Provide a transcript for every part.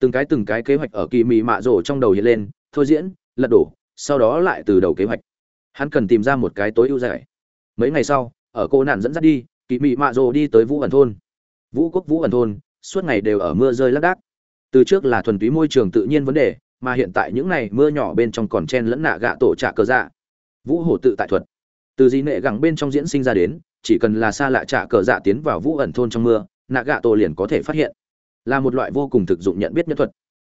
từng cái từng cái kế hoạch ở kỳ mị mạ rổ trong đầu hiện lên, thôi diễn, lật đổ, sau đó lại từ đầu kế hoạch. Hắn cần tìm ra một cái tối ưu giải. Mấy ngày sau, ở cô nạn dẫn dắt đi, kỳ mị mạ rổ đi tới vũ ẩn thôn. Vũ quốc vũ ẩn thôn, suốt ngày đều ở mưa rơi lác đác. Từ trước là thuần túy môi trường tự nhiên vấn đề, mà hiện tại những ngày mưa nhỏ bên trong còn chen lẫn nạ gạ tổ trạ cờ dạ. Vũ hổ tự tại thuật. Từ di nệ gẳng bên trong diễn sinh ra đến, chỉ cần là xa lạ trạ cờ dạ tiến vào vũ ẩn thôn trong mưa, nạ gạ tổ liền có thể phát hiện là một loại vô cùng thực dụng nhận biết nhân thuật.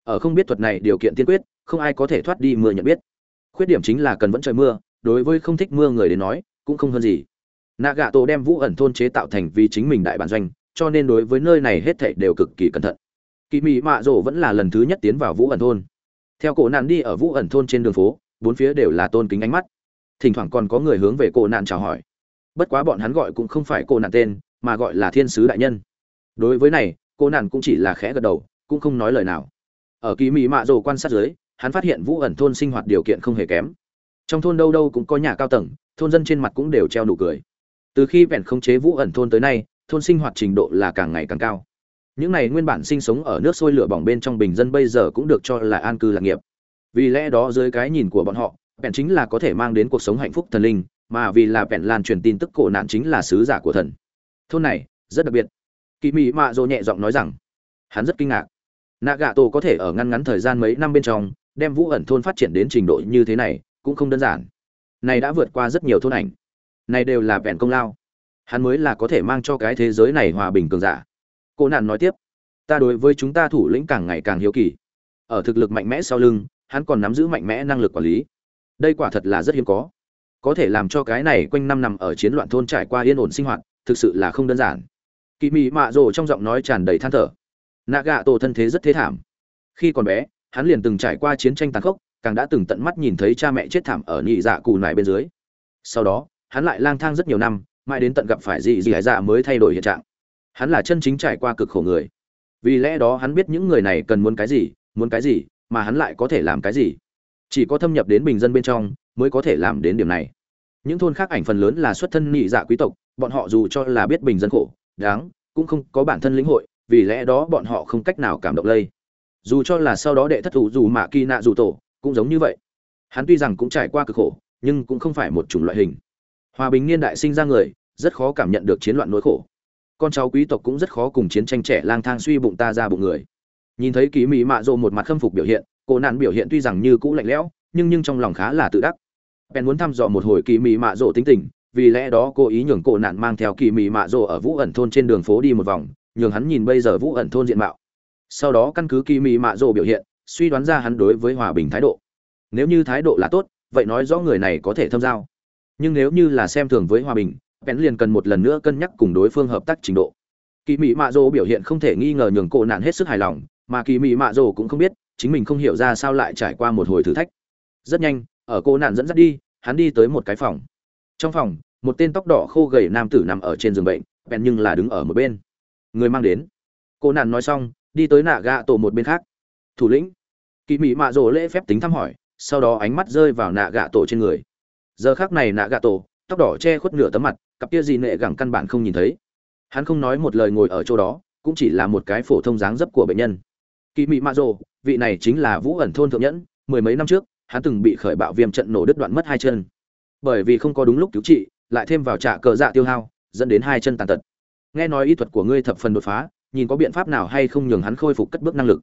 Ở không biết thuật này điều kiện tiên quyết, không ai có thể thoát đi mưa nhận biết. Khuyết điểm chính là cần vẫn trời mưa, đối với không thích mưa người đến nói, cũng không hơn gì. Nạ gạ tổ đem vũ ẩn thôn chế tạo thành vì chính mình đại bản doanh, cho nên đối với nơi này hết thảy đều cực kỳ cẩn thận. Kỳ mị mạ rổ vẫn là lần thứ nhất tiến vào vũ ẩn thôn. Theo cổ nạn đi ở vũ ẩn thôn trên đường phố, bốn phía đều là tôn kính ánh mắt. Thỉnh thoảng còn có người hướng về cổ nạn chào hỏi. Bất quá bọn hắn gọi cũng không phải cổ nạn tên, mà gọi là thiên sứ đại nhân. Đối với này cô nàng cũng chỉ là khẽ gật đầu, cũng không nói lời nào. Ở kỳ mỹ mạ rồ quan sát dưới, hắn phát hiện vũ ẩn thôn sinh hoạt điều kiện không hề kém. Trong thôn đâu đâu cũng có nhà cao tầng, thôn dân trên mặt cũng đều treo nụ cười. Từ khi vẹn khống chế vũ ẩn thôn tới nay, thôn sinh hoạt trình độ là càng ngày càng cao. Những này nguyên bản sinh sống ở nước sôi lửa bỏng bên trong bình dân bây giờ cũng được cho là an cư lạc nghiệp. Vì lẽ đó dưới cái nhìn của bọn họ, vẹn chính là có thể mang đến cuộc sống hạnh phúc thần linh, mà vì là vẹn lan truyền tin tức cổ nạn chính là sứ giả của thần. Thôn này, rất đặc biệt kỳ Mị mạ dỗ nhẹ giọng nói rằng, hắn rất kinh ngạc. Nạ gạ tổ có thể ở ngăn ngắn thời gian mấy năm bên trong, đem vũ ẩn thôn phát triển đến trình độ như thế này, cũng không đơn giản. Này đã vượt qua rất nhiều thôn ảnh. Này đều là vẹn công lao. Hắn mới là có thể mang cho cái thế giới này hòa bình cường giả. Cô nạn nói tiếp, ta đối với chúng ta thủ lĩnh càng ngày càng hiếu kỳ. Ở thực lực mạnh mẽ sau lưng, hắn còn nắm giữ mạnh mẽ năng lực quản lý. Đây quả thật là rất hiếm có. Có thể làm cho cái này quanh năm nằm ở chiến loạn thôn trải qua yên ổn sinh hoạt, thực sự là không đơn giản kỳ mị mạ rồ trong giọng nói tràn đầy than thở. Nạ gạ tổ thân thế rất thế thảm. Khi còn bé, hắn liền từng trải qua chiến tranh tàn khốc, càng đã từng tận mắt nhìn thấy cha mẹ chết thảm ở nhị dạ cù nải bên dưới. Sau đó, hắn lại lang thang rất nhiều năm, mãi đến tận gặp phải dị dị dạ mới thay đổi hiện trạng. Hắn là chân chính trải qua cực khổ người. Vì lẽ đó hắn biết những người này cần muốn cái gì, muốn cái gì, mà hắn lại có thể làm cái gì. Chỉ có thâm nhập đến bình dân bên trong, mới có thể làm đến điểm này. Những thôn khác ảnh phần lớn là xuất thân nhị dạ quý tộc, bọn họ dù cho là biết bình dân khổ đáng, cũng không có bản thân lĩnh hội, vì lẽ đó bọn họ không cách nào cảm động lây. Dù cho là sau đó đệ thất thủ dù mạ kỳ nạ dù tổ, cũng giống như vậy. Hắn tuy rằng cũng trải qua cực khổ, nhưng cũng không phải một chủng loại hình. Hòa bình niên đại sinh ra người, rất khó cảm nhận được chiến loạn nỗi khổ. Con cháu quý tộc cũng rất khó cùng chiến tranh trẻ lang thang suy bụng ta ra bụng người. Nhìn thấy kỳ mỹ mạ rộ một mặt khâm phục biểu hiện cổ nạn biểu hiện tuy rằng như cũ lạnh lẽo, nhưng nhưng trong lòng khá là tự đắc. Bèn muốn thăm dò một hồi kỳ mỹ mạ rộ tính tình vì lẽ đó cô ý nhường cổ nạn mang theo kỳ mị mạ rồ ở vũ ẩn thôn trên đường phố đi một vòng, nhường hắn nhìn bây giờ vũ ẩn thôn diện mạo. Sau đó căn cứ kỳ mị mạ rồ biểu hiện, suy đoán ra hắn đối với hòa bình thái độ. Nếu như thái độ là tốt, vậy nói rõ người này có thể thâm giao. Nhưng nếu như là xem thường với hòa bình bén liền cần một lần nữa cân nhắc cùng đối phương hợp tác trình độ. Kỳ mị mạ rồ biểu hiện không thể nghi ngờ nhường cổ nạn hết sức hài lòng, mà kỳ mị mạ rồ cũng không biết, chính mình không hiểu ra sao lại trải qua một hồi thử thách. Rất nhanh, ở cô nạn dẫn dắt đi, hắn đi tới một cái phòng trong phòng, một tên tóc đỏ khô gầy nam tử nằm ở trên giường bệnh, bèn nhưng là đứng ở một bên. Người mang đến. Cô nạn nói xong, đi tới nạ gạ tổ một bên khác. Thủ lĩnh. Kỳ mỹ mạ rồ lễ phép tính thăm hỏi, sau đó ánh mắt rơi vào nạ gạ tổ trên người. Giờ khác này nạ gạ tổ, tóc đỏ che khuất nửa tấm mặt, cặp kia gì nệ gẳng căn bản không nhìn thấy. Hắn không nói một lời ngồi ở chỗ đó, cũng chỉ là một cái phổ thông dáng dấp của bệnh nhân. Kỳ mỹ mạ rồ, vị này chính là vũ ẩn thôn thượng nhẫn, mười mấy năm trước, hắn từng bị khởi bạo viêm trận nổ đứt đoạn mất hai chân bởi vì không có đúng lúc cứu trị, lại thêm vào trạ cờ dạ tiêu hao, dẫn đến hai chân tàn tật. Nghe nói y thuật của ngươi thập phần đột phá, nhìn có biện pháp nào hay không nhường hắn khôi phục cất bước năng lực?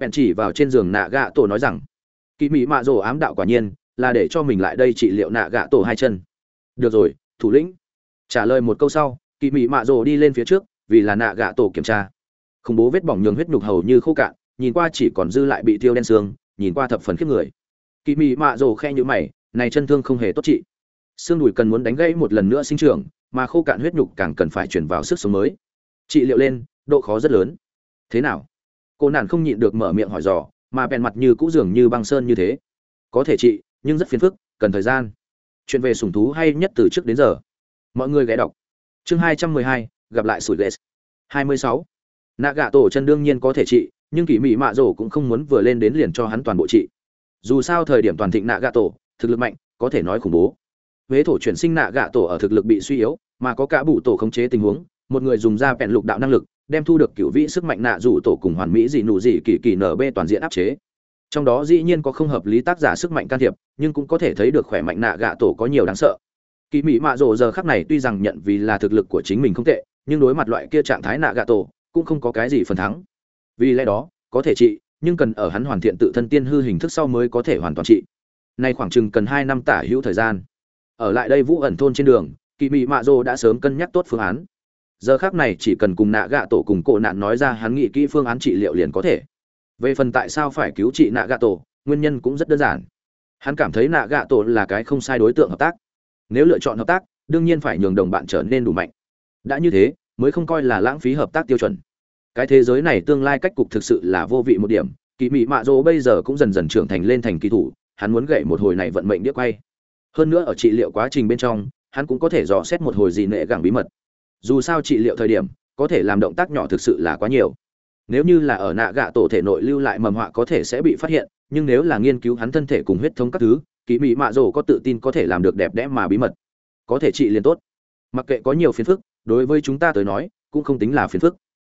Bèn chỉ vào trên giường nạ gạ tổ nói rằng kỳ mỹ mạ rồ ám đạo quả nhiên, là để cho mình lại đây trị liệu nạ gạ tổ hai chân. Được rồi, thủ lĩnh. Trả lời một câu sau kỳ mỹ mạ rồ đi lên phía trước, vì là nạ gạ tổ kiểm tra. Khủng bố vết bỏng nhường huyết nhục hầu như khô cạn, nhìn qua chỉ còn dư lại bị tiêu đen xương, nhìn qua thập phần khiếp người. Kỳ mỹ mạ rồ khe nhữ mày, này chân thương không hề tốt trị xương đùi cần muốn đánh gãy một lần nữa sinh trưởng, mà khô cạn huyết nhục càng cần phải chuyển vào sức sống mới. Trị liệu lên, độ khó rất lớn. Thế nào? Cô nản không nhịn được mở miệng hỏi dò, mà bèn mặt như cũ dường như băng sơn như thế. Có thể trị, nhưng rất phiền phức, cần thời gian. Chuyện về sủng thú hay nhất từ trước đến giờ. Mọi người ghé đọc. Chương hai trăm mười hai, gặp lại sủi ghê hai mươi sáu. Nạ gạ tổ chân đương nhiên có thể trị, nhưng kỳ mị mạ rổ cũng không muốn vừa lên đến liền cho hắn toàn bộ trị. Dù sao thời điểm toàn thịnh nạ gạ tổ thực lực mạnh, có thể nói khủng bố huế thổ chuyển sinh nạ gạ tổ ở thực lực bị suy yếu, mà có cả bụ tổ khống chế tình huống, một người dùng ra bẹn lục đạo năng lực, đem thu được cựu vĩ sức mạnh nạ rủ tổ cùng hoàn mỹ dị nụ dị kỳ kỳ nb toàn diện áp chế. Trong đó dĩ nhiên có không hợp lý tác giả sức mạnh can thiệp, nhưng cũng có thể thấy được khỏe mạnh nạ gạ tổ có nhiều đáng sợ. Kỳ mỹ mạ rộ giờ khắc này tuy rằng nhận vì là thực lực của chính mình không tệ, nhưng đối mặt loại kia trạng thái nạ gạ tổ, cũng không có cái gì phần thắng. Vì lẽ đó, có thể trị, nhưng cần ở hắn hoàn thiện tự thân tiên hư hình thức sau mới có thể hoàn toàn trị. Nay khoảng chừng cần hai năm tả hữu thời gian ở lại đây vũ ẩn thôn trên đường kỳ mỹ mạ dô đã sớm cân nhắc tốt phương án. Giờ khác này chỉ cần cùng nạ gạ tổ cùng cổ nạn nói ra hắn nghĩ kỹ phương án trị liệu liền có thể. Về phần tại sao phải cứu trị nạ gạ tổ, nguyên nhân cũng rất đơn giản. Hắn cảm thấy nạ gạ tổ là cái không sai đối tượng hợp tác. Nếu lựa chọn hợp tác, đương nhiên phải nhường đồng bạn trở nên đủ mạnh. Đã như thế, mới không coi là lãng phí hợp tác tiêu chuẩn. Cái thế giới này tương lai cách cục thực sự là vô vị một điểm. Kỳ mị mạ dỗ bây giờ cũng dần dần trưởng thành lên thành kỳ thủ, hắn muốn gậy một hồi này vận mệnh đĩa quay hơn nữa ở trị liệu quá trình bên trong, hắn cũng có thể dò xét một hồi gì nệ gẳng bí mật. Dù sao trị liệu thời điểm, có thể làm động tác nhỏ thực sự là quá nhiều. Nếu như là ở nạ gạ tổ thể nội lưu lại mầm họa có thể sẽ bị phát hiện, nhưng nếu là nghiên cứu hắn thân thể cùng huyết thống các thứ kỳ mị mạ rổ có tự tin có thể làm được đẹp đẽ mà bí mật. Có thể trị liền tốt. Mặc kệ có nhiều phiền phức, đối với chúng ta tới nói, cũng không tính là phiền phức.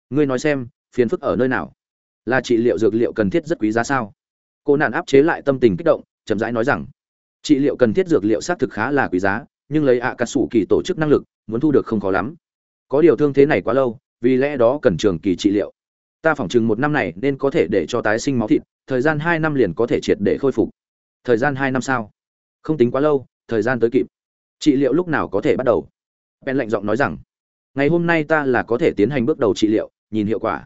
Ngươi nói xem, phiền phức ở nơi nào? Là trị liệu dược liệu cần thiết rất quý giá sao? Cô nạn áp chế lại tâm tình kích động, chậm rãi nói rằng trị liệu cần thiết dược liệu xác thực khá là quý giá, nhưng lấy ạ à cà sủ kỳ tổ chức năng lực, muốn thu được không khó lắm. Có điều thương thế này quá lâu, vì lẽ đó cần trường kỳ trị liệu. Ta phỏng chừng một năm này nên có thể để cho tái sinh máu thịt, thời gian hai năm liền có thể triệt để khôi phục. Thời gian hai năm sao? Không tính quá lâu, thời gian tới kịp. Trị liệu lúc nào có thể bắt đầu? Ben lạnh giọng nói rằng, ngày hôm nay ta là có thể tiến hành bước đầu trị liệu, nhìn hiệu quả.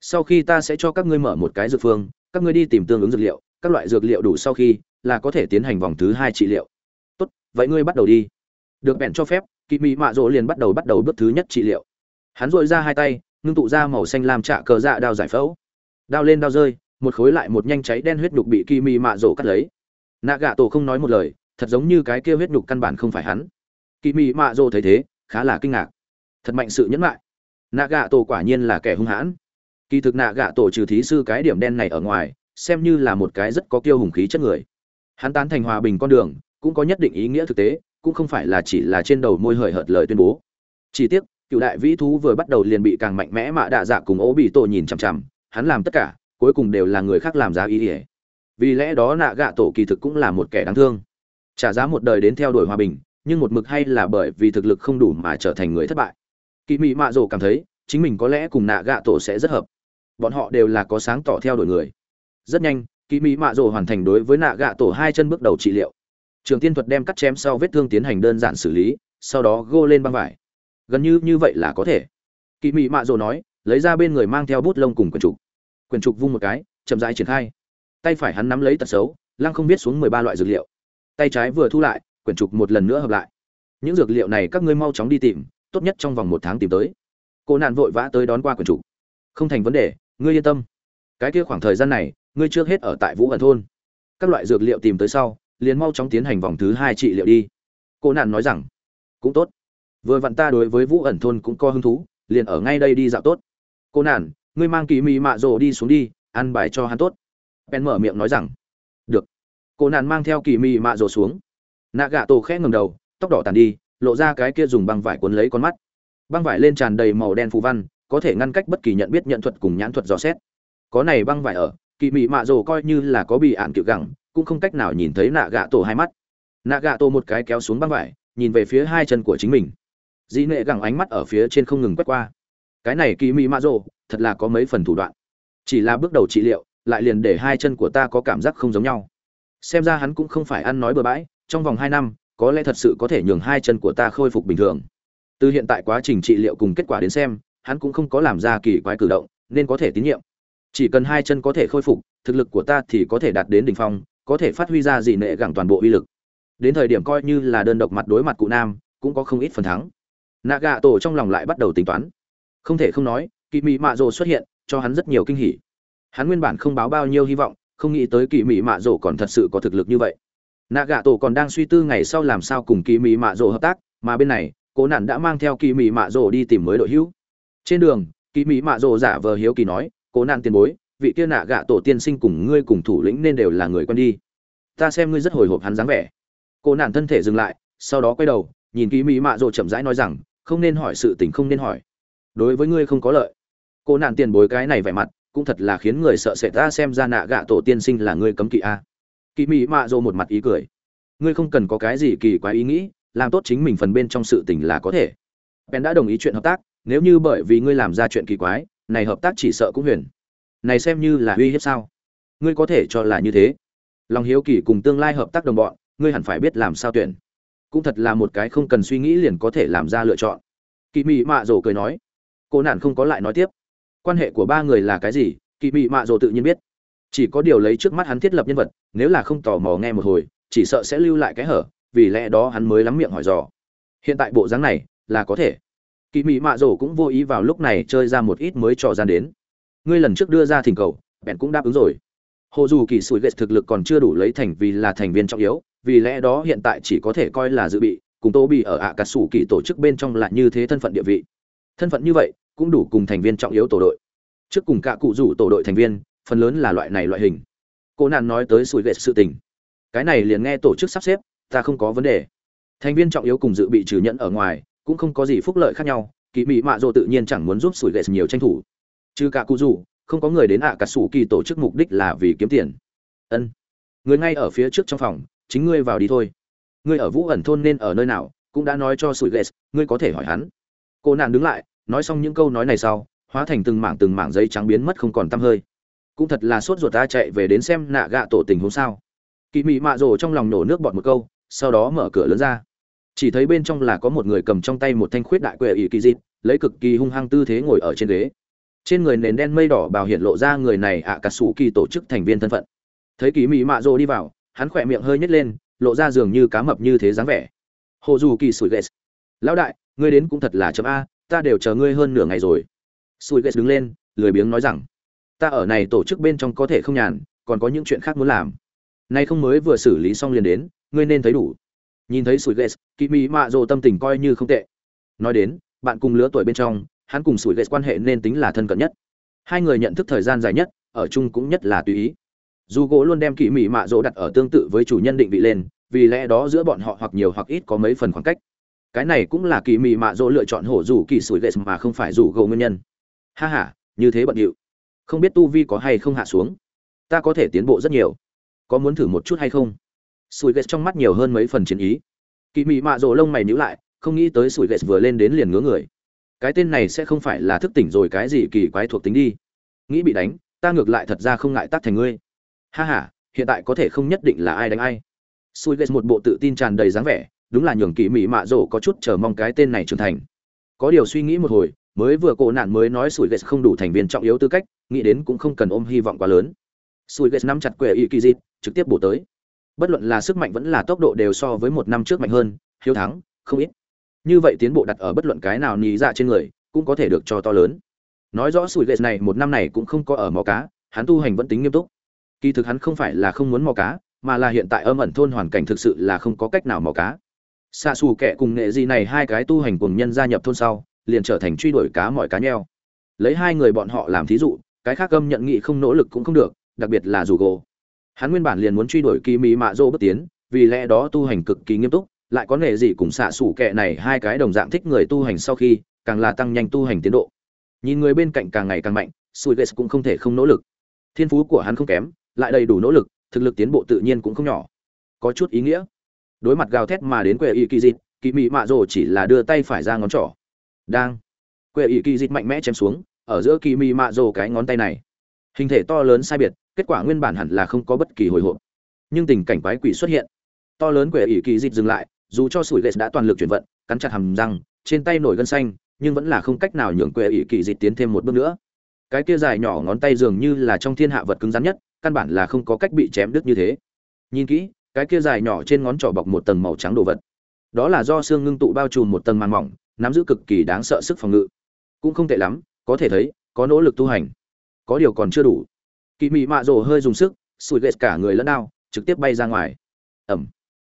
Sau khi ta sẽ cho các ngươi mở một cái dược phương, các ngươi đi tìm tương ứng dược liệu, các loại dược liệu đủ sau khi là có thể tiến hành vòng thứ hai trị liệu. Tốt, vậy ngươi bắt đầu đi. Được bèn cho phép kỳ Mị mạ rỗ liền bắt đầu bắt đầu bước thứ nhất trị liệu. Hắn dội ra hai tay, ngưng tụ ra màu xanh làm trạ cờ dạ đao giải phẫu. Đao lên đao rơi, một khối lại một nhanh cháy đen huyết nhục bị kỳ Mị mạ rỗ cắt lấy. Nạ gạ tổ không nói một lời, thật giống như cái kia huyết nhục căn bản không phải hắn. Kỳ Mị mạ rỗ thấy thế, khá là kinh ngạc. Thật mạnh sự nhẫn lại nạ gạ tổ quả nhiên là kẻ hung hãn. Kỳ thực nạ gạ tổ trừ thí sư cái điểm đen này ở ngoài, xem như là một cái rất có kiêu hùng khí chất người hắn tán thành hòa bình con đường, cũng có nhất định ý nghĩa thực tế, cũng không phải là chỉ là trên đầu môi hời hợt lời tuyên bố. Chỉ tiếc, cựu đại vĩ thú vừa bắt đầu liền bị càng mạnh mẽ mạ đạ dạ cùng ố bị tổ nhìn chằm chằm, hắn làm tất cả, cuối cùng đều là người khác làm giá ý ỉa vì lẽ đó nạ gạ tổ kỳ thực cũng là một kẻ đáng thương. Trả giá một đời đến theo đuổi hòa bình, nhưng một mực hay là bởi vì thực lực không đủ mà trở thành người thất bại. Kỳ mị mạ rồ cảm thấy, chính mình có lẽ cùng nạ gạ tổ sẽ rất hợp. Bọn họ đều là có sáng tỏ theo đuổi người. Rất nhanh kỳ mỹ mạ rồ hoàn thành đối với nạ gạ tổ hai chân bước đầu trị liệu. Trường tiên thuật đem cắt chém sau vết thương tiến hành đơn giản xử lý, sau đó gô lên băng vải. Gần như như vậy là có thể. Kỳ mỹ mạ rồ nói, lấy ra bên người mang theo bút lông cùng quyển trục. Quyển trục vung một cái, chậm rãi triển khai. Tay phải hắn nắm lấy tật xấu, lăng không biết xuống mười ba loại dược liệu. Tay trái vừa thu lại, quyển trục một lần nữa hợp lại. Những dược liệu này các ngươi mau chóng đi tìm, tốt nhất trong vòng một tháng tìm tới. Cô nạn vội vã tới đón qua quyển trục. Không thành vấn đề, ngươi yên tâm. Cái kia khoảng thời gian này ngươi trước hết ở tại vũ ẩn thôn. Các loại dược liệu tìm tới sau, liền mau chóng tiến hành vòng thứ hai trị liệu đi. Cô nạn nói rằng. Cũng tốt. Vừa vặn ta đối với vũ ẩn thôn cũng có hứng thú, liền ở ngay đây đi dạo tốt. Cô nạn ngươi mang kỳ mị mạ rồ đi xuống đi, ăn bài cho hắn tốt. Ben mở miệng nói rằng. Được. Cô nạn mang theo kỳ mị mạ rồ xuống. Nạ gạ tổ khẽ ngầm đầu, tóc đỏ tàn đi, lộ ra cái kia dùng băng vải cuốn lấy con mắt. Băng vải lên tràn đầy màu đen phù văn, có thể ngăn cách bất kỳ nhận biết nhận thuật cùng nhãn thuật dò xét. Có này băng vải ở kỳ mị mạ rồ coi như là có bị ạn cựu gẳng, cũng không cách nào nhìn thấy nạ gạ tổ hai mắt. Nạ gạ tổ một cái kéo xuống băng vải, nhìn về phía hai chân của chính mình. Dĩ nệ gẳng ánh mắt ở phía trên không ngừng quét qua. Cái này kỳ mị mạ rồ, thật là có mấy phần thủ đoạn. Chỉ là bước đầu trị liệu, lại liền để hai chân của ta có cảm giác không giống nhau. Xem ra hắn cũng không phải ăn nói bừa bãi, trong vòng hai năm, có lẽ thật sự có thể nhường hai chân của ta khôi phục bình thường. Từ hiện tại quá trình trị liệu cùng kết quả đến xem, hắn cũng không có làm ra kỳ quái cử động, nên có thể tín nhiệm chỉ cần hai chân có thể khôi phục, thực lực của ta thì có thể đạt đến đỉnh phong, có thể phát huy ra dị nệ gẳng toàn bộ uy lực. Đến thời điểm coi như là đơn độc mặt đối mặt cụ nam, cũng có không ít phần thắng. Nạ gạ tổ trong lòng lại bắt đầu tính toán. Không thể không nói kỳ mị mạ rồ xuất hiện, cho hắn rất nhiều kinh hỉ. Hắn nguyên bản không báo bao nhiêu hy vọng, không nghĩ tới kỳ mị mạ rồ còn thật sự có thực lực như vậy. Nạ gạ tổ còn đang suy tư ngày sau làm sao cùng kỳ mị mạ rồ hợp tác, mà bên này, cố nạn đã mang theo kỳ mị mạ rồ đi tìm mới đội hữu. Trên đường kỳ mị mạ rồ giả vờ hiếu kỳ nói cố nạn tiền bối, vị kia nạ gạ tổ tiên sinh cùng ngươi cùng thủ lĩnh nên đều là người quen đi. Ta xem ngươi rất hồi hộp hắn dáng vẻ. Cô nạn thân thể dừng lại, sau đó quay đầu, nhìn kỹ mỹ mạ rồ chậm rãi nói rằng, không nên hỏi sự tình không nên hỏi. Đối với ngươi không có lợi. Cô nạn tiền bối cái này vẻ mặt, cũng thật là khiến người sợ sệt ta xem ra nạ gạ tổ tiên sinh là ngươi cấm kỵ a. Kỳ mỹ mạ rồ một mặt ý cười. Ngươi không cần có cái gì kỳ quái ý nghĩ, làm tốt chính mình phần bên trong sự tình là có thể. Ben đã đồng ý chuyện hợp tác, nếu như bởi vì ngươi làm ra chuyện kỳ quái này hợp tác chỉ sợ cũng huyền. Này xem như là uy hiếp sao? Ngươi có thể cho là như thế. Lòng hiếu kỳ cùng tương lai hợp tác đồng bọn, ngươi hẳn phải biết làm sao tuyển. Cũng thật là một cái không cần suy nghĩ liền có thể làm ra lựa chọn. Kỳ mị mạ rồ cười nói. Cô nản không có lại nói tiếp. Quan hệ của ba người là cái gì? Kỳ mị mạ rồ tự nhiên biết. Chỉ có điều lấy trước mắt hắn thiết lập nhân vật, nếu là không tò mò nghe một hồi, chỉ sợ sẽ lưu lại cái hở, vì lẽ đó hắn mới lắm miệng hỏi dò. Hiện tại bộ dáng này là có thể kỳ mị mạ Rổ cũng vô ý vào lúc này chơi ra một ít mới trò gian đến. Ngươi lần trước đưa ra thỉnh cầu, bèn cũng đáp ứng rồi. Hồ dù kỳ sủi ghét thực lực còn chưa đủ lấy thành vì là thành viên trọng yếu, vì lẽ đó hiện tại chỉ có thể coi là dự bị, cùng tô bị ở ạ cà sủ kỳ tổ chức bên trong là như thế thân phận địa vị. Thân phận như vậy, cũng đủ cùng thành viên trọng yếu tổ đội. Trước cùng cả cụ rủ tổ đội thành viên, phần lớn là loại này loại hình. Cô nạn nói tới sủi ghét sự tình. Cái này liền nghe tổ chức sắp xếp, ta không có vấn đề. Thành viên trọng yếu cùng dự bị trừ nhận ở ngoài cũng không có gì phúc lợi khác nhau kỳ mỹ mạ dỗ tự nhiên chẳng muốn giúp sủi ghét nhiều tranh thủ. Trừ cả cụ dù không có người đến ạ cả sủ kỳ tổ chức mục đích là vì kiếm tiền. Ân. Người ngay ở phía trước trong phòng, chính ngươi vào đi thôi. Ngươi ở vũ ẩn thôn nên ở nơi nào, cũng đã nói cho sủi ghét ngươi có thể hỏi hắn. Cô nạn đứng lại, nói xong những câu nói này sau, hóa thành từng mảng từng mảng giấy trắng biến mất không còn tăm hơi. Cũng thật là sốt ruột ta chạy về đến xem nạ gạ tổ tình huống sao. Kỳ mị mạ rồ trong lòng nổ nước bọt một câu, sau đó mở cửa lớn ra chỉ thấy bên trong là có một người cầm trong tay một thanh khuyết đại quệ ỷ kỳ dịt lấy cực kỳ hung hăng tư thế ngồi ở trên ghế. Trên người nền đen mây đỏ bào hiện lộ ra người này ạ cả sủ kỳ tổ chức thành viên thân phận. Thấy kỳ mỹ mạ rồ đi vào, hắn khỏe miệng hơi nhếch lên, lộ ra dường như cá mập như thế dáng vẻ. Hồ dù kỳ sủi ghê lão đại, ngươi đến cũng thật là chấm a, ta đều chờ ngươi hơn nửa ngày rồi. Sủi ghê đứng lên, lười biếng nói rằng, ta ở này tổ chức bên trong có thể không nhàn, còn có những chuyện khác muốn làm. Nay không mới vừa xử lý xong liền đến, ngươi nên thấy đủ nhìn thấy sủi ghét kỳ mỹ mạ rồ tâm tình coi như không tệ. Nói đến, bạn cùng lứa tuổi bên trong, hắn cùng sủi ghét quan hệ nên tính là thân cận nhất. Hai người nhận thức thời gian dài nhất, ở chung cũng nhất là tùy ý. Dù gỗ luôn đem kỳ mỹ mạ rỗ đặt ở tương tự với chủ nhân định vị lên, vì lẽ đó giữa bọn họ hoặc nhiều hoặc ít có mấy phần khoảng cách. Cái này cũng là kỳ mỹ mạ rỗ lựa chọn hổ rủ kỳ sủi ghét mà không phải rủ gỗ nguyên nhân. Ha ha, như thế bận điệu. Không biết tu vi có hay không hạ xuống. Ta có thể tiến bộ rất nhiều. Có muốn thử một chút hay không? Sủi ghét trong mắt nhiều hơn mấy phần chiến ý. Kỳ mỹ mạ rỗ lông mày nhíu lại, không nghĩ tới sủi ghét vừa lên đến liền ngứa người. Cái tên này sẽ không phải là thức tỉnh rồi cái gì kỳ quái thuộc tính đi. Nghĩ bị đánh, ta ngược lại thật ra không ngại tát thành ngươi. Ha ha, hiện tại có thể không nhất định là ai đánh ai. Sùi ghét một bộ tự tin tràn đầy dáng vẻ, đúng là nhường kỳ mỹ mạ rỗ có chút chờ mong cái tên này trưởng thành. Có điều suy nghĩ một hồi, mới vừa cổ nạn mới nói sùi ghét không đủ thành viên trọng yếu tư cách, nghĩ đến cũng không cần ôm hy vọng quá lớn. Sùi ghét nắm chặt quệ y kỳ dịp trực tiếp bổ tới bất luận là sức mạnh vẫn là tốc độ đều so với một năm trước mạnh hơn, hiếu thắng, không ít. Như vậy tiến bộ đặt ở bất luận cái nào nhì dạ trên người, cũng có thể được cho to lớn. Nói rõ sủi lệ này, một năm này cũng không có ở mò cá, hắn tu hành vẫn tính nghiêm túc. Kỳ thực hắn không phải là không muốn mò cá, mà là hiện tại âm ẩn thôn hoàn cảnh thực sự là không có cách nào mò cá. Xa xù kẻ cùng nghệ gì này hai cái tu hành cùng nhân gia nhập thôn sau, liền trở thành truy đuổi cá mọi cá nheo. Lấy hai người bọn họ làm thí dụ, cái khác âm nhận nghị không nỗ lực cũng không được, đặc biệt là dù gồ hắn nguyên bản liền muốn truy đuổi kỳ mỹ mạ dô bất tiến, vì lẽ đó tu hành cực kỳ nghiêm túc, lại có nghề gì cùng xạ xủ kệ này hai cái đồng dạng thích người tu hành sau khi, càng là tăng nhanh tu hành tiến độ. Nhìn người bên cạnh càng ngày càng mạnh sùi ghét cũng không thể không nỗ lực. Thiên phú của hắn không kém, lại đầy đủ nỗ lực, thực lực tiến bộ tự nhiên cũng không nhỏ. Có chút ý nghĩa. Đối mặt gào thét mà đến quê y kỳ dịt kỳ mị mạ rồ chỉ là đưa tay phải ra ngón trỏ. Đang. Quê y kỳ dịt mạnh mẽ chém xuống, ở giữa kỳ mị mạ rồ cái ngón tay này hình thể to lớn sai biệt, kết quả nguyên bản hẳn là không có bất kỳ hồi hộp. Nhưng tình cảnh quái quỷ xuất hiện. To lớn quê y kỳ dịt dừng lại, dù cho sủi lệ đã toàn lực chuyển vận, cắn chặt hầm răng, trên tay nổi gân xanh, nhưng vẫn là không cách nào nhường quê y kỳ dịt tiến thêm một bước nữa. Cái kia dài nhỏ ngón tay dường như là trong thiên hạ vật cứng rắn nhất, căn bản là không có cách bị chém đứt như thế. Nhìn kỹ, cái kia dài nhỏ trên ngón trỏ bọc một tầng màu trắng đồ vật. Đó là do xương ngưng tụ bao trùm một tầng màng mỏng, nắm giữ cực kỳ đáng sợ sức phòng ngự. Cũng không tệ lắm, có thể thấy, có nỗ lực tu hành có điều còn chưa đủ. Kỳ mị mạ rồ hơi dùng sức, sủi ghét cả người lẫn đao trực tiếp bay ra ngoài. Ẩm.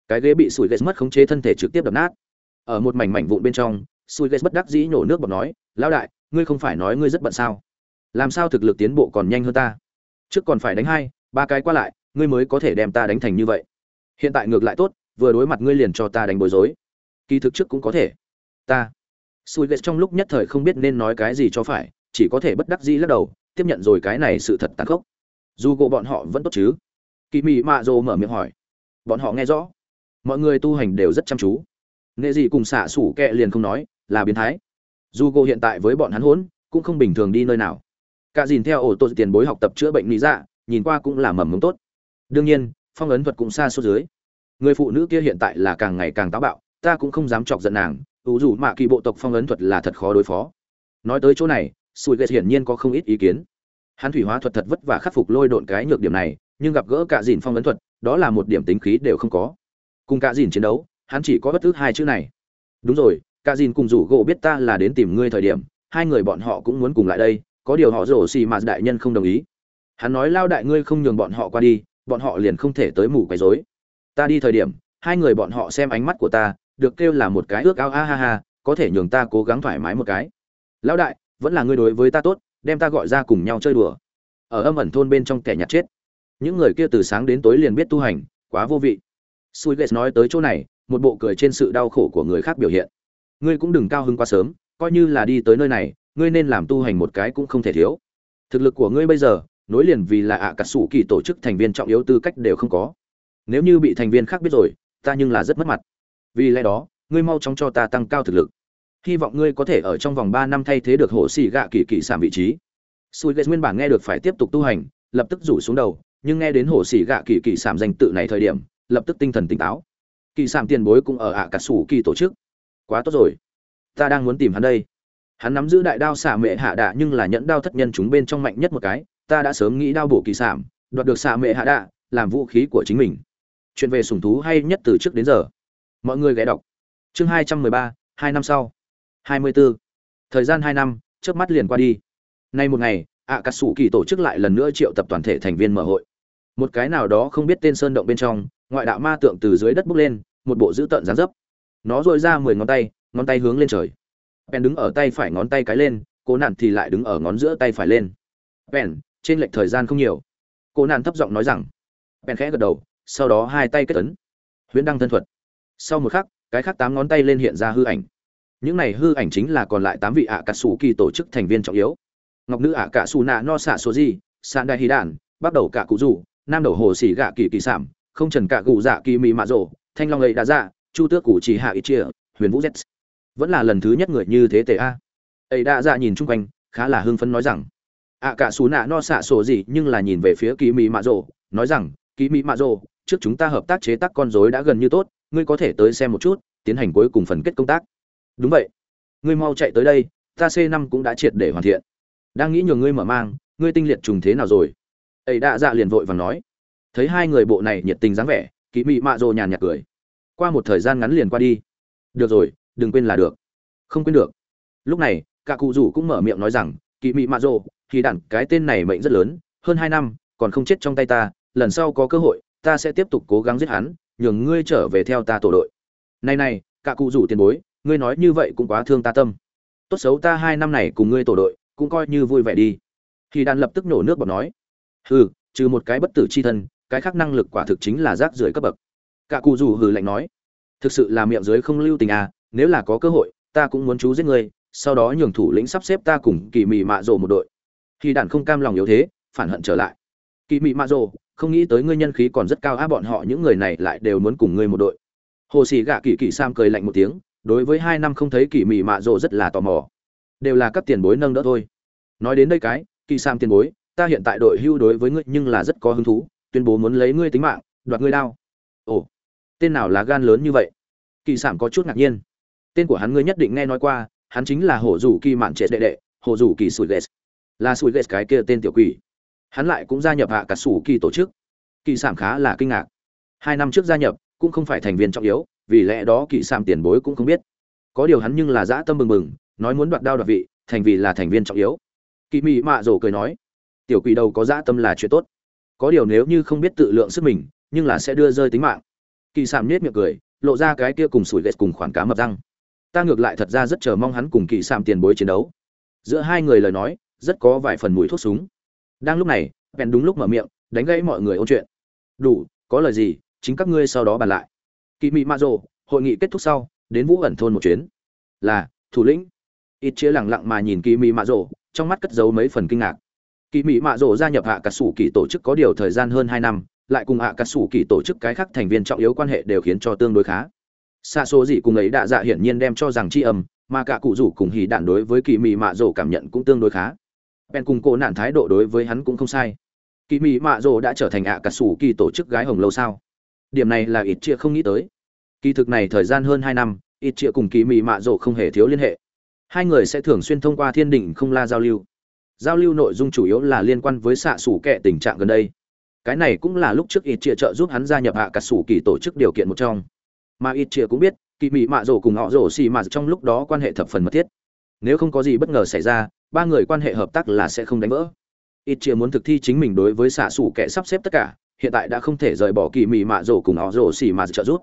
Cái ghế bị sủi ghét mất khống chế thân thể trực tiếp đập nát. Ở một mảnh mảnh vụn bên trong, sủi ghét bất đắc dĩ nhổ nước bọt nói, lão đại, ngươi không phải nói ngươi rất bận sao? Làm sao thực lực tiến bộ còn nhanh hơn ta? Trước còn phải đánh hai, ba cái qua lại, ngươi mới có thể đem ta đánh thành như vậy. Hiện tại ngược lại tốt, vừa đối mặt ngươi liền cho ta đánh bối rối. Kỳ thực trước cũng có thể. Ta. Sùi ghét trong lúc nhất thời không biết nên nói cái gì cho phải, chỉ có thể bất đắc dĩ lắc đầu tiếp nhận rồi cái này sự thật tàn khốc. Dù gỗ bọn họ vẫn tốt chứ? Kỳ mị mạ rồ mở miệng hỏi. Bọn họ nghe rõ. Mọi người tu hành đều rất chăm chú. Nghệ dị cùng xạ sủ kẹ liền không nói, là biến thái. Dù gỗ hiện tại với bọn hắn hỗn, cũng không bình thường đi nơi nào. Cả dìn theo ổ tội tiền bối học tập chữa bệnh lý dạ nhìn qua cũng là mầm mống tốt. Đương nhiên, phong ấn thuật cũng xa số dưới. Người phụ nữ kia hiện tại là càng ngày càng táo bạo, ta cũng không dám chọc giận nàng, ủ dù mạ kỳ bộ tộc phong ấn thuật là thật khó đối phó. Nói tới chỗ này sùi ghét hiển nhiên có không ít ý kiến. Hắn thủy hóa thuật thật vất vả khắc phục lôi độn cái nhược điểm này, nhưng gặp gỡ cả dìn phong ấn thuật, đó là một điểm tính khí đều không có. Cùng cả dìn chiến đấu, hắn chỉ có bất tức hai chữ này. Đúng rồi cả dìn cùng rủ gỗ biết ta là đến tìm ngươi thời điểm, hai người bọn họ cũng muốn cùng lại đây, có điều họ rổ xì mà đại nhân không đồng ý. Hắn nói, lao đại ngươi không nhường bọn họ qua đi, bọn họ liền không thể tới mù quấy rối. Ta đi thời điểm, hai người bọn họ xem ánh mắt của ta, được kêu là một cái ước ao a ha ha, có thể nhường ta cố gắng thoải mái một cái. Lão đại vẫn là ngươi đối với ta tốt, đem ta gọi ra cùng nhau chơi đùa. Ở âm ẩn thôn bên trong kẻ nhặt chết. Những người kia từ sáng đến tối liền biết tu hành, quá vô vị. Sui gates nói tới chỗ này, một bộ cười trên sự đau khổ của người khác biểu hiện. Ngươi cũng đừng cao hứng quá sớm, coi như là đi tới nơi này, ngươi nên làm tu hành một cái cũng không thể thiếu. Thực lực của ngươi bây giờ, nối liền vì là ạ à cà sủ kỳ tổ chức thành viên trọng yếu tư cách đều không có. Nếu như bị thành viên khác biết rồi, ta nhưng là rất mất mặt. Vì lẽ đó, ngươi mau chóng cho ta tăng cao thực lực hy vọng ngươi có thể ở trong vòng ba năm thay thế được hồ xì gạ kỳ kỳ sảm vị trí. Sùi ghét nguyên bản nghe được phải tiếp tục tu hành, lập tức rủ xuống đầu, nhưng nghe đến hồ xì gạ kỳ kỳ sảm danh tự này thời điểm, lập tức tinh thần tỉnh táo. Kỳ sảm tiền bối cũng ở ạ cả sủ kỳ tổ chức. Quá tốt rồi. Ta đang muốn tìm hắn đây. Hắn nắm giữ đại đao xả mệ hạ đạ nhưng là nhẫn đao thất nhân chúng bên trong mạnh nhất một cái, ta đã sớm nghĩ đao bổ kỳ sảm, đoạt được xả mệ hạ đạ, làm vũ khí của chính mình. Chuyện về sủng thú hay nhất từ trước đến giờ. Mọi người ghé đọc. Chương hai trăm mười ba, hai năm sau hai mươi bốn thời gian hai năm trước mắt liền qua đi. Nay một ngày ạ cà sủ kỳ tổ chức lại lần nữa triệu tập toàn thể thành viên mở hội. Một cái nào đó không biết tên sơn động bên trong, ngoại đạo ma tượng từ dưới đất bốc lên, một bộ dữ tợn dáng dấp. Nó dội ra mười ngón tay ngón tay hướng lên trời. Ben đứng ở tay phải ngón tay cái lên, cố nạn thì lại đứng ở ngón giữa tay phải lên. Ben trên lệch thời gian không nhiều. Cố nạn thấp giọng nói rằng. Ben khẽ gật đầu, sau đó hai tay kết ấn. Huyễn đăng thân thuật. Sau một khắc, cái khác tám ngón tay lên hiện ra hư ảnh những này hư ảnh chính là còn lại tám vị ạ cà sủ kỳ tổ chức thành viên trọng yếu. Ngọc nữ ạ cà sủ nạ no xạ số gì sàn đại hí đản bắt đầu cả cụ rủ, nam đầu hồ xỉ gạ kỳ kỳ sảm không trần cả cụ dạ kỳ mị mạ rổ thanh long ấy đã ra dạ, chu tước cụ chỉ hạ ít chia, huyền vũ z vẫn là lần thứ nhất người như thế tề a. Ấy đã dạ nhìn chung quanh, khá là hưng phấn nói rằng ạ cả xù nạ no xạ sổ gì nhưng là nhìn về phía kỳ mị mạ rổ nói rằng kỳ mị mạ rổ trước chúng ta hợp tác chế tác con rối đã gần như tốt, ngươi có thể tới xem một chút, tiến hành cuối cùng phần kết công tác đúng vậy. Ngươi mau chạy tới đây, ta c năm cũng đã triệt để hoàn thiện. Đang nghĩ nhường ngươi mở mang, ngươi tinh liệt trùng thế nào rồi? Ấy đã dạ liền vội và nói. Thấy hai người bộ này nhiệt tình dáng vẻ kỳ mị mạ rồ nhàn nhạt cười. Qua một thời gian ngắn liền qua đi. Được rồi, đừng quên là được. Không quên được. Lúc này, cả cụ rủ cũng mở miệng nói rằng kỳ mị mạ rồ thì đẳng cái tên này mệnh rất lớn, hơn hai năm, còn không chết trong tay ta, lần sau có cơ hội, ta sẽ tiếp tục cố gắng giết hắn, nhường ngươi trở về theo ta tổ đội. Này này, cả cụ rủ tiền bối ngươi nói như vậy cũng quá thương ta tâm. Tốt xấu ta hai năm này cùng ngươi tổ đội, cũng coi như vui vẻ đi. Khi đàn lập tức nổ nước bọt nói, hừ, trừ một cái bất tử c h i thân, cái khác năng lực quả thực chính là rác rưởi cấp bậc. Cả cụ rủ hừ lạnh nói, thực sự là miệng dưới không lưu tình à nếu là có cơ hội, ta cũng muốn chú giết ngươi, sau đó nhường thủ lĩnh sắp xếp ta cùng kỳ mị mạ rồ một đội. Khi đàn không cam lòng yếu thế, phản hận trở lại. Kỳ mị mạ rồ, không nghĩ tới ngươi nhân khí còn rất cao á, bọn họ những người này lại đều muốn cùng ngươi một đội. Hồ sĩ gạ kỳ kỳ sam cười lạnh một tiếng đối với hai năm không thấy kỳ mị mạ rộ rất là tò mò. Đều là các tiền bối nâng đỡ thôi. Nói đến đây cái, kỳ sam tiền bối, ta hiện tại đội hưu đối với ngươi nhưng là rất có hứng thú, tuyên bố muốn lấy ngươi tính mạng, đoạt ngươi đao. Ồ, tên nào là gan lớn như vậy? Kỳ sản có chút ngạc nhiên. Tên của hắn ngươi nhất định nghe nói qua, hắn chính là hổ rủ kỳ mạn trệ đệ đệ, hổ rủ kỳ sủi ghét là sủi ghét cái kia tên tiểu quỷ. Hắn lại cũng gia nhập hạ cả sủ kỳ tổ chức. Kỳ sản khá là kinh ngạc. Hai năm trước gia nhập, cũng không phải thành viên trọng yếu vì lẽ đó kỵ sản tiền bối cũng không biết. Có điều hắn nhưng là dã tâm mừng mừng nói muốn đoạt đao đoạt vị, thành vì là thành viên trọng yếu. Kỵ mị mạ rồ cười nói, tiểu quỷ đầu có dã tâm là chuyện tốt. Có điều nếu như không biết tự lượng sức mình, nhưng là sẽ đưa rơi tính mạng. Kỳ sản nết miệng cười, lộ ra cái kia cùng sủi ghét cùng khoản cá mập răng. Ta ngược lại thật ra rất chờ mong hắn cùng kỳ sản tiền bối chiến đấu. Giữa hai người lời nói, rất có vài phần mùi thuốc súng. Đang lúc này, bèn đúng lúc mở miệng, đánh gãy mọi người ôn chuyện. Đủ, có lời gì, chính các ngươi sau đó bàn lại kỳ mị ma rồ, hội nghị kết thúc sau, đến vũ ẩn thôn một chuyến. Là, thủ lĩnh. Ít chia lẳng lặng mà nhìn kỳ mị mạ rồ, trong mắt cất giấu mấy phần kinh ngạc. Kỳ mị mạ rồ gia nhập hạ cà sủ kỳ tổ chức có điều thời gian hơn hai năm, lại cùng hạ cà sủ kỳ tổ chức cái khác thành viên trọng yếu quan hệ đều khiến cho tương đối khá. Xa số gì cùng ấy đã dạ hiển nhiên đem cho rằng tri âm, mà cả cụ rủ cùng hì đạn đối với kỳ mị mạ rồ cảm nhận cũng tương đối khá. Bèn cùng cô nạn thái độ đối với hắn cũng không sai. Kỳ mị mạ rồ đã trở thành hạ cà sủ kỳ tổ chức gái hồng lâu sao? Điểm này là ít chia không nghĩ tới. Kỳ thực này thời gian hơn hai năm, ít chia cùng kỳ mỹ mạ rộ không hề thiếu liên hệ. Hai người sẽ thường xuyên thông qua thiên đình không la giao lưu. Giao lưu nội dung chủ yếu là liên quan với xạ xủ kệ tình trạng gần đây. Cái này cũng là lúc trước ít chia trợ giúp hắn gia nhập hạ cả xủ kỳ tổ chức điều kiện một trong. Mà ít chia cũng biết, kỳ mỹ mạ rổ cùng họ rổ xì mà trong lúc đó quan hệ thập phần mật thiết. Nếu không có gì bất ngờ xảy ra, ba người quan hệ hợp tác là sẽ không đánh vỡ. Ít chia muốn thực thi chính mình đối với xạ xủ kệ sắp xếp tất cả hiện tại đã không thể rời bỏ kỳ mị mạ rổ cùng họ rổ xì mà trợ giúp.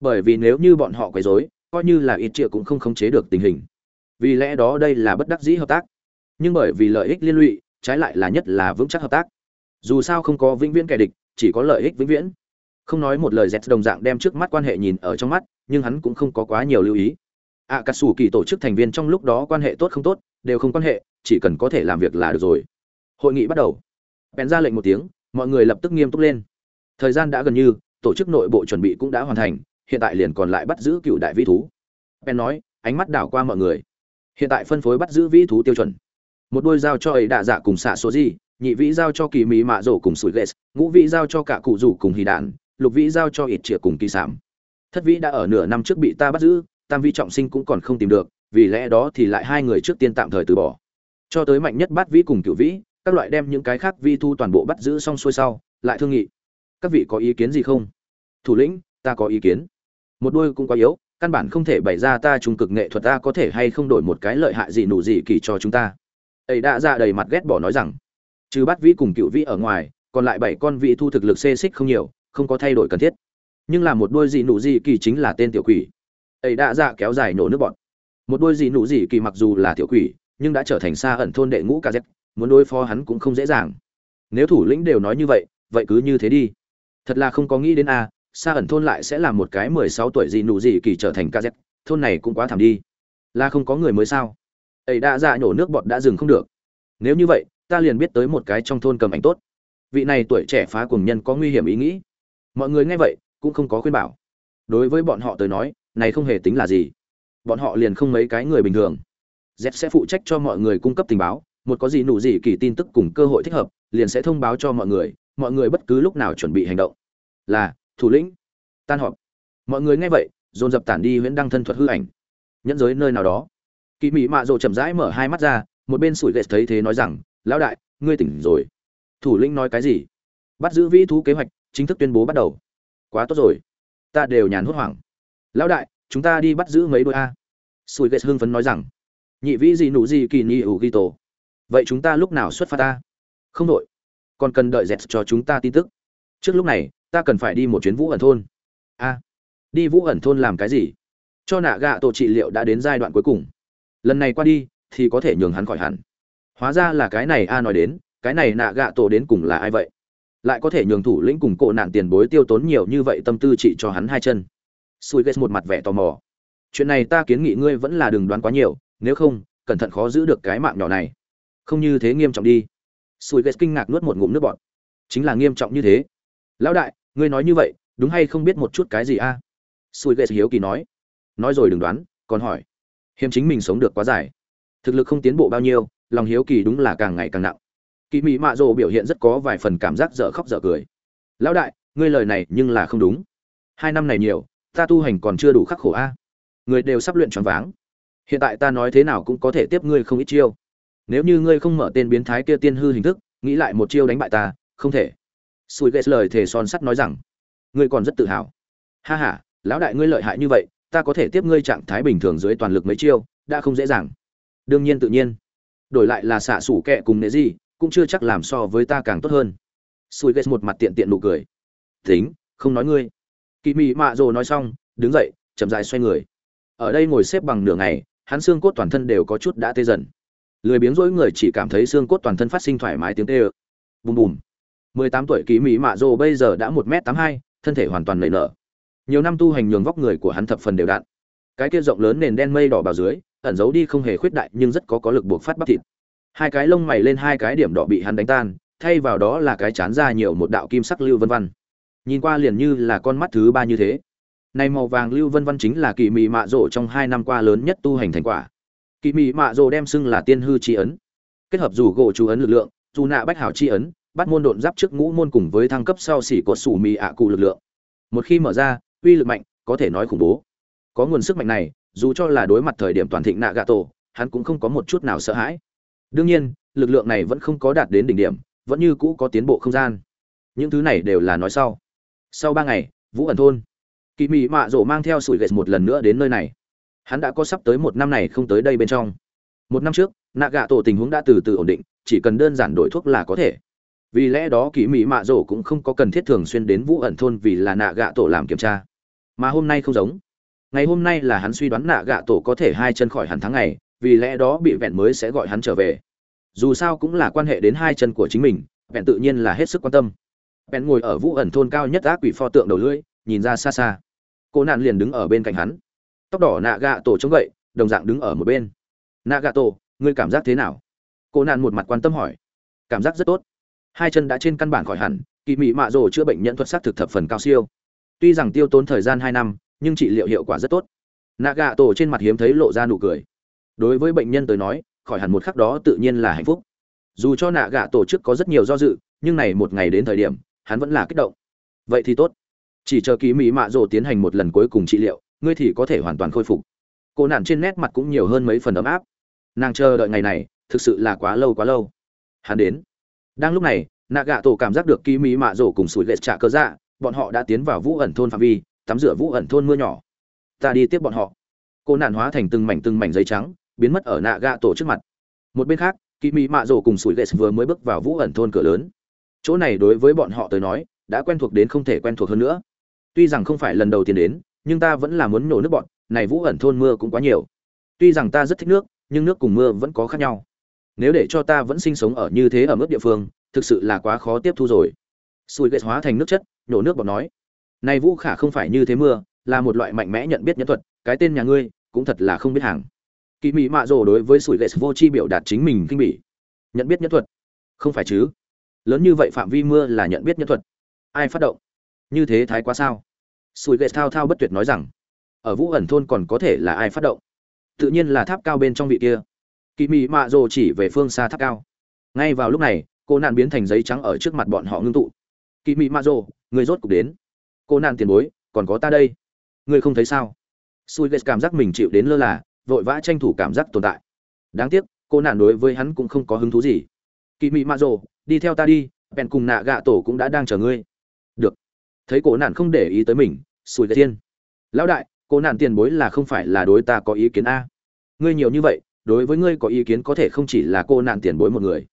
Bởi vì nếu như bọn họ quấy rối, coi như là ít triệu cũng không khống chế được tình hình. Vì lẽ đó đây là bất đắc dĩ hợp tác. Nhưng bởi vì lợi ích liên lụy, trái lại là nhất là vững chắc hợp tác. Dù sao không có vĩnh viễn kẻ địch, chỉ có lợi ích vĩnh viễn. Không nói một lời dẹt đồng dạng đem trước mắt quan hệ nhìn ở trong mắt, nhưng hắn cũng không có quá nhiều lưu ý. Ạ cà sủ kỳ tổ chức thành viên trong lúc đó quan hệ tốt không tốt, đều không quan hệ, chỉ cần có thể làm việc là được rồi. Hội nghị bắt đầu. Bèn ra lệnh một tiếng mọi người lập tức nghiêm túc lên. Thời gian đã gần như, tổ chức nội bộ chuẩn bị cũng đã hoàn thành, hiện tại liền còn lại bắt giữ cựu đại vĩ thú. Ben nói, ánh mắt đảo qua mọi người. Hiện tại phân phối bắt giữ vĩ thú tiêu chuẩn. Một đôi giao cho ấy đạ dạ cùng xạ số gì, nhị vĩ giao cho kỳ mỹ mạ rổ cùng sủi ghét ngũ vĩ giao cho cả cụ rủ cùng hì đạn, lục vĩ giao cho ít chĩa cùng kỳ sảm thất vĩ đã ở nửa năm trước bị ta bắt giữ, tam vĩ trọng sinh cũng còn không tìm được, vì lẽ đó thì lại hai người trước tiên tạm thời từ bỏ. Cho tới mạnh nhất bát vĩ cùng cựu vĩ các loại đem những cái khác vi thu toàn bộ bắt giữ xong xuôi sau, lại thương nghị. Các vị có ý kiến gì không? Thủ lĩnh, ta có ý kiến. Một đôi cũng quá yếu, căn bản không thể bày ra ta trung cực nghệ thuật ta có thể hay không đổi một cái lợi hại gì nụ gì kỳ cho chúng ta. Ấy đã ra đầy mặt ghét bỏ nói rằng, trừ bắt vĩ cùng cựu vĩ ở ngoài, còn lại bảy con vị thu thực lực xê xích không nhiều, không có thay đổi cần thiết. Nhưng là một đôi gì nụ gì kỳ chính là tên tiểu quỷ. Ấy đã ra kéo dài nổ nước bọn. Một đôi gì nụ gì kỳ mặc dù là tiểu quỷ, nhưng đã trở thành xa ẩn thôn đệ ngũ ca z muốn đối phó hắn cũng không dễ dàng. Nếu thủ lĩnh đều nói như vậy vậy cứ như thế đi. Thật là không có nghĩ đến a xa ẩn thôn lại sẽ là một cái mười sáu tuổi gì nụ gì kỳ trở thành ca z thôn này cũng quá thảm đi. Là không có người mới sao? Ấy đã dạ nhổ nước bọt đã dừng không được. Nếu như vậy, ta liền biết tới một cái trong thôn cầm ảnh tốt. Vị này tuổi trẻ phá cùng nhân có nguy hiểm ý nghĩ. Mọi người nghe vậy, cũng không có khuyên bảo. Đối với bọn họ tới nói, này không hề tính là gì. Bọn họ liền không mấy cái người bình thường. Z sẽ phụ trách cho mọi người cung cấp tình báo một có gì nụ gì kỳ tin tức cùng cơ hội thích hợp, liền sẽ thông báo cho mọi người mọi người bất cứ lúc nào chuẩn bị hành động. Là, thủ lĩnh, tan họp. Mọi người nghe vậy, dồn dập tản đi huyễn đăng thân thuật hư ảnh. Nhẫn giới nơi nào đó. Kỳ mỹ mạ rồ chậm rãi mở hai mắt ra, một bên sủi ghét thấy thế nói rằng, lão đại, ngươi tỉnh rồi. Thủ lĩnh nói cái gì? Bắt giữ vĩ thú kế hoạch, chính thức tuyên bố bắt đầu. Quá tốt rồi. Ta đều nhàn hốt hoảng. Lão đại, chúng ta đi bắt giữ mấy đôi a. Sủi ghét hưng phấn nói rằng, nhị vĩ gì nụ gì kỳ nhị ủ ghi tổ vậy chúng ta lúc nào xuất phát ta? Không đội còn cần đợi dẹt cho chúng ta tin tức. Trước lúc này, ta cần phải đi một chuyến vũ ẩn thôn. A. Đi vũ ẩn thôn làm cái gì? Cho nạ gạ tổ trị liệu đã đến giai đoạn cuối cùng. Lần này qua đi, thì có thể nhường hắn khỏi hẳn. Hóa ra là cái này a nói đến, cái này nạ gạ tổ đến cùng là ai vậy? Lại có thể nhường thủ lĩnh cùng cộ nạn tiền bối tiêu tốn nhiều như vậy tâm tư trị cho hắn hai chân. Sùi ghét một mặt vẻ tò mò. Chuyện này ta kiến nghị ngươi vẫn là đừng đoán quá nhiều, nếu không, cẩn thận khó giữ được cái mạng nhỏ này không như thế nghiêm trọng đi. Sùi ghét kinh ngạc nuốt một ngụm nước bọt. Chính là nghiêm trọng như thế. Lão đại, ngươi nói như vậy, đúng hay không biết một chút cái gì a? À? sùi ghét hiếu kỳ nói. Nói rồi đừng đoán, còn hỏi. Hiếm chính mình sống được quá dài. Thực lực không tiến bộ bao nhiêu, lòng hiếu kỳ đúng là càng ngày càng nặng. Kỳ mị mạ rồ biểu hiện rất có vài phần cảm giác dở khóc dở cười. Lão đại, ngươi lời này nhưng là không đúng. Hai năm này nhiều, ta tu hành còn chưa đủ khắc khổ a. Người đều sắp luyện tròn váng. Hiện tại ta nói thế nào cũng có thể tiếp ngươi không ít chiêu nếu như ngươi không mở tên biến thái kia tiên hư hình thức, nghĩ lại một chiêu đánh bại ta, không thể. Sùi ghê lời thề son sắt nói rằng, ngươi còn rất tự hào. Ha ha, lão đại ngươi lợi hại như vậy, ta có thể tiếp ngươi trạng thái bình thường dưới toàn lực mấy chiêu, đã không dễ dàng. Đương nhiên tự nhiên. Đổi lại là xạ sủ kẹ cùng nệ gì cũng chưa chắc làm so với ta càng tốt hơn. Sùi ghê một mặt tiện tiện nụ cười. Tính, không nói ngươi. Kỳ mị mạ rồ nói xong, đứng dậy, chậm dài xoay người. Ở đây ngồi xếp bằng nửa ngày, hắn xương cốt toàn thân đều có chút đã tê dần lười biếng rỗi người chỉ cảm thấy xương cốt toàn thân phát sinh thoải mái tiếng tê ơ. Bùm bùm. Mười tám tuổi kỳ mỹ mạ rô bây giờ đã một m tám hai, thân thể hoàn toàn nảy nở. Nhiều năm tu hành nhường vóc người của hắn thập phần đều đặn. Cái kia rộng lớn nền đen mây đỏ bào dưới, ẩn giấu đi không hề khuyết đại nhưng rất có có lực buộc phát bắp thịt. Hai cái lông mày lên hai cái điểm đỏ bị hắn đánh tan, thay vào đó là cái chán ra nhiều một đạo kim sắc lưu vân văn. Nhìn qua liền như là con mắt thứ ba như thế. Này màu vàng lưu vân văn chính là kỳ mị mạ rộ trong hai năm qua lớn nhất tu hành thành quả kỳ mị mạ Rồ đem xưng là tiên hư chi ấn. Kết hợp dù gỗ chú ấn lực lượng, dù nạ bách hảo chi ấn, bắt môn độn giáp trước ngũ môn cùng với thăng cấp sau xỉ có sủ mị ạ cụ lực lượng. Một khi mở ra, uy lực mạnh, có thể nói khủng bố. Có nguồn sức mạnh này, dù cho là đối mặt thời điểm toàn thịnh nạ gạ tổ hắn cũng không có một chút nào sợ hãi. Đương nhiên, lực lượng này vẫn không có đạt đến đỉnh điểm, vẫn như cũ có tiến bộ không gian. Những thứ này đều là nói sau. Sau ba ngày, vũ ẩn thôn kỳ mị mạ rổ mang theo sủi gậy một lần nữa đến nơi này hắn đã có sắp tới một năm này không tới đây bên trong. Một năm trước nạ gạ tổ tình huống đã từ từ ổn định, chỉ cần đơn giản đổi thuốc là có thể. Vì lẽ đó kỳ mỹ mạ rổ cũng không có cần thiết thường xuyên đến vũ ẩn thôn vì là nạ gạ tổ làm kiểm tra. Mà hôm nay không giống. Ngày hôm nay là hắn suy đoán nạ gạ tổ có thể hai chân khỏi hẳn tháng ngày, vì lẽ đó bị vẹn mới sẽ gọi hắn trở về. Dù sao cũng là quan hệ đến hai chân của chính mình, vẹn tự nhiên là hết sức quan tâm. Vẹn ngồi ở vũ ẩn thôn cao nhất ác quỷ pho tượng đầu lưỡi, nhìn ra xa xa. Cô nạn liền đứng ở bên cạnh hắn tóc đỏ nạ gạ tổ chống gậy, đồng dạng đứng ở một bên. Nạ gạ tổ ngươi cảm giác thế nào? Cô nạn một mặt quan tâm hỏi. Cảm giác rất tốt. Hai chân đã trên căn bản khỏi hẳn kỳ mị mạ rồ chữa bệnh nhân thuật sắc thực thập phần cao siêu. Tuy rằng tiêu tốn thời gian hai năm, nhưng trị liệu hiệu quả rất tốt. Nạ gạ tổ trên mặt hiếm thấy lộ ra nụ cười. Đối với bệnh nhân tới nói, khỏi hẳn một khắc đó tự nhiên là hạnh phúc. Dù cho nạ gạ tổ chức có rất nhiều do dự, nhưng này một ngày đến thời điểm, hắn vẫn là kích động. Vậy thì tốt. Chỉ chờ kỳ mỹ mạ rồ tiến hành một lần cuối cùng trị liệu ngươi thì có thể hoàn toàn khôi phục. Cô nạn trên nét mặt cũng nhiều hơn mấy phần ấm áp. Nàng chờ đợi ngày này, thực sự là quá lâu quá lâu. Hắn đến. Đang lúc này nạ gạ tổ cảm giác được kỳ mỹ mạ rổ cùng sủi lệ trả cơ dạ bọn họ đã tiến vào vũ ẩn thôn phạm vi, tắm rửa vũ ẩn thôn mưa nhỏ. Ta đi tiếp bọn họ. Cô nạn hóa thành từng mảnh từng mảnh giấy trắng, biến mất ở nạ gạ tổ trước mặt. Một bên khác kỳ mỹ mạ rổ cùng sủi lệ vừa mới bước vào vũ ẩn thôn cửa lớn. Chỗ này đối với bọn họ tới nói, đã quen thuộc đến không thể quen thuộc hơn nữa. Tuy rằng không phải lần đầu tiên đến nhưng ta vẫn là muốn nổ nước bọn, này vũ ẩn thôn mưa cũng quá nhiều. Tuy rằng ta rất thích nước, nhưng nước cùng mưa vẫn có khác nhau. Nếu để cho ta vẫn sinh sống ở như thế ở mức địa phương, thực sự là quá khó tiếp thu rồi. Sùi ghét hóa thành nước chất, nổ nước bọt nói. Này vũ khả không phải như thế mưa, là một loại mạnh mẽ nhận biết nhân thuật, cái tên nhà ngươi cũng thật là không biết hàng. Kỳ mỹ mạ rồ đối với sủi ghét vô chi biểu đạt chính mình kinh bỉ. Nhận biết nhân thuật? Không phải chứ. Lớn như vậy phạm vi mưa là nhận biết nhân thuật. Ai phát động? Như thế thái quá sao? Sùi ghét thao thao bất tuyệt nói rằng, ở vũ ẩn thôn còn có thể là ai phát động? Tự nhiên là tháp cao bên trong vị kia. Kỳ mị mạ rồ chỉ về phương xa tháp cao. Ngay vào lúc này, cô nạn biến thành giấy trắng ở trước mặt bọn họ ngưng tụ. Kỳ mị mạ rồ người rốt cục đến. Cô nạn tiền bối, còn có ta đây. Người không thấy sao? Sùi ghét cảm giác mình chịu đến lơ là, vội vã tranh thủ cảm giác tồn tại. Đáng tiếc, cô nạn đối với hắn cũng không có hứng thú gì. Kỳ mị mạ rồ đi theo ta đi, bèn cùng nạ gạ tổ cũng đã đang chờ ngươi. Được thấy cổ nạn không để ý tới mình sùi ghét tiên lão đại cô nạn tiền bối là không phải là đối ta có ý kiến a. Ngươi nhiều như vậy, đối với ngươi có ý kiến có thể không chỉ là cô nạn tiền bối một người.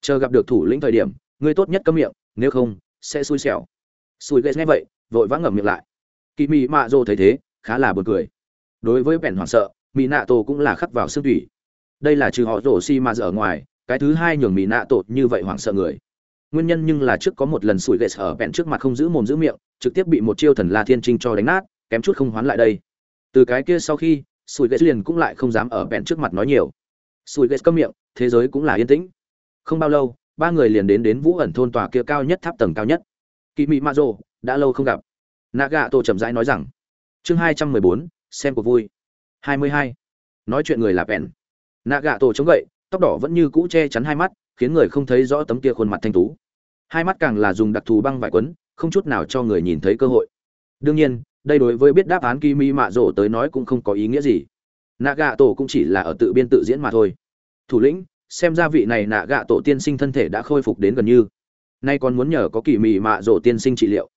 Chờ gặp được thủ lĩnh thời điểm, ngươi tốt nhất cấm miệng, nếu không, sẽ xui xẻo. Xui ghét nghe vậy, vội vã ngậm miệng lại. Kỳ mị mạ dô thấy thế, khá là buồn cười. Đối với bèn hoảng sợ mỹ nạ tổ cũng là khắc vào xương thủy đây là trừ họ rổ xi mà ở ngoài, cái thứ hai nhường mỹ nạ tổ như vậy hoảng sợ người nguyên nhân nhưng là trước có một lần sủi ghét ở bẹn trước mặt không giữ mồm giữ miệng, trực tiếp bị một chiêu thần la thiên trinh cho đánh nát, kém chút không hoán lại đây. Từ cái kia sau khi, sủi ghét liền cũng lại không dám ở bẹn trước mặt nói nhiều. Sủi ghét câm miệng, thế giới cũng là yên tĩnh. Không bao lâu, ba người liền đến đến vũ ẩn thôn tòa kia cao nhất tháp tầng cao nhất. Kỳ mị ma rô đã lâu không gặp. Naga tổ chậm rãi nói rằng, chương hai trăm mười bốn, xem cuộc vui. Hai mươi hai. Nói chuyện người là bèn naga tổ chống gậy, tóc đỏ vẫn như cũ che chắn hai mắt khiến người không thấy rõ tấm kia khuôn mặt thanh tú. Hai mắt càng là dùng đặc thù băng vải quấn, không chút nào cho người nhìn thấy cơ hội. Đương nhiên, đây đối với biết đáp án kỳ mỹ mạ rổ tới nói cũng không có ý nghĩa gì. Nạ gạ tổ cũng chỉ là ở tự biên tự diễn mà thôi. Thủ lĩnh, xem ra vị này nạ gạ tổ tiên sinh thân thể đã khôi phục đến gần như. Nay còn muốn nhờ có kỳ mị mạ rổ tiên sinh trị liệu.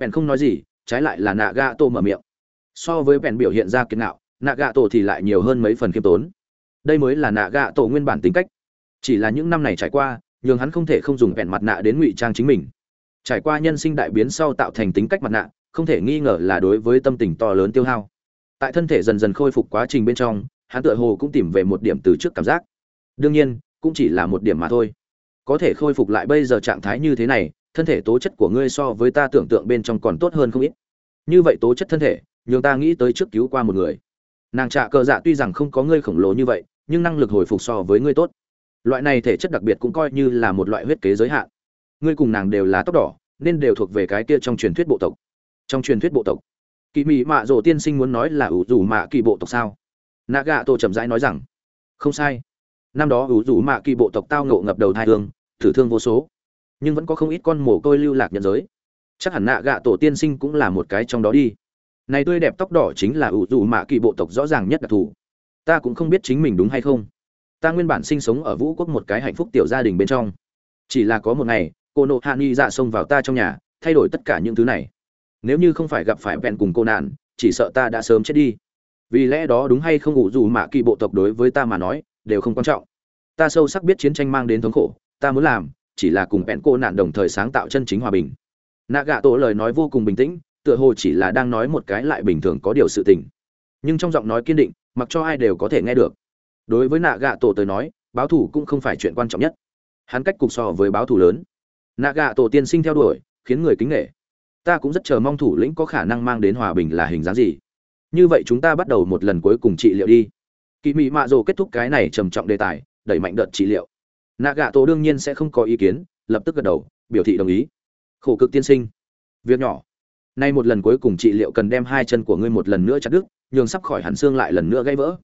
Bèn không nói gì, trái lại là nạ gạ tổ mở miệng. So với bèn biểu hiện ra kiên nạo nạ gạ tổ thì lại nhiều hơn mấy phần khiêm tốn. Đây mới là nạ gạ tổ nguyên bản tính cách chỉ là những năm này trải qua, nhường hắn không thể không dùng vẹn mặt nạ đến ngụy trang chính mình. Trải qua nhân sinh đại biến sau tạo thành tính cách mặt nạ, không thể nghi ngờ là đối với tâm tình to lớn tiêu hao. Tại thân thể dần dần khôi phục quá trình bên trong, hắn tựa hồ cũng tìm về một điểm từ trước cảm giác. Đương nhiên, cũng chỉ là một điểm mà thôi. Có thể khôi phục lại bây giờ trạng thái như thế này, thân thể tố chất của ngươi so với ta tưởng tượng bên trong còn tốt hơn không ít. Như vậy tố chất thân thể, nhường ta nghĩ tới trước cứu qua một người. Nàng trạ cờ dạ tuy rằng không có ngươi khổng lồ như vậy, nhưng năng lực hồi phục so với ngươi tốt loại này thể chất đặc biệt cũng coi như là một loại huyết kế giới hạn. Ngươi cùng nàng đều là tóc đỏ, nên đều thuộc về cái kia trong truyền thuyết bộ tộc. Trong truyền thuyết bộ tộc. Kỳ mị mạ rồ tiên sinh muốn nói là ủ rủ mạ kỳ bộ tộc sao? Nạ gạ tổ chậm rãi nói rằng, không sai. Năm đó ủ rủ mạ kỳ bộ tộc tao ngộ ngập đầu thai thương thử thương vô số. Nhưng vẫn có không ít con mồ côi lưu lạc nhận giới. Chắc hẳn nạ gạ tổ tiên sinh cũng là một cái trong đó đi. Này tươi đẹp tóc đỏ chính là ủ rủ mạ kỳ bộ tộc rõ ràng nhất đặc thù. Ta cũng không biết chính mình đúng hay không ta nguyên bản sinh sống ở vũ quốc một cái hạnh phúc tiểu gia đình bên trong. Chỉ là có một ngày, cô nộ hạ nghi dạ xông vào ta trong nhà, thay đổi tất cả những thứ này. Nếu như không phải gặp phải vẹn cùng cô nạn, chỉ sợ ta đã sớm chết đi. Vì lẽ đó đúng hay không ngủ dù mạ kỳ bộ tộc đối với ta mà nói, đều không quan trọng. Ta sâu sắc biết chiến tranh mang đến thống khổ, ta muốn làm, chỉ là cùng vẹn cô nạn đồng thời sáng tạo chân chính hòa bình. Nạ gạ tổ lời nói vô cùng bình tĩnh, tựa hồ chỉ là đang nói một cái lại bình thường có điều sự tình. Nhưng trong giọng nói kiên định, mặc cho ai đều có thể nghe được đối với nạ gạ tổ tới nói, báo thủ cũng không phải chuyện quan trọng nhất. Hắn cách cục so với báo thủ lớn. Nạ gạ tổ tiên sinh theo đuổi, khiến người kính nghệ ta cũng rất chờ mong thủ lĩnh có khả năng mang đến hòa bình là hình dáng gì. Như vậy chúng ta bắt đầu một lần cuối cùng trị liệu đi. Kỳ mị mạ rồ kết thúc cái này trầm trọng đề tài, đẩy mạnh đợt trị liệu. Nạ gạ tổ đương nhiên sẽ không có ý kiến, lập tức gật đầu, biểu thị đồng ý. Khổ cực tiên sinh. Việc nhỏ. Nay một lần cuối cùng trị liệu cần đem hai chân của ngươi một lần nữa chặt đứt, nhường sắp khỏi hẳn xương lại lần nữa gãy vỡ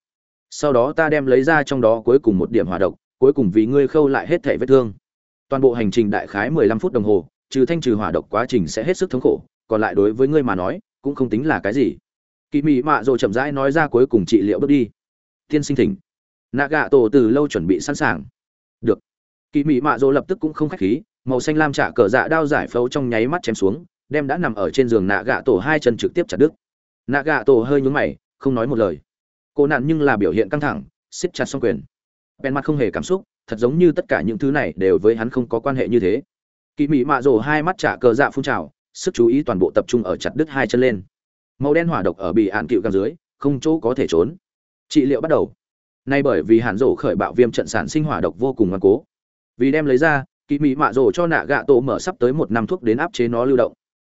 sau đó ta đem lấy ra trong đó cuối cùng một điểm hòa độc, cuối cùng vì ngươi khâu lại hết thể vết thương. Toàn bộ hành trình đại khái mười lăm phút đồng hồ, trừ thanh trừ hỏa độc quá trình sẽ hết sức thống khổ, còn lại đối với ngươi mà nói, cũng không tính là cái gì. Kỳ mị mạ rồi chậm rãi nói ra cuối cùng trị liệu bước đi. Tiên sinh thỉnh. Nạ gạ tổ từ lâu chuẩn bị sẵn sàng. Được. Kỳ mị mạ rồi lập tức cũng không khách khí, màu xanh lam trả cờ dạ đao giải phẫu trong nháy mắt chém xuống, đem đã nằm ở trên giường nạ gạ tổ hai chân trực tiếp chặt đứt. Nạ gạ tổ hơi nhúng mày, không nói một lời cô nạn nhưng là biểu hiện căng thẳng siết chặt xong quyền. Bèn mặt không hề cảm xúc thật giống như tất cả những thứ này đều với hắn không có quan hệ như thế. Kỳ mị mạ rồ hai mắt trả cờ dạ phun trào sức chú ý toàn bộ tập trung ở chặt đứt hai chân lên. Màu đen hỏa độc ở bị hạn cựu càng dưới không chỗ có thể trốn. Trị liệu bắt đầu. Nay bởi vì hàn rổ khởi bạo viêm trận sản sinh hỏa độc vô cùng ngoan cố. Vì đem lấy ra kỳ mị mạ rồ cho nạ gạ tổ mở sắp tới một năm thuốc đến áp chế nó lưu động.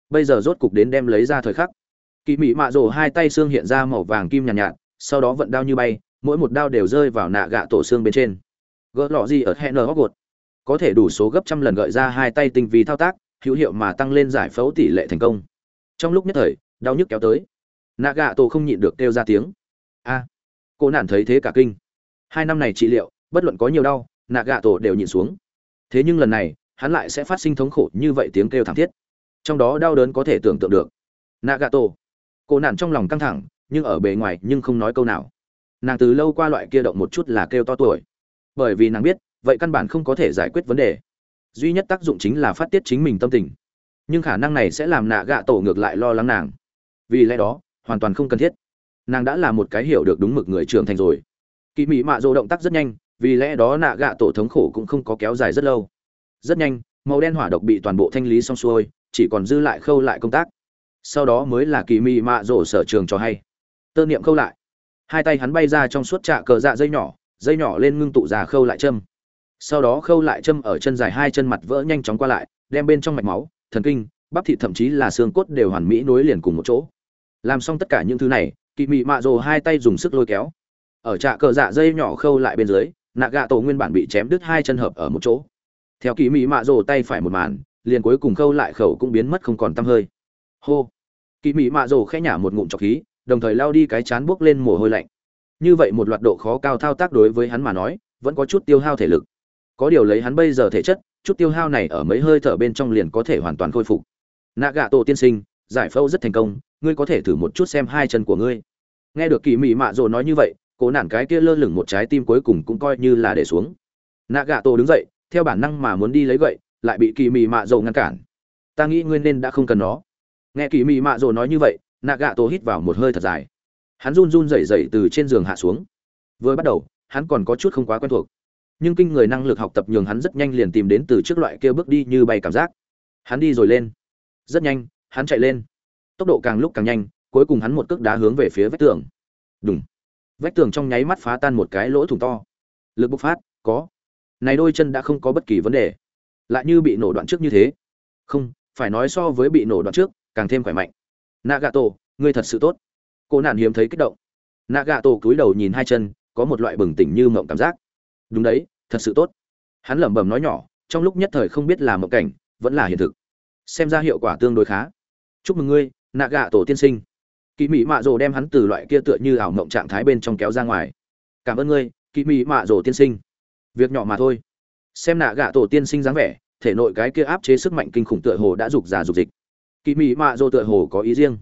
Bây giờ rốt cục đến đem lấy ra thời khắc. Kỳ mị mạ rồ hai tay xương hiện ra màu vàng kim nhàn nhạt, nhạt sau đó vận đao như bay, mỗi một đao đều rơi vào nạ gạ tổ xương bên trên. Gỡ lọ gì ở hẹn hóc gột. Có thể đủ số gấp trăm lần gợi ra hai tay tinh vi thao tác, hữu hiệu mà tăng lên giải phẫu tỷ lệ thành công. Trong lúc nhất thời, đau nhức kéo tới. Nạ gạ tổ không nhịn được kêu ra tiếng. A, cô nản thấy thế cả kinh. Hai năm này trị liệu, bất luận có nhiều đau, nạ gạ tổ đều nhịn xuống. Thế nhưng lần này, hắn lại sẽ phát sinh thống khổ như vậy tiếng kêu thảm thiết. Trong đó đau đớn có thể tưởng tượng được. Nạ gạ tổ. Cô nản trong lòng căng thẳng nhưng ở bề ngoài nhưng không nói câu nào. Nàng từ lâu qua loại kia động một chút là kêu to tuổi. Bởi vì nàng biết, vậy căn bản không có thể giải quyết vấn đề. Duy nhất tác dụng chính là phát tiết chính mình tâm tình. Nhưng khả năng này sẽ làm nạ gạ tổ ngược lại lo lắng nàng. Vì lẽ đó, hoàn toàn không cần thiết. Nàng đã là một cái hiểu được đúng mực người trưởng thành rồi. Kỳ mỹ mạ dỗ động tác rất nhanh, vì lẽ đó nạ gạ tổ thống khổ cũng không có kéo dài rất lâu. Rất nhanh, màu đen hỏa độc bị toàn bộ thanh lý xong xuôi, chỉ còn dư lại khâu lại công tác. Sau đó mới là kỳ mỹ mạ dỗ sở trường cho hay tơ niệm khâu lại. Hai tay hắn bay ra trong suốt trạ cờ dạ dây nhỏ dây nhỏ lên ngưng tụ già khâu lại châm. Sau đó khâu lại châm ở chân dài hai chân mặt vỡ nhanh chóng qua lại, đem bên trong mạch máu, thần kinh, bắp thịt thậm chí là xương cốt đều hoàn mỹ nối liền cùng một chỗ. Làm xong tất cả những thứ này kỳ mị mạ rồ hai tay dùng sức lôi kéo. Ở trạ cờ dạ dây nhỏ khâu lại bên dưới, nạ gạ tổ nguyên bản bị chém đứt hai chân hợp ở một chỗ. Theo kỳ mị mạ rồ tay phải một màn, liền cuối cùng khâu lại khẩu cũng biến mất không còn tăm hơi. Hô! Kỳ mị mạ rồ khẽ nhả một ngụm trọc khí đồng thời lao đi cái chán buốc lên mồ hôi lạnh. Như vậy một loạt độ khó cao thao tác đối với hắn mà nói, vẫn có chút tiêu hao thể lực. Có điều lấy hắn bây giờ thể chất, chút tiêu hao này ở mấy hơi thở bên trong liền có thể hoàn toàn khôi phục. Nạ gạ tổ tiên sinh, giải phẫu rất thành công, ngươi có thể thử một chút xem hai chân của ngươi. Nghe được kỳ mị mạ rồ nói như vậy, cố nản cái kia lơ lửng một trái tim cuối cùng cũng coi như là để xuống. Nạ gạ tổ đứng dậy, theo bản năng mà muốn đi lấy gậy, lại bị kỳ mị mạ rồ ngăn cản. Ta nghĩ ngươi nên đã không cần nó. Nghe kỳ mị mạ rồ nói như vậy nạ gạ tổ hít vào một hơi thật dài. Hắn run run rẩy rẩy từ trên giường hạ xuống. Vừa bắt đầu, hắn còn có chút không quá quen thuộc. Nhưng kinh người năng lực học tập nhường hắn rất nhanh liền tìm đến từ trước loại kia bước đi như bay cảm giác. Hắn đi rồi lên. Rất nhanh, hắn chạy lên. Tốc độ càng lúc càng nhanh, cuối cùng hắn một cước đá hướng về phía vách tường. Đúng vách tường trong nháy mắt phá tan một cái lỗ thủng to. Lực bộc phát, có. Này đôi chân đã không có bất kỳ vấn đề. Lại như bị nổ đoạn trước như thế. Không, phải nói so với bị nổ đoạn trước, càng thêm khỏe mạnh nagato, ngươi thật sự tốt. Cô nạn hiếm thấy kích động. Nagato cúi đầu nhìn hai chân, có một loại bừng tỉnh như mộng cảm giác. Đúng đấy, thật sự tốt. Hắn lẩm bẩm nói nhỏ, trong lúc nhất thời không biết là mộng cảnh, vẫn là hiện thực. Xem ra hiệu quả tương đối khá. Chúc mừng ngươi nạ gạ tổ tiên sinh. Kỳ mỹ mạ rồ đem hắn từ loại kia tựa như ảo mộng trạng thái bên trong kéo ra ngoài. Cảm ơn ngươi kỳ mỹ mạ rồ tiên sinh. Việc nhỏ mà thôi. Xem nạ gạ tổ tiên sinh dáng vẻ, thể nội cái kia áp chế sức mạnh kinh khủng tựa hồ đã dục già dục dịch kỳ mỹ mạ rồ tựa hồ có ý riêng.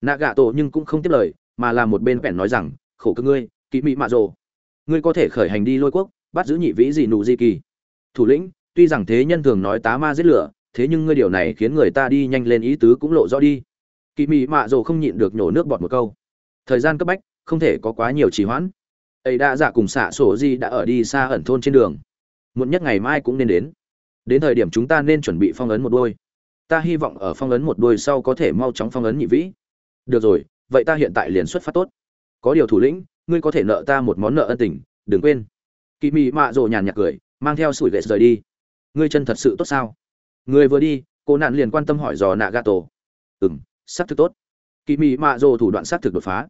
Nạ gạ tổ nhưng cũng không tiếp lời, mà là một bên vẹn nói rằng, khổ cơ ngươi, kỳ mỹ mạ rồ. Ngươi có thể khởi hành đi lôi quốc, bắt giữ nhị vĩ gì nụ di kỳ. Thủ lĩnh, tuy rằng thế nhân thường nói tá ma giết lửa, thế nhưng ngươi điều này khiến người ta đi nhanh lên ý tứ cũng lộ rõ đi. Kỳ mị mạ rồ không nhịn được nhổ nước bọt một câu. Thời gian cấp bách, không thể có quá nhiều trì hoãn. Ấy đã giả cùng xạ sổ di đã ở đi xa ẩn thôn trên đường. Muộn nhất ngày mai cũng nên đến. Đến thời điểm chúng ta nên chuẩn bị phong ấn một đôi ta hy vọng ở phong ấn một đôi sau có thể mau chóng phong ấn nhị vĩ. Được rồi, vậy ta hiện tại liền xuất phát tốt. Có điều thủ lĩnh, ngươi có thể nợ ta một món nợ ân tình, đừng quên. Kỳ mị mạ rồ nhàn nhạt cười, mang theo sủi gậy rời đi. Ngươi chân thật sự tốt sao? Người vừa đi, cô nạn liền quan tâm hỏi dò nạ gà tổ ừng c thực tốt. Kỳ mị mạ rồ thủ đoạn xác thực đột phá.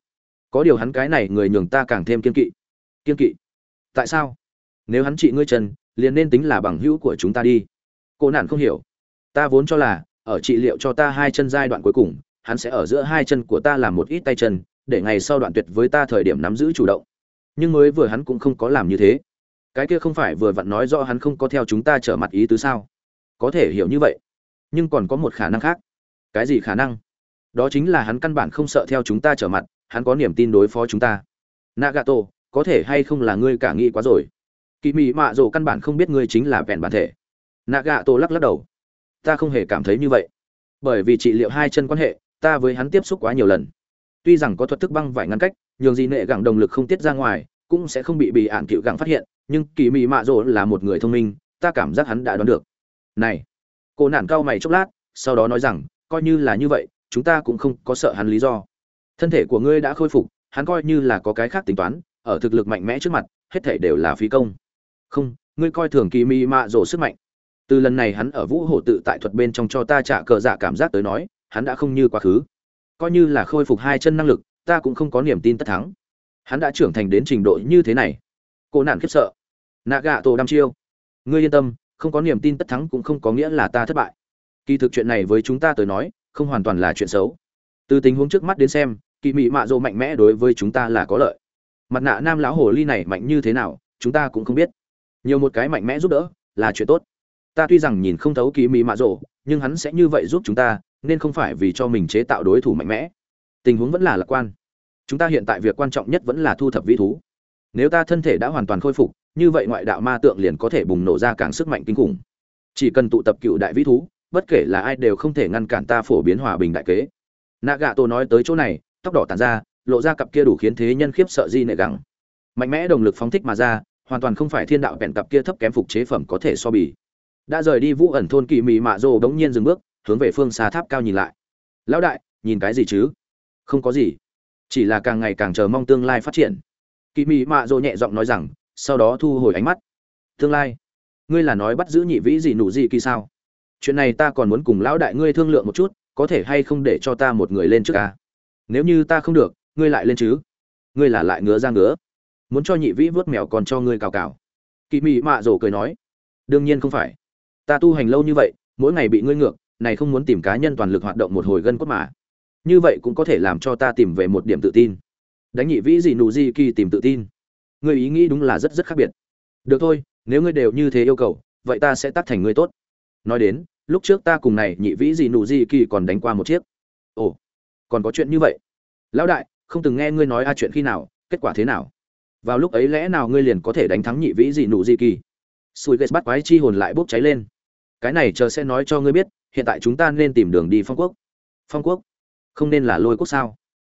Có điều hắn cái này người nhường ta càng thêm kiên kỵ. Kiên kỵ? Tại sao? Nếu hắn trị ngươi chân, liền nên tính là bằng hữu của chúng ta đi. Cô nạn không hiểu. Ta vốn cho là ở trị liệu cho ta hai chân giai đoạn cuối cùng, hắn sẽ ở giữa hai chân của ta làm một ít tay chân, để ngày sau đoạn tuyệt với ta thời điểm nắm giữ chủ động. Nhưng mới vừa hắn cũng không có làm như thế. Cái kia không phải vừa vặn nói rõ hắn không có theo chúng ta trở mặt ý tứ sao? Có thể hiểu như vậy. Nhưng còn có một khả năng khác. Cái gì khả năng? Đó chính là hắn căn bản không sợ theo chúng ta trở mặt, hắn có niềm tin đối phó chúng ta. Nagato, có thể hay không là ngươi cả nghĩ quá rồi? Kỳ mị mạ rồ căn bản không biết ngươi chính là vẹn bản thể. Nagato lắc lắc đầu ta không hề cảm thấy như vậy. Bởi vì trị liệu hai chân quan hệ, ta với hắn tiếp xúc quá nhiều lần. Tuy rằng có thuật thức băng vải ngăn cách, nhường gì nệ gẳng động lực không tiết ra ngoài, cũng sẽ không bị bị ạn cựu gẳng phát hiện, nhưng kỳ mị mạ rỗ là một người thông minh, ta cảm giác hắn đã đoán được. Này, cô nản cao mày chốc lát, sau đó nói rằng, coi như là như vậy, chúng ta cũng không có sợ hắn lý do. Thân thể của ngươi đã khôi phục, hắn coi như là có cái khác tính toán, ở thực lực mạnh mẽ trước mặt, hết thể đều là phí công. Không, ngươi coi thường kỳ mị mạ rỗ sức mạnh từ lần này hắn ở vũ hổ tự tại thuật bên trong cho ta trả cờ dạ cảm giác tới nói, hắn đã không như quá khứ. Coi như là khôi phục hai chân năng lực, ta cũng không có niềm tin tất thắng. Hắn đã trưởng thành đến trình độ như thế này. Cô nạn khiếp sợ. Nạ gạ tổ đăm chiêu. Ngươi yên tâm, không có niềm tin tất thắng cũng không có nghĩa là ta thất bại. Kỳ thực chuyện này với chúng ta tới nói, không hoàn toàn là chuyện xấu. Từ tình huống trước mắt đến xem, kỳ mị mạ dỗ mạnh mẽ đối với chúng ta là có lợi. Mặt nạ nam lão hồ ly này mạnh như thế nào, chúng ta cũng không biết. Nhiều một cái mạnh mẽ giúp đỡ là chuyện tốt ta tuy rằng nhìn không thấu kỳ mỹ mạ rộ, nhưng hắn sẽ như vậy giúp chúng ta, nên không phải vì cho mình chế tạo đối thủ mạnh mẽ. Tình huống vẫn là lạc quan. Chúng ta hiện tại việc quan trọng nhất vẫn là thu thập vĩ thú. Nếu ta thân thể đã hoàn toàn khôi phục, như vậy ngoại đạo ma tượng liền có thể bùng nổ ra càng sức mạnh kinh khủng. Chỉ cần tụ tập cựu đại vĩ thú, bất kể là ai đều không thể ngăn cản ta phổ biến hòa bình đại kế. Nạ gạ tổ nói tới chỗ này, tóc đỏ tàn ra, lộ ra cặp kia đủ khiến thế nhân khiếp sợ di nệ gẳng. Mạnh mẽ động lực phóng thích mà ra, hoàn toàn không phải thiên đạo bèn cặp kia thấp kém phục chế phẩm có thể so bì đã rời đi vũ ẩn thôn kỳ mị mạ rồ đống nhiên dừng bước, hướng về phương xa tháp cao nhìn lại. Lão đại, nhìn cái gì chứ? Không có gì, chỉ là càng ngày càng chờ mong tương lai phát triển. Kỳ mị mạ rồ nhẹ giọng nói rằng, sau đó thu hồi ánh mắt. Tương lai, ngươi là nói bắt giữ nhị vĩ gì nụ gì kỳ sao? Chuyện này ta còn muốn cùng lão đại ngươi thương lượng một chút, có thể hay không để cho ta một người lên trước ca nếu như ta không được, ngươi lại lên chứ? Ngươi là lại ngứa ra ngứa. Muốn cho nhị vĩ vớt mèo còn cho ngươi cào cào. Kỳ mị mạ rồ cười nói. Đương nhiên không phải ta tu hành lâu như vậy, mỗi ngày bị ngươi ngược, này không muốn tìm cá nhân toàn lực hoạt động một hồi gân cốt mà. Như vậy cũng có thể làm cho ta tìm về một điểm tự tin. Đánh nhị vĩ gì nụ gì kỳ tìm tự tin. Ngươi ý nghĩ đúng là rất rất khác biệt. Được thôi, nếu ngươi đều như thế yêu cầu, vậy ta sẽ tác thành ngươi tốt. Nói đến, lúc trước ta cùng này nhị vĩ gì nụ gì kỳ còn đánh qua một chiếc. Ồ, còn có chuyện như vậy? Lão đại, không từng nghe ngươi nói a chuyện khi nào, kết quả thế nào? Vào lúc ấy lẽ nào ngươi liền có thể đánh thắng nhị vĩ gì nụ gì kỳ? Sùi ghét bắt quái chi hồn lại bốc cháy lên cái này chờ sẽ nói cho ngươi biết, hiện tại chúng ta nên tìm đường đi phong quốc. Phong quốc? Không nên là lôi quốc sao?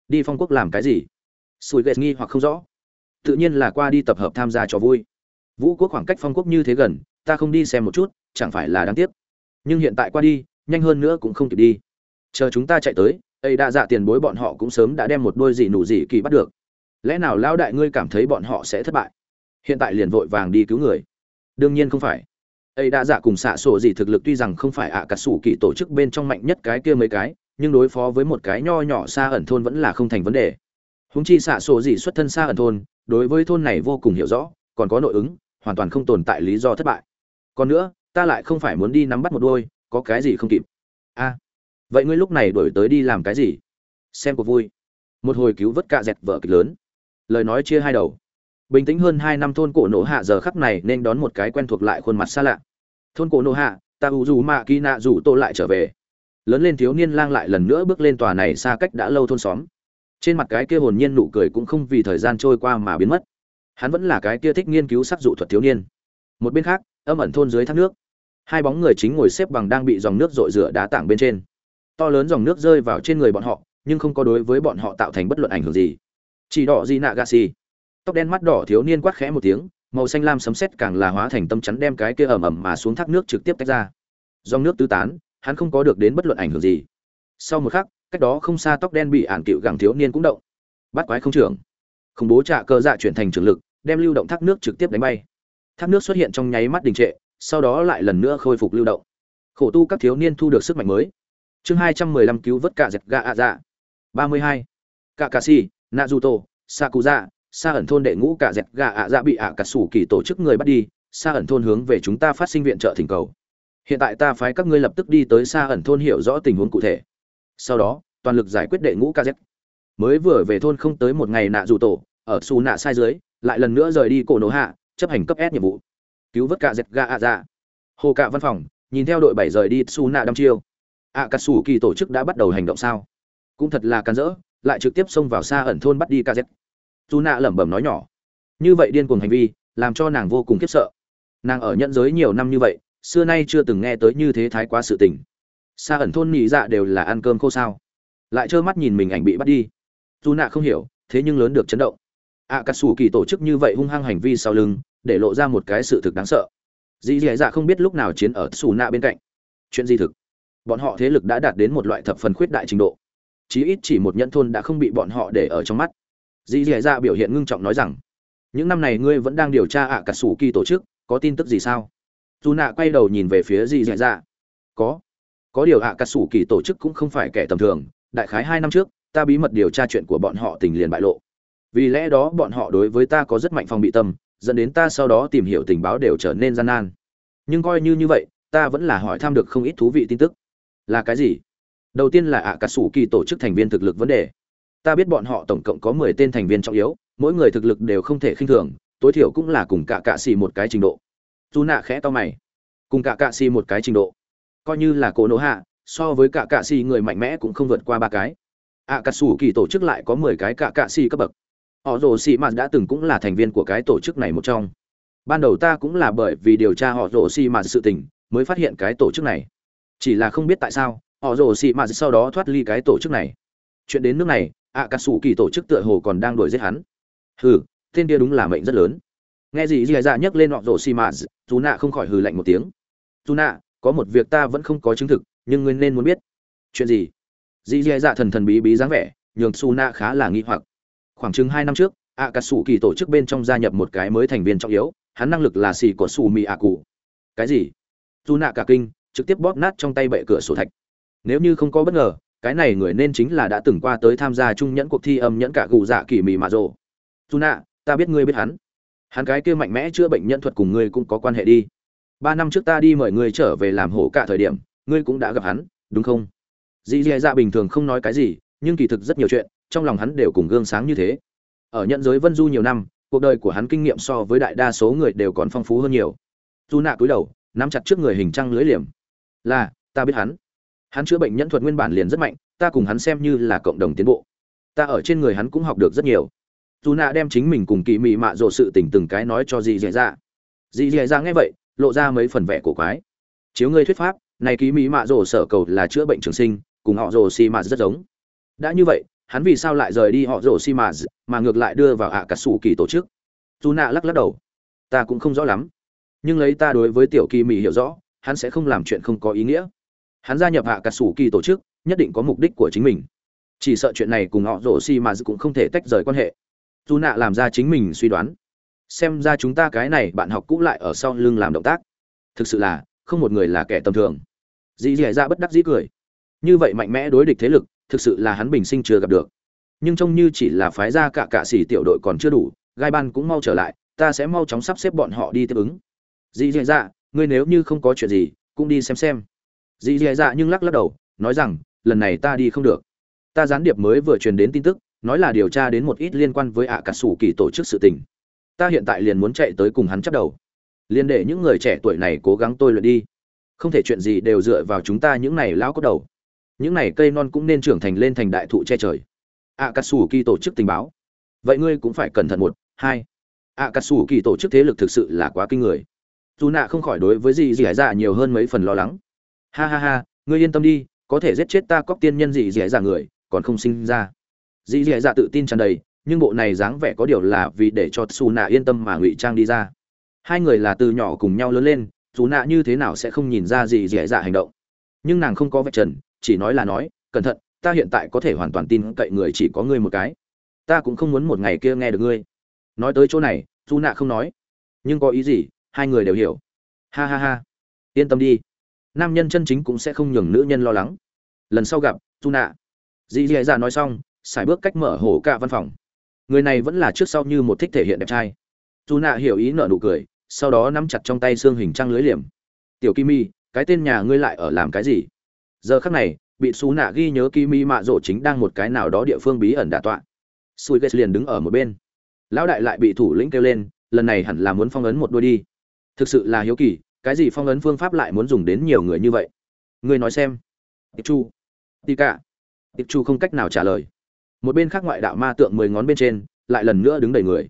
Đi phong quốc làm cái gì? Sùi ghét nghi hoặc không rõ. Tự nhiên là qua đi tập hợp tham gia cho vui. Vũ quốc khoảng cách phong quốc như thế gần, ta không đi xem một chút, chẳng phải là đáng tiếc. Nhưng hiện tại qua đi, nhanh hơn nữa cũng không kịp đi. Chờ chúng ta chạy tới, ấy đã dạ tiền bối bọn họ cũng sớm đã đem một đôi gì nụ gì kỳ bắt được. Lẽ nào lão đại ngươi cảm thấy bọn họ sẽ thất bại? Hiện tại liền vội vàng đi cứu người. Đương nhiên không phải ấy đã dạ cùng xạ sổ gì thực lực tuy rằng không phải ạ à cả sủ kỳ tổ chức bên trong mạnh nhất cái kia mấy cái, nhưng đối phó với một cái nho nhỏ xa ẩn thôn vẫn là không thành vấn đề. Húng chi xạ sổ gì xuất thân xa ẩn thôn, đối với thôn này vô cùng hiểu rõ, còn có nội ứng, hoàn toàn không tồn tại lý do thất bại. Còn nữa, ta lại không phải muốn đi nắm bắt một đôi, có cái gì không kịp? A, vậy ngươi lúc này đổi tới đi làm cái gì? Xem cuộc vui. Một hồi cứu vớt cạ dẹt vợ kịch lớn. Lời nói chia hai đầu bình tĩnh hơn hai năm thôn cổ nổ hạ giờ khắc này nên đón một cái quen thuộc lại khuôn mặt xa lạ. Thôn cổ nổ hạ, ta u dù mạ kỳ nạ dù tô lại trở về. Lớn lên thiếu niên lang lại lần nữa bước lên tòa này xa cách đã lâu thôn xóm. Trên mặt cái kia hồn nhiên nụ cười cũng không vì thời gian trôi qua mà biến mất. Hắn vẫn là cái kia thích nghiên cứu sắc dụ thuật thiếu niên. Một bên khác, âm ẩn thôn dưới thác nước. Hai bóng người chính ngồi xếp bằng đang bị dòng nước rội rửa đá tảng bên trên. To lớn dòng nước rơi vào trên người bọn họ, nhưng không có đối với bọn họ tạo thành bất luận ảnh hưởng gì. Chỉ đỏ gì nạ gà xì tóc đen mắt đỏ thiếu niên quát khẽ một tiếng, màu xanh lam sấm sét càng là hóa thành tâm chắn đem cái kia ẩm ẩm mà xuống thác nước trực tiếp tách ra. Dòng nước tứ tán, hắn không có được đến bất luận ảnh hưởng gì. Sau một khắc, cách đó không xa tóc đen bị ản cựu gẳng thiếu niên cũng động. Bắt quái không trưởng. Khủng bố trạ cơ dạ chuyển thành trường lực, đem lưu động thác nước trực tiếp đánh bay. Thác nước xuất hiện trong nháy mắt đình trệ, sau đó lại lần nữa khôi phục lưu động. Khổ tu các thiếu niên thu được sức mạnh mới. Chương hai trăm mười lăm cứu vớt cả dẹp gạ ạ dạ. ba mươi hai. Cả cà si naruto, sakuza sa ẩn thôn đệ ngũ cả dẹt gà ạ dạ bị ạ cà sủ kỳ tổ chức người bắt đi, sa ẩn thôn hướng về chúng ta phát sinh viện trợ thỉnh cầu. Hiện tại ta phái các ngươi lập tức đi tới sa ẩn thôn hiểu rõ tình huống cụ thể. Sau đó, toàn lực giải quyết đệ ngũ kz mới vừa về thôn không tới một ngày nạ dù tổ, ở xù nạ sai dưới, lại lần nữa rời đi cổ nổ hạ, chấp hành cấp s nhiệm vụ. Cứu vớt cả dẹt ga ạ dạ. Hồ cạ văn phòng, nhìn theo đội bảy rời đi xù nạ đăm chiêu. Ạ cà sủ kỳ tổ chức đã bắt đầu hành động sao? Cũng thật là can rỡ, lại trực tiếp xông vào xa ẩn thôn bắt đi kz dù nạ lẩm bẩm nói nhỏ. Như vậy điên cuồng hành vi, làm cho nàng vô cùng khiếp sợ. Nàng ở nhận giới nhiều năm như vậy, xưa nay chưa từng nghe tới như thế thái quá sự tình. Xa ẩn thôn nhị dạ đều là ăn cơm khô sao. Lại trơ mắt nhìn mình ảnh bị bắt đi. Dù nạ không hiểu, thế nhưng lớn được chấn động. Ạ cà sủ kỳ tổ chức như vậy hung hăng hành vi sau lưng, để lộ ra một cái sự thực đáng sợ. Dì dì dạ không biết lúc nào chiến ở xù nạ bên cạnh. Chuyện gì thực? Bọn họ thế lực đã đạt đến một loại thập phần khuyết đại trình độ. Chí ít chỉ một nhẫn thôn đã không bị bọn họ để ở trong mắt dì dì dạ biểu hiện ngưng trọng nói rằng, những năm này ngươi vẫn đang điều tra ạ cà sủ kỳ tổ chức, có tin tức gì sao? Dù nạ quay đầu nhìn về phía dì dì dạ. Có có điều ạ cà sủ kỳ tổ chức cũng không phải kẻ tầm thường, đại khái hai năm trước, ta bí mật điều tra chuyện của bọn họ tình liền bại lộ. Vì lẽ đó bọn họ đối với ta có rất mạnh phòng bị tâm, dẫn đến ta sau đó tìm hiểu tình báo đều trở nên gian nan. Nhưng coi như như vậy, ta vẫn là hỏi thăm được không ít thú vị tin tức. Là cái gì? Đầu tiên là ạ cà sủ kỳ tổ chức thành viên thực lực vấn đề ta biết bọn họ tổng cộng có mười tên thành viên trọng yếu, mỗi người thực lực đều không thể khinh thường, tối thiểu cũng là cùng cả cạ xì một cái trình độ. Dù nạ khẽ to mày. Cùng cả cạ xì một cái trình độ. Coi như là cổ nổ hạ, so với cả cạ xì người mạnh mẽ cũng không vượt qua ba cái. Ạ cà sủ kỳ tổ chức lại có mười cái cả cạ xì cấp bậc. Họ rồ xì mạt đã từng cũng là thành viên của cái tổ chức này một trong. Ban đầu ta cũng là bởi vì điều tra họ rồ xì mạt sự tình mới phát hiện cái tổ chức này. Chỉ là không biết tại sao, họ rồ xì mạt sau đó thoát ly cái tổ chức này. Chuyện đến nước này ạ cà sủ kỳ tổ chức tựa hồ còn đang đuổi giết hắn. Hừ, tên kia đúng là mệnh rất lớn. Nghe gì dì dạ nhấc lên họ rổ xì mạt dù nạ không khỏi hừ lạnh một tiếng. Dù nạ, có một việc ta vẫn không có chứng thực, nhưng ngươi nên muốn biết. Chuyện gì? Dì dì dạ thần thần bí bí dáng vẻ, nhường su nạ khá là nghi hoặc. Khoảng chừng hai năm trước ạ cà sủ kỳ tổ chức bên trong gia nhập một cái mới thành viên trọng yếu, hắn năng lực là xì của sủ mì ạ cụ cái gì? Su nạ cả kinh, trực tiếp bóp nát trong tay bệ cửa sổ thạch. Nếu như không có bất ngờ cái này người nên chính là đã từng qua tới tham gia trung nhẫn cuộc thi âm nhẫn cả gù dạ kỳ mì mà rồ. Dù nạ ta biết ngươi biết hắn. Hắn cái kia mạnh mẽ chữa bệnh nhân thuật cùng ngươi cũng có quan hệ đi. Ba năm trước ta đi mời ngươi trở về làm hổ cả thời điểm, ngươi cũng đã gặp hắn, đúng không? Dì dì dạ bình thường không nói cái gì, nhưng kỳ thực rất nhiều chuyện, trong lòng hắn đều cùng gương sáng như thế. Ở nhận giới vân du nhiều năm, cuộc đời của hắn kinh nghiệm so với đại đa số người đều còn phong phú hơn nhiều. Dù nạ cúi đầu, nắm chặt trước người hình trăng lưới liềm. Là, ta biết hắn hắn chữa bệnh nhân thuật nguyên bản liền rất mạnh, ta cùng hắn xem như là cộng đồng tiến bộ. Ta ở trên người hắn cũng học được rất nhiều. Dù nạ đem chính mình cùng kỳ mị mạ rộ sự tình từng cái nói cho dì dì dạ. Dì dì dạ nghe vậy, lộ ra mấy phần vẻ cổ quái. Chiếu ngươi thuyết pháp, này kỳ mỹ mạ rồ sở cầu là chữa bệnh trường sinh, cùng họ rồ si mạ rất giống. Đã như vậy, hắn vì sao lại rời đi họ rồ si mạ, mà ngược lại đưa vào ạ cà sủ kỳ tổ chức? Dù nạ lắc lắc đầu. Ta cũng không rõ lắm. Nhưng lấy ta đối với tiểu kỳ mỹ hiểu rõ, hắn sẽ không làm chuyện không có ý nghĩa hắn gia nhập hạ cà sủ kỳ tổ chức, nhất định có mục đích của chính mình. Chỉ sợ chuyện này cùng họ rổ xi mà cũng không thể tách rời quan hệ. Dù nạ làm ra chính mình suy đoán. Xem ra chúng ta cái này bạn học cũ lại ở sau lưng làm động tác. Thực sự là, không một người là kẻ tầm thường. Dì dì dạ bất đắc dĩ cười. Như vậy mạnh mẽ đối địch thế lực, thực sự là hắn bình sinh chưa gặp được. Nhưng trông như chỉ là phái ra cả cạ xỉ tiểu đội còn chưa đủ, gai ban cũng mau trở lại, ta sẽ mau chóng sắp xếp bọn họ đi tiếp ứng. Dì dì dạ ngươi nếu như không có chuyện gì, cũng đi xem xem dì dì dạ nhưng lắc lắc đầu, nói rằng, lần này ta đi không được. Ta gián điệp mới vừa truyền đến tin tức, nói là điều tra đến một ít liên quan với ạ cả sủ kỳ tổ chức sự tình. Ta hiện tại liền muốn chạy tới cùng hắn chấp đầu. Liền để những người trẻ tuổi này cố gắng tôi luyện đi. Không thể chuyện gì đều dựa vào chúng ta những này lão có đầu. Những này cây non cũng nên trưởng thành lên thành đại thụ che trời. Ạ cả sủ kỳ tổ chức tình báo. Vậy ngươi cũng phải cẩn thận một, hai. Ạ cả sủ kỳ tổ chức thế lực thực sự là quá kinh người. Dù nạ không khỏi đối với gì gì hải dạ nhiều hơn mấy phần lo lắng ha ha ha, ngươi yên tâm đi, có thể giết chết ta cóc tiên nhân gì dẻ dạ người, còn không sinh ra. Dị dẻ dạ tự tin tràn đầy, nhưng bộ này dáng vẻ có điều là vì để cho xù nạ yên tâm mà ngụy trang đi ra. Hai người là từ nhỏ cùng nhau lớn lên dù nạ như thế nào sẽ không nhìn ra gì dễ dạ hành động. Nhưng nàng không có vạch trần, chỉ nói là nói, cẩn thận, ta hiện tại có thể hoàn toàn tin cậy người chỉ có ngươi một cái. Ta cũng không muốn một ngày kia nghe được ngươi. Nói tới chỗ này dù nạ không nói. Nhưng có ý gì, hai người đều hiểu. Ha ha ha. Yên tâm đi nam nhân chân chính cũng sẽ không nhường nữ nhân lo lắng. Lần sau gặp dù nạ dì dì dạ nói xong xài bước cách mở hổ cả văn phòng. Người này vẫn là trước sau như một thích thể hiện đẹp trai. Dù nạ hiểu ý nợ nụ cười sau đó nắm chặt trong tay xương hình trăng lưới liềm. Tiểu Kim Mi, cái tên nhà ngươi lại ở làm cái gì? Giờ khắc này bị xú nạ ghi nhớ Kim Mi mạ rộ chính đang một cái nào đó địa phương bí ẩn đà tọa. Sùi ghét liền đứng ở một bên. Lão đại lại bị thủ lĩnh kêu lên lần này hẳn là muốn phong ấn một đôi đi. Thực sự là hiếu kỳ cái gì phong ấn phương pháp lại muốn dùng đến nhiều người như vậy? Ngươi nói xem. Tiệp chu. Tì cả. Tiệp chu không cách nào trả lời. Một bên khác ngoại đạo ma tượng mười ngón bên trên, lại lần nữa đứng đầy người.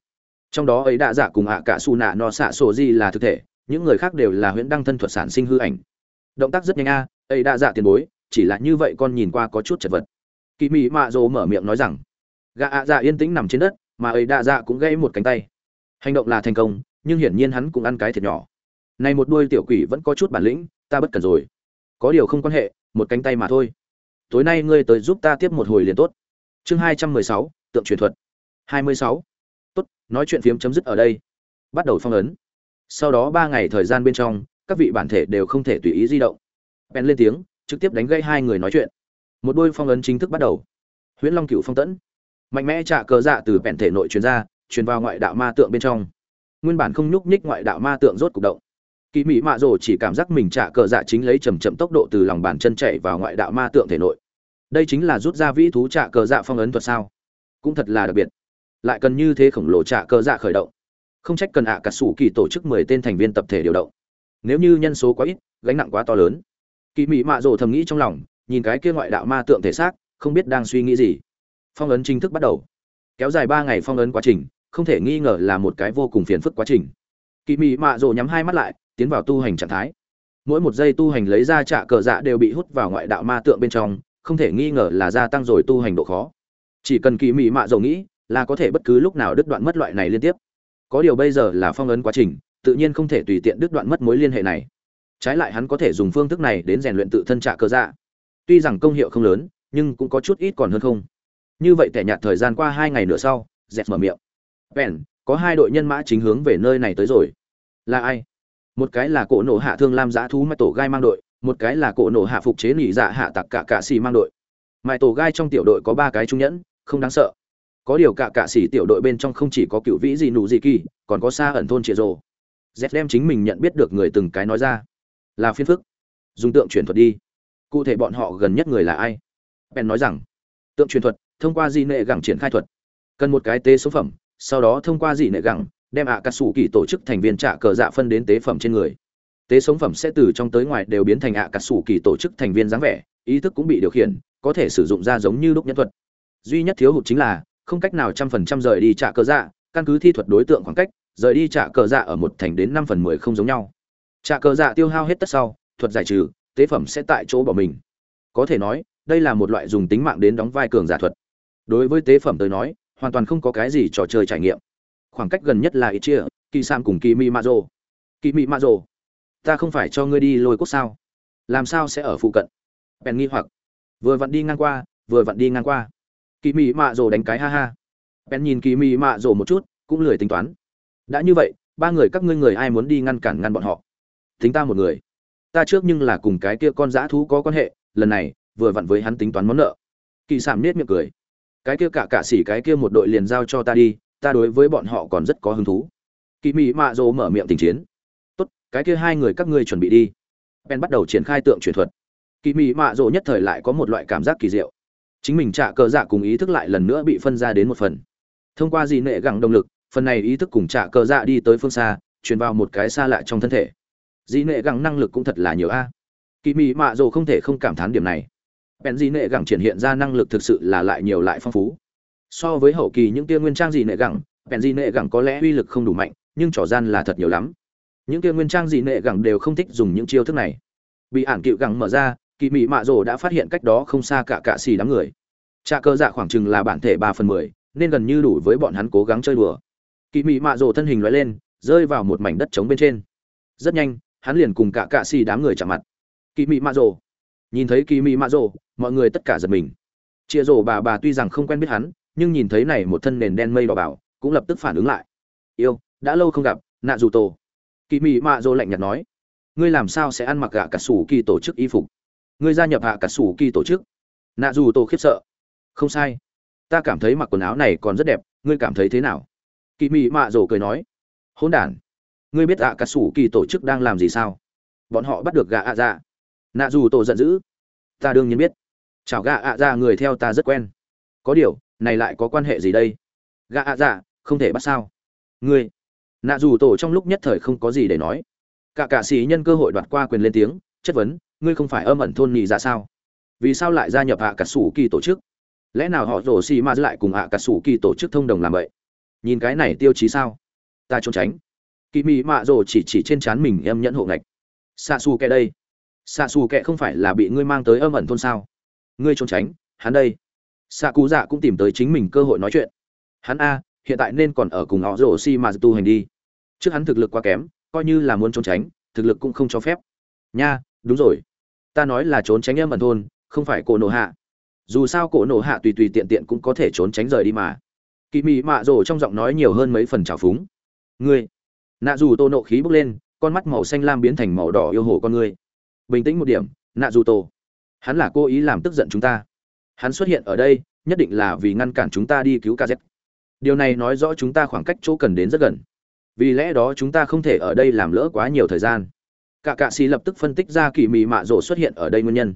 Trong đó ấy đã giả cùng ạ cả xù nạ no xạ sổ di là thực thể, những người khác đều là huyễn đăng thân thuật sản sinh hư ảnh. Động tác rất nhanh a, ấy đã giả tiền bối, chỉ là như vậy con nhìn qua có chút chật vật. Kỳ mỹ mạ dỗ mở miệng nói rằng, gã ạ dạ yên tĩnh nằm trên đất, mà ấy đã dạ cũng gãy một cánh tay. Hành động là thành công, nhưng hiển nhiên hắn cũng ăn cái thiệt nhỏ này một đuôi tiểu quỷ vẫn có chút bản lĩnh, ta bất cần rồi. Có điều không quan hệ, một cánh tay mà thôi. Tối nay ngươi tới giúp ta tiếp một hồi liền tốt. Chương hai trăm mười sáu, tượng truyền thuật. hai mươi sáu. Tốt, nói chuyện phiếm chấm dứt ở đây. Bắt đầu phong ấn. Sau đó ba ngày thời gian bên trong, các vị bản thể đều không thể tùy ý di động. Bèn lên tiếng, trực tiếp đánh gây hai người nói chuyện. Một đôi phong ấn chính thức bắt đầu. Huyễn long cựu phong tẫn. Mạnh mẽ trả cờ dạ từ bèn thể nội truyền ra, truyền vào ngoại đạo ma tượng bên trong. Nguyên bản không nhúc nhích ngoại đạo ma tượng rốt cục động kỳ mỹ mạ rồ chỉ cảm giác mình trả cờ dạ chính lấy chầm chậm tốc độ từ lòng bàn chân chạy vào ngoại đạo ma tượng thể nội. Đây chính là rút ra vĩ thú trả cờ dạ phong ấn thuật sao? Cũng thật là đặc biệt. Lại cần như thế khổng lồ trả cờ dạ khởi động. Không trách cần ạ cả sủ kỳ tổ chức mười tên thành viên tập thể điều động. Nếu như nhân số quá ít, gánh nặng quá to lớn. Kỳ mỹ mạ rồ thầm nghĩ trong lòng, nhìn cái kia ngoại đạo ma tượng thể xác, không biết đang suy nghĩ gì. Phong ấn chính thức bắt đầu. Kéo dài ba ngày phong ấn quá trình, không thể nghi ngờ là một cái vô cùng phiền phức quá trình kỳ Mị mạ rồ nhắm hai mắt lại, tiến vào tu hành trạng thái. Mỗi một giây tu hành lấy ra trạ cờ dạ đều bị hút vào ngoại đạo ma tượng bên trong, không thể nghi ngờ là gia tăng rồi tu hành độ khó. Chỉ cần kỳ mị mạ dầu nghĩ là có thể bất cứ lúc nào đứt đoạn mất loại này liên tiếp. Có điều bây giờ là phong ấn quá trình, tự nhiên không thể tùy tiện đứt đoạn mất mối liên hệ này. Trái lại hắn có thể dùng phương thức này đến rèn luyện tự thân trạ cơ dạ. Tuy rằng công hiệu không lớn, nhưng cũng có chút ít còn hơn không. Như vậy tẻ nhạt thời gian qua hai ngày nữa sau dẹt mở miệng. Bèn có hai đội nhân mã chính hướng về nơi này tới rồi. Là ai? Một cái là cổ nổ hạ thương lam giã thú mai tổ gai mang đội, một cái là cổ nổ hạ phục chế nỉ dạ hạ tặc cả cạ xì mang đội. Mai tổ gai trong tiểu đội có ba cái trung nhẫn, không đáng sợ. Có điều cả cạ xì tiểu đội bên trong không chỉ có cựu vĩ gì nụ gì kỳ, còn có xa ẩn thôn triệt rồ. Z đem chính mình nhận biết được người từng cái nói ra. Là phiên phức. Dùng tượng truyền thuật đi. Cụ thể bọn họ gần nhất người là ai? Ben nói rằng, tượng truyền thuật thông qua di nệ gẳng triển khai thuật. Cần một cái tế số phẩm sau đó thông qua dị nệ gẳng, đem ạ cà sủ kỳ tổ chức thành viên trạ cờ dạ phân đến tế phẩm trên người. Tế sống phẩm sẽ từ trong tới ngoài đều biến thành ạ cà sủ kỳ tổ chức thành viên dáng vẻ, ý thức cũng bị điều khiển, có thể sử dụng ra giống như đúc nhân thuật. Duy nhất thiếu hụt chính là, không cách nào trăm phần trăm rời đi trạ cờ dạ căn cứ thi thuật đối tượng khoảng cách, rời đi trạ cờ dạ ở một thành đến năm phần mười không giống nhau. Trạ cờ dạ tiêu hao hết tất sau, thuật giải trừ, tế phẩm sẽ tại chỗ bỏ mình. Có thể nói, đây là một loại dùng tính mạng đến đóng vai cường giả thuật. Đối với tế phẩm tới nói hoàn toàn không có cái gì trò chơi trải nghiệm. Khoảng cách gần nhất là ít chia kỳ sam cùng kỳ mi ma rô kỳ mi ma rô ta không phải cho ngươi đi lôi cốt sao? Làm sao sẽ ở phụ cận? Bèn nghi hoặc. Vừa vặn đi ngang qua, vừa vặn đi ngang qua. Kỳ mị mạ rồ đánh cái ha ha. Bèn nhìn kỳ mị mạ rồ một chút, cũng lười tính toán. Đã như vậy, ba người các ngươi người ai muốn đi ngăn cản ngăn bọn họ? Tính ta một người. Ta trước nhưng là cùng cái kia con dã thú có quan hệ, lần này, vừa vặn với hắn tính toán món nợ. Kỳ sảm nết miệng cười cái kia cả cả xỉ cái kia một đội liền giao cho ta đi, ta đối với bọn họ còn rất có hứng thú. Kỳ mỹ mạ dỗ mở miệng tình chiến. Tốt, cái kia hai người các ngươi chuẩn bị đi. Ben bắt đầu triển khai tượng truyền thuật. Kỳ mỹ mạ dỗ nhất thời lại có một loại cảm giác kỳ diệu. Chính mình trả cờ dạ cùng ý thức lại lần nữa bị phân ra đến một phần. Thông qua dị nệ gẳng động lực, phần này ý thức cùng trả cờ dạ đi tới phương xa, truyền vào một cái xa lạ trong thân thể. Dị nệ gẳng năng lực cũng thật là nhiều a. Kỳ mỹ mạ rồ không thể không cảm thán điểm này bèn dị nệ gẳng triển hiện ra năng lực thực sự là lại nhiều lại phong phú. So với hậu kỳ những tia nguyên trang dị nệ gẳng, bèn dị nệ gẳng có lẽ uy lực không đủ mạnh, nhưng trò gian là thật nhiều lắm. Những tia nguyên trang dị nệ gẳng đều không thích dùng những chiêu thức này. Bị ản cựu gẳng mở ra, kỳ mỹ mạ rồ đã phát hiện cách đó không xa cả cạ xì đám người. Trà cơ dạ khoảng chừng là bản thể ba phần mười, nên gần như đủ với bọn hắn cố gắng chơi đùa. Kỳ mỹ mạ rồ thân hình loại lên, rơi vào một mảnh đất trống bên trên. Rất nhanh, hắn liền cùng cả cạ xì đám người chạm mặt. Kỳ mỹ mạ rồ nhìn thấy kỳ mỹ mạ rồ, mọi người tất cả giật mình. Chia rồ bà bà tuy rằng không quen biết hắn, nhưng nhìn thấy này một thân nền đen mây đỏ bảo, cũng lập tức phản ứng lại. Yêu, đã lâu không gặp, nạ dù tổ. Kỳ mỹ mạ rồ lạnh nhạt nói. Ngươi làm sao sẽ ăn mặc gạ cả sủ kỳ tổ chức y phục? Ngươi gia nhập hạ cả sủ kỳ tổ chức? Nạ dù tổ khiếp sợ. Không sai. Ta cảm thấy mặc quần áo này còn rất đẹp, ngươi cảm thấy thế nào? Kỳ mị mạ rồ cười nói. Hôn đản. Ngươi biết ạ cả sủ kỳ tổ chức đang làm gì sao? Bọn họ bắt được gà ạ dạ nạ dù tổ giận dữ. Ta đương nhiên biết. Chào gạ ạ dạ người theo ta rất quen. Có điều, này lại có quan hệ gì đây? Gạ ạ dạ không thể bắt sao. Ngươi. Nạ dù tổ trong lúc nhất thời không có gì để nói. Cả cạ sĩ nhân cơ hội đoạt qua quyền lên tiếng, chất vấn, ngươi không phải âm ẩn thôn nhì ra dạ sao? Vì sao lại gia nhập hạ cả sủ kỳ tổ chức? Lẽ nào họ rổ xì ma lại cùng hạ cả sủ kỳ tổ chức thông đồng làm vậy? Nhìn cái này tiêu chí sao? Ta trốn tránh. Kỳ mị mạ rổ chỉ chỉ trên trán mình em nhẫn hộ ngạch xa xù kẻ đây xạ xù kệ không phải là bị ngươi mang tới âm ẩn thôn sao? Ngươi trốn tránh, hắn đây. Xạ cú dạ cũng tìm tới chính mình cơ hội nói chuyện. Hắn a, hiện tại nên còn ở cùng họ rổ xi mà tu hành đi. Trước hắn thực lực quá kém, coi như là muốn trốn tránh, thực lực cũng không cho phép. Nha, đúng rồi. Ta nói là trốn tránh âm ẩn thôn, không phải cổ nổ hạ. Dù sao cổ nổ hạ tùy tùy tiện tiện cũng có thể trốn tránh rời đi mà. Kỳ mị mạ rổ trong giọng nói nhiều hơn mấy phần trào phúng. Ngươi. Nạ dù tô nộ khí bốc lên, con mắt màu xanh lam biến thành màu đỏ yêu hồ con ngươi bình tĩnh một điểm nạ dù tô hắn là cố ý làm tức giận chúng ta. Hắn xuất hiện ở đây, nhất định là vì ngăn cản chúng ta đi cứu kz điều này nói rõ chúng ta khoảng cách chỗ cần đến rất gần. Vì lẽ đó chúng ta không thể ở đây làm lỡ quá nhiều thời gian. Cả cạ xì lập tức phân tích ra kỳ mị mạ rồ xuất hiện ở đây nguyên nhân.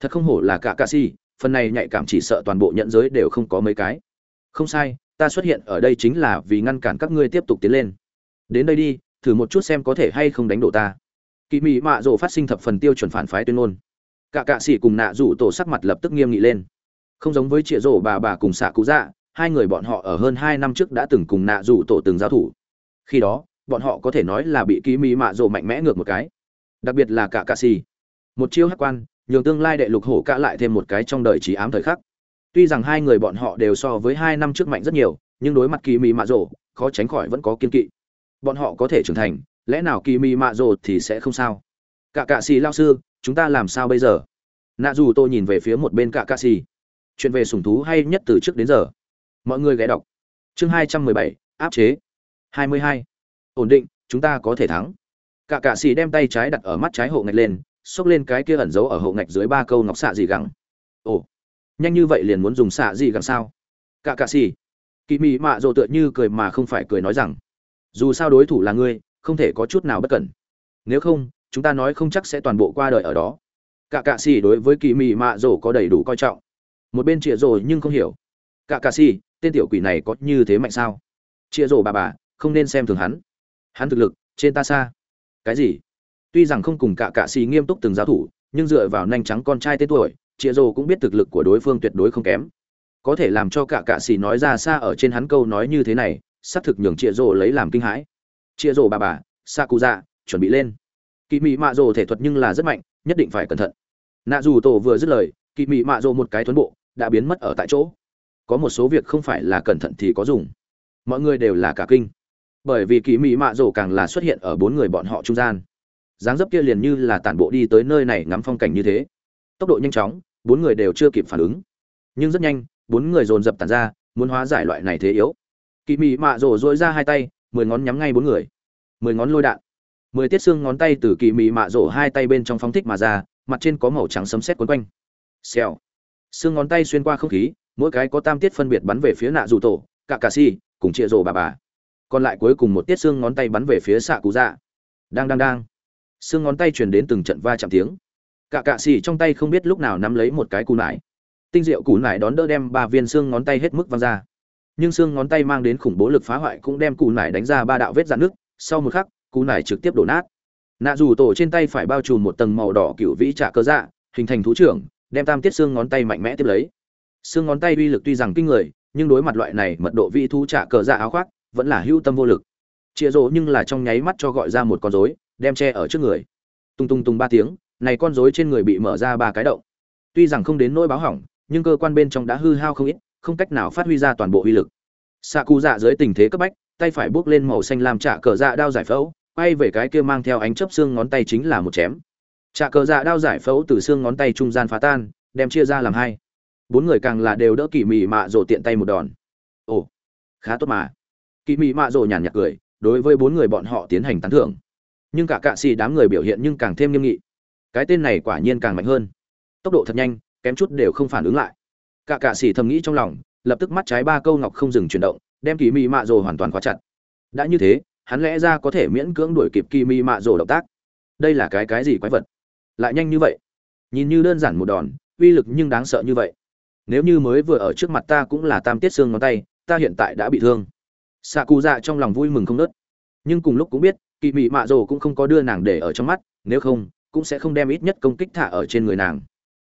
Thật không hổ là cả cạ xì phần này nhạy cảm chỉ sợ toàn bộ nhận giới đều không có mấy cái. Không sai, ta xuất hiện ở đây chính là vì ngăn cản các ngươi tiếp tục tiến lên. Đến đây đi, thử một chút xem có thể hay không đánh đổ ta kỳ mị mạ rồ phát sinh thập phần tiêu chuẩn phản phái tuyên ngôn. Cả cạ xì cùng nạ rủ tổ sắc mặt lập tức nghiêm nghị lên. Không giống với chĩa rổ bà bà cùng xạ cú dạ hai người bọn họ ở hơn hai năm trước đã từng cùng nạ rủ tổ từng giao thủ. Khi đó, bọn họ có thể nói là bị kỳ mị mạ rồ mạnh mẽ ngược một cái. Đặc biệt là cả cạ xì một chiêu hát quan, nhường tương lai đệ lục hổ cả lại thêm một cái trong đời trí ám thời khắc. Tuy rằng hai người bọn họ đều so với hai năm trước mạnh rất nhiều, nhưng đối mặt kỳ mị mạ rồ, khó tránh khỏi vẫn có kiên kỵ. Bọn họ có thể trưởng thành lẽ nào kỳ mị mạ rồ thì sẽ không sao? Cả cạ xì lao sư, chúng ta làm sao bây giờ? Nạ dù tôi nhìn về phía một bên cả cạ xì. Chuyện về sủng thú hay nhất từ trước đến giờ? Mọi người ghé đọc. Chương hai trăm mười bảy, áp chế. hai mươi hai. Ổn định, chúng ta có thể thắng. Cả cạ xì đem tay trái đặt ở mắt trái hộ ngạch lên, xốc lên cái kia ẩn giấu ở hộ ngạch dưới ba câu ngọc xạ gì gẳng. Ồ, nhanh như vậy liền muốn dùng xạ gì gẳng sao? Cả cạ xì. Kỳ mị mạ rồ tựa như cười mà không phải cười nói rằng, dù sao đối thủ là ngươi không thể có chút nào bất cẩn. Nếu không, chúng ta nói không chắc sẽ toàn bộ qua đời ở đó. Cả cạ xì đối với kỳ mị mạ rổ có đầy đủ coi trọng. Một bên chịa rổ nhưng không hiểu. Cả cạ xì, tên tiểu quỷ này có như thế mạnh sao? Chịa rổ bà bà, không nên xem thường hắn. Hắn thực lực, trên ta xa. Cái gì? Tuy rằng không cùng cả cạ xì nghiêm túc từng giáo thủ, nhưng dựa vào nanh trắng con trai tên tuổi chịa rổ cũng biết thực lực của đối phương tuyệt đối không kém. Có thể làm cho cả cạ xì nói ra xa ở trên hắn câu nói như thế này, xác thực nhường chịa rổ lấy làm kinh hãi chia rồ bà bà sa cụ dạ chuẩn bị lên. Kỳ mị mạ rồ thể thuật nhưng là rất mạnh, nhất định phải cẩn thận. Nạ dù tổ vừa dứt lời kỳ mị mạ rồ một cái thuấn bộ đã biến mất ở tại chỗ. Có một số việc không phải là cẩn thận thì có dùng. Mọi người đều là cả kinh. Bởi vì kỳ mị mạ rồ càng là xuất hiện ở bốn người bọn họ trung gian. Dáng dấp kia liền như là tản bộ đi tới nơi này ngắm phong cảnh như thế. Tốc độ nhanh chóng, bốn người đều chưa kịp phản ứng. Nhưng rất nhanh, bốn người dồn dập tàn ra, muốn hóa giải loại này thế yếu. Kỳ mị mạ rồ dội ra hai tay mười ngón nhắm ngay bốn người. Mười ngón lôi đạn. Mười tiết xương ngón tay từ kỳ mị mạ rổ hai tay bên trong phóng thích mà ra, mặt trên có màu trắng sấm sét quấn quanh. Xèo. Xương ngón tay xuyên qua không khí, mỗi cái có tam tiết phân biệt bắn về phía nạ dù tổ, cả cà si, cùng chia rổ bà bà. Còn lại cuối cùng một tiết xương ngón tay bắn về phía xạ cụ dạ. Đang đang đang. Xương ngón tay truyền đến từng trận va chạm tiếng. Cả cạ xì trong tay không biết lúc nào nắm lấy một cái cù nải. Tinh diệu cù nải đón đỡ đem ba viên xương ngón tay hết mức văng ra nhưng xương ngón tay mang đến khủng bố lực phá hoại cũng đem cù nải đánh ra ba đạo vết dạn nước sau một khắc, cù nải trực tiếp đổ nát. Nạ dù tổ trên tay phải bao trùm một tầng màu đỏ cựu vĩ trả cơ dạ hình thành thú trưởng, đem tam tiết xương ngón tay mạnh mẽ tiếp lấy. Xương ngón tay uy lực tuy rằng kinh người, nhưng đối mặt loại này mật độ vị thú trả cờ dạ áo khoác, vẫn là hữu tâm vô lực. Chia rỗ nhưng là trong nháy mắt cho gọi ra một con rối, đem che ở trước người. Tung tung tung ba tiếng, này con rối trên người bị mở ra ba cái động. Tuy rằng không đến nỗi báo hỏng, nhưng cơ quan bên trong đã hư hao không ít không cách nào phát huy ra toàn bộ uy lực. Xạ cụ dạ dưới tình thế cấp bách, tay phải bước lên màu xanh làm trả cờ dạ đao giải phẫu, quay về cái kia mang theo ánh chớp xương ngón tay chính là một chém. Trả cờ dạ đao giải phẫu từ xương ngón tay trung gian phá tan, đem chia ra làm hai. Bốn người càng là đều đỡ kỳ mị mạ rổ tiện tay một đòn. Ồ, khá tốt mà. Kỳ mị mạ rổ nhàn nhạt cười, đối với bốn người bọn họ tiến hành tán thưởng. Nhưng cả cạ xì đám người biểu hiện nhưng càng thêm nghiêm nghị. Cái tên này quả nhiên càng mạnh hơn. Tốc độ thật nhanh, kém chút đều không phản ứng lại cả cạ xì thầm nghĩ trong lòng, lập tức mắt trái ba câu ngọc không dừng chuyển động, đem kỳ mị mạ rồ hoàn toàn khóa chặt. Đã như thế, hắn lẽ ra có thể miễn cưỡng đuổi kịp kỳ mị mạ rồ động tác. Đây là cái cái gì quái vật? Lại nhanh như vậy? Nhìn như đơn giản một đòn, uy lực nhưng đáng sợ như vậy. Nếu như mới vừa ở trước mặt ta cũng là tam tiết xương ngón tay, ta hiện tại đã bị thương. Xạ cụ dạ trong lòng vui mừng không nớt nhưng cùng lúc cũng biết, kỳ mị mạ rồ cũng không có đưa nàng để ở trong mắt, nếu không, cũng sẽ không đem ít nhất công kích thả ở trên người nàng.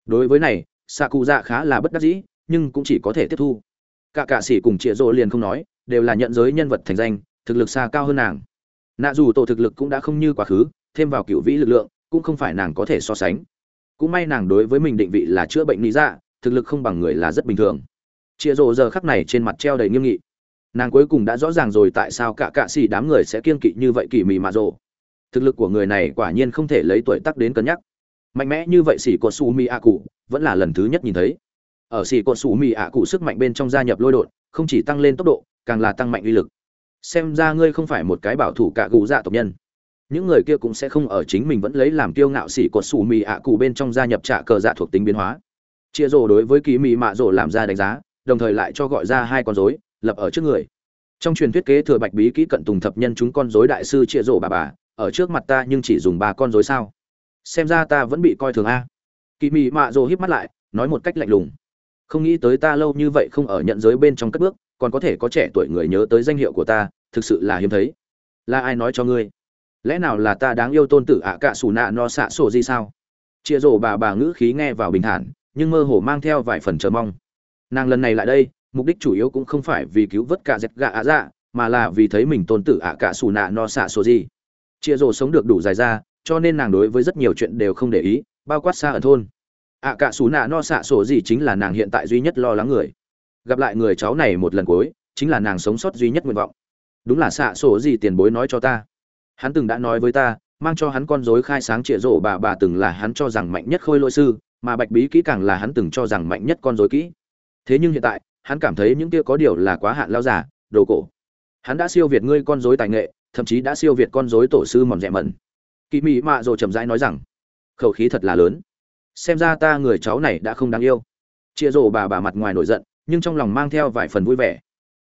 Đối với này xạ cụ dạ khá là bất đắc dĩ, nhưng cũng chỉ có thể tiếp thu. Cả cạ sĩ cùng chĩa rỗ liền không nói, đều là nhận giới nhân vật thành danh, thực lực xa cao hơn nàng. Nạ dù tổ thực lực cũng đã không như quá khứ, thêm vào cựu vĩ lực lượng, cũng không phải nàng có thể so sánh. Cũng may nàng đối với mình định vị là chữa bệnh lý dạ thực lực không bằng người là rất bình thường. Chĩa rỗ giờ khắc này trên mặt treo đầy nghiêm nghị. Nàng cuối cùng đã rõ ràng rồi tại sao cả cạ xì đám người sẽ kiên kỵ như vậy kỳ mị mạ rồ. Thực lực của người này quả nhiên không thể lấy tuổi tác đến cân nhắc mạnh mẽ như vậy xỉ cột su mi a cụ vẫn là lần thứ nhất nhìn thấy. Ở xỉ cột su mi a cụ sức mạnh bên trong gia nhập lôi đột, không chỉ tăng lên tốc độ, càng là tăng mạnh uy lực. Xem ra ngươi không phải một cái bảo thủ cả cụ dạ tộc nhân. Những người kia cũng sẽ không ở chính mình vẫn lấy làm tiêu ngạo xỉ cột su mi a cụ bên trong gia nhập trả cờ dạ thuộc tính biến hóa. Chia rồ đối với kỳ mị mạ rồ làm ra đánh giá, đồng thời lại cho gọi ra hai con rối, lập ở trước người. Trong truyền thuyết kế thừa bạch bí kỹ cận tùng thập nhân chúng con rối đại sư chia rồ bà bà, ở trước mặt ta nhưng chỉ dùng ba con rối sao? Xem ra ta vẫn bị coi thường a. Kỳ mị mạ rồ híp mắt lại, nói một cách lạnh lùng. Không nghĩ tới ta lâu như vậy không ở nhận giới bên trong cất bước, còn có thể có trẻ tuổi người nhớ tới danh hiệu của ta, thực sự là hiếm thấy. Là ai nói cho ngươi? Lẽ nào là ta đáng yêu tôn tử ạ cạ xù nạ no xạ sổ gì sao? Chia rổ bà bà ngữ khí nghe vào bình thản, nhưng mơ hồ mang theo vài phần chờ mong. Nàng lần này lại đây, mục đích chủ yếu cũng không phải vì cứu vớt cả dẹp gạ ạ dạ mà là vì thấy mình tôn tử ạ cạ xù nạ no xạ sổ gì. Chia rổ sống được đủ dài ra cho nên nàng đối với rất nhiều chuyện đều không để ý, bao quát xa ở thôn. Ạ cả xù nạ no xạ sổ gì chính là nàng hiện tại duy nhất lo lắng người. Gặp lại người cháu này một lần cuối, chính là nàng sống sót duy nhất nguyện vọng. Đúng là xạ sổ gì tiền bối nói cho ta. Hắn từng đã nói với ta, mang cho hắn con dối khai sáng trịa rộ bà bà từng là hắn cho rằng mạnh nhất khôi lỗi sư, mà bạch bí kỹ càng là hắn từng cho rằng mạnh nhất con dối kỹ. Thế nhưng hiện tại, hắn cảm thấy những kia có điều là quá hạn lao giả đồ cổ. Hắn đã siêu việt ngươi con dối tài nghệ, thậm chí đã siêu việt con dối tổ sư mòn rẻ mẩn kỳ mị mạ rồi chậm rãi nói rằng, khẩu khí thật là lớn. Xem ra ta người cháu này đã không đáng yêu. Chia rổ bà bà mặt ngoài nổi giận, nhưng trong lòng mang theo vài phần vui vẻ.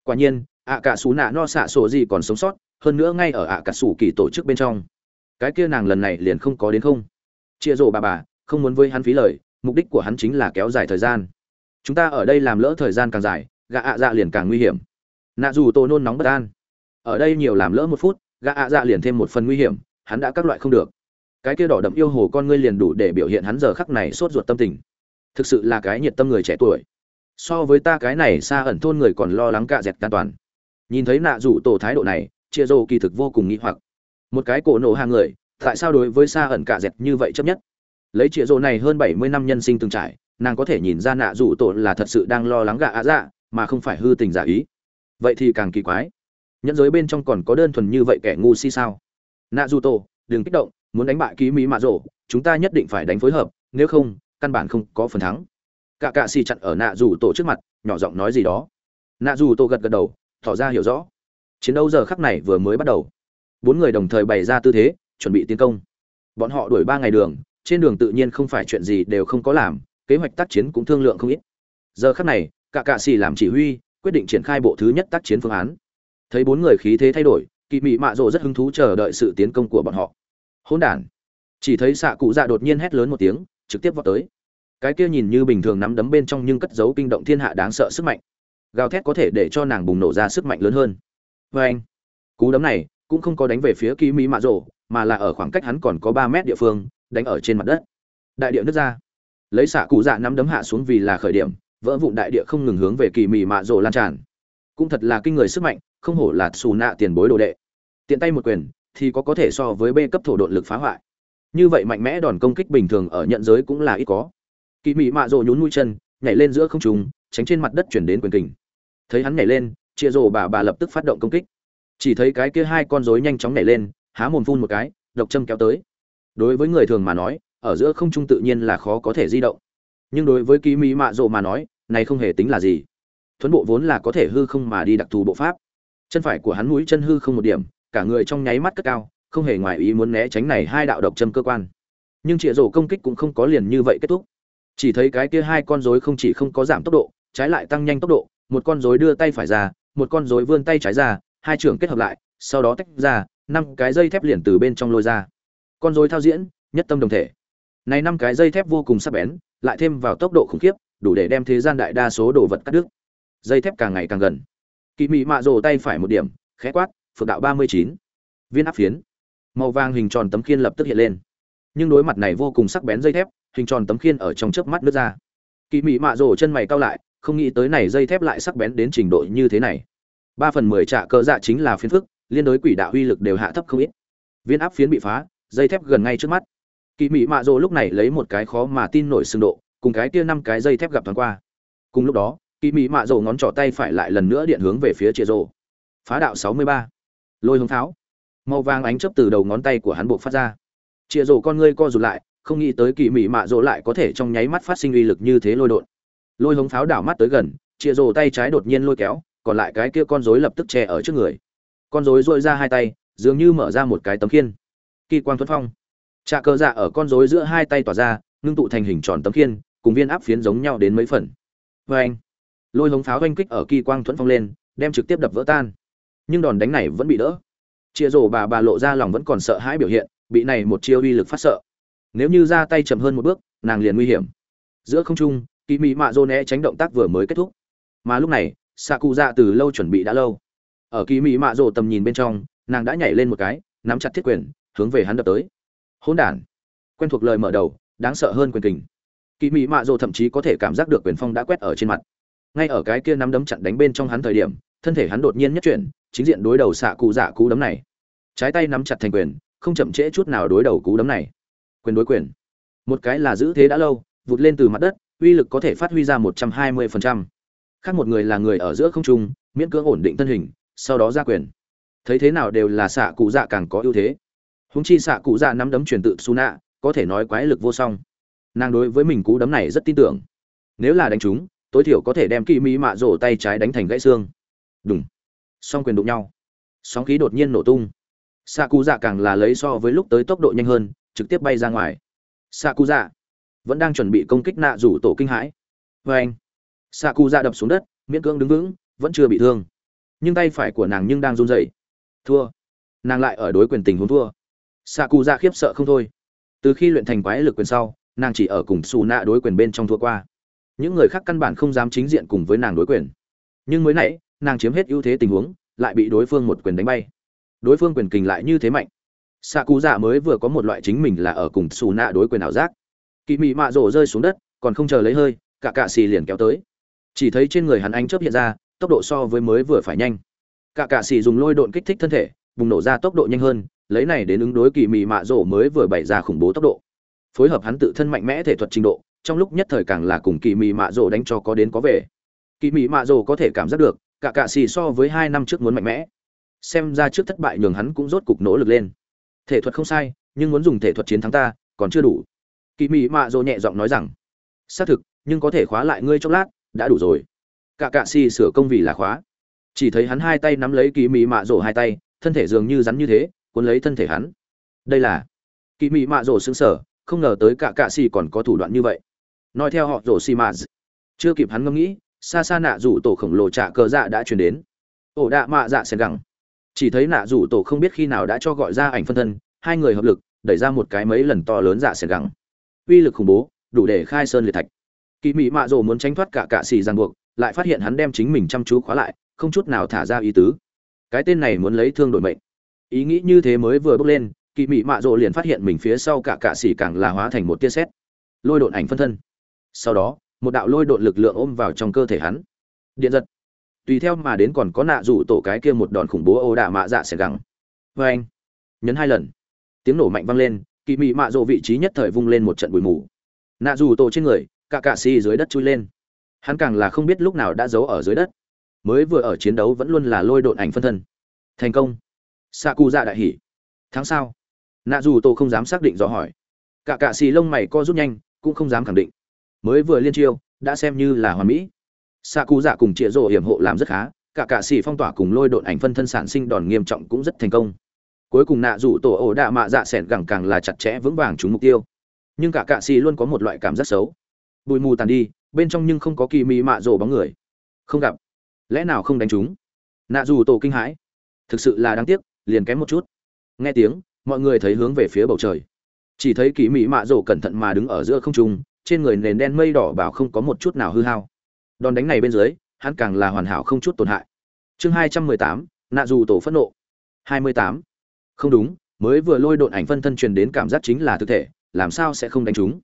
Quả nhiên ạ cả xù nạ no xạ sổ gì còn sống sót, hơn nữa ngay ở ạ cả xù kỳ tổ chức bên trong. Cái kia nàng lần này liền không có đến không. Chia rổ bà bà, không muốn với hắn phí lời, mục đích của hắn chính là kéo dài thời gian. Chúng ta ở đây làm lỡ thời gian càng dài, gạ ạ dạ liền càng nguy hiểm. Nạ dù tô nôn nóng bất an. Ở đây nhiều làm lỡ một phút, gạ ạ dạ liền thêm một phần nguy hiểm hắn đã các loại không được. Cái kia đỏ đậm yêu hồ con ngươi liền đủ để biểu hiện hắn giờ khắc này sốt ruột tâm tình. Thực sự là cái nhiệt tâm người trẻ tuổi. So với ta cái này xa ẩn thôn người còn lo lắng cạ dẹt an toàn. Nhìn thấy nạ rủ tổ thái độ này, chia rô kỳ thực vô cùng nghĩ hoặc. Một cái cổ nổ hàng người, tại sao đối với xa ẩn cạ dẹt như vậy chấp nhất? Lấy chia rô này hơn bảy mươi năm nhân sinh từng trải, nàng có thể nhìn ra nạ rủ tổ là thật sự đang lo lắng gạ ạ dạ mà không phải hư tình giả ý. Vậy thì càng kỳ quái. Nhẫn giới bên trong còn có đơn thuần như vậy kẻ ngu si sao? Nạ dù tổ đừng kích động, muốn đánh bại ký mỹ mạ rổ chúng ta nhất định phải đánh phối hợp, nếu không, căn bản không có phần thắng. Cả cạ xì chặn ở nạ dù tổ trước mặt, nhỏ giọng nói gì đó. Nạ dù tổ gật gật đầu, tỏ ra hiểu rõ. Chiến đấu giờ khắc này vừa mới bắt đầu. Bốn người đồng thời bày ra tư thế, chuẩn bị tiến công. Bọn họ đuổi ba ngày đường, trên đường tự nhiên không phải chuyện gì đều không có làm, kế hoạch tác chiến cũng thương lượng không ít. Giờ khắc này cả cạ xì làm chỉ huy, quyết định triển khai bộ thứ nhất tác chiến phương án. Thấy bốn người khí thế thay đổi kỳ mị mạ rồ rất hứng thú chờ đợi sự tiến công của bọn họ. Hỗn đản. Chỉ thấy xạ cụ dạ đột nhiên hét lớn một tiếng, trực tiếp vào tới. Cái kia nhìn như bình thường nắm đấm bên trong nhưng cất giấu kinh động thiên hạ đáng sợ sức mạnh. Gào thét có thể để cho nàng bùng nổ ra sức mạnh lớn hơn. Vê anh, cú đấm này cũng không có đánh về phía kỳ mỹ mạ rồ, mà là ở khoảng cách hắn còn có ba mét địa phương, đánh ở trên mặt đất. Đại địa nứt ra. Lấy xạ cụ dạ nắm đấm hạ xuống vì là khởi điểm, vỡ vụn đại địa không ngừng hướng về kỳ mị mạ rồ lan tràn cũng thật là kinh người sức mạnh, không hổ là xù nạ tiền bối đồ đệ. Tiện tay một quyền, thì có có thể so với b cấp thổ độn lực phá hoại. Như vậy mạnh mẽ đòn công kích bình thường ở nhận giới cũng là ít có. Kỳ mị mạ rồ nhún mũi chân, nhảy lên giữa không trùng tránh trên mặt đất chuyển đến quyền kình. Thấy hắn nhảy lên, chia rồ bà bà lập tức phát động công kích. Chỉ thấy cái kia hai con rối nhanh chóng nhảy lên, há mồm phun một cái, độc châm kéo tới. Đối với người thường mà nói, ở giữa không trung tự nhiên là khó có thể di động. Nhưng đối với kỵ mỹ mạ rộ mà nói, này không hề tính là gì thuấn bộ vốn là có thể hư không mà đi đặc thù bộ pháp. Chân phải của hắn mũi chân hư không một điểm, cả người trong nháy mắt cất cao, không hề ngoài ý muốn né tránh này hai đạo độc châm cơ quan. Nhưng trịa rổ công kích cũng không có liền như vậy kết thúc. Chỉ thấy cái kia hai con rối không chỉ không có giảm tốc độ, trái lại tăng nhanh tốc độ, một con rối đưa tay phải ra, một con rối vươn tay trái ra, hai trưởng kết hợp lại, sau đó tách ra, năm cái dây thép liền từ bên trong lôi ra. Con rối thao diễn, nhất tâm đồng thể. Này năm cái dây thép vô cùng sắc bén, lại thêm vào tốc độ khủng khiếp, đủ để đem thế gian đại đa số đồ vật cắt đứt dây thép càng ngày càng gần. Kỳ mị mạ rồ tay phải một điểm, khẽ quát, phượng đạo ba mươi chín. Viên áp phiến. Màu vàng hình tròn tấm khiên lập tức hiện lên. Nhưng đối mặt này vô cùng sắc bén dây thép, hình tròn tấm khiên ở trong chớp mắt nước ra. Kỳ mị mạ rồ chân mày cao lại, không nghĩ tới này dây thép lại sắc bén đến trình độ như thế này. Ba phần mười trạ cơ dạ chính là phiến phức, liên đối quỷ đạo uy lực đều hạ thấp không ít. Viên áp phiến bị phá, dây thép gần ngay trước mắt. Kỳ mị mạ rồ lúc này lấy một cái khó mà tin nổi xương độ, cùng cái kia năm cái dây thép gặp thoáng qua. Cùng lúc đó kỳ mị mạ Dầu ngón trỏ tay phải lại lần nữa điện hướng về phía chia rồ phá đạo sáu mươi ba. Lôi hống tháo màu vàng ánh chớp từ đầu ngón tay của hắn buộc phát ra. Chia rồ con ngươi co rụt lại, không nghĩ tới kỳ mị mạ rồ lại có thể trong nháy mắt phát sinh uy lực như thế lôi đột lôi hống pháo đảo mắt tới gần chia rồ tay trái đột nhiên lôi kéo, còn lại cái kia con rối lập tức che ở trước người. Con rối dội ra hai tay, dường như mở ra một cái tấm khiên. Kỳ quang thuẫn phong. Trà cờ dạ ở con rối giữa hai tay tỏa ra, ngưng tụ thành hình tròn tấm khiên, cùng viên áp phiến giống nhau đến mấy phần. Vê anh lôi hống pháo oanh kích ở kỳ quang thuẫn phong lên, đem trực tiếp đập vỡ tan. Nhưng đòn đánh này vẫn bị đỡ. Chia rổ bà bà lộ ra lòng vẫn còn sợ hãi biểu hiện, bị này một chiêu uy lực phát sợ. Nếu như ra tay chậm hơn một bước, nàng liền nguy hiểm. Giữa không trung kỳ mị mạ dô né tránh động tác vừa mới kết thúc. Mà lúc này xạ cụ dạ từ lâu chuẩn bị đã lâu. Ở kỳ mị mạ dô tầm nhìn bên trong, nàng đã nhảy lên một cái, nắm chặt thiết quyền, hướng về hắn đập tới. Hỗn đản. Quen thuộc lời mở đầu, đáng sợ hơn quyền kình. Kỳ mị mạ dô thậm chí có thể cảm giác được quyền phong đã quét ở trên mặt ngay ở cái kia nắm đấm chặn đánh bên trong hắn thời điểm, thân thể hắn đột nhiên nhất chuyển, chính diện đối đầu xạ cụ dạ cú đấm này. Trái tay nắm chặt thành quyền, không chậm trễ chút nào đối đầu cú đấm này. Quyền đối quyền. Một cái là giữ thế đã lâu, vụt lên từ mặt đất, uy lực có thể phát huy ra một trăm hai mươi phần trăm. Khác một người là người ở giữa không trung, miễn cưỡng ổn định thân hình, sau đó ra quyền. Thấy thế nào đều là xạ cụ dạ càng có ưu thế. Húng chi xạ cụ dạ nắm đấm truyền tự su nạ có thể nói quái lực vô song. Nàng đối với mình cú đấm này rất tin tưởng. Nếu là đánh chúng tối thiểu có thể đem kỳ mỹ mạ rổ tay trái đánh thành gãy xương. Đúng song quyền đụng nhau. Sóng khí đột nhiên nổ tung. Xạ cụ dạ càng là lấy so với lúc tới tốc độ nhanh hơn, trực tiếp bay ra ngoài. Xạ cụ dạ vẫn đang chuẩn bị công kích nạ rủ tổ kinh hãi. Vê anh xạ cụ dạ đập xuống đất, miễn cưỡng đứng vững, vẫn chưa bị thương. Nhưng tay phải của nàng nhưng đang run rẩy. Thua. Nàng lại ở đối quyền tình huống thua. Xạ cụ dạ khiếp sợ không thôi. Từ khi luyện thành quái lực quyền sau, nàng chỉ ở cùng xù nạ đối quyền bên trong thua qua những người khác căn bản không dám chính diện cùng với nàng đối quyền. Nhưng mới nãy, nàng chiếm hết ưu thế tình huống, lại bị đối phương một quyền đánh bay. Đối phương quyền kình lại như thế mạnh. Xạ cụ dạ mới vừa có một loại chính mình là ở cùng xù nạ đối quyền ảo giác. Kỳ mị mạ rổ rơi xuống đất, còn không chờ lấy hơi, cả cạ xì liền kéo tới. Chỉ thấy trên người hắn anh chớp hiện ra, tốc độ so với mới vừa phải nhanh. Cả cạ xì dùng lôi độn kích thích thân thể, bùng nổ ra tốc độ nhanh hơn, lấy này đến ứng đối kỳ mị mạ rổ mới vừa bày ra khủng bố tốc độ. Phối hợp hắn tự thân mạnh mẽ thể thuật trình độ trong lúc nhất thời càng là cùng kỳ mị mạ rồ đánh cho có đến có về. Kỳ mị mạ rồ có thể cảm giác được, cả cạ xì so với hai năm trước muốn mạnh mẽ. Xem ra trước thất bại nhường hắn cũng rốt cục nỗ lực lên. Thể thuật không sai, nhưng muốn dùng thể thuật chiến thắng ta, còn chưa đủ. Kỳ mị mạ rồ nhẹ giọng nói rằng, xác thực, nhưng có thể khóa lại ngươi chốc lát, đã đủ rồi. Cả cạ xì sửa công vì là khóa. Chỉ thấy hắn hai tay nắm lấy kỳ mị mạ rồ hai tay, thân thể dường như rắn như thế, cuốn lấy thân thể hắn. Đây là, kỳ mị mạ rồ xứng sở không ngờ tới cả cạ xì còn có thủ đoạn như vậy nói theo họ rổ xì mạ chưa kịp hắn ngẫm nghĩ, xa xa nạ rủ tổ khổng lồ trả cờ dạ đã chuyển đến. Ổ đạ mạ dạ xẻn gẳng chỉ thấy nạ rủ tổ không biết khi nào đã cho gọi ra ảnh phân thân, hai người hợp lực, đẩy ra một cái mấy lần to lớn dạ xẻn gẳng uy lực khủng bố, đủ để khai sơn liệt thạch. Kỳ mỹ mạ rồ muốn tránh thoát cả cạ xì ràng buộc, lại phát hiện hắn đem chính mình chăm chú khóa lại, không chút nào thả ra ý tứ. Cái tên này muốn lấy thương đổi mệnh. Ý nghĩ như thế mới vừa bước lên, kỳ mị mạ rộ liền phát hiện mình phía sau cả cạ xì càng là hóa thành một tia sét. Lôi độn ảnh phân thân sau đó, một đạo lôi độn lực lượng ôm vào trong cơ thể hắn. Điện giật. Tùy theo mà đến còn có nạ rủ tổ cái kia một đòn khủng bố ô đạ mạ dạ sẽ gắng. Vê anh, nhấn hai lần. Tiếng nổ mạnh vang lên kỳ mị mạ rộ vị trí nhất thời vung lên một trận bụi mù. Nạ rủ tổ trên người, cả cạ xì dưới đất chui lên. Hắn càng là không biết lúc nào đã giấu ở dưới đất. Mới vừa ở chiến đấu vẫn luôn là lôi độn ảnh phân thân. Thành công. Sa cu dạ đại hỉ. Tháng sau, nạ dù tổ không dám xác định rõ hỏi. Cả cạ xì lông mày co rút nhanh, cũng không dám khẳng định mới vừa liên chiêu, đã xem như là hoàn mỹ. Sa cụ dạ cùng chĩa rộ hiểm hộ làm rất khá, cả cạ xì phong tỏa cùng lôi độn ảnh phân thân sản sinh đòn nghiêm trọng cũng rất thành công. Cuối cùng nạ rủ tổ ổ đạ mạ dạ s ẻ n gẳng càng là chặt chẽ vững vàng trúng mục tiêu. Nhưng cả cạ xì luôn có một loại cảm giác xấu. Bụi mù tàn đi, bên trong nhưng không có kỳ mị mạ rổ bóng người. Không gặp. Lẽ nào không đánh chúng? Nạ rủ tổ kinh hãi. Thực sự là đáng tiếc, liền kém một chút. Nghe tiếng, mọi người thấy hướng về phía bầu trời. Chỉ thấy kỳ mị mạ rổ cẩn thận mà đứng ở giữa không trung trên người nền đen mây đỏ bảo không có một chút nào hư hao. Đòn đánh này bên dưới, hắn càng là hoàn hảo không chút tổn hại. Chương hai trăm mười tám, nạ dù tổ phẫn nộ. Hai mươi tám. Không đúng, mới vừa lôi độn ảnh phân thân truyền đến cảm giác chính là thực thể, làm sao sẽ không đánh chúng?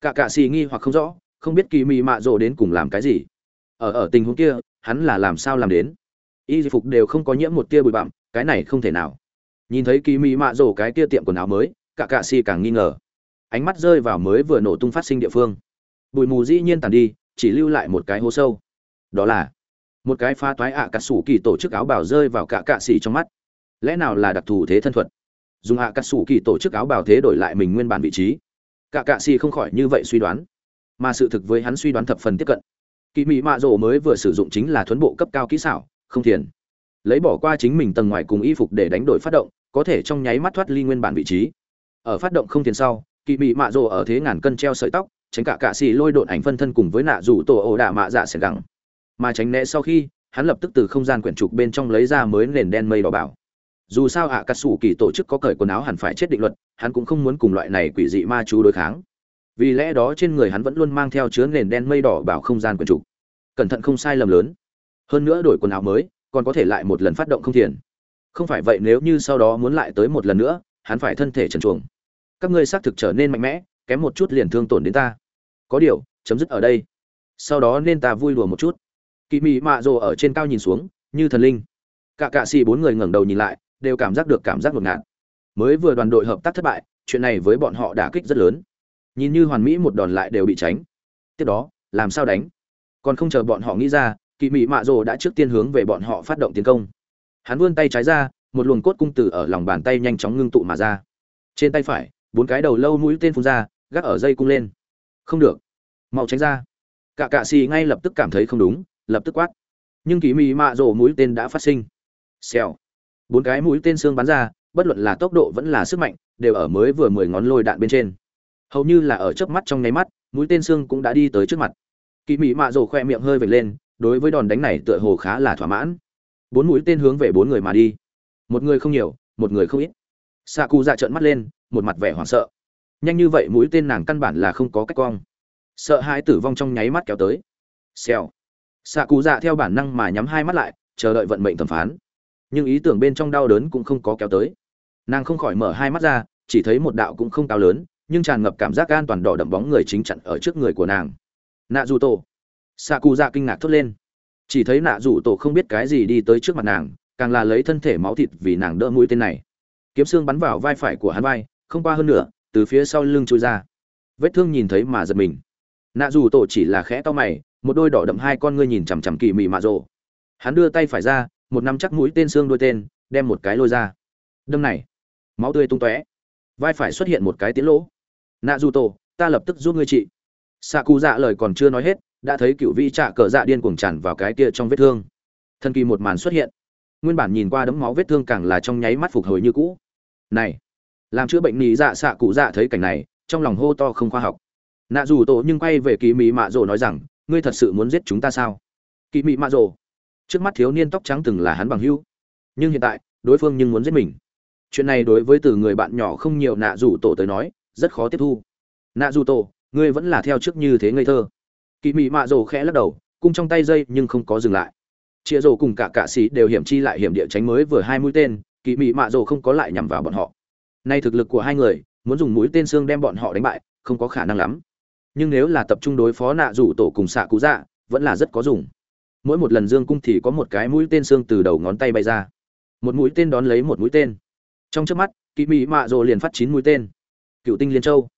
Cả cạ xì nghi hoặc không rõ, không biết kỳ mị mạ rồ đến cùng làm cái gì. Ở ở tình huống kia, hắn là làm sao làm đến? Y phục đều không có nhiễm một tia bụi bặm, cái này không thể nào. Nhìn thấy kỳ mị mạ rồ cái tia tiệm quần áo mới, cả cạ xì càng nghi ngờ ánh mắt rơi vào mới vừa nổ tung phát sinh địa phương. Bụi mù dĩ nhiên tàn đi, chỉ lưu lại một cái hố sâu. Đó là một cái pha toái ạ à cà sủ kỳ tổ chức áo bảo rơi vào cả cạ xì trong mắt. Lẽ nào là đặc thù thế thân thuật? Dùng ạ à cà sủ kỳ tổ chức áo bảo thế đổi lại mình nguyên bản vị trí. Cả cạ xì không khỏi như vậy suy đoán. Mà sự thực với hắn suy đoán thập phần tiếp cận. Kỳ mị mạ rỗ mới vừa sử dụng chính là thuấn bộ cấp cao kỹ xảo, không thiền. Lấy bỏ qua chính mình tầng ngoài cùng y phục để đánh đổi phát động, có thể trong nháy mắt thoát ly nguyên bản vị trí. Ở phát động không thiền sau kỳ mị mạ rồ ở thế ngàn cân treo sợi tóc tránh cả cạ xì lôi độn ảnh phân thân cùng với nạ rủ tổ ổ đạ mạ dạ sẻng gẳng. Mà tránh né sau khi hắn lập tức từ không gian quyển trục bên trong lấy ra mới nền đen mây đỏ bảo. Dù sao ạ à, cà sủ kỳ tổ chức có cởi quần áo hẳn phải chết định luật hắn cũng không muốn cùng loại này quỷ dị ma chú đối kháng. Vì lẽ đó trên người hắn vẫn luôn mang theo chứa nền đen mây đỏ bảo không gian quyển trục. Cẩn thận không sai lầm lớn. Hơn nữa đổi quần áo mới còn có thể lại một lần phát động không thiền. Không phải vậy nếu như sau đó muốn lại tới một lần nữa hắn phải thân thể trần chuồng các ngươi xác thực trở nên mạnh mẽ, kém một chút liền thương tổn đến ta. Có điều, chấm dứt ở đây. Sau đó nên ta vui đùa một chút. Kỳ mị mạ rồ ở trên cao nhìn xuống, như thần linh. Cả cạ xì bốn người ngẩng đầu nhìn lại, đều cảm giác được cảm giác ngột ngạt. Mới vừa đoàn đội hợp tác thất bại, chuyện này với bọn họ đả kích rất lớn. Nhìn như hoàn mỹ một đòn lại đều bị tránh. Tiếp đó, làm sao đánh? Còn không chờ bọn họ nghĩ ra kỳ mị mạ rồ đã trước tiên hướng về bọn họ phát động tiến công. Hắn vươn tay trái ra, một luồng cốt cung tử ở lòng bàn tay nhanh chóng ngưng tụ mà ra. Trên tay phải bốn cái đầu lâu mũi tên phun ra, gác ở dây cung lên. Không được. Mau tránh ra. Cả cạ xì ngay lập tức cảm thấy không đúng, lập tức quát. Nhưng kỳ mị mạ rổ mũi tên đã phát sinh. Xèo. Bốn cái mũi tên xương bắn ra, bất luận là tốc độ vẫn là sức mạnh, đều ở mới vừa mười ngón lôi đạn bên trên. Hầu như là ở chớp mắt trong nháy mắt, mũi tên xương cũng đã đi tới trước mặt. Kỳ mị mạ rổ khoe miệng hơi vệt lên, đối với đòn đánh này tựa hồ khá là thỏa mãn. Bốn mũi tên hướng về bốn người mà đi. Một người không nhiều, một người không ít. Xạ cụ dạ trợn mắt lên một mặt vẻ hoảng sợ. Nhanh như vậy mũi tên nàng căn bản là không có cách cong. Sợ hãi tử vong trong nháy mắt kéo tới. Xèo. Xạ cụ dạ theo bản năng mà nhắm hai mắt lại, chờ đợi vận mệnh thẩm phán. Nhưng ý tưởng bên trong đau đớn cũng không có kéo tới. Nàng không khỏi mở hai mắt ra, chỉ thấy một đạo cũng không cao lớn, nhưng tràn ngập cảm giác an toàn đỏ đậm bóng người chính chặn ở trước người của nàng. Nạ dù tổ. Xạ cụ dạ kinh ngạc thốt lên. Chỉ thấy nạ dù tổ không biết cái gì đi tới trước mặt nàng, càng là lấy thân thể máu thịt vì nàng đỡ mũi tên này. Kiếm xương bắn vào vai phải của hắn vai không qua hơn nữa từ phía sau lưng trôi ra. Vết thương nhìn thấy mà giật mình. Nạ dù tổ chỉ là khẽ to mày, một đôi đỏ đậm hai con ngươi nhìn chằm chằm kỳ mị mạ rộ hắn đưa tay phải ra, một năm chắc mũi tên xương đôi tên, đem một cái lôi ra. Đâm này, máu tươi tung tóe. Vai phải xuất hiện một cái tiến lỗ. Nạ dù tổ, ta lập tức giúp ngươi trị. Xạ cụ dạ lời còn chưa nói hết, đã thấy cựu vi trạ cờ dạ điên cuồng tràn vào cái kia trong vết thương. Thần kỳ một màn xuất hiện. Nguyên bản nhìn qua đấm máu vết thương càng là trong nháy mắt phục hồi như cũ. Này làm chữa bệnh nhị dạ xạ cụ dạ thấy cảnh này, trong lòng hô to không khoa học. Nạ dù tổ nhưng quay về kỳ mỹ mạ rồ nói rằng, ngươi thật sự muốn giết chúng ta sao? Kỳ mỹ mạ rồ, trước mắt thiếu niên tóc trắng từng là hắn bằng hữu, nhưng hiện tại, đối phương nhưng muốn giết mình. Chuyện này đối với từ người bạn nhỏ không nhiều nạ dù tổ tới nói, rất khó tiếp thu. Nạ dù tổ, ngươi vẫn là theo trước như thế ngây thơ. Kỳ mị mạ rồ khẽ lắc đầu, cung trong tay dây nhưng không có dừng lại. Chia rồ cùng cả cạ sĩ đều hiểm chi lại hiểm địa tránh mới vừa hai mũi tên kỳ mị mạ rồ không có lại nhằm vào bọn họ nay thực lực của hai người, muốn dùng mũi tên xương đem bọn họ đánh bại, không có khả năng lắm. Nhưng nếu là tập trung đối phó nạ rủ tổ cùng xạ cú dạ vẫn là rất có dùng. Mỗi một lần dương cung thì có một cái mũi tên xương từ đầu ngón tay bay ra. Một mũi tên đón lấy một mũi tên. Trong trước mắt, kỵ mị mạ rồ liền phát chín mũi tên. Cựu tinh liên châu.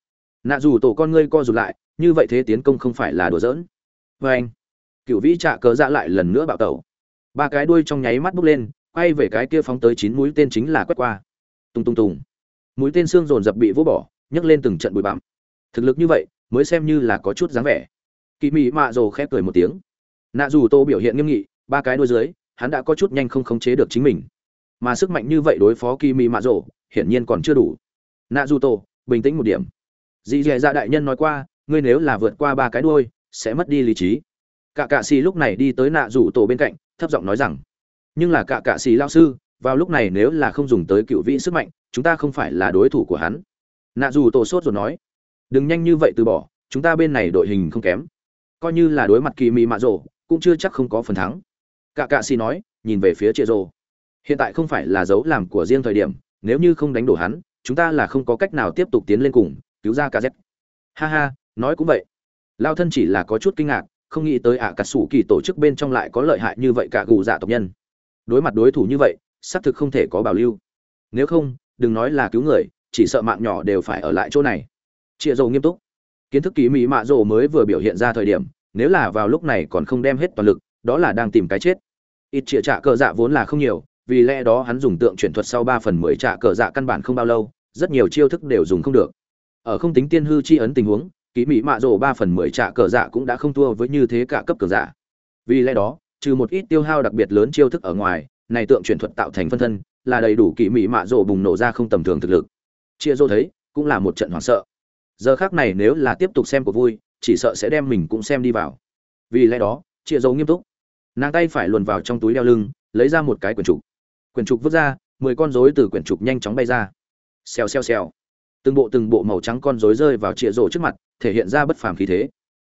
Nạ rủ tổ con ngươi co rụt lại, như vậy thế tiến công không phải là đùa giỡn. Vê anh, cựu vĩ trạ cớ dạ lại lần nữa bạo tẩu. Ba cái đuôi trong nháy mắt bốc lên, quay về cái kia phóng tới chín mũi tên chính là quét qua. Tung tung tùng mũi tên xương dồn dập bị vỗ bỏ, nhấc lên từng trận bụi bặm. Thực lực như vậy, mới xem như là có chút dáng vẻ. Kỳ mị mạ rồ khép cười một tiếng. Nạ dù tô biểu hiện nghiêm nghị, ba cái đuôi dưới, hắn đã có chút nhanh không khống chế được chính mình. Mà sức mạnh như vậy đối phó kỳ mị mạ rồ hiển nhiên còn chưa đủ. Nạ dù tô, bình tĩnh một điểm. Dì dì dạ đại nhân nói qua, ngươi nếu là vượt qua ba cái đuôi, sẽ mất đi lý trí. Cả cạ xì lúc này đi tới nạ rủ tổ bên cạnh, thấp giọng nói rằng, nhưng là cả cạ xì lao sư, vào lúc này nếu là không dùng tới cựu vị sức mạnh chúng ta không phải là đối thủ của hắn. Nạ dù tổ sốt rồi nói, đừng nhanh như vậy từ bỏ, chúng ta bên này đội hình không kém. Coi như là đối mặt kỳ mị mạ rồ, cũng chưa chắc không có phần thắng. Cả cạ xì nói, nhìn về phía chia rồ. Hiện tại không phải là dấu làm của riêng thời điểm, nếu như không đánh đổ hắn, chúng ta là không có cách nào tiếp tục tiến lên cùng, cứu ra kz ha ha, nói cũng vậy. Lao thân chỉ là có chút kinh ngạc, không nghĩ tới ạ cà sủ kỳ tổ chức bên trong lại có lợi hại như vậy cả gù dạ tộc nhân. Đối mặt đối thủ như vậy, xác thực không thể có bảo lưu. Nếu không đừng nói là cứu người, chỉ sợ mạng nhỏ đều phải ở lại chỗ này. Chịa dầu nghiêm túc. Kiến thức ký mỹ mạ rồ mới vừa biểu hiện ra thời điểm, nếu là vào lúc này còn không đem hết toàn lực, đó là đang tìm cái chết. Ít chĩa trạ cờ dạ vốn là không nhiều, vì lẽ đó hắn dùng tượng chuyển thuật sau ba phần mười trạ cờ dạ căn bản không bao lâu, rất nhiều chiêu thức đều dùng không được. Ở không tính tiên hư chi ấn tình huống, ký mỹ mạ dầu ba phần mười trạ cờ dạ cũng đã không thua với như thế cả cấp cờ dạ vì lẽ đó, trừ một ít tiêu hao đặc biệt lớn chiêu thức ở ngoài, này tượng chuyển thuật tạo thành phân thân là đầy đủ kỵ mỹ mạ rồ bùng nổ ra không tầm thường thực lực. Chia rô thấy, cũng là một trận hoảng sợ. Giờ khác này nếu là tiếp tục xem cuộc vui, chỉ sợ sẽ đem mình cũng xem đi vào. Vì lẽ đó chia rô nghiêm túc. Nàng tay phải luồn vào trong túi đeo lưng, lấy ra một cái quyển trục. Quyển trục vứt ra, mười con rối từ quyển trục nhanh chóng bay ra. Xèo xèo xèo. Từng bộ từng bộ màu trắng con rối rơi vào chia rô trước mặt, thể hiện ra bất phàm khí thế.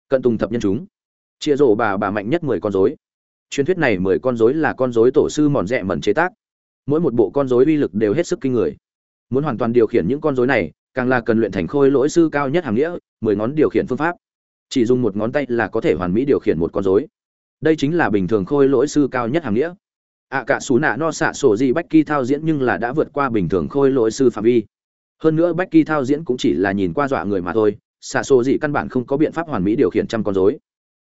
Cận tùng thập nhân chúng. Chia rổ bà bà mạnh nhất mười con rối. Truyền thuyết này mười con rối là con rối tổ sư mòn rẽ mẩn chế tác mỗi một bộ con rối uy lực đều hết sức kinh người. Muốn hoàn toàn điều khiển những con rối này, càng là cần luyện thành khôi lỗi sư cao nhất hàng nghĩa, mười ngón điều khiển phương pháp. Chỉ dùng một ngón tay là có thể hoàn mỹ điều khiển một con rối. Đây chính là bình thường khôi lỗi sư cao nhất hàng nghĩa. Ạ cả sú nạ no xạ sổ gì bách kỳ thao diễn nhưng là đã vượt qua bình thường khôi lỗi sư phạm vi. Hơn nữa bách kỳ thao diễn cũng chỉ là nhìn qua dọa người mà thôi, xạ sổ gì căn bản không có biện pháp hoàn mỹ điều khiển trăm con rối.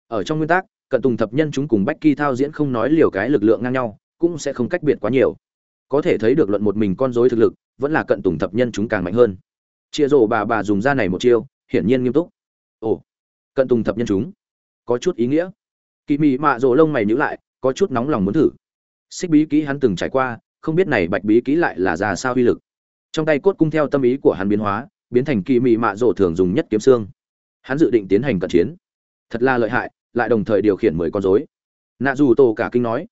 Ở trong nguyên tắc, cận tùng thập nhân chúng cùng bách kỳ thao diễn không nói liều cái lực lượng ngang nhau, cũng sẽ không cách biệt quá nhiều có thể thấy được luận một mình con rối thực lực, vẫn là cận tùng thập nhân chúng càng mạnh hơn. Chia rổ bà bà dùng ra này một chiêu, hiển nhiên nghiêm túc. Ồ, cận tùng thập nhân chúng, có chút ý nghĩa. Kỳ mị mạ rổ lông mày nhữ lại, có chút nóng lòng muốn thử. Xích bí kỹ hắn từng trải qua, không biết này bạch bí kỹ lại là ra sao uy lực. Trong tay cốt cung theo tâm ý của hắn biến hóa, biến thành kỳ mị mạ rổ thường dùng nhất kiếm xương. Hắn dự định tiến hành cận chiến. Thật là lợi hại, lại đồng thời điều khiển mười con rối. Nạ dù tổ cả kinh nói,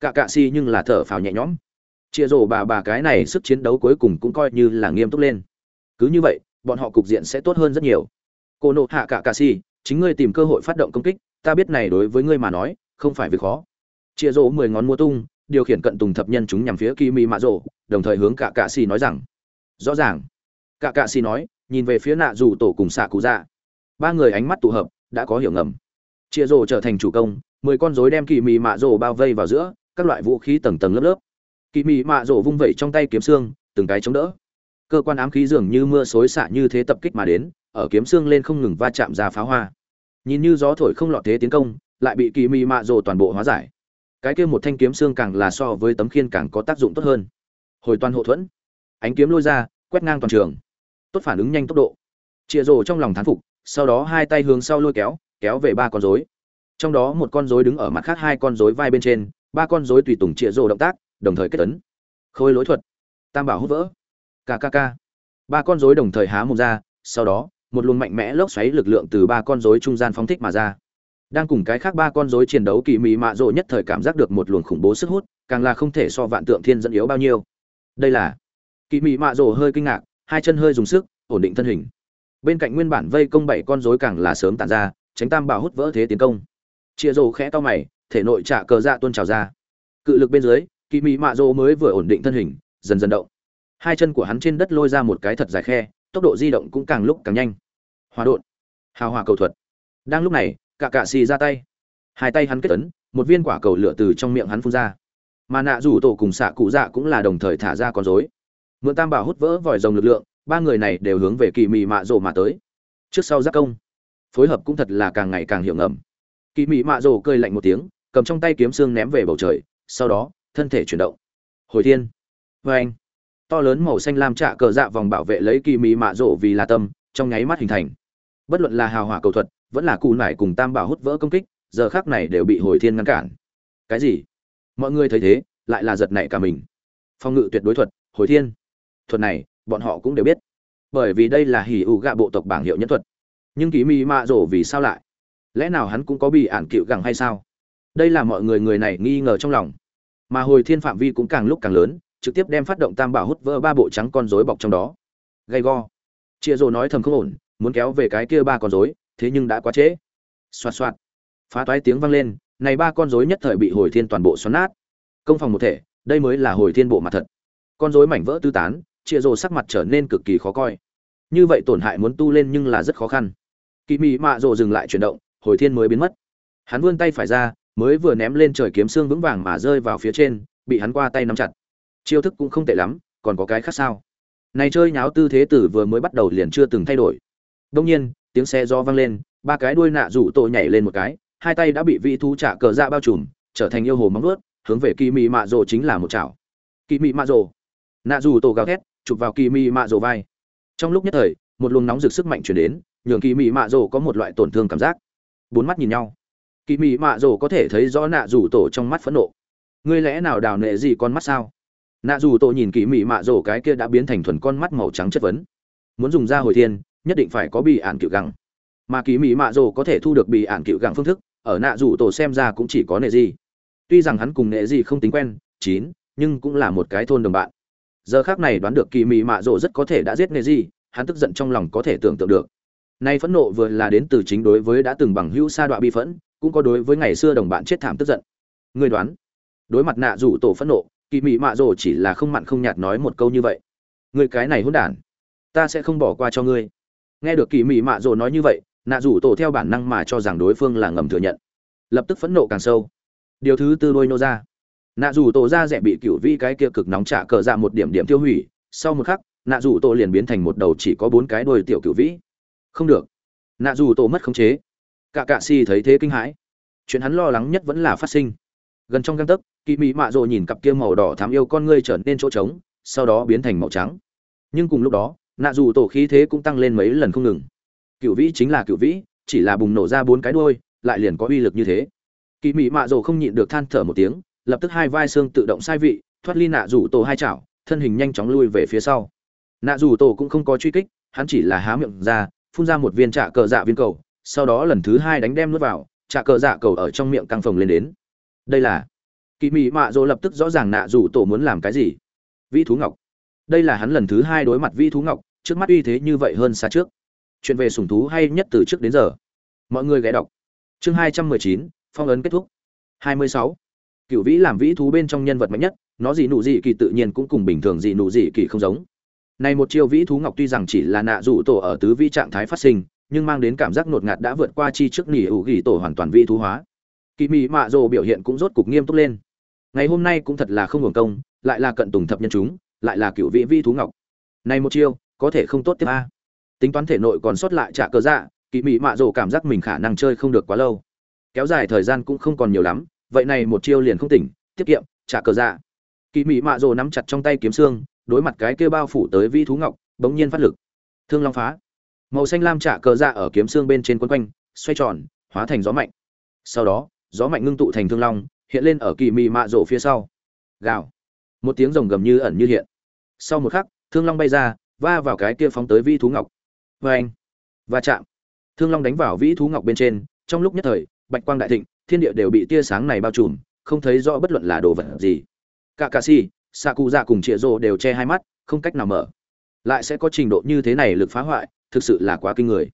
cả cạ si nhưng là thở phào nhẹ nhõm chia rổ bà bà cái này sức chiến đấu cuối cùng cũng coi như là nghiêm túc lên. Cứ như vậy, bọn họ cục diện sẽ tốt hơn rất nhiều. Cô nộ hạ cả cà si, chính ngươi tìm cơ hội phát động công kích, ta biết này đối với ngươi mà nói, không phải việc khó. Chia rổ mười ngón mua tung, điều khiển cận tùng thập nhân chúng nhằm phía kỳ mi mạ rổ đồng thời hướng cả cà si nói rằng, rõ ràng. Cả cà si nói, nhìn về phía nạ dù tổ cùng xạ cụ dạ. Ba người ánh mắt tụ hợp, đã có hiểu ngầm. Chia rổ trở thành chủ công, mười con rối đem kỳ mị mạ rổ bao vây vào giữa, các loại vũ khí tầng tầng lớp lớp kỳ mị mạ rổ vung vẩy trong tay kiếm xương, từng cái chống đỡ. Cơ quan ám khí dường như mưa xối xả như thế tập kích mà đến, ở kiếm xương lên không ngừng va chạm ra pháo hoa. Nhìn như gió thổi không lọt thế tiến công, lại bị kỳ mị mạ rổ toàn bộ hóa giải. Cái kia một thanh kiếm xương càng là so với tấm khiên càng có tác dụng tốt hơn. Hồi toàn hộ thuẫn. Ánh kiếm lôi ra, quét ngang toàn trường. Tốt phản ứng nhanh tốc độ. Chịa rổ trong lòng thán phục, sau đó hai tay hướng sau lôi kéo kéo về ba con rối. Trong đó một con rối đứng ở mặt khác hai con rối vai bên trên, ba con rối tùy tùng chĩa rồ động tác đồng thời kết tấn khôi lối thuật. Tam bảo hút vỡ. Kkk ba con rối đồng thời há mồm ra, sau đó, một luồng mạnh mẽ lốc xoáy lực lượng từ ba con rối trung gian phóng thích mà ra. Đang cùng cái khác ba con rối chiến đấu kỳ mị mạ rồ nhất thời cảm giác được một luồng khủng bố sức hút, càng là không thể so vạn tượng thiên dẫn yếu bao nhiêu. Đây là kỳ mị mạ rồ hơi kinh ngạc, hai chân hơi dùng sức, ổn định thân hình. Bên cạnh nguyên bản vây công bảy con rối càng là sớm tàn ra, tránh tam bảo hút vỡ thế tiến công. Chia rồ khẽ to mày, thể nội trả cờ dạ tuôn trào ra. Cự lực bên dưới kỳ mị mạ rồ mới vừa ổn định thân hình, dần dần động. Hai chân của hắn trên đất lôi ra một cái thật dài khe, tốc độ di động cũng càng lúc càng nhanh. Hòa đột hào hòa cầu thuật. Đang lúc này cả cạ xì ra tay. Hai tay hắn kết tấn một viên quả cầu lửa từ trong miệng hắn phun ra. Mà nạ rủ tổ cùng xạ cụ dạ cũng là đồng thời thả ra con rối. Mượn tam bảo hút vỡ vòi rồng lực lượng, ba người này đều hướng về kỳ mị mạ rồ mà tới. Trước sau giác công. Phối hợp cũng thật là càng ngày càng hiệu ngầm. Kỳ mị mạ rồ cơi lạnh một tiếng, cầm trong tay kiếm xương ném về bầu trời, sau đó thân thể chuyển động. Hồi thiên. Vê anh. To lớn màu xanh lam trạ cờ dạ vòng bảo vệ lấy kỳ mị mạ rộ vì là tâm, trong nháy mắt hình thành. Bất luận là hào hỏa cầu thuật, vẫn là cù nải cùng tam bảo hút vỡ công kích, giờ khác này đều bị hồi thiên ngăn cản. Cái gì? Mọi người thấy thế, lại là giật nảy cả mình. Phong ngự tuyệt đối thuật, hồi thiên. Thuật này, bọn họ cũng đều biết. Bởi vì đây là hỉ ủ gạ bộ tộc bảng hiệu nhân thuật. Nhưng kỳ mị mạ rổ vì sao lại? Lẽ nào hắn cũng có bị ản cựu gẳng hay sao? Đây là mọi người người này nghi ngờ trong lòng mà hồi thiên phạm vi cũng càng lúc càng lớn, trực tiếp đem phát động tam bảo hút vỡ ba bộ trắng con rối bọc trong đó. Gay go. Chia rồ nói thầm không ổn, muốn kéo về cái kia ba con rối, thế nhưng đã quá trễ. Xoạt xoạt. Phá toái tiếng vang lên, này ba con rối nhất thời bị hồi thiên toàn bộ xoắn nát. Công phòng một thể, đây mới là hồi thiên bộ mặt thật. Con rối mảnh vỡ tứ tán chia rồ sắc mặt trở nên cực kỳ khó coi. Như vậy tổn hại muốn tu lên nhưng là rất khó khăn. Kỳ mị mạ rồ dừng lại chuyển động, hồi thiên mới biến mất. Hắn vươn tay phải ra mới vừa ném lên trời kiếm xương vững vàng mà rơi vào phía trên, bị hắn qua tay nắm chặt. Chiêu thức cũng không tệ lắm, còn có cái khác sao? Này chơi nháo tư thế tử vừa mới bắt đầu liền chưa từng thay đổi. Đông nhiên, tiếng xe do vang lên, ba cái đuôi nạ rủ tổ nhảy lên một cái, hai tay đã bị vị thú trả cờ ra bao trùm, trở thành yêu hồ móng ướt hướng về kỳ mị mạ rồ chính là một chảo. Kỳ mị mạ rồ. Nạ rủ tổ gào thét, chụp vào kỳ mị mạ rồ vai. Trong lúc nhất thời, một luồng nóng rực sức mạnh chuyển đến, nhường kỳ mị mạ rồ có một loại tổn thương cảm giác. Bốn mắt nhìn nhau kỳ mị mạ rồ có thể thấy rõ nạ rủ tổ trong mắt phẫn nộ. Ngươi lẽ nào đào nệ gì con mắt sao? Nạ dù tổ nhìn Kỳ mị mạ rổ cái kia đã biến thành thuần con mắt màu trắng chất vấn. Muốn dùng ra hồi thiên, nhất định phải có bị ạn cựu gẳng. Mà Kỳ mị mạ rổ có thể thu được bị ạn cựu gẳng phương thức, ở nạ dù tổ xem ra cũng chỉ có nệ gì. Tuy rằng hắn cùng nệ gì không tính quen, chín, nhưng cũng là một cái thôn đồng bạn. Giờ khác này đoán được kỳ mị mạ rổ rất có thể đã giết nệ gì, hắn tức giận trong lòng có thể tưởng tượng được. Nay phẫn nộ vừa là đến từ chính đối với đã từng bằng hữu sa đọa bi phẫn cũng có đối với ngày xưa đồng bạn chết thảm tức giận. Người đoán, đối mặt nạ rủ tổ phẫn nộ, kỳ mị mạ rồ chỉ là không mặn không nhạt nói một câu như vậy. Người cái này hỗn đản, ta sẽ không bỏ qua cho ngươi. Nghe được kỳ mị mạ rồ nói như vậy, nạ rủ tổ theo bản năng mà cho rằng đối phương là ngầm thừa nhận. Lập tức phẫn nộ càng sâu. Điều thứ tư đôi nô ra. Nạ rủ tổ ra rẻ bị cựu vi cái kia cực nóng trả cờ ra một điểm điểm tiêu hủy. Sau một khắc, nạ rủ tổ liền biến thành một đầu chỉ có bốn cái đôi tiểu cựu vĩ. Không được. Nạ rủ tổ mất khống chế cả cạ si thấy thế kinh hãi. Chuyện hắn lo lắng nhất vẫn là phát sinh. Gần trong găng tấc kỳ mỹ mạ rồ nhìn cặp kia màu đỏ thám yêu con ngươi trở nên chỗ trống, sau đó biến thành màu trắng. Nhưng cùng lúc đó, nạ dù tổ khí thế cũng tăng lên mấy lần không ngừng. Cựu vĩ chính là cựu vĩ, chỉ là bùng nổ ra bốn cái đuôi, lại liền có uy lực như thế. Kỳ mỹ mạ rồ không nhịn được than thở một tiếng, lập tức hai vai xương tự động sai vị, thoát ly nạ dù tổ hai chảo, thân hình nhanh chóng lui về phía sau. Nạ dù tổ cũng không có truy kích, hắn chỉ là há miệng ra, phun ra một viên trạ cờ dạ viên cầu sau đó lần thứ hai đánh đem nuốt vào trà cờ dạ cầu ở trong miệng căng phồng lên đến. Đây là kỳ mị mạ dỗ lập tức rõ ràng nạ rủ tổ muốn làm cái gì. Vĩ thú ngọc. Đây là hắn lần thứ hai đối mặt vĩ thú ngọc, trước mắt uy thế như vậy hơn xa trước. Chuyện về sùng thú hay nhất từ trước đến giờ. Mọi người ghé đọc. Chương hai trăm mười chín, phong ấn kết thúc. hai mươi sáu. Cựu vĩ làm vĩ thú bên trong nhân vật mạnh nhất, nó gì nụ gì kỳ tự nhiên cũng cùng bình thường gì nụ gì kỳ không giống. Này một chiêu vĩ thú ngọc tuy rằng chỉ là nạ rủ tổ ở tứ vi trạng thái phát sinh nhưng mang đến cảm giác ngột ngạt đã vượt qua chi trước nỉ ủ gỉ tổ hoàn toàn vi thú hóa. Kỳ mị mạ rồ biểu hiện cũng rốt cục nghiêm túc lên. Ngày hôm nay cũng thật là không hưởng công, lại là cận tùng thập nhân chúng, lại là cựu vị vi thú ngọc. Này một chiêu, có thể không tốt tiếp a. Tính toán thể nội còn sót lại trả cờ dạ kỳ mị mạ rồ cảm giác mình khả năng chơi không được quá lâu. Kéo dài thời gian cũng không còn nhiều lắm, vậy này một chiêu liền không tỉnh, tiết kiệm, trả cờ dạ. Kỳ mị mạ rồ nắm chặt trong tay kiếm xương, đối mặt cái kia bao phủ tới vi thú ngọc, bỗng nhiên phát lực. Thương long phá màu xanh lam trả cờ dạ ở kiếm xương bên trên quấn quanh, xoay tròn, hóa thành gió mạnh. Sau đó, gió mạnh ngưng tụ thành thương long, hiện lên ở kỳ mị mạ rổ phía sau. Gào. Một tiếng rồng gầm như ẩn như hiện. Sau một khắc, thương long bay ra, va vào cái kia phóng tới vi thú ngọc. Vê anh va chạm. Thương long đánh vào vĩ thú ngọc bên trên, trong lúc nhất thời, bạch quang đại thịnh, thiên địa đều bị tia sáng này bao trùm, không thấy rõ bất luận là đồ vật gì. Cả cà si xạ cụ dạ cùng chịa rô đều che hai mắt, không cách nào mở. Lại sẽ có trình độ như thế này lực phá hoại thực sự là quá kinh người.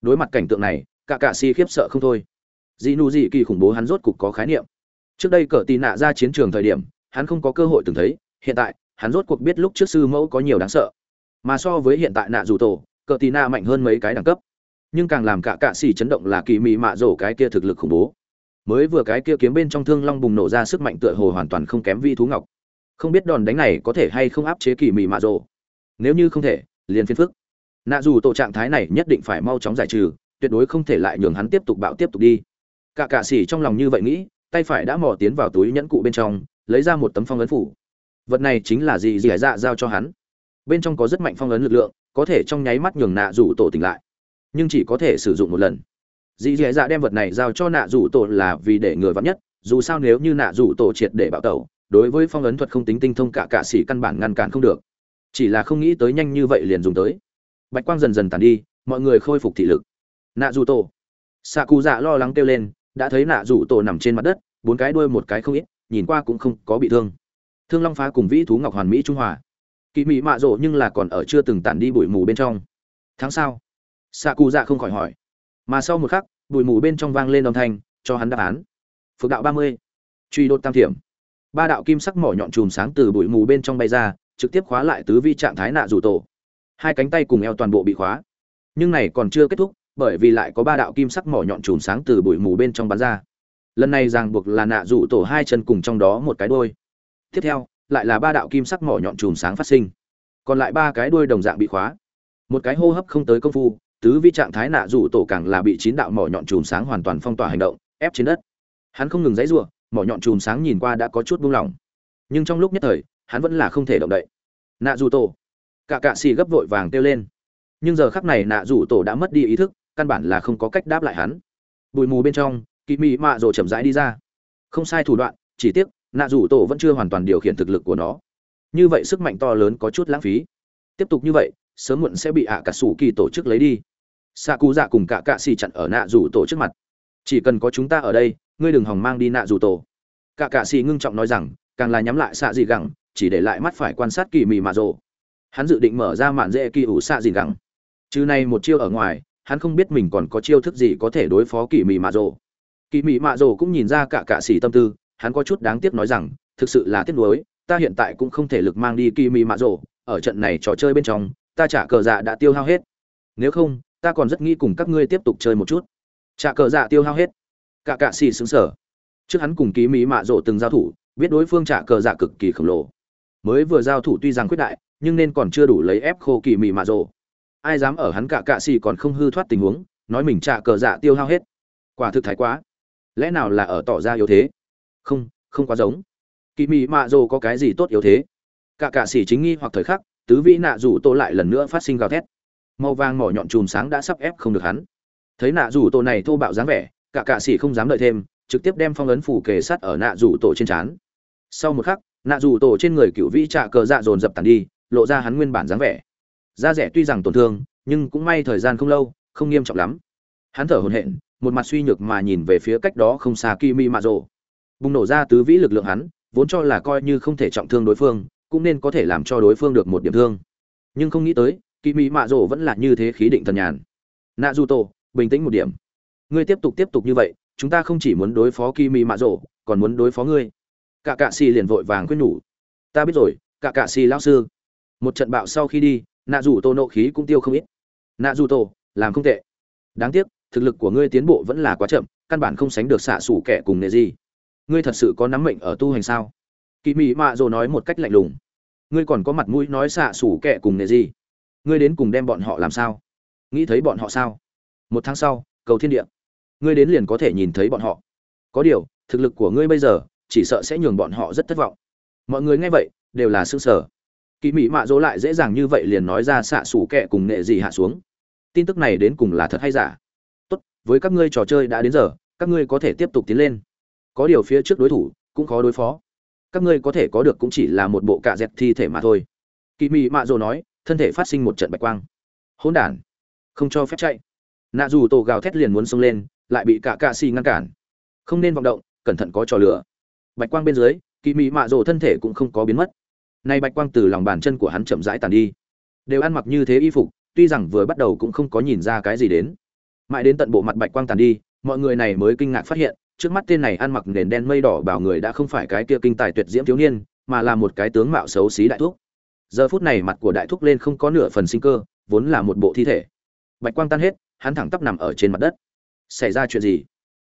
Đối mặt cảnh tượng này, cả cạ si khiếp sợ không thôi. Dị nụ dị kỳ khủng bố hắn rốt cục có khái niệm. Trước đây cờ tì nạ ra chiến trường thời điểm, hắn không có cơ hội từng thấy, hiện tại, hắn rốt cuộc biết lúc trước sư mẫu có nhiều đáng sợ. Mà so với hiện tại nạ dù tổ, cờ tì nạ mạnh hơn mấy cái đẳng cấp. Nhưng càng làm cả cạ xỉ chấn động là kỳ mị mạ rổ cái kia thực lực khủng bố. Mới vừa cái kia kiếm bên trong thương long bùng nổ ra sức mạnh tựa hồ hoàn toàn không kém vi thú ngọc. Không biết đòn đánh này có thể hay không áp chế kỳ mị mạ rổ. Nếu như không thể, liền phiên phức nạ dù tổ trạng thái này nhất định phải mau chóng giải trừ, tuyệt đối không thể lại nhường hắn tiếp tục bạo tiếp tục đi. Cả cạ xỉ trong lòng như vậy nghĩ, tay phải đã mò tiến vào túi nhẫn cụ bên trong, lấy ra một tấm phong ấn phủ. Vật này chính là gì dì dạ giao cho hắn. Bên trong có rất mạnh phong ấn lực lượng, có thể trong nháy mắt nhường nạ rủ tổ tỉnh lại. Nhưng chỉ có thể sử dụng một lần. Dì dì dạ đem vật này giao cho nạ rủ tổ là vì để người vắn nhất, dù sao nếu như nạ rủ tổ triệt để bạo tẩu, đối với phong ấn thuật không tính tinh thông cả cạ sĩ căn bản ngăn cản không được. Chỉ là không nghĩ tới nhanh như vậy liền dùng tới bạch quang dần dần tàn đi, mọi người khôi phục thị lực. Nạ dù tổ. Xạ cụ dạ lo lắng kêu lên, đã thấy nạ dù tổ nằm trên mặt đất, bốn cái đuôi một cái không ít, nhìn qua cũng không có bị thương. Thương long phá cùng vĩ thú ngọc hoàn mỹ trung hòa. Kỳ mỹ mạ rộ nhưng là còn ở chưa từng tản đi bụi mù bên trong. Tháng sau xạ cụ dạ không khỏi hỏi. Mà sau một khắc, bụi mù bên trong vang lên âm thanh, cho hắn đáp án. Phước đạo ba mươi. Truy đột tam thiểm. Ba đạo kim sắc mỏ nhọn chùm sáng từ bụi mù bên trong bay ra, trực tiếp khóa lại tứ vi trạng thái nạ rủ tổ hai cánh tay cùng eo toàn bộ bị khóa. Nhưng này còn chưa kết thúc, bởi vì lại có ba đạo kim sắc mỏ nhọn chùm sáng từ bụi mù bên trong bắn ra. Lần này ràng buộc là nạ dụ tổ hai chân cùng trong đó một cái đôi tiếp theo, lại là ba đạo kim sắc mỏ nhọn chùm sáng phát sinh. Còn lại ba cái đuôi đồng dạng bị khóa. Một cái hô hấp không tới công phu, tứ vi trạng thái nạ dụ tổ càng là bị chín đạo mỏ nhọn chùm sáng hoàn toàn phong tỏa hành động, ép trên đất. Hắn không ngừng dãy giụa mỏ nhọn chùm sáng nhìn qua đã có chút buông lỏng. Nhưng trong lúc nhất thời, hắn vẫn là không thể động đậy. Nạ dụ tổ cả cạ xì gấp vội vàng kêu lên. Nhưng giờ khắc này nạ rủ tổ đã mất đi ý thức, căn bản là không có cách đáp lại hắn. Bụi mù bên trong kỳ mị mạ rồ chậm rãi đi ra. Không sai thủ đoạn, chỉ tiếc, nạ rủ tổ vẫn chưa hoàn toàn điều khiển thực lực của nó. Như vậy sức mạnh to lớn có chút lãng phí. Tiếp tục như vậy, sớm muộn sẽ bị ạ cả sủ kỳ tổ chức lấy đi. Xạ cụ dạ cùng cả cạ xì chặn ở nạ rủ tổ trước mặt. Chỉ cần có chúng ta ở đây, ngươi đừng hòng mang đi nạ rủ tổ. Cả cạ xì ngưng trọng nói rằng, càng là nhắm lại xạ gì gẳng, chỉ để lại mắt phải quan sát kỳ mị mạ rồ hắn dự định mở ra mạn dễ kỳ ủ xạ gì gẳng. Chứ này một chiêu ở ngoài, hắn không biết mình còn có chiêu thức gì có thể đối phó kỳ mị mạ rồ. Kỳ mị mạ rồ cũng nhìn ra cả cạ xỉ tâm tư, hắn có chút đáng tiếc nói rằng, thực sự là tiếc nuối, ta hiện tại cũng không thể lực mang đi kỳ mị mạ rồ, ở trận này trò chơi bên trong, ta trả cờ dạ đã tiêu hao hết. Nếu không, ta còn rất nghĩ cùng các ngươi tiếp tục chơi một chút. Trả cờ dạ tiêu hao hết. Cả cạ xỉ xứng sở trước hắn cùng kỳ mỹ mạ rồ từng giao thủ, biết đối phương trả cờ dạ cực kỳ khổng lồ. Mới vừa giao thủ tuy rằng quyết đại nhưng nên còn chưa đủ lấy ép khô kỳ mị mạ rồ. Ai dám ở hắn cả cạ xì còn không hư thoát tình huống, nói mình trả cờ dạ tiêu hao hết. Quả thực thái quá. Lẽ nào là ở tỏ ra yếu thế? Không không quá giống. Kỳ mị mạ rồ có cái gì tốt yếu thế? Cả cạ xì chính nghi hoặc thời khắc, tứ vĩ nạ rủ tô lại lần nữa phát sinh gào thét. Màu vàng mỏ nhọn chùm sáng đã sắp ép không được hắn. Thấy nạ rủ tổ này thô bạo dáng vẻ, cả cạ sĩ không dám đợi thêm, trực tiếp đem phong ấn phủ kề sắt ở nạ rủ tổ trên trán. Sau một khắc, nạ rủ tổ trên người cựu vĩ trạ cờ dạ dồn dập tàn đi lộ ra hắn nguyên bản dáng vẻ. Da rẻ tuy rằng tổn thương, nhưng cũng may thời gian không lâu, không nghiêm trọng lắm. Hắn thở hổn hển, một mặt suy nhược mà nhìn về phía cách đó không xa kimi mạ rồ bùng nổ ra tứ vĩ lực lượng hắn, vốn cho là coi như không thể trọng thương đối phương, cũng nên có thể làm cho đối phương được một điểm thương. Nhưng không nghĩ tới kỳ mỹ mạ rổ vẫn là như thế khí định thần nhàn. Nạ du tổ bình tĩnh một điểm. Ngươi tiếp tục tiếp tục như vậy, chúng ta không chỉ muốn đối phó kỳ mỹ mạ rổ còn muốn đối phó ngươi. Cả cạ xì liền vội vàng quyết nhủ. Ta biết rồi cả cạ xì lão sư một trận bạo sau khi đi, nạ dù tô nộ khí cũng tiêu không ít. Nạ dù tô làm không tệ. Đáng tiếc, thực lực của ngươi tiến bộ vẫn là quá chậm, căn bản không sánh được xạ xủ kẻ cùng nệ gì ngươi thật sự có nắm mệnh ở tu hành sao? Kỳ mỹ mạ dồ nói một cách lạnh lùng. Ngươi còn có mặt mũi nói xạ xủ kẻ cùng nệ gì ngươi đến cùng đem bọn họ làm sao? Nghĩ thấy bọn họ sao? Một tháng sau, cầu thiên địa. Ngươi đến liền có thể nhìn thấy bọn họ. Có điều, thực lực của ngươi bây giờ, chỉ sợ sẽ nhường bọn họ rất thất vọng. Mọi người nghe vậy, đều là xương sở kỳ mỹ mạ dỗ lại dễ dàng như vậy liền nói ra xạ xủ kẹ cùng nệ gì hạ xuống. Tin tức này đến cùng là thật hay giả? Tốt, với các ngươi trò chơi đã đến giờ, các ngươi có thể tiếp tục tiến lên. Có điều phía trước đối thủ, cũng khó đối phó. Các ngươi có thể có được cũng chỉ là một bộ cạ dẹt thi thể mà thôi. Kỳ mị mạ rồ nói, thân thể phát sinh một trận bạch quang. Hỗn đản. Không cho phép chạy. Nạ dù tổ gào thét liền muốn xông lên, lại bị cả cạ xì ngăn cản. Không nên vọng động, cẩn thận có trò lửa. Bạch quang bên dưới kỳ mị mạ rồ thân thể cũng không có biến mất nay bạch quang từ lòng bàn chân của hắn chậm rãi tàn đi. Đều ăn mặc như thế y phục, tuy rằng vừa bắt đầu cũng không có nhìn ra cái gì đến. Mãi đến tận bộ mặt bạch quang tàn đi, mọi người này mới kinh ngạc phát hiện, trước mắt tên này ăn mặc nền đen mây đỏ bảo người đã không phải cái kia kinh tài tuyệt diễm thiếu niên, mà là một cái tướng mạo xấu xí đại thúc. Giờ phút này mặt của đại thúc lên không có nửa phần sinh cơ, vốn là một bộ thi thể. Bạch quang tan hết, hắn thẳng tắp nằm ở trên mặt đất. Xảy ra chuyện gì?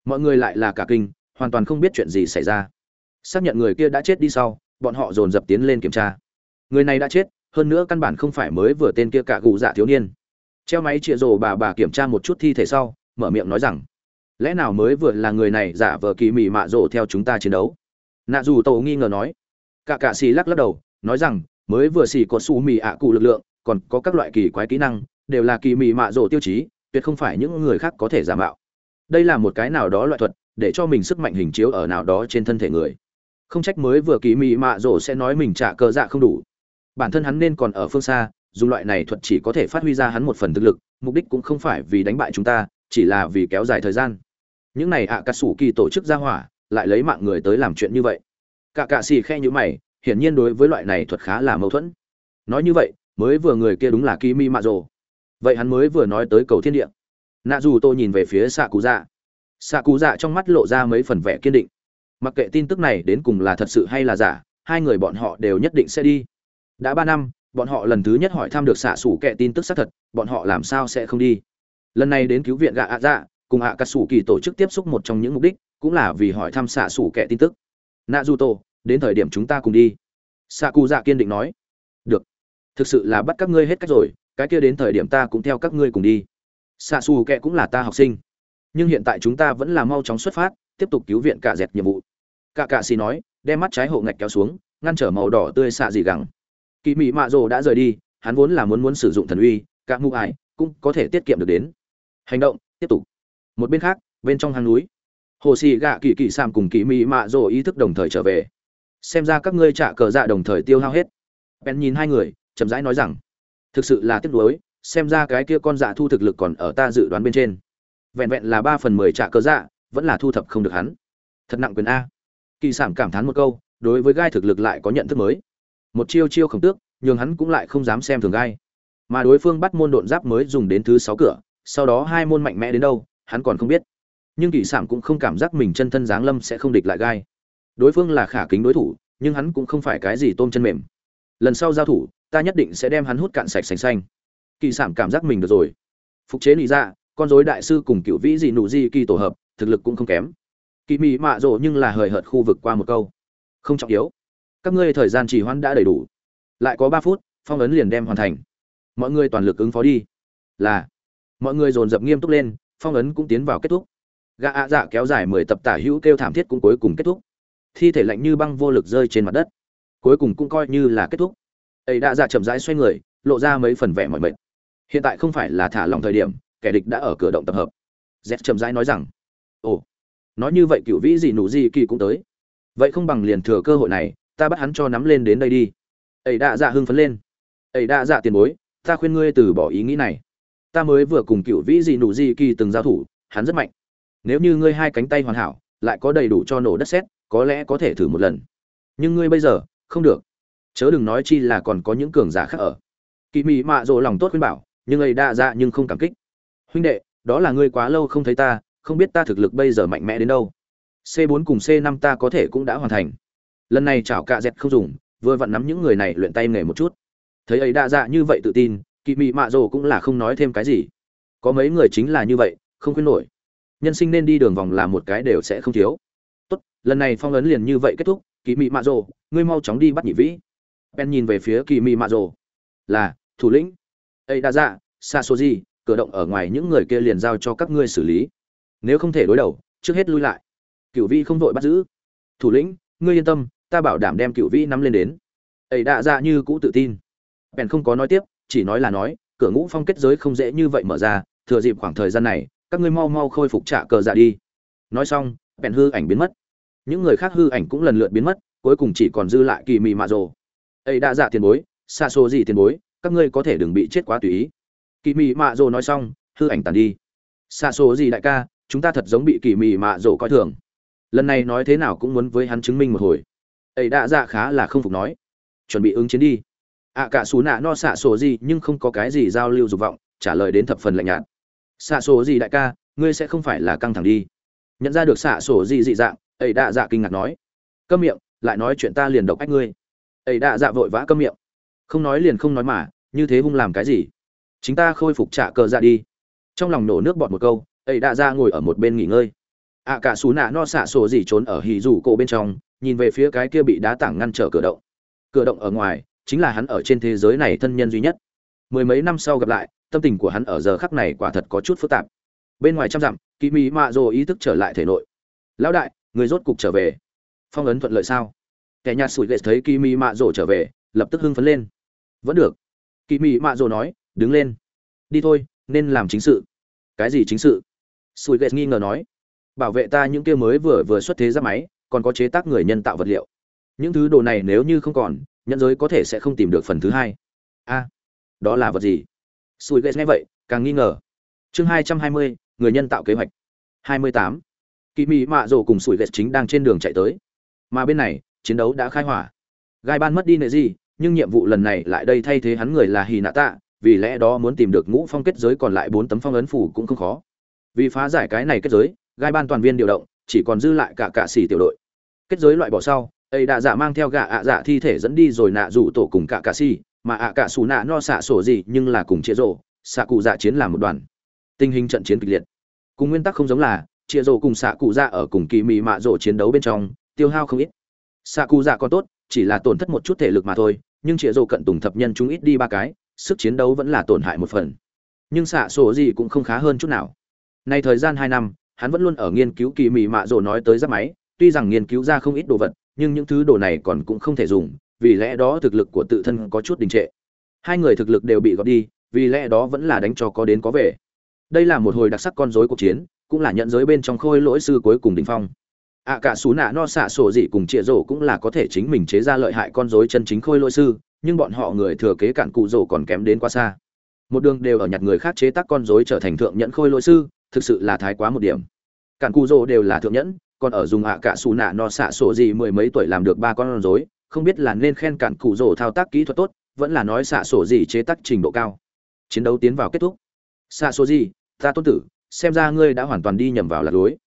Mọi người lại là cả kinh, hoàn toàn không biết chuyện gì xảy ra. Xác nhận người kia đã chết đi sau bọn họ dồn dập tiến lên kiểm tra. Người này đã chết, hơn nữa căn bản không phải mới vừa tên kia cả gù dạ thiếu niên. Treo máy chịa rồ bà bà kiểm tra một chút thi thể sau, mở miệng nói rằng, lẽ nào mới vừa là người này giả vờ kỳ mị mạ rộ theo chúng ta chiến đấu? Nạ dù tổ nghi ngờ nói. Cả cạ xì lắc lắc đầu, nói rằng, mới vừa xì có su mì ạ cụ lực lượng, còn có các loại kỳ quái kỹ năng, đều là kỳ mị mạ rộ tiêu chí, tuyệt không phải những người khác có thể giả mạo. Đây là một cái nào đó loại thuật, để cho mình sức mạnh hình chiếu ở nào đó trên thân thể người không trách mới vừa kỳ mị mạ rồ sẽ nói mình trả cờ dạ không đủ. Bản thân hắn nên còn ở phương xa dùng loại này thuật chỉ có thể phát huy ra hắn một phần thực lực, mục đích cũng không phải vì đánh bại chúng ta, chỉ là vì kéo dài thời gian. Những này ạ cà sủ kỳ tổ chức ra hỏa, lại lấy mạng người tới làm chuyện như vậy. Cả cạ xì khe nhữ mày, hiển nhiên đối với loại này thuật khá là mâu thuẫn. Nói như vậy, mới vừa người kia đúng là kimi mạ rồ vậy hắn mới vừa nói tới cầu thiên địa. Nạ dù tôi nhìn về phía xạ cú dạ xạ cú dạ trong mắt lộ ra mấy phần vẻ kiên định mặc kệ tin tức này đến cùng là thật sự hay là giả, hai người bọn họ đều nhất định sẽ đi. Đã ba năm, bọn họ lần thứ nhất hỏi thăm được xạ xủ kệ tin tức xác thật, bọn họ làm sao sẽ không đi? Lần này đến cứu viện gạ ạ dạ cùng ạ cà sủ kỳ tổ chức tiếp xúc một trong những mục đích cũng là vì hỏi thăm xạ xủ kệ tin tức. Nạ du tô đến thời điểm chúng ta cùng đi. Xạ cụ dạ kiên định nói. Được. Thực sự là bắt các ngươi hết cách rồi, cái kia đến thời điểm ta cũng theo các ngươi cùng đi. Xạ xù kệ cũng là ta học sinh. Nhưng hiện tại chúng ta vẫn là mau chóng xuất phát, tiếp tục cứu viện cả dẹp nhiệm vụ cả cạ xì nói, đem mắt trái hộ ngạch kéo xuống, ngăn trở màu đỏ tươi xạ dị gẳng. Kỳ mị mạ rồ đã rời đi, hắn vốn là muốn muốn sử dụng thần uy, cả mụ ải cũng có thể tiết kiệm được đến. Hành động, tiếp tục. Một bên khác, bên trong hang núi, hồ xì gạ kỳ kỳ sam cùng kỳ mị mạ rồ ý thức đồng thời trở về. Xem ra các ngươi trả cờ dạ đồng thời tiêu hao hết. Bèn nhìn hai người, chậm rãi nói rằng, thực sự là tiếc nuối, xem ra cái kia con dạ thu thực lực còn ở ta dự đoán bên trên. Vẹn vẹn là ba phần mười trả cờ dạ vẫn là thu thập không được hắn. Thật nặng quyền a kỳ sản cảm thán một câu, đối với gai thực lực lại có nhận thức mới. Một chiêu chiêu khổng tước, nhường hắn cũng lại không dám xem thường gai. Mà đối phương bắt môn độn giáp mới dùng đến thứ sáu cửa, sau đó hai môn mạnh mẽ đến đâu, hắn còn không biết. Nhưng kỳ sản cũng không cảm giác mình chân thân giáng lâm sẽ không địch lại gai. Đối phương là khả kính đối thủ, nhưng hắn cũng không phải cái gì tôm chân mềm. Lần sau giao thủ, ta nhất định sẽ đem hắn hút cạn sạch sành xanh. Kỳ sản cảm giác mình được rồi. Phục chế lý ra dạ, con dối đại sư cùng cựu vĩ dị nụ di kỳ tổ hợp, thực lực cũng không kém kỳ mị mạ rộ nhưng là hời hợt khu vực qua một câu. Không trọng yếu. Các ngươi thời gian trì hoãn đã đầy đủ. Lại có ba phút, phong ấn liền đem hoàn thành. Mọi người toàn lực ứng phó đi. Là, mọi người dồn dập nghiêm túc lên, phong ấn cũng tiến vào kết thúc. Gã ạ dạ kéo dài mười tập tả hữu kêu thảm thiết cũng cuối cùng kết thúc. Thi thể lạnh như băng vô lực rơi trên mặt đất. Cuối cùng cũng coi như là kết thúc. Ấy đã dạ chậm rãi xoay người, lộ ra mấy phần vẻ mọi mệt. Hiện tại không phải là thả lòng thời điểm, kẻ địch đã ở cửa động tập hợp. Z chậm rãi nói rằng, ồ nói như vậy cựu vĩ gì nụ gì kỳ cũng tới. Vậy không bằng liền thừa cơ hội này, ta bắt hắn cho nắm lên đến đây đi. Ấy đã dạ hưng phấn lên. Ấy đã dạ tiền bối, ta khuyên ngươi từ bỏ ý nghĩ này. Ta mới vừa cùng cựu vĩ gì nụ gì kỳ từng giao thủ, hắn rất mạnh. Nếu như ngươi hai cánh tay hoàn hảo, lại có đầy đủ cho nổ đất sét, có lẽ có thể thử một lần. Nhưng ngươi bây giờ, không được. Chớ đừng nói chi là còn có những cường giả khác ở. Kỳ mị mạ rộ lòng tốt khuyên bảo, nhưng ấy đa dạ nhưng không cảm kích. Huynh đệ, đó là ngươi quá lâu không thấy ta không biết ta thực lực bây giờ mạnh mẽ đến đâu. C 4 cùng c 5 ta có thể cũng đã hoàn thành. Lần này chảo cạ dẹt không dùng, vừa vặn nắm những người này luyện tay nghề một chút. Thấy ấy đa dạ như vậy tự tin Kỷ mị mạ rồ cũng là không nói thêm cái gì. Có mấy người chính là như vậy, không khuyên nổi. Nhân sinh nên đi đường vòng là một cái đều sẽ không thiếu. Tốt, lần này phong ấn liền như vậy kết thúc kỳ mị mạ rồ, ngươi mau chóng đi bắt nhị vĩ. Ben nhìn về phía kỳ mị mạ rồ. Là, thủ lĩnh. Ấy đa dạ xa số gì cửa động ở ngoài những người kia liền giao cho các ngươi xử lý nếu không thể đối đầu, trước hết lui lại. Cựu vi không vội bắt giữ. Thủ lĩnh, ngươi yên tâm, ta bảo đảm đem cựu vĩ nắm lên đến. Ấy đã dạ như cũ tự tin. Bèn không có nói tiếp, chỉ nói là nói, cửa ngũ phong kết giới không dễ như vậy mở ra, thừa dịp khoảng thời gian này, các ngươi mau mau khôi phục trả cờ dạ đi. Nói xong, bèn hư ảnh biến mất. Những người khác hư ảnh cũng lần lượt biến mất, cuối cùng chỉ còn dư lại kỳ mị mạ rồ. Ấy đã dạ tiền bối xa xô gì tiền bối, các ngươi có thể đừng bị chết quá tùy ý. Kỳ mị mạ rồ nói xong, hư ảnh tàn đi. Xa xô gì đại ca chúng ta thật giống bị kỳ mị mạ rổ coi thường. Lần này nói thế nào cũng muốn với hắn chứng minh một hồi. Ấy đã dạ khá là không phục nói. Chuẩn bị ứng chiến đi. Ạ cả xù nạ no xạ sổ gì nhưng không có cái gì giao lưu dục vọng, trả lời đến thập phần lạnh nhạt. Xạ sổ gì đại ca, ngươi sẽ không phải là căng thẳng đi. Nhận ra được xạ sổ gì dị dạng ấy đã dạ kinh ngạc nói. Câm miệng, lại nói chuyện ta liền độc ách ngươi. Ấy đã dạ vội vã câm miệng. Không nói liền không nói mà, như thế hung làm cái gì? Chính ta khôi phục trả cờ dạ đi. Trong lòng nổ nước bọt một câu ấy đã ra ngồi ở một bên nghỉ ngơi. Ạ cả xù nạ no xạ sổ gì trốn ở hì rủ cổ bên trong, nhìn về phía cái kia bị đá tảng ngăn trở cửa động. Cửa động ở ngoài, chính là hắn ở trên thế giới này thân nhân duy nhất. Mười mấy năm sau gặp lại, tâm tình của hắn ở giờ khắc này quả thật có chút phức tạp. Bên ngoài trăm dặm kỳ mỹ mạ Dồ ý thức trở lại thể nội. Lão đại, người rốt cục trở về. Phong ấn thuận lợi sao? Kẻ nhà sủi lệ thấy kỳ mỹ mạ Dồ trở về, lập tức hưng phấn lên. Vẫn được. Kỳ mỹ mạ Dồ nói, đứng lên. Đi thôi, nên làm chính sự. Cái gì chính sự? Sủi ghét nghi ngờ nói, bảo vệ ta những kia mới vừa vừa xuất thế ra máy, còn có chế tác người nhân tạo vật liệu. Những thứ đồ này nếu như không còn nhân giới có thể sẽ không tìm được phần thứ hai. A, đó là vật gì? Sùi ghét nghe vậy, càng nghi ngờ. Chương hai trăm hai mươi, người nhân tạo kế hoạch. hai mươi tám. Kỳ mỹ mạ rồ cùng sùi ghét chính đang trên đường chạy tới. Mà bên này, chiến đấu đã khai hỏa. Gai ban mất đi nệ gì, nhưng nhiệm vụ lần này lại đây thay thế hắn người là hì nạ tạ, vì lẽ đó muốn tìm được ngũ phong kết giới còn lại bốn tấm phong ấn phủ cũng không khó vì phá giải cái này kết giới, gai ban toàn viên điều động, chỉ còn dư lại cả cạ xỉ tiểu đội. Kết giới loại bỏ sau, ấy đã dạ mang theo gạ ạ dạ thi thể dẫn đi rồi nạ rủ tổ cùng cả cạ xỉ, mà ạ cả xù nạ no xạ sổ gì nhưng là cùng chia rổ xạ cụ dạ chiến làm một đoàn. Tình hình trận chiến kịch liệt. Cùng nguyên tắc không giống là, chia rổ cùng xạ cụ dạ ở cùng kỳ mị mạ rổ chiến đấu bên trong, tiêu hao không ít. Xạ cụ dạ còn tốt, chỉ là tổn thất một chút thể lực mà thôi, nhưng chia rổ cận tùng thập nhân chúng ít đi ba cái, sức chiến đấu vẫn là tổn hại một phần. Nhưng xạ sổ gì cũng không khá hơn chút nào nay thời gian hai năm, hắn vẫn luôn ở nghiên cứu kỳ mị mạ rổ nói tới giáp máy, tuy rằng nghiên cứu ra không ít đồ vật, nhưng những thứ đồ này còn cũng không thể dùng, vì lẽ đó thực lực của tự thân có chút đình trệ. Hai người thực lực đều bị gọt đi, vì lẽ đó vẫn là đánh cho có đến có về. Đây là một hồi đặc sắc con rối cuộc chiến, cũng là nhận giới bên trong khôi lỗi sư cuối cùng đỉnh phong. Ạ cả sú nạ no xạ sổ dị cùng trịa rổ cũng là có thể chính mình chế ra lợi hại con rối chân chính khôi lỗi sư, nhưng bọn họ người thừa kế cạn cụ rổ còn kém đến quá xa. Một đường đều ở nhặt người khác chế tác con rối trở thành thượng nhẫn khôi lỗi sư thực sự là thái quá một điểm. Cạn cù rồ đều là thượng nhẫn, còn ở dùng ạ cả xù nạ no xạ sổ gì mười mấy tuổi làm được ba con rối, không biết là nên khen cạn cù rồ thao tác kỹ thuật tốt, vẫn là nói xạ sổ gì chế tác trình độ cao. Chiến đấu tiến vào kết thúc. Xạ sổ gì, ta tôn tử, xem ra ngươi đã hoàn toàn đi nhầm vào lạc lối.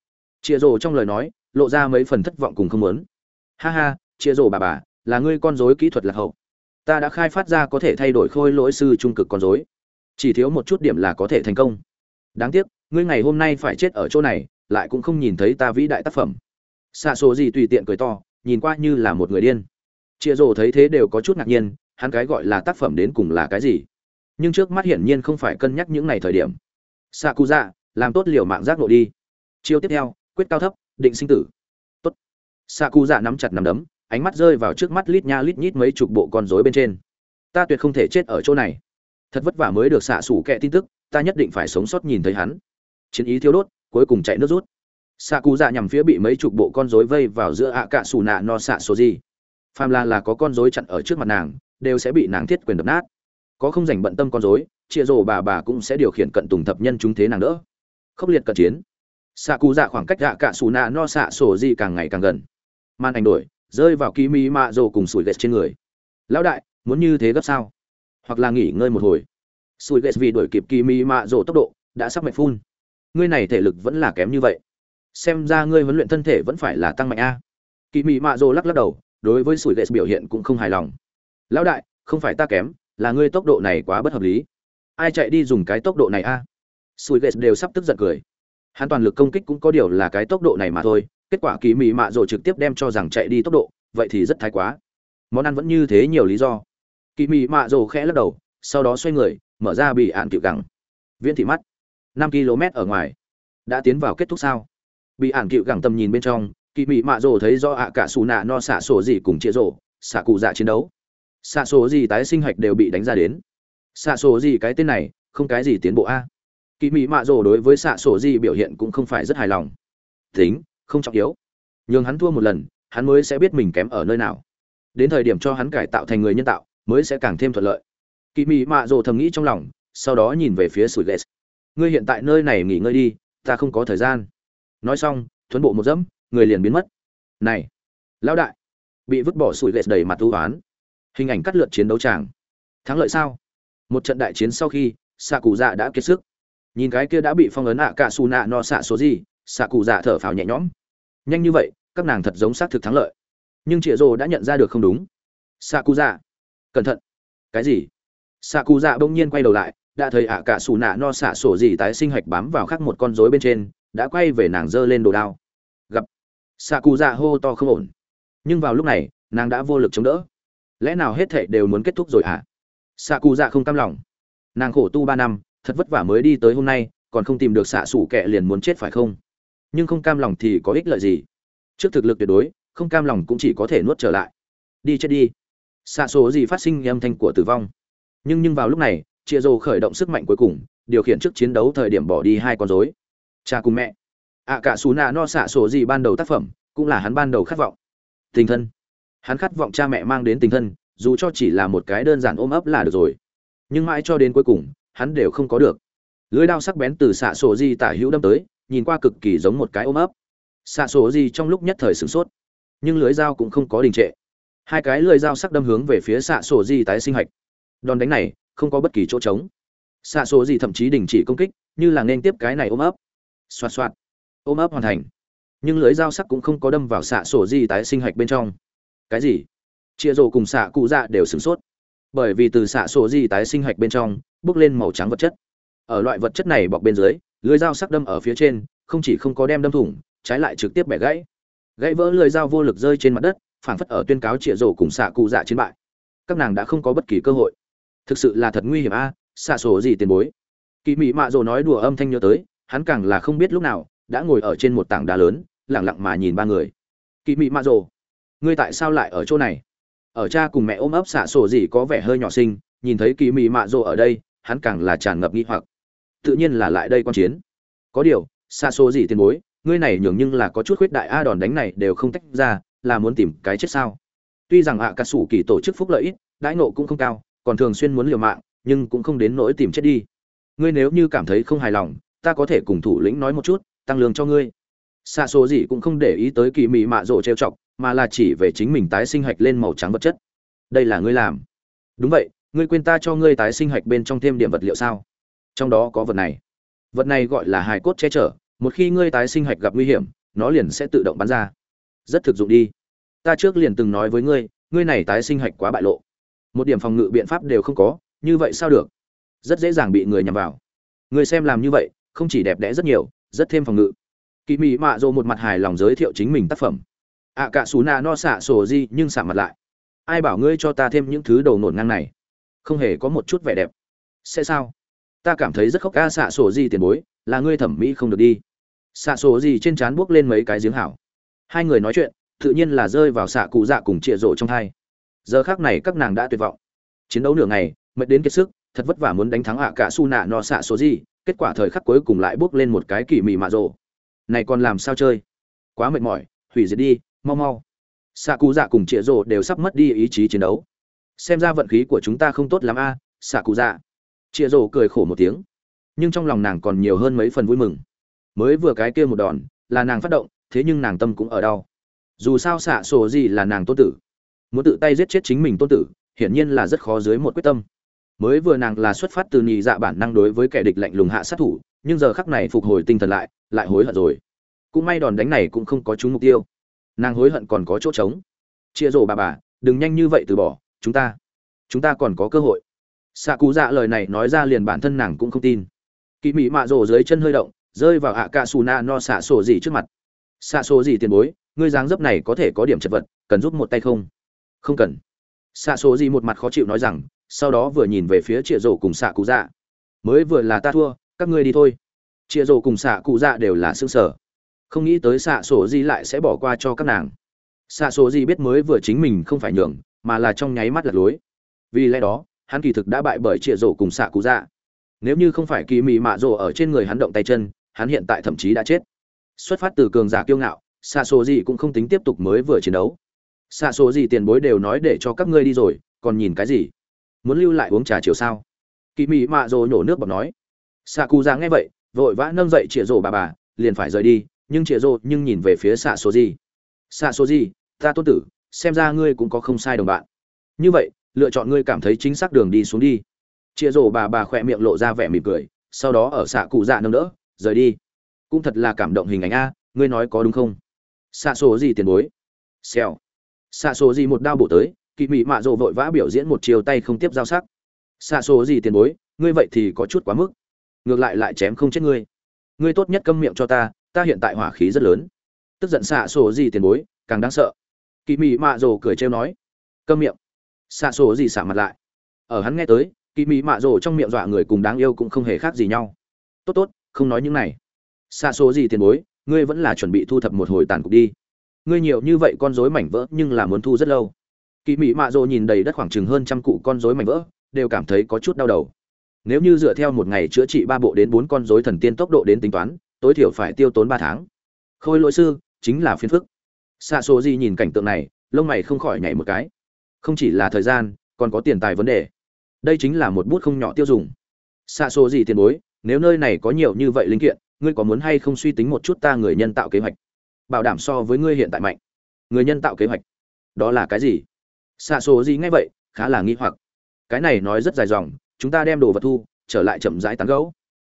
Chia rổ trong lời nói, lộ ra mấy phần thất vọng cùng không muốn. Ha ha, chia rổ bà bà, là ngươi con rối kỹ thuật lạc hậu. Ta đã khai phát ra có thể thay đổi khôi lỗi sư trung cực con rối. Chỉ thiếu một chút điểm là có thể thành công. Đáng tiếc ngươi ngày hôm nay phải chết ở chỗ này, lại cũng không nhìn thấy ta vĩ đại tác phẩm. Xạ số gì tùy tiện cười to, nhìn qua như là một người điên. Chia rồ thấy thế đều có chút ngạc nhiên, hắn cái gọi là tác phẩm đến cùng là cái gì? Nhưng trước mắt hiển nhiên không phải cân nhắc những ngày thời điểm. Xạ cụ dạ làm tốt liều mạng giác nộ đi. Chiêu tiếp theo, quyết cao thấp, định sinh tử. Tốt. Xạ cụ dạ nắm chặt nắm đấm, ánh mắt rơi vào trước mắt lít nha lít nhít mấy chục bộ con rối bên trên. Ta tuyệt không thể chết ở chỗ này. Thật vất vả mới được xạ sủ kẹ tin tức, ta nhất định phải sống sót nhìn thấy hắn chiến ý thiếu đốt, cuối cùng chạy nước rút. Xạ cụ dạ nhằm phía bị mấy chục bộ con rối vây vào giữa ạ cạ xù nạ no xạ số gì phàm là là có con rối chặn ở trước mặt nàng, đều sẽ bị nàng thiết quyền đập nát. Có không dành bận tâm con rối, chia rồ bà bà cũng sẽ điều khiển cận tùng thập nhân chúng thế nàng đỡ. Khốc liệt cận chiến. Xạ cụ dạ khoảng cách ạ cạ xù nạ no xạ sổ gì càng ngày càng gần. Màn ảnh đổi, rơi vào ký mỹ mạ rồ cùng sủi ghét trên người. Lão đại, muốn như thế gấp sao? Hoặc là nghỉ ngơi một hồi. Sủi ghét vì đuổi kịp kỳ mỹ mạ rồ tốc độ, đã sắp mệt phun ngươi này thể lực vẫn là kém như vậy. Xem ra ngươi huấn luyện thân thể vẫn phải là tăng mạnh a. Kỳ mị mạ rồ lắc lắc đầu, đối với sủi lệ biểu hiện cũng không hài lòng. Lão đại, không phải ta kém, là ngươi tốc độ này quá bất hợp lý. Ai chạy đi dùng cái tốc độ này a? Sủi lệ đều sắp tức giận cười. Hắn toàn lực công kích cũng có điều là cái tốc độ này mà thôi, kết quả kỳ mị mạ rồ trực tiếp đem cho rằng chạy đi tốc độ, vậy thì rất thái quá. Món ăn vẫn như thế nhiều lý do. Kỳ mị mạ rồ khẽ lắc đầu, sau đó xoay người, mở ra bị ạn tiểu gẳng. Viễn thị mắt năm km ở ngoài. Đã tiến vào kết thúc sao? Bị ản cựu gẳng tầm nhìn bên trong kỳ mị mạ rồ thấy do ạ cả xù nạ no xạ sổ gì cùng chia rổ xạ cụ dạ chiến đấu. Xạ sổ gì tái sinh hạch đều bị đánh ra đến. Xạ sổ gì cái tên này, không cái gì tiến bộ a. Kỳ mị mạ rồ đối với xạ sổ gì biểu hiện cũng không phải rất hài lòng. Tính, không trọng yếu. Nhưng hắn thua một lần, hắn mới sẽ biết mình kém ở nơi nào. Đến thời điểm cho hắn cải tạo thành người nhân tạo, mới sẽ càng thêm thuận lợi. Kỳ mị mạ rồ thầm nghĩ trong lòng, sau đó nhìn về phía sủi ghét ngươi hiện tại nơi này nghỉ ngơi đi, ta không có thời gian. Nói xong, thuấn bộ một dẫm, người liền biến mất. Này, lão đại, bị vứt bỏ sủi lệ đầy mặt u oán. Hình ảnh cắt lượt chiến đấu tràng thắng lợi sao? Một trận đại chiến sau khi xạ cụ dạ đã kiệt sức. Nhìn cái kia đã bị phong ấn ạ cả xù nạ no xạ số gì xạ cụ dạ thở phào nhẹ nhõm. Nhanh như vậy, các nàng thật giống xác thực thắng lợi. Nhưng chịa rồ đã nhận ra được không đúng. Xạ cụ dạ cẩn thận. Cái gì? Xạ cụ dạ bỗng nhiên quay đầu lại đã thấy ạ cả xù nạ no xạ sổ gì tái sinh hạch bám vào khắc một con rối bên trên, đã quay về nàng giơ lên đồ đao. Gặp. Xạ cụ dạ hô to không ổn. Nhưng vào lúc này, nàng đã vô lực chống đỡ. Lẽ nào hết thệ đều muốn kết thúc rồi hả? À? xạ cụ dạ không cam lòng. Nàng khổ tu ba năm, thật vất vả mới đi tới hôm nay, còn không tìm được xạ sủ kệ liền muốn chết phải không? Nhưng không cam lòng thì có ích lợi gì? Trước thực lực tuyệt đối, không cam lòng cũng chỉ có thể nuốt trở lại. Đi chết đi. Xạ số gì phát sinh âm thanh của tử vong. Nhưng nhưng vào lúc này chia rô khởi động sức mạnh cuối cùng, điều khiển trước chiến đấu thời điểm bỏ đi hai con rối. Cha cùng mẹ. Ạ cả xù nạ no xạ sổ gì ban đầu tác phẩm, cũng là hắn ban đầu khát vọng. Tình thân. Hắn khát vọng cha mẹ mang đến tình thân, dù cho chỉ là một cái đơn giản ôm ấp là được rồi. Nhưng mãi cho đến cuối cùng, hắn đều không có được. Lưới đao sắc bén từ xạ sổ di tả hữu đâm tới, nhìn qua cực kỳ giống một cái ôm ấp. Xạ sổ di trong lúc nhất thời sửng sốt, nhưng lưới dao cũng không có đình trệ. Hai cái lưới dao sắc đâm hướng về phía xạ sổ di tái sinh hạch. Đòn đánh này không có bất kỳ chỗ trống. Xạ số gì thậm chí đình chỉ công kích, như là nên tiếp cái này ôm ấp. Xoạt xoạt. Ôm ấp hoàn thành. Nhưng lưới dao sắc cũng không có đâm vào xạ sổ gì tái sinh hạch bên trong. Cái gì? Chia rổ cùng xạ cụ dạ đều sửng sốt. Bởi vì từ xạ sổ gì tái sinh hạch bên trong, bước lên màu trắng vật chất. Ở loại vật chất này bọc bên dưới, lưới dao sắc đâm ở phía trên, không chỉ không có đem đâm thủng, trái lại trực tiếp bẻ gãy. Gãy vỡ lưới dao vô lực rơi trên mặt đất, phảng phất ở tuyên cáo chia rổ cùng xạ cụ dạ chiến bại. Các nàng đã không có bất kỳ cơ hội thực sự là thật nguy hiểm a à, xạ sổ gì tiền bối. Kỳ mị mạ rồ nói đùa âm thanh nhớ tới hắn càng là không biết lúc nào đã ngồi ở trên một tảng đá lớn lẳng lặng mà nhìn ba người. Kỳ mị mạ rồ ngươi tại sao lại ở chỗ này? Ở cha cùng mẹ ôm ấp xạ sổ gì có vẻ hơi nhỏ sinh nhìn thấy kỳ mị mạ rồ ở đây hắn càng là tràn ngập nghi hoặc. Tự nhiên là lại đây quan chiến. Có điều xạ sổ gì tiền bối ngươi này nhường nhưng là có chút khuyết đại a đòn đánh này đều không tách ra là muốn tìm cái chết sao? Tuy rằng ạ à cà sủ kỳ tổ chức phúc lợi ít đãi nộ cũng không cao còn thường xuyên muốn liều mạng, nhưng cũng không đến nỗi tìm chết đi. Ngươi nếu như cảm thấy không hài lòng, ta có thể cùng thủ lĩnh nói một chút, tăng lương cho ngươi. Xa số gì cũng không để ý tới kỳ mị mạ rộ trêu chọc, mà là chỉ về chính mình tái sinh hạch lên màu trắng vật chất. Đây là ngươi làm. Đúng vậy, ngươi quên ta cho ngươi tái sinh hạch bên trong thêm điểm vật liệu sao? Trong đó có vật này. Vật này gọi là hài cốt che chở, một khi ngươi tái sinh hạch gặp nguy hiểm, nó liền sẽ tự động bắn ra. Rất thực dụng đi. Ta trước liền từng nói với ngươi ngươi này tái sinh hạch quá bại lộ một điểm phòng ngự biện pháp đều không có như vậy sao được? Rất dễ dàng bị người nhằm vào. Người xem làm như vậy không chỉ đẹp đẽ rất nhiều rất thêm phòng ngự. Kỳ mị mạ dồ một mặt hài lòng giới thiệu chính mình tác phẩm. Ạ à, cả xù nà no xạ sổ di nhưng xả mặt lại. Ai bảo ngươi cho ta thêm những thứ đầu nổn ngang này? Không hề có một chút vẻ đẹp. Sẽ sao? Ta cảm thấy rất khóc ca xạ sổ di tiền bối là ngươi thẩm mỹ không được đi. Xạ sổ di trên trán buốc lên mấy cái giếng hảo. Hai người nói chuyện tự nhiên là rơi vào xạ cụ dạ cùng trịa rộ trong thai giờ khác này các nàng đã tuyệt vọng. Chiến đấu nửa ngày, mệt đến kiệt sức, thật vất vả muốn đánh thắng ạ cả su nạ no xạ số gì, kết quả thời khắc cuối cùng lại bước lên một cái kỳ mị mạ rộ này còn làm sao chơi? Quá mệt mỏi, hủy diệt đi, mau mau. Xạ cụ dạ cùng trịa rộ đều sắp mất đi ý chí chiến đấu. Xem ra vận khí của chúng ta không tốt lắm a, xạ cụ dạ. Chịa rổ cười khổ một tiếng. Nhưng trong lòng nàng còn nhiều hơn mấy phần vui mừng. Mới vừa cái kia một đòn, là nàng phát động, thế nhưng nàng tâm cũng ở đau. Dù sao xạ sổ gì là nàng tôn tử muốn tự tay giết chết chính mình tôn tử, hiển nhiên là rất khó dưới một quyết tâm. Mới vừa nàng là xuất phát từ nhị dạ bản năng đối với kẻ địch lạnh lùng hạ sát thủ, nhưng giờ khắc này phục hồi tinh thần lại lại hối hận rồi. Cũng may đòn đánh này cũng không có trúng mục tiêu. Nàng hối hận còn có chỗ trống. Chia rổ bà bà, đừng nhanh như vậy từ bỏ, chúng ta chúng ta còn có cơ hội. Xạ cú dạ lời này nói ra liền bản thân nàng cũng không tin. Kỵ mị mạ rổ dưới chân hơi động, rơi vào ạ cạ xù na no xạ sổ gì trước mặt. Xạ sổ gì tiền bối, ngươi dáng dấp này có thể có điểm chật vật, cần giúp một tay không? Không cần. Xạ số gì một mặt khó chịu nói rằng, sau đó vừa nhìn về phía chịa rổ cùng xạ cụ dạ. Mới vừa là ta thua, các ngươi đi thôi. Chịa rổ cùng xạ cụ dạ đều là xương sở không nghĩ tới xạ sổ gì lại sẽ bỏ qua cho các nàng. Xạ sổ gì biết mới vừa chính mình không phải nhường, mà là trong nháy mắt lật lối. Vì lẽ đó, hắn kỳ thực đã bại bởi chịa rổ cùng xạ cụ dạ. Nếu như không phải kỳ mị mạ rổ ở trên người hắn động tay chân, hắn hiện tại thậm chí đã chết. Xuất phát từ cường giả kiêu ngạo, xạ số gì cũng không tính tiếp tục mới vừa chiến đấu xạ số gì tiền bối đều nói để cho các ngươi đi rồi, còn nhìn cái gì? Muốn lưu lại uống trà chiều sao? Kỳ mị mạ rồi nhổ nước bọc nói. Xạ cụ già nghe vậy, vội vã nâng dậy chĩa rổ bà bà, liền phải rời đi, nhưng chĩa rổ nhưng nhìn về phía xạ số gì. Xạ số gì, ta tôn tử, xem ra ngươi cũng có không sai đồng bạn. Như vậy, lựa chọn ngươi cảm thấy chính xác đường đi xuống đi. Chĩa rổ bà bà khỏe miệng lộ ra vẻ mỉm cười, sau đó ở xạ cụ dạ nâng đỡ, rời đi. Cũng thật là cảm động hình ảnh a, ngươi nói có đúng không? Xạ số gì tiền bối? Xèo xạ số gì một đao bổ tới, kỵ mị mạ rộ vội vã biểu diễn một chiều tay không tiếp giao sắc. Xạ số gì tiền bối, ngươi vậy thì có chút quá mức. Ngược lại lại chém không chết ngươi. Ngươi tốt nhất câm miệng cho ta ta hiện tại hỏa khí rất lớn. Tức giận xạ số gì tiền bối, càng đáng sợ. Kỵ mị mạ rồ cười trêu nói. Câm miệng. Xạ số gì xả mặt lại. Ở hắn nghe tới, kỵ mị mạ rồ trong miệng dọa người cùng đáng yêu cũng không hề khác gì nhau. Tốt tốt, không nói những này. Xạ số gì tiền bối, ngươi vẫn là chuẩn bị thu thập một hồi tàn cục đi ngươi nhiều như vậy con rối mảnh vỡ nhưng là muốn thu rất lâu. Kỳ mỹ mạ rồ nhìn đầy đất khoảng chừng hơn trăm cụ con rối mảnh vỡ, đều cảm thấy có chút đau đầu. Nếu như dựa theo một ngày chữa trị ba bộ đến bốn con rối thần tiên tốc độ đến tính toán, tối thiểu phải tiêu tốn ba tháng. Khôi lỗi sư, chính là phiền phức. Xa số gì nhìn cảnh tượng này, lông mày không khỏi nhảy một cái. Không chỉ là thời gian, còn có tiền tài vấn đề. Đây chính là một bút không nhỏ tiêu dùng. Xa số gì tiền bối, nếu nơi này có nhiều như vậy linh kiện, ngươi có muốn hay không suy tính một chút ta người nhân tạo kế hoạch? Bảo đảm so với ngươi hiện tại mạnh. Người nhân tạo kế hoạch. Đó là cái gì? Xa số gì ngay vậy, khá là nghi hoặc. Cái này nói rất dài dòng, chúng ta đem đồ vật thu, trở lại chậm rãi tán gấu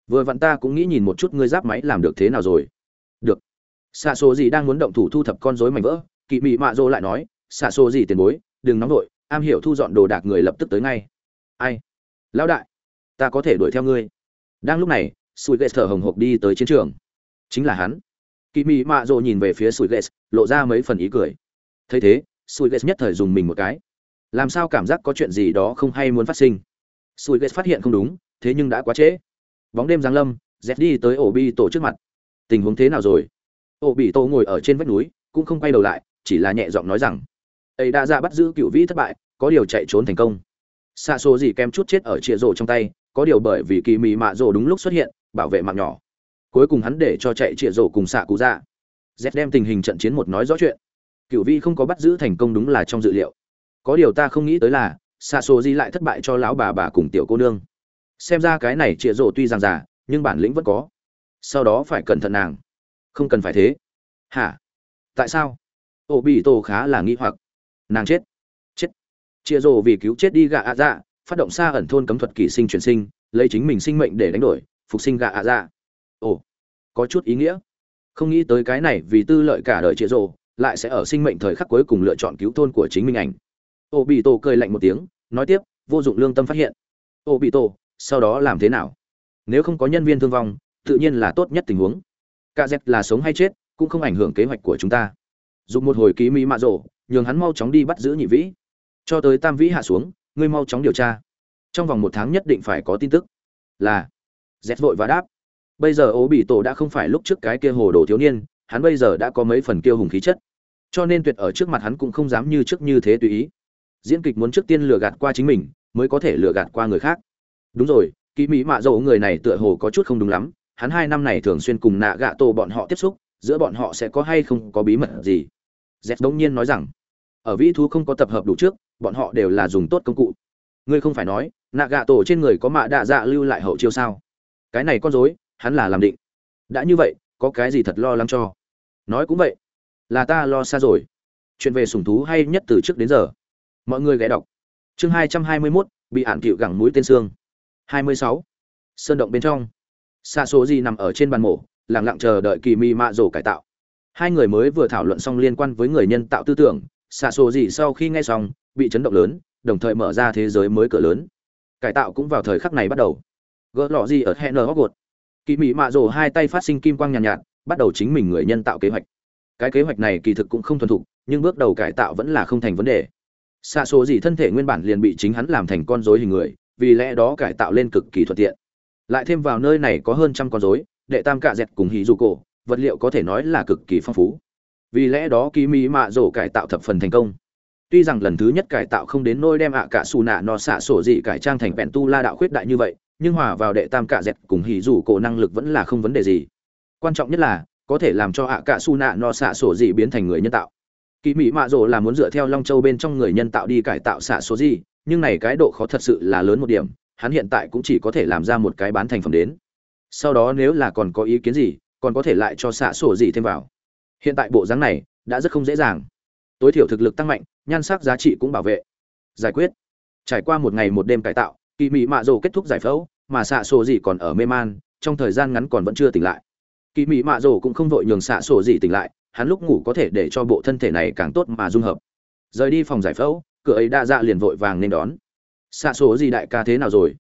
vừa vặn ta cũng nghĩ nhìn một chút ngươi giáp máy làm được thế nào rồi. Được. Xa số gì đang muốn động thủ thu thập con rối mảnh vỡ, kỵ mị mạ dô lại nói xa số gì tiền bối, đừng nóng vội, am hiểu thu dọn đồ đạc người lập tức tới ngay. Ai? Lão đại, ta có thể đuổi theo ngươi. Đang lúc này sùi ghét thở hồng hộc đi tới chiến trường. Chính là hắn kỳ mị mạ rộ nhìn về phía sùi ghét, lộ ra mấy phần ý cười. Thấy thế sùi ghét nhất thời dùng mình một cái. Làm sao cảm giác có chuyện gì đó không hay muốn phát sinh? Sùi ghét phát hiện không đúng, thế nhưng đã quá trễ. Bóng đêm giáng lâm dẹp đi tới ổ bi tổ trước mặt. Tình huống thế nào rồi? Ổ bị tổ ngồi ở trên vách núi, cũng không quay đầu lại, chỉ là nhẹ giọng nói rằng ấy đã ra bắt giữ cựu vĩ thất bại, có điều chạy trốn thành công. Xa số gì kem chút chết ở chĩa rổ trong tay, có điều bởi vì kỳ mị mạ rổ đúng lúc xuất hiện, bảo vệ mạng nhỏ cuối cùng hắn để cho chạy trịa rổ cùng xạ cụ dạ. Z đem tình hình trận chiến một nói rõ chuyện. Cựu vi không có bắt giữ thành công đúng là trong dự liệu. Có điều ta không nghĩ tới là, xạ số di lại thất bại cho lão bà bà cùng tiểu cô nương. Xem ra cái này trịa rổ tuy rằng già, nhưng bản lĩnh vẫn có. Sau đó phải cẩn thận nàng. Không cần phải thế. Hả? Tại sao? Ô, bị tổ khá là nghi hoặc. Nàng chết. Chết. Chia rổ vì cứu chết đi gạ ạ dạ phát động xa ẩn thôn cấm thuật kỷ sinh chuyển sinh, lấy chính mình sinh mệnh để đánh đổi, phục sinh gạ ạ dạ ồ, có chút ý nghĩa. Không nghĩ tới cái này vì tư lợi cả đời trịa rộ lại sẽ ở sinh mệnh thời khắc cuối cùng lựa chọn cứu thôn của chính mình ảnh. Ô bị tổ cười lạnh một tiếng, nói tiếp, vô dụng lương tâm phát hiện. Ô bị tổ, sau đó làm thế nào? Nếu không có nhân viên thương vong, tự nhiên là tốt nhất tình huống. Cả dẹp là sống hay chết, cũng không ảnh hưởng kế hoạch của chúng ta. Dùng một hồi ký mỹ mạ rộ nhường hắn mau chóng đi bắt giữ nhị vĩ. Cho tới tam vĩ hạ xuống, ngươi mau chóng điều tra. Trong vòng một tháng nhất định phải có tin tức. Là dẹp vội và đáp bây giờ ố bị tổ đã không phải lúc trước cái kia hồ đồ thiếu niên, hắn bây giờ đã có mấy phần kiêu hùng khí chất. Cho nên tuyệt ở trước mặt hắn cũng không dám như trước như thế tùy ý. Diễn kịch muốn trước tiên lừa gạt qua chính mình, mới có thể lừa gạt qua người khác. Đúng rồi kỳ mỹ mạ dầu người này tựa hồ có chút không đúng lắm, hắn hai năm này thường xuyên cùng nạ gạ tổ bọn họ tiếp xúc, giữa bọn họ sẽ có hay không có bí mật gì? Z đống nhiên nói rằng, ở vĩ thú không có tập hợp đủ trước, bọn họ đều là dùng tốt công cụ. Ngươi không phải nói, nạ gạ tổ trên người có mạ đạ dạ lưu lại hậu chiêu sao? Cái này con dối hắn là làm định. Đã như vậy, có cái gì thật lo lắng cho? Nói cũng vậy. Là ta lo xa rồi. Chuyện về sùng thú hay nhất từ trước đến giờ? Mọi người ghé đọc. Chương hai trăm hai mươi mốt, bị hạn cựu gẳng mũi tên xương. hai mươi sáu. Sơn động bên trong. Xa số gì nằm ở trên bàn mổ lẳng lặng chờ đợi kỳ mi mạ rổ cải tạo. Hai người mới vừa thảo luận xong liên quan với người nhân tạo tư tưởng xa số gì sau khi nghe xong, bị chấn động lớn, đồng thời mở ra thế giới mới cửa lớn. Cải tạo cũng vào thời khắc này bắt đầu. Gỡ lọ gì ở hẹn gột kỳ mỹ mạ rồ hai tay phát sinh kim quang nhàn nhạt, nhạt bắt đầu chính mình người nhân tạo kế hoạch. Cái kế hoạch này kỳ thực cũng không thuần thục nhưng bước đầu cải tạo vẫn là không thành vấn đề. Xa số gì thân thể nguyên bản liền bị chính hắn làm thành con rối hình người vì lẽ đó cải tạo lên cực kỳ thuận tiện. Lại thêm vào nơi này có hơn trăm con rối đệ tam cạ dẹt cùng hì dù cổ vật liệu có thể nói là cực kỳ phong phú. Vì lẽ đó kỳ mỹ mạ rổ cải tạo thập phần thành công. Tuy rằng lần thứ nhất cải tạo không đến nôi đem ạ cả xù nạ nó xạ sổ dị cải trang thành vẹn tu la đạo khuyết đại như vậy nhưng hòa vào đệ tam cạ dẹt cùng hỉ rủ cổ năng lực vẫn là không vấn đề gì. Quan trọng nhất là, có thể làm cho ạ cả su nạ nọ xạ sổ gì biến thành người nhân tạo. Kỳ mỹ mạ rồ là muốn dựa theo long châu bên trong người nhân tạo đi cải tạo xạ số gì, nhưng này cái độ khó thật sự là lớn một điểm, hắn hiện tại cũng chỉ có thể làm ra một cái bán thành phẩm đến. Sau đó nếu là còn có ý kiến gì, còn có thể lại cho xạ sổ gì thêm vào. Hiện tại bộ dáng này đã rất không dễ dàng. Tối thiểu thực lực tăng mạnh, nhan sắc giá trị cũng bảo vệ. Giải quyết. Trải qua một ngày một đêm cải tạo kỳ mị mạ rồ kết thúc giải phẫu, mà xạ sổ gì còn ở mê man, trong thời gian ngắn còn vẫn chưa tỉnh lại. Kỳ mị mạ rồ cũng không vội nhường xạ sổ gì tỉnh lại, hắn lúc ngủ có thể để cho bộ thân thể này càng tốt mà dung hợp. Rời đi phòng giải phẫu, cửa ấy đa dạ liền vội vàng nên đón. Xạ sổ gì đại ca thế nào rồi?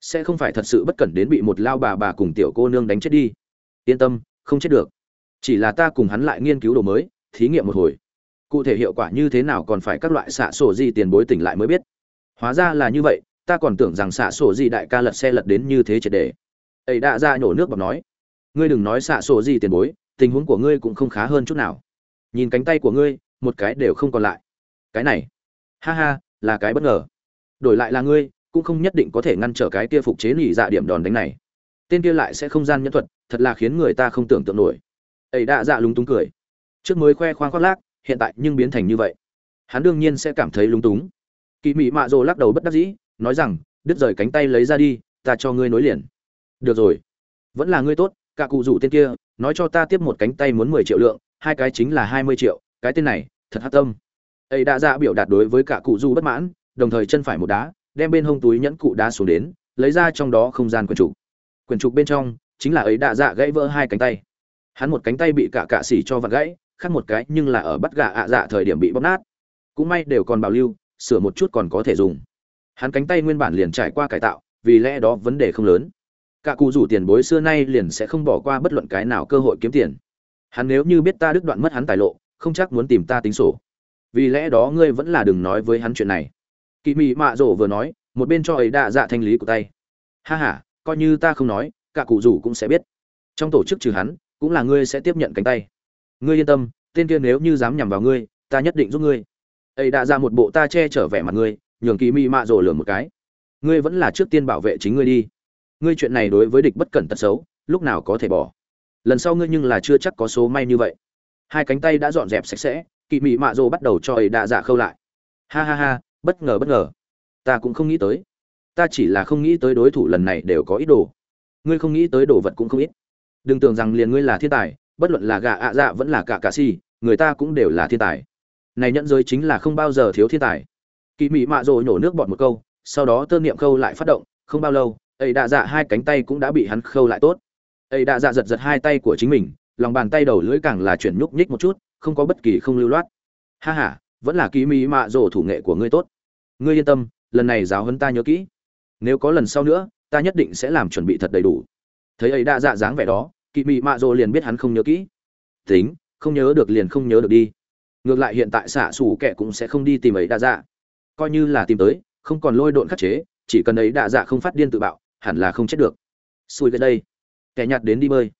Sẽ không phải thật sự bất cẩn đến bị một lao bà bà cùng tiểu cô nương đánh chết đi. Yên tâm, không chết được. Chỉ là ta cùng hắn lại nghiên cứu đồ mới, thí nghiệm một hồi. Cụ thể hiệu quả như thế nào còn phải các loại xạ sổ gì tiền bối tỉnh lại mới biết. Hóa ra là như vậy ta còn tưởng rằng xạ sổ gì đại ca lật xe lật đến như thế triệt đề ấy đã ra nhổ nước bọc nói, ngươi đừng nói xạ sổ gì tiền bối, tình huống của ngươi cũng không khá hơn chút nào. Nhìn cánh tay của ngươi, một cái đều không còn lại. Cái này, ha ha, là cái bất ngờ. Đổi lại là ngươi, cũng không nhất định có thể ngăn trở cái kia phục chế nỉ dạ điểm đòn đánh này. Tên kia lại sẽ không gian nhân thuật, thật là khiến người ta không tưởng tượng nổi. Ấy đã dạ lúng túng cười. Trước mới khoe khoang khoác lác, hiện tại nhưng biến thành như vậy. Hắn đương nhiên sẽ cảm thấy lúng túng. Kỳ mị mạ rồ lắc đầu bất đắc dĩ nói rằng, đứt rời cánh tay lấy ra đi, ta cho ngươi nối liền. Được rồi. Vẫn là ngươi tốt, cả cụ rủ tên kia, nói cho ta tiếp một cánh tay muốn mười triệu lượng, hai cái chính là hai mươi triệu, cái tên này, thật hát tâm. Ấy đã ra dạ biểu đạt đối với cả cụ du bất mãn, đồng thời chân phải một đá, đem bên hông túi nhẫn cụ đá xuống đến, lấy ra trong đó không gian quyển trục. Quyển trục bên trong, chính là ấy đã dạ gãy vỡ hai cánh tay. Hắn một cánh tay bị cả cạ xỉ cho vặt gãy, khác một cái nhưng là ở bắt gà ạ dạ thời điểm bị bóp nát. Cũng may đều còn bảo lưu, sửa một chút còn có thể dùng hắn cánh tay nguyên bản liền trải qua cải tạo, vì lẽ đó vấn đề không lớn. Cả cụ rủ tiền bối xưa nay liền sẽ không bỏ qua bất luận cái nào cơ hội kiếm tiền. Hắn nếu như biết ta đứt đoạn mất hắn tài lộ, không chắc muốn tìm ta tính sổ. Vì lẽ đó ngươi vẫn là đừng nói với hắn chuyện này. Kỳ mị mạ rổ vừa nói, một bên cho ấy đạ dạ thanh lý của tay. Ha h a coi như ta không nói, cả cụ rủ cũng sẽ biết. Trong tổ chức trừ hắn, cũng là ngươi sẽ tiếp nhận cánh tay. Ngươi yên tâm, tên kia nếu như dám nhằm vào ngươi, ta nhất định giúp ngươi. Ấy đã ra dạ một bộ ta che chở vẻ mặt ngươi nhường kỳ mị mạ rồ lửa một cái. Ngươi vẫn là trước tiên bảo vệ chính ngươi đi. Ngươi chuyện này đối với địch bất cẩn tật xấu, lúc nào có thể bỏ. Lần sau ngươi nhưng là chưa chắc có số may như vậy. Hai cánh tay đã dọn dẹp sạch sẽ, kỳ mị mạ rồ bắt đầu cho ấy đạ dạ khâu lại. Ha ha ha, bất ngờ bất ngờ. Ta cũng không nghĩ tới. Ta chỉ là không nghĩ tới đối thủ lần này đều có ít đồ. Ngươi không nghĩ tới đồ vật cũng không ít. Đừng tưởng rằng liền ngươi là thiên tài, bất luận là gà ạ dạ vẫn là cả cà si người ta cũng đều là thiên tài. Này nhận giới chính là không bao giờ thiếu thiên tài kỳ mị mạ rồ nhổ nước bọt một câu, sau đó tơ niệm khâu lại phát động, không bao lâu ấy đạ dạ hai cánh tay cũng đã bị hắn khâu lại tốt. Ấy đạ dạ giật giật hai tay của chính mình, lòng bàn tay đầu lưỡi càng là chuyển nhúc nhích một chút, không có bất kỳ không lưu loát. Ha ha, vẫn là kỳ mỹ mạ rồ thủ nghệ của ngươi tốt. Ngươi yên tâm, lần này giáo huấn ta nhớ kỹ. Nếu có lần sau nữa, ta nhất định sẽ làm chuẩn bị thật đầy đủ. Thấy ấy đã dạ dáng vẻ đó, kỳ mỹ mạ rồ liền biết hắn không nhớ kỹ. Tính, không nhớ được liền không nhớ được đi. Ngược lại hiện tại xạ xù kẻ cũng sẽ không đi tìm ấy đa dạ coi như là tìm tới, không còn lôi độn khắc chế, chỉ cần ấy đạ dạ không phát điên tự bạo, hẳn là không chết được. Xui về đây. Kẻ nhặt đến đi bơi.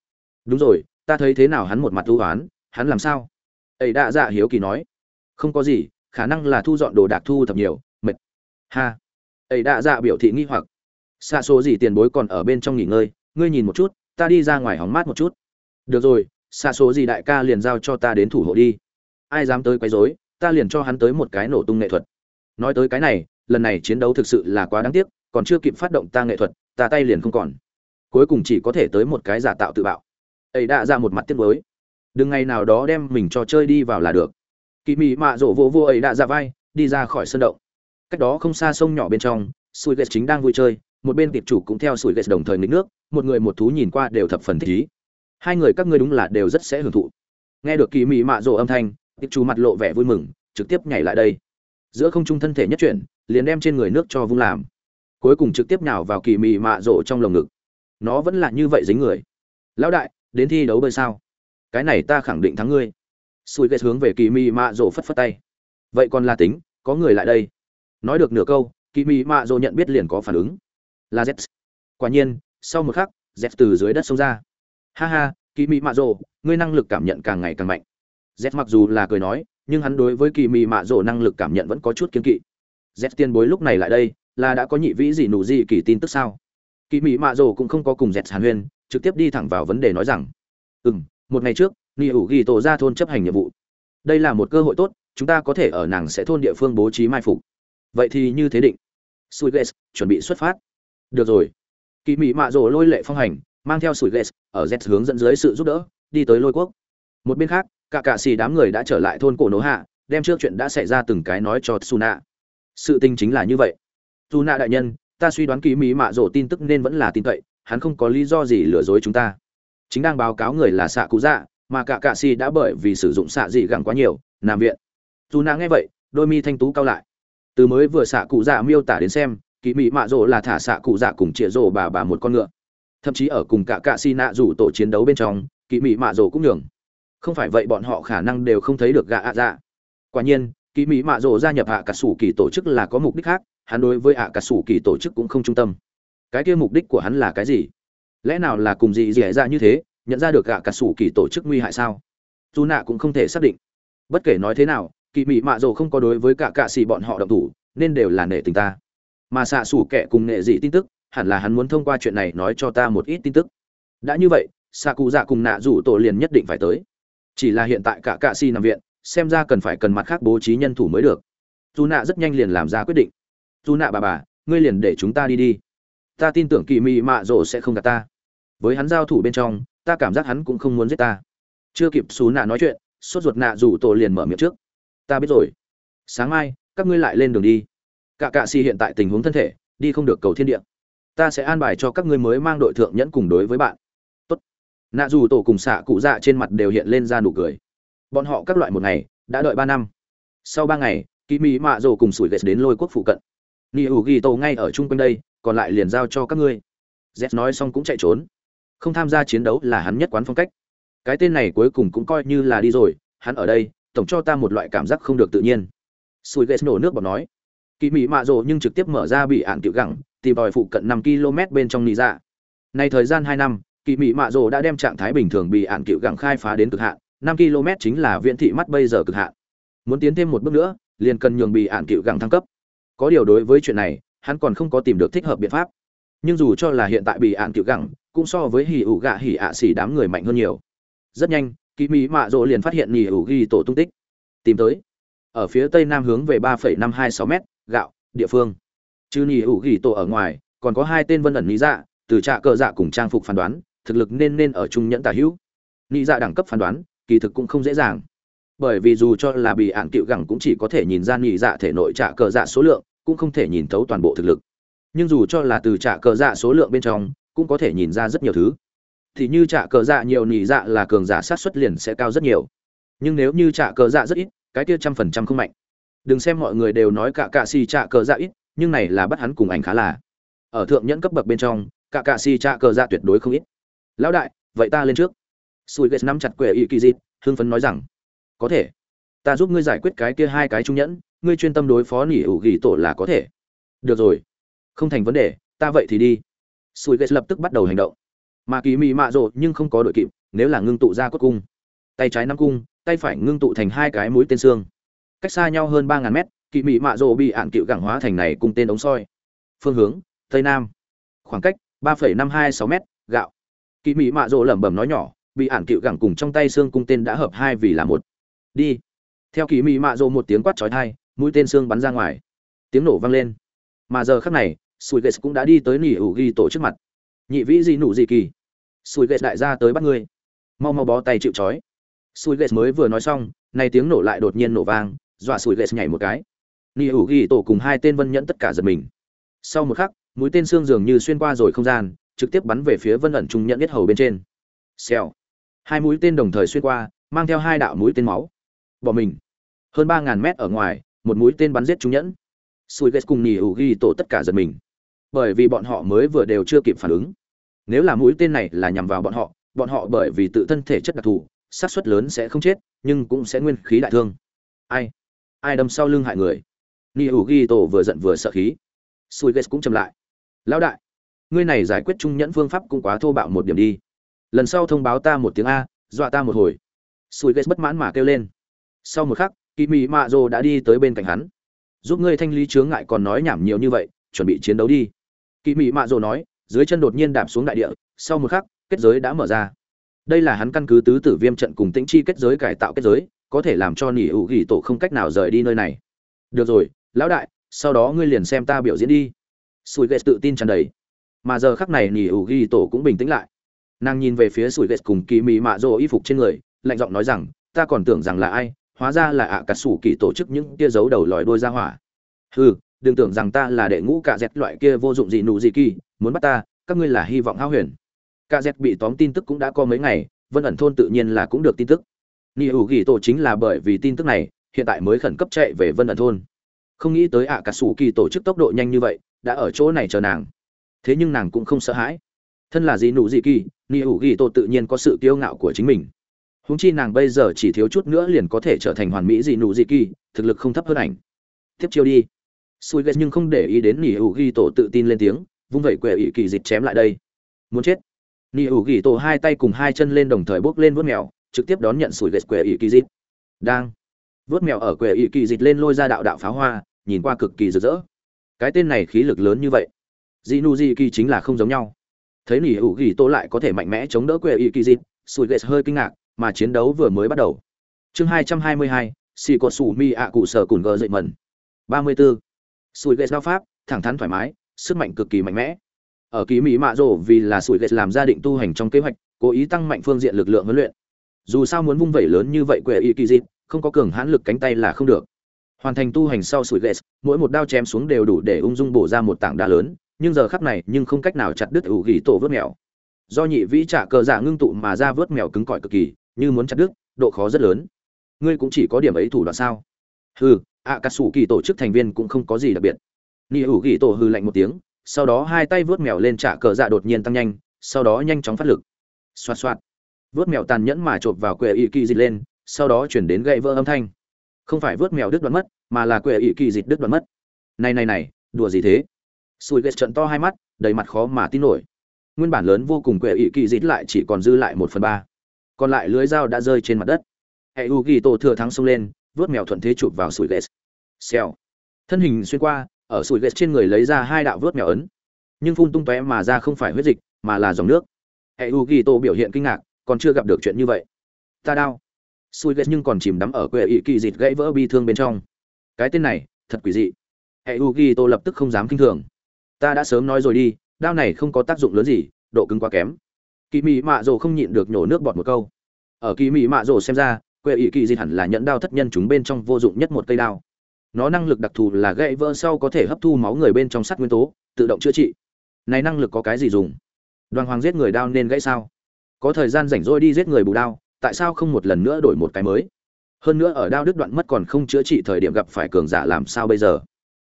Đúng rồi, ta thấy thế nào hắn một mặt ưu oán, hắn làm sao? Ấy đạ dạ hiếu kỳ nói. Không có gì, khả năng là thu dọn đồ đạc thu thập nhiều, mệt. Ha. Ấy đạ dạ biểu thị nghi hoặc. Xa số gì tiền bối còn ở bên trong nghỉ ngơi, ngươi nhìn một chút, ta đi ra ngoài hóng mát một chút. Được rồi xa số gì đại ca liền giao cho ta đến thủ hộ đi. Ai dám tới quấy rối, ta liền cho hắn tới một cái nổ tung nghệ thuật nói tới cái này, lần này chiến đấu thực sự là quá đáng tiếc, còn chưa kịp phát động ta nghệ thuật, ta tay liền không còn. Cuối cùng chỉ có thể tới một cái giả tạo tự bạo. Ấy đã ra một mặt tiếc mới đừng ngày nào đó đem mình cho chơi đi vào là được. Kỳ mị mạ rổ vô vô ấy đã ra vai, đi ra khỏi sân động. Cách đó không xa sông nhỏ bên trong sùi ghét chính đang vui chơi, một bên tiệp chủ cũng theo sủi ghét đồng thời nghịch nước, một người một thú nhìn qua đều thập phần thích ý. Hai người các ngươi đúng là đều rất sẽ hưởng thụ. Nghe được kỳ mị mạ rổ âm thanh, tiệp chủ mặt lộ vẻ vui mừng, trực tiếp nhảy lại đây giữa không trung thân thể nhất chuyển, liền đem trên người nước cho vung làm. Cuối cùng trực tiếp nào vào kỳ mị mạ rổ trong lồng ngực. Nó vẫn là như vậy dính người. Lão đại, đến thi đấu bơi sao? Cái này ta khẳng định thắng ngươi. Sùi ghét hướng về kỳ mị mạ rổ phất phất tay. Vậy còn là tính, có người lại đây. Nói được nửa câu, kỳ mị mạ rổ nhận biết liền có phản ứng. Là z quả nhiên, sau một khắc z từ dưới đất xông ra. Ha ha, kỳ mị mạ rổ ngươi năng lực cảm nhận càng ngày càng mạnh. Z mặc dù là cười nói nhưng hắn đối với kỳ mị mạ rổ năng lực cảm nhận vẫn có chút kiên kỵ. Z tiên bối lúc này lại đây, là đã có nhị vĩ gì nụ gì kỳ tin tức sao? Kỳ mị mạ rổ cũng không có cùng z hàn huyên trực tiếp đi thẳng vào vấn đề nói rằng ừ m một ngày trước ni ủ ghi tổ ra thôn chấp hành nhiệm vụ. Đây là một cơ hội tốt, chúng ta có thể ở nàng sẽ thôn địa phương bố trí mai phục. Vậy thì như thế định. Suiges chuẩn bị xuất phát. Được rồi. Kỳ mỹ mạ rổ lôi lệ phong hành, mang theo sủi ghét ở z hướng dẫn dưới sự giúp đỡ, đi tới lôi quốc. Một bên khác cả cạ xì đám người đã trở lại thôn cổ nổ hạ, đem trước chuyện đã xảy ra từng cái nói cho suna sự tình chính là như vậy. Suna đại nhân, ta suy đoán ký mỹ mạ rổ tin tức nên vẫn là tin cậy, hắn không có lý do gì lừa dối chúng ta. Chính đang báo cáo người là xạ cụ dạ mà cả cạ xì đã bởi vì sử dụng xạ dị gẳng quá nhiều, nằm viện. Suna nghe vậy, đôi mi thanh tú cao lại. Từ mới vừa xạ cụ dạ miêu tả đến xem kỳ mỹ mạ rỗ là thả xạ cụ dạ cùng chĩa rỗ bà bà một con ngựa. Thậm chí ở cùng cả cạ xi nạ rủ tổ chiến đấu bên trong kỳ mỹ mạ rỗ cũng nhường không phải vậy bọn họ khả năng đều không thấy được gạ ạ dạ. Quả nhiên kỳ mỹ mạ rổ gia nhập hạ cả sủ kỳ tổ chức là có mục đích khác, hắn đối với hạ cả sủ kỳ tổ chức cũng không trung tâm. Cái kia mục đích của hắn là cái gì? Lẽ nào là cùng gì dễ ra như thế, nhận ra được gạ cả sủ kỳ tổ chức nguy hại sao? Dù nạ cũng không thể xác định. Bất kể nói thế nào kỳ mỹ mạ rổ không có đối với cả cạ xì bọn họ động thủ, nên đều là nể tình ta. Mà xạ sủ kẻ cùng nệ dị tin tức, hẳn là hắn muốn thông qua chuyện này nói cho ta một ít tin tức. Đã như vậy xạ cụ dạ cùng nạ rủ tổ liền nhất định phải tới chỉ là hiện tại cả cạ si nằm viện, xem ra cần phải cần mặt khác bố trí nhân thủ mới được. Dù nạ rất nhanh liền làm ra quyết định. Dù nạ bà bà, ngươi liền để chúng ta đi đi. Ta tin tưởng kỳ mị mạ rổ sẽ không gặp ta. Với hắn giao thủ bên trong, ta cảm giác hắn cũng không muốn giết ta. Chưa kịp xú nạ nói chuyện, sốt ruột nạ rủ tổ liền mở miệng trước. Ta biết rồi. Sáng mai, các ngươi lại lên đường đi. Cả cạ si hiện tại tình huống thân thể, đi không được cầu thiên địa. Ta sẽ an bài cho các ngươi mới mang đội thượng nhẫn cùng đối với bạn nạ dù tổ cùng xạ cụ dạ trên mặt đều hiện lên ra nụ cười. Bọn họ các loại một ngày, đã đợi ba năm. Sau ba ngày kỳ mỹ mạ rồ cùng sủi ghét đến lôi quốc phụ cận. Nghỉ ủ ghi tổ ngay ở chung quanh đây, còn lại liền giao cho các ngươi. Z nói xong cũng chạy trốn. Không tham gia chiến đấu là hắn nhất quán phong cách. Cái tên này cuối cùng cũng coi như là đi rồi, hắn ở đây, tổng cho ta một loại cảm giác không được tự nhiên. Sủi ghét nổ nước bọt nói. Kỳ mỹ mạ rồ nhưng trực tiếp mở ra bị ạn tiểu gẳng, tìm đòi phụ cận năm km bên trong nị dạ. Nay thời gian hai năm kỳ Mị mạ rồ đã đem trạng thái bình thường bị ạn cựu gẳng khai phá đến cực hạn, năm km chính là viễn thị mắt bây giờ cực hạn. Muốn tiến thêm một bước nữa, liền cần nhường bị ạn cựu gẳng thăng cấp. Có điều đối với chuyện này, hắn còn không có tìm được thích hợp biện pháp. Nhưng dù cho là hiện tại bị ạn cựu gẳng, cũng so với hỉ ủ gạ hỉ ạ xỉ đám người mạnh hơn nhiều. Rất nhanh, kỳ mỹ mạ rồ liền phát hiện nhì ủ ghi tổ tung tích. Tìm tới. Ở phía tây nam hướng về ba năm hai sáu m gạo, địa phương. Chứ nhì ủ ghi tổ ở ngoài, còn có hai tên vân ẩn lý dạ từ trạ cờ dạ cùng trang phục phán đoán thực lực nên nên ở trung nhẫn tả hữu. Nghĩ dạ đẳng cấp phán đoán, kỳ thực cũng không dễ dàng. Bởi vì dù cho là bị ạn cựu gẳng cũng chỉ có thể nhìn ra nhị dạ thể nội trả cờ dạ số lượng, cũng không thể nhìn thấu toàn bộ thực lực. Nhưng dù cho là từ trả cờ dạ số lượng bên trong, cũng có thể nhìn ra rất nhiều thứ. Thì như trả cờ dạ nhiều nhị dạ là cường giả sát xuất liền sẽ cao rất nhiều. Nhưng nếu như trả cờ dạ rất ít, cái kia trăm phần trăm không mạnh. Đừng xem mọi người đều nói cả cạ si trả cờ dạ ít, nhưng này là bắt hắn cùng ảnh khá là. Ở thượng nhẫn cấp bậc bên trong, cả cạ si trả cờ dạ tuyệt đối không ít lão đại, vậy ta lên trước. Sùi ghét nắm chặt quệ y kỳ dịt hưng phấn nói rằng, có thể. Ta giúp ngươi giải quyết cái kia hai cái trung nhẫn, ngươi chuyên tâm đối phó nỉ ủ ghi tổ là có thể. Được rồi. Không thành vấn đề, ta vậy thì đi. Sùi ghét lập tức bắt đầu hành động. Mà kỳ mị mạ rộ nhưng không có đội kịp, nếu là ngưng tụ ra cốt cung. Tay trái nắm cung, tay phải ngưng tụ thành hai cái mũi tên xương. Cách xa nhau hơn ba ngàn mét, kỳ mị mạ rộ bị ạn cựu gẳng hóa thành này cùng tên ống soi. Phương hướng, tây nam. Khoảng cách ba phẩy năm hai sáu m gạo kỳ mị mạ rộ lẩm bẩm nói nhỏ, bị ản cựu gẳng cùng trong tay xương cung tên đã hợp hai vì là một. Đi. Theo kỳ mị mạ rộ một tiếng quát trói thai mũi tên xương bắn ra ngoài. Tiếng nổ vang lên. Mà giờ khắc này sùi ghét cũng đã đi tới nỉ Hữu ghi tổ trước mặt. Nhị vĩ gì nụ gì kỳ? Sùi ghét đại gia tới bắt ngươi. Mau mau bó tay chịu trói. Sùi ghét mới vừa nói xong, nay tiếng nổ lại đột nhiên nổ vang, dọa sùi ghét nhảy một cái. Nỉ Hữu ghi tổ cùng hai tên vân nhẫn tất cả giật mình. Sau một khắc, mũi tên xương dường như xuyên qua rồi không gian trực tiếp bắn về phía vân ẩn trung nhẫn biết hầu bên trên. Xèo. Hai mũi tên đồng thời xuyên qua, mang theo hai đạo mũi tên máu. Bỏ mình. Hơn ba ngàn mét ở ngoài, một mũi tên bắn giết trung nhẫn. Sùi ghét cùng nỉ hữu ghi tổ tất cả giật mình. Bởi vì bọn họ mới vừa đều chưa kịp phản ứng. Nếu là mũi tên này là nhằm vào bọn họ bọn họ bởi vì tự thân thể chất đặc thù, xác suất lớn sẽ không chết, nhưng cũng sẽ nguyên khí đại thương. Ai? Ai đâm sau lưng hại người? Nỉ hữu ghi tổ vừa giận vừa sợ khí. Sùi ghét cũng chậm lại. Lão đại! Ngươi này giải quyết trung nhẫn phương pháp cũng quá thô bạo một điểm đi. Lần sau thông báo ta một tiếng a, dọa ta một hồi. Sùi ghét bất mãn mà kêu lên. Sau một khắc kỳ mị mạ rồ đã đi tới bên cạnh hắn. Giúp ngươi thanh lý chướng ngại còn nói nhảm nhiều như vậy, chuẩn bị chiến đấu đi. Kỳ mị mạ rồ nói, dưới chân đột nhiên đạp xuống đại địa, sau một khắc, kết giới đã mở ra. Đây là hắn căn cứ tứ tử viêm trận cùng tĩnh chi kết giới cải tạo kết giới, có thể làm cho nỉ hữu ghi tổ không cách nào rời đi nơi này. Được rồi, lão đại, sau đó ngươi liền xem ta biểu diễn đi. Sùi ghét tự tin tràn đầy mà giờ khắc này nỉ ủ ghi tổ cũng bình tĩnh lại. Nàng nhìn về phía sủi ghét cùng kỳ mị mạ rỗ y phục trên người, lạnh giọng nói rằng, ta còn tưởng rằng là ai, hóa ra là ạ à cà sủ kỳ tổ chức những kia giấu đầu lòi đôi ra hỏa. Hừ, đừng tưởng rằng ta là đệ ngũ cạ dẹt loại kia vô dụng gì nụ gì kỳ, muốn bắt ta, các ngươi là hy vọng hao huyền. Cạ dẹt bị tóm tin tức cũng đã có mấy ngày, vân ẩn thôn tự nhiên là cũng được tin tức. Nỉ ủ ghi tổ chính là bởi vì tin tức này, hiện tại mới khẩn cấp chạy về vân ẩn thôn. Không nghĩ tới ạ à cà sủ kỳ tổ chức tốc độ nhanh như vậy, đã ở chỗ này chờ nàng thế nhưng nàng cũng không sợ hãi. Thân là gì nụ gì kỳ ni ủ ghi tổ tự nhiên có sự kiêu ngạo của chính mình. Húng chi nàng bây giờ chỉ thiếu chút nữa liền có thể trở thành hoàn mỹ gì nụ gì kỳ, thực lực không thấp hơn ảnh. Tiếp chiêu đi. Xui ghét nhưng không để ý đến ni ủ ghi tổ tự tin lên tiếng, vung vẩy quệ ỵ kỳ dịch chém lại đây. Muốn chết. Ni ủ ghi tổ hai tay cùng hai chân lên đồng thời bốc lên vớt mèo, trực tiếp đón nhận sủi ghét quệ ỵ kỳ dịch. Đang. Vớt mèo ở quệ ỵ kỳ dịch lên lôi ra đạo đạo pháo hoa, nhìn qua cực kỳ rực rỡ. Cái tên này khí lực lớn như vậy dị nu dị kỳ chính là không giống nhau. Thấy nỉ hữu ghi tô lại có thể mạnh mẽ chống đỡ quê y kỳ dịp sủi ghê hơi kinh ngạc, mà chiến đấu vừa mới bắt đầu. Chương hai trăm hai mươi hai xì cột sủ mi ạ cụ sở cùn gờ dậy mần ba mươi b ố sủi ghét đao pháp, thẳng thắn thoải mái, sức mạnh cực kỳ mạnh mẽ. Ở kỳ mỹ mạ rổ vì là sủi ghét làm gia định tu hành trong kế hoạch, cố ý tăng mạnh phương diện lực lượng huấn luyện. Dù sao muốn vung vẩy lớn như vậy quệ y kỳ dịp không có cường hãn lực cánh tay là không được. Hoàn thành tu hành sau sủi ghét mỗi một đao chém xuống đều đủ để ung dung bổ ra một tảng đá lớn nhưng giờ khắc này nhưng không cách nào chặt đứt ủ gỉ tổ vớt mèo. Do nhị vĩ trả cờ dạ ngưng tụ mà ra vớt mèo cứng cỏi cực kỳ, như muốn chặt đứt, độ khó rất lớn. Ngươi cũng chỉ có điểm ấy thủ đoạn sao? Hừ ạ cà sủ kỳ tổ chức thành viên cũng không có gì đặc biệt. Ni ủ ghi tổ hư lạnh một tiếng, sau đó hai tay vớt mèo lên trả cờ dạ đột nhiên tăng nhanh, sau đó nhanh chóng phát lực. Xoạt xoạt. Vớt mèo tàn nhẫn mà chộp vào quệ ỵ kỳ dịch lên, sau đó chuyển đến gậy vỡ âm thanh. Không phải vớt mèo đứt đoạn mất, mà là quệ ỵ kỳ dịch đứt đoạn mất. Này này này, đùa gì thế? Sùi ghét trận to hai mắt, đầy mặt khó mà tin nổi. Nguyên bản lớn vô cùng quệ ỵ kỳ dít lại chỉ còn dư lại một phần ba. Còn lại lưới dao đã rơi trên mặt đất. Hệ u ghi tổ thừa thắng xông lên, vớt mèo thuận thế chụp vào sủi ghét xèo. Thân hình xuyên qua, ở sủi ghét trên người lấy ra hai đạo vớt mèo ấn. Nhưng phun tung tóe mà ra không phải huyết dịch, mà là dòng nước. Hệ u ghi tổ biểu hiện kinh ngạc, còn chưa gặp được chuyện như vậy. Ta đau. Sủi ghét nhưng còn chìm đắm ở quệ ỵ kỳ dịt gãy vỡ bi thương bên trong. Cái tên này, thật quỷ dị. Hệ u ghi tổ lập tức không dám kinh thường ta đã sớm nói rồi đi, đao này không có tác dụng lớn gì, độ cứng quá kém. Kỳ mị mạ rồ không nhịn được nhổ nước bọt một câu. Ở kỳ mị mạ rồ xem ra, quệ ỷ kỳ Di hẳn là nhẫn đao thất nhân chúng bên trong vô dụng nhất một cây đao. Nó năng lực đặc thù là gãy vỡ sau có thể hấp thu máu người bên trong sắt nguyên tố, tự động chữa trị. Này năng lực có cái gì dùng? Đoàn hoàng giết người đao nên gãy sao? Có thời gian rảnh rỗi đi giết người bù đao, tại sao không một lần nữa đổi một cái mới? Hơn nữa ở đao đứt đoạn mất còn không chữa trị thời điểm gặp phải cường giả làm sao bây giờ?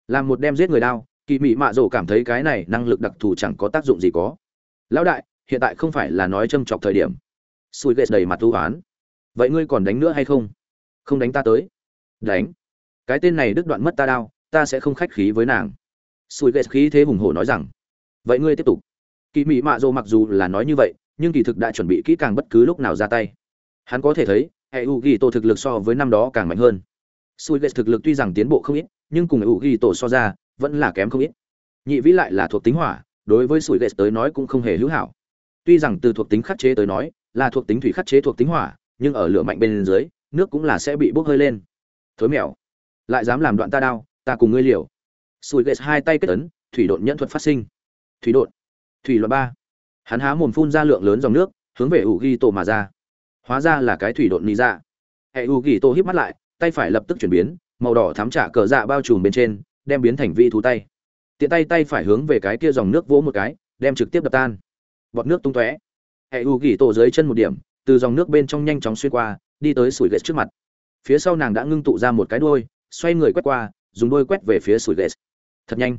Làm một đem giết người đao kỳ mị mạ rổ cảm thấy cái này năng lực đặc thù chẳng có tác dụng gì có. Lão đại, hiện tại không phải là nói châm chọc thời điểm. Sùi ghê đầy mặt tu hoán vậy ngươi còn đánh nữa hay không? Không đánh ta tới. Đánh. Cái tên này đứt đoạn mất ta đao ta sẽ không khách khí với nàng. Sùi ghê khí thế hùng hổ nói rằng. Vậy ngươi tiếp tục. Kỳ mị mạ rổ mặc dù là nói như vậy, nhưng kỳ thực đã chuẩn bị kỹ càng bất cứ lúc nào ra tay. Hắn có thể thấy hệ u ghi tổ thực lực so với năm đó càng mạnh hơn. Sùi ghê thực lực tuy rằng tiến bộ không ít, nhưng cùng hệ u ghi tổ so ra vẫn là kém không ít. Nhị vĩ lại là thuộc tính hỏa, đối với sủi lệ tới nói cũng không hề hữu hảo. Tuy rằng từ thuộc tính khắc chế tới nói, là thuộc tính thủy khắc chế thuộc tính hỏa, nhưng ở lửa mạnh bên dưới, nước cũng là sẽ bị bốc hơi lên. Thối mèo, lại dám làm đoạn ta đao, ta cùng ngươi liều. Sủi lệ hai tay kết ấn, thủy độn nhẫn thuật phát sinh. Thủy độn, thủy loại ba. Hắn há mồm phun ra lượng lớn dòng nước, hướng về ủ ghi tổ mà ra. Hóa ra là cái thủy độn nị ra hệ ủ ghi tổ híp mắt lại, tay phải lập tức chuyển biến, màu đỏ thắm trả cờ dạ bao trùm bên trên đem biến thành vi thú tay. Tiện tay tay phải hướng về cái kia dòng nước vỗ một cái, đem trực tiếp đập tan. Bọt nước tung tóe. Hệ u gỉ tổ dưới chân một điểm, từ dòng nước bên trong nhanh chóng xuyên qua, đi tới sủi ghét trước mặt. Phía sau nàng đã ngưng tụ ra một cái đuôi, xoay người quét qua, dùng đuôi quét về phía sủi ghét thật nhanh.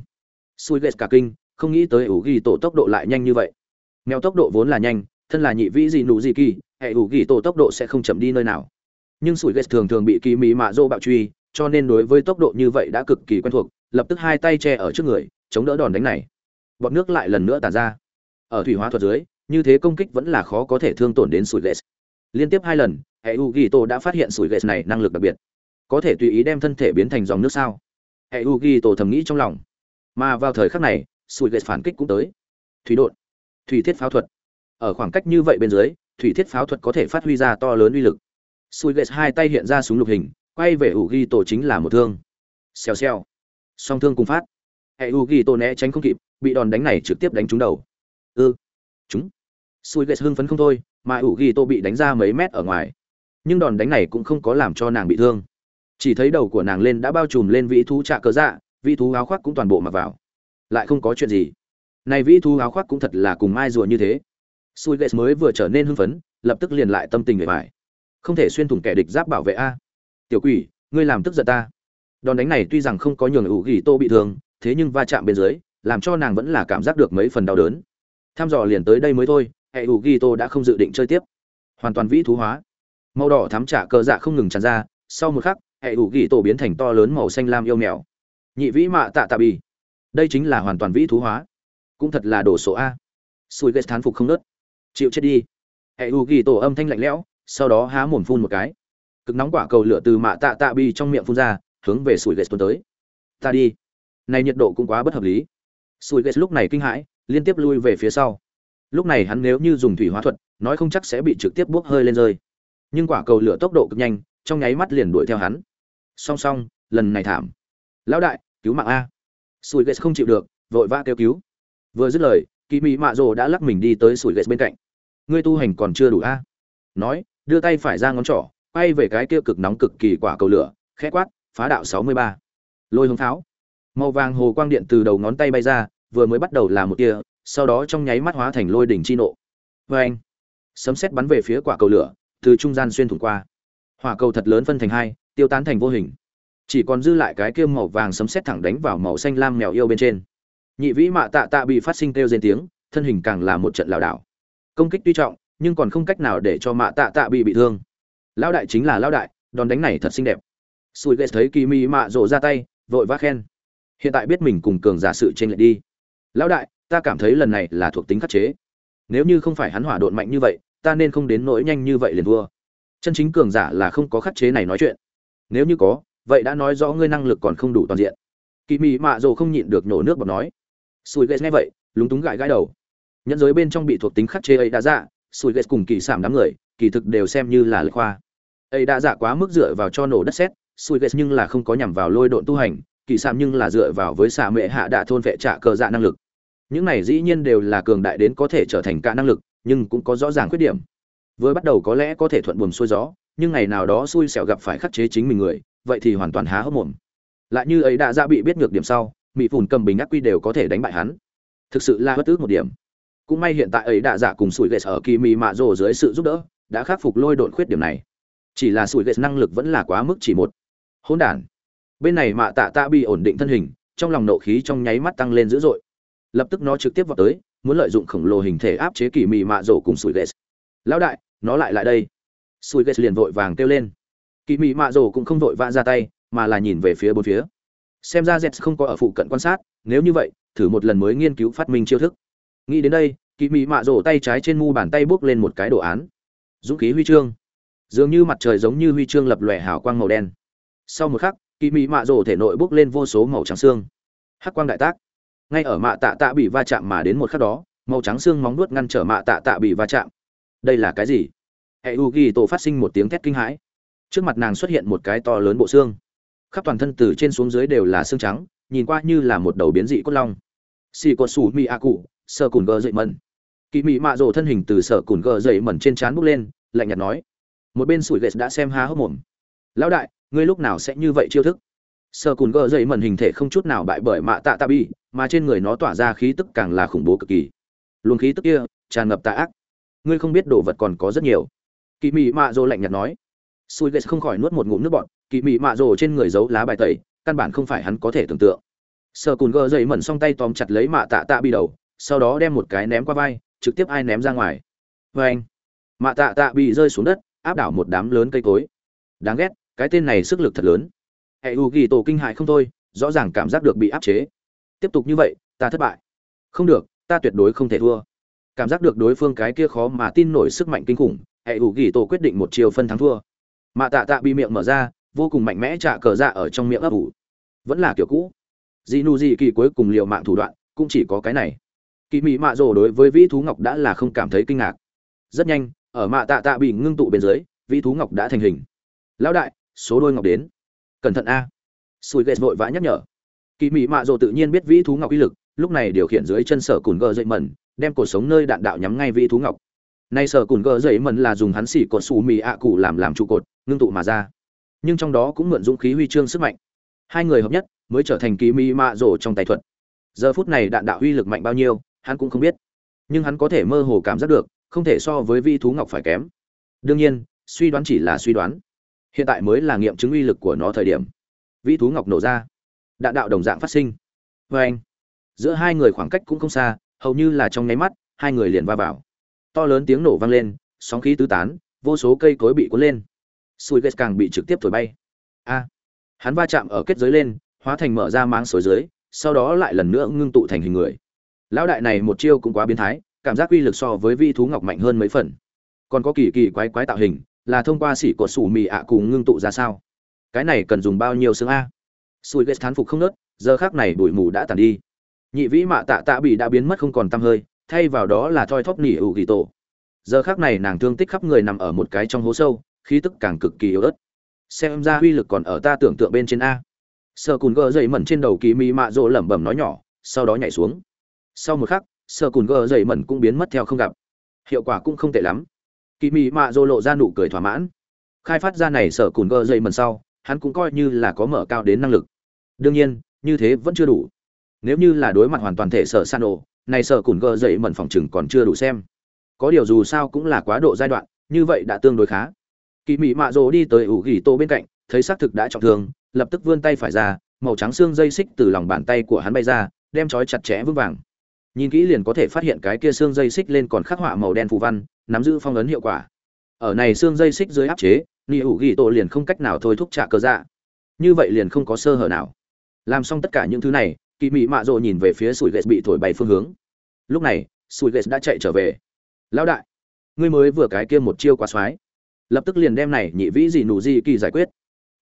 Sủi ghét cả kinh, không nghĩ tới ủ ghi tổ tốc độ lại nhanh như vậy. Mèo tốc độ vốn là nhanh, thân là nhị vĩ gì nụ gì kỳ, hệ ủ ghi tổ tốc độ sẽ không chậm đi nơi nào. Nhưng sủi ghét thường thường bị kỳ mị mạ dô bạo truy, cho nên đối với tốc độ như vậy đã cực kỳ quen thuộc lập tức hai tay che ở trước người, chống đỡ đòn đánh này. Bọt nước lại lần nữa tàn ra. Ở thủy hóa thuật dưới, như thế công kích vẫn là khó có thể thương tổn đến sủi ghét liên tiếp hai lần hệ u ghi tổ đã phát hiện sủi ghét này năng lực đặc biệt. Có thể tùy ý đem thân thể biến thành dòng nước sao? Hệ u ghi tổ thầm nghĩ trong lòng. Mà vào thời khắc này, sủi ghét phản kích cũng tới. Thủy đột. Thủy thiết pháo thuật. Ở khoảng cách như vậy bên dưới, thủy thiết pháo thuật có thể phát huy ra to lớn uy lực. Sủi ghét hai tay hiện ra súng lục hình, quay về u ghi tổ chính là một thương. Xèo xèo song thương cùng phát. Hệ u ghi tổ né tránh không kịp, bị đòn đánh này trực tiếp đánh trúng đầu. Ư, chúng. Sùi ghét hưng phấn không thôi, mà ủ ghi tô bị đánh ra mấy mét ở ngoài. Nhưng đòn đánh này cũng không có làm cho nàng bị thương. Chỉ thấy đầu của nàng lên đã bao trùm lên vĩ thú trạ cớ dạ vĩ thú áo khoác cũng toàn bộ mặc vào. Lại không có chuyện gì. Này vĩ thú áo khoác cũng thật là cùng mai rùa như thế. Sùi ghét mới vừa trở nên hưng phấn, lập tức liền lại tâm tình người phải không thể xuyên thủng kẻ địch giáp bảo vệ a. Tiểu quỷ, ngươi làm tức giận ta đòn đánh này tuy rằng không có nhường ủ ghi tô bị thương, thế nhưng va chạm bên dưới, làm cho nàng vẫn là cảm giác được mấy phần đau đớn. Tham dò liền tới đây mới thôi, hệ ủ ghi tô đã không dự định chơi tiếp. Hoàn toàn vĩ thú hóa. Màu đỏ thắm trả cờ dạ không ngừng tràn ra, sau một khắc, hệ ủ ghi tô biến thành to lớn màu xanh lam yêu mèo. Nhị vĩ mạ tạ tạ bì. Đây chính là hoàn toàn vĩ thú hóa. Cũng thật là đồ số a. Sùi ghét thán phục không nớt. Chịu chết đi. Hệ ủ ghi tô âm thanh lạnh lẽo, sau đó há mồm phun một cái. Cực nóng quả cầu lửa từ mạ tạ tạ bi trong miệng phun ra hướng về sủi ghét tuần tới. Ta đi. Này nhiệt độ cũng quá bất hợp lý. Sủi ghét lúc này kinh hãi, liên tiếp lui về phía sau. Lúc này hắn nếu như dùng thủy hóa thuật, nói không chắc sẽ bị trực tiếp buốc hơi lên rơi. Nhưng quả cầu lửa tốc độ cực nhanh, trong nháy mắt liền đuổi theo hắn. Song song, lần này thảm. Lão đại, cứu mạng a. Sủi ghét không chịu được, vội vã kêu cứu. Vừa dứt lời kỳ mỹ mạ rồ đã lắc mình đi tới sủi ghét bên cạnh. Ngươi tu hành còn chưa đủ a. Nói, đưa tay phải ra ngón trỏ, quay về cái kia cực nóng cực kỳ quả cầu lửa, khẽ quát phá đạo sáu mươi ba. Lôi hống tháo màu vàng hồ quang điện từ đầu ngón tay bay ra, vừa mới bắt đầu là một tia, sau đó trong nháy mắt hóa thành lôi đỉnh chi nộ. Vê anh, sấm sét bắn về phía quả cầu lửa, từ trung gian xuyên thủng qua. Hỏa cầu thật lớn phân thành hai, tiêu tán thành vô hình. Chỉ còn dư lại cái kia màu vàng sấm sét thẳng đánh vào màu xanh lam mèo yêu bên trên. Nhị vĩ mạ tạ tạ bị phát sinh kêu rên tiếng, thân hình càng là một trận lảo đảo. Công kích tuy trọng, nhưng còn không cách nào để cho mạ tạ tạ bị bị thương. Lão đại chính là lão đại, đòn đánh này thật xinh đẹp sùi ghét thấy kỳ Mị mạ rộ ra tay, vội vã khen. Hiện tại biết mình cùng cường giả sự tranh lệch đi. Lão đại, ta cảm thấy lần này là thuộc tính khắc chế. Nếu như không phải hắn hỏa độn mạnh như vậy, ta nên không đến nỗi nhanh như vậy liền thua. Chân chính cường giả là không có khắc chế này nói chuyện. Nếu như có, vậy đã nói rõ ngươi năng lực còn không đủ toàn diện. Kỳ Mị mạ rồ không nhịn được nhổ nước bọt nói. Sùi ghét nghe vậy, lúng túng gãi gãi đầu. Nhẫn giới bên trong bị thuộc tính khắc chế ấy đã dạ sùi ghét cùng kỳ sảm đám người, kỳ thực đều xem như là lệ khoa. Ấy đã dạ quá mức dựa vào cho nổ đất sét sùi ghét nhưng là không có nhằm vào lôi độn tu hành, kỳ sạm nhưng là dựa vào với xạ mệ hạ đạ thôn vệ trả cờ dạ năng lực. Những này dĩ nhiên đều là cường đại đến có thể trở thành cả năng lực, nhưng cũng có rõ ràng khuyết điểm. Vừa bắt đầu có lẽ có thể thuận buồm xuôi gió, nhưng ngày nào đó xui xẻo gặp phải khắc chế chính mình người, vậy thì hoàn toàn há hốc mồm. Lại như ấy đã ra bị biết ngược điểm sau mỹ phùn cầm bình ác quy đều có thể đánh bại hắn. Thực sự là bất ước một điểm. Cũng may hiện tại ấy đã giả cùng sủi ghét ở kỳ mì mạ rồ dưới sự giúp đỡ, đã khắc phục lôi độn khuyết điểm này. Chỉ là sủi ghét năng lực vẫn là quá mức chỉ một hỗn đản. Bên này mạ tạ tạ bị ổn định thân hình, trong lòng nộ khí trong nháy mắt tăng lên dữ dội. Lập tức nó trực tiếp vào tới, muốn lợi dụng khổng lồ hình thể áp chế kỳ mị mạ rổ cùng sủi ghét lão đại, nó lại lại đây. Sủi ghét liền vội vàng kêu lên. Kỳ mị mạ rổ cũng không vội vã ra tay, mà là nhìn về phía bốn phía. Xem ra z không có ở phụ cận quan sát, nếu như vậy, thử một lần mới nghiên cứu phát minh chiêu thức. Nghĩ đến đây, kỳ mị mạ rổ tay trái trên mu bàn tay bước lên một cái đồ án. Dũng khí huy chương. Dường như mặt trời giống như huy chương lập lòe hào quang màu đen sau một khắc kỳ mị mạ rổ thể nội bốc lên vô số màu trắng xương. Hắc quang đại tác. Ngay ở mạ tạ tạ bị va chạm mà đến một khắc đó, màu trắng xương móng nuốt ngăn trở mạ tạ tạ bị va chạm. Đây là cái gì? Hệ u ghi tổ phát sinh một tiếng thét kinh hãi. Trước mặt nàng xuất hiện một cái to lớn bộ xương. Khắp toàn thân từ trên xuống dưới đều là xương trắng, nhìn qua như là một đầu biến dị cốt long. Xì cột xù mi a cụ sơ cùn gờ dậy mần kỳ mị mạ rồ thân hình từ sợ cùn gờ dậy mần trên trán bước lên, lạnh nhạt nói. Một bên sủi ghét đã xem há hốc mồm. Lão đại ngươi lúc nào sẽ như vậy chiêu thức? Sơ cùn gờ dậy mần hình thể không chút nào bại bởi mạ tạ tạ bi, mà trên người nó tỏa ra khí tức càng là khủng bố cực kỳ. Luồng khí tức kia tràn ngập tà ác. Ngươi không biết đồ vật còn có rất nhiều. Kỳ mị mạ dô lạnh nhạt nói. Sùi ghê không khỏi nuốt một ngụm nước bọt. Kỳ mị mạ dô trên người giấu lá bài tẩy, căn bản không phải hắn có thể tưởng tượng. Sơ cùn gờ dậy mần xong tay tóm chặt lấy mạ tạ tạ bi đầu, sau đó đem một cái ném qua vai, trực tiếp ai ném ra ngoài. Vê anh mạ tạ tạ bị rơi xuống đất, áp đảo một đám lớn cây cối. Đáng ghét cái tên này sức lực thật lớn. Hệ u ghi tổ kinh hại không thôi, rõ ràng cảm giác được bị áp chế. Tiếp tục như vậy, ta thất bại. Không được, ta tuyệt đối không thể thua. Cảm giác được đối phương cái kia khó mà tin nổi sức mạnh kinh khủng, hệ u ghi tổ quyết định một chiều phân thắng thua. Mạ tạ tạ bị miệng mở ra, vô cùng mạnh mẽ trả cờ dạ ở trong miệng ấp ủ. Vẫn là kiểu cũ. Dị nu dị kỳ cuối cùng liệu mạng thủ đoạn, cũng chỉ có cái này. Kỳ mị mạ rồ đối với vĩ thú ngọc đã là không cảm thấy kinh ngạc. Rất nhanh, ở mạ tạ tạ bị ngưng tụ bên dưới, vĩ thú ngọc đã thành hình. Lão đại số đôi ngọc đến. Cẩn thận a. Sùi ghét vội vã nhắc nhở. Kỳ mị mạ rồ tự nhiên biết vĩ thú ngọc uy lực, lúc này điều khiển dưới chân sở cùn gờ dậy mẩn, đem cuộc sống nơi đạn đạo nhắm ngay vĩ thú ngọc. Nay sở cùn gờ dậy mẩn là dùng hắn xỉ cột xù mì ạ cụ làm làm trụ cột, ngưng tụ mà ra. Nhưng trong đó cũng mượn dũng khí huy chương sức mạnh. Hai người hợp nhất, mới trở thành kỳ mỹ mạ rổ trong tay thuật. Giờ phút này đạn đạo uy lực mạnh bao nhiêu, hắn cũng không biết. Nhưng hắn có thể mơ hồ cảm giác được, không thể so với vi thú ngọc phải kém. Đương nhiên, suy đoán chỉ là suy đoán hiện tại mới là nghiệm chứng uy lực của nó thời điểm. Vĩ thú ngọc nổ ra. Đạn đạo đồng dạng phát sinh. Vê anh, giữa hai người khoảng cách cũng không xa, hầu như là trong nháy mắt, hai người liền va vào. To lớn tiếng nổ vang lên, sóng khí tứ tán, vô số cây cối bị cuốn lên. Sùi ghét càng bị trực tiếp thổi bay. A, hắn va chạm ở kết giới lên, hóa thành mở ra máng sối dưới, sau đó lại lần nữa ngưng tụ thành hình người. Lão đại này một chiêu cũng quá biến thái, cảm giác uy lực so với vi thú ngọc mạnh hơn mấy phần. Còn có kỳ kỳ quái quái tạo hình là thông qua xỉ cột sủ mì ạ cùng ngưng tụ ra sao? Cái này cần dùng bao nhiêu xương a? Sùi ghét thán phục không nớt, giờ khác này bụi mù đã tàn đi. Nhị vĩ mạ tạ tạ bị đã biến mất không còn tăm hơi, thay vào đó là thoi thóp nỉ ủ ghi tổ. Giờ khác này nàng thương tích khắp người nằm ở một cái trong hố sâu, khí tức càng cực kỳ yếu ớt. Xem ra uy lực còn ở ta tưởng tượng bên trên a. Sơ cùn gờ dậy mẩn trên đầu kỳ mị mạ rỗ lẩm bẩm nói nhỏ, sau đó nhảy xuống. Sau một khắc, sơ cùn gờ dậy mẩn cũng biến mất theo không gặp. Hiệu quả cũng không tệ lắm kỳ mị mạ dô lộ ra nụ cười thỏa mãn. Khai phát ra này sở cùn gơ dậy mần sau, hắn cũng coi như là có mở cao đến năng lực. Đương nhiên, như thế vẫn chưa đủ. Nếu như là đối mặt hoàn toàn thể sở san ổ này sở cùn gơ dậy mẩn phòng chừng còn chưa đủ xem. Có điều dù sao cũng là quá độ giai đoạn, như vậy đã tương đối khá. Kỳ mị mạ rỗ đi tới ủ gỉ tô bên cạnh, thấy xác thực đã trọng thương, lập tức vươn tay phải ra, màu trắng xương dây xích từ lòng bàn tay của hắn bay ra, đem trói chặt chẽ vững vàng nhìn kỹ liền có thể phát hiện cái kia xương dây xích lên còn khắc họa màu đen phù văn, nắm giữ phong ấn hiệu quả. Ở này xương dây xích dưới áp chế, ni ủ ghi tổ liền không cách nào thôi thúc trả cơ dạ. Như vậy liền không có sơ hở nào. Làm xong tất cả những thứ này kỳ mị mạ rộ nhìn về phía sủi ghét bị thổi bay phương hướng. Lúc này, sủi ghét đã chạy trở về. Lão đại, ngươi mới vừa cái kia một chiêu quá soái lập tức liền đem này nhị vĩ gì nụ gì kỳ giải quyết.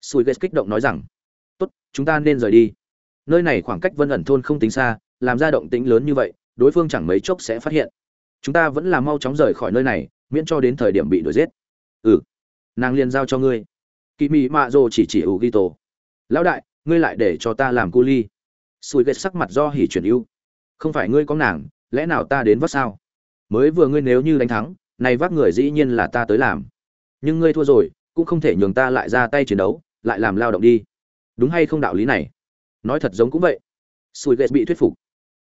Sủi ghét kích động nói rằng, tốt, chúng ta nên rời đi. Nơi này khoảng cách vân ẩn thôn không tính xa, làm ra động tĩnh lớn như vậy đối phương chẳng mấy chốc sẽ phát hiện. Chúng ta vẫn là mau chóng rời khỏi nơi này, miễn cho đến thời điểm bị đuổi giết. Ừ. Nàng liền giao cho ngươi. Kỳ mị mạ rồ chỉ chỉ ủ ghi tổ lão đại, ngươi lại để cho ta làm cu ly. Sùi ghét sắc mặt do hỉ chuyển ưu. Không phải ngươi có nàng, lẽ nào ta đến vắt sao? Mới vừa ngươi nếu như đánh thắng, này vác người dĩ nhiên là ta tới làm. Nhưng ngươi thua rồi, cũng không thể nhường ta lại ra tay chiến đấu, lại làm lao động đi. Đúng hay không đạo lý này? Nói thật giống cũng vậy. Sùi ghét bị thuyết phục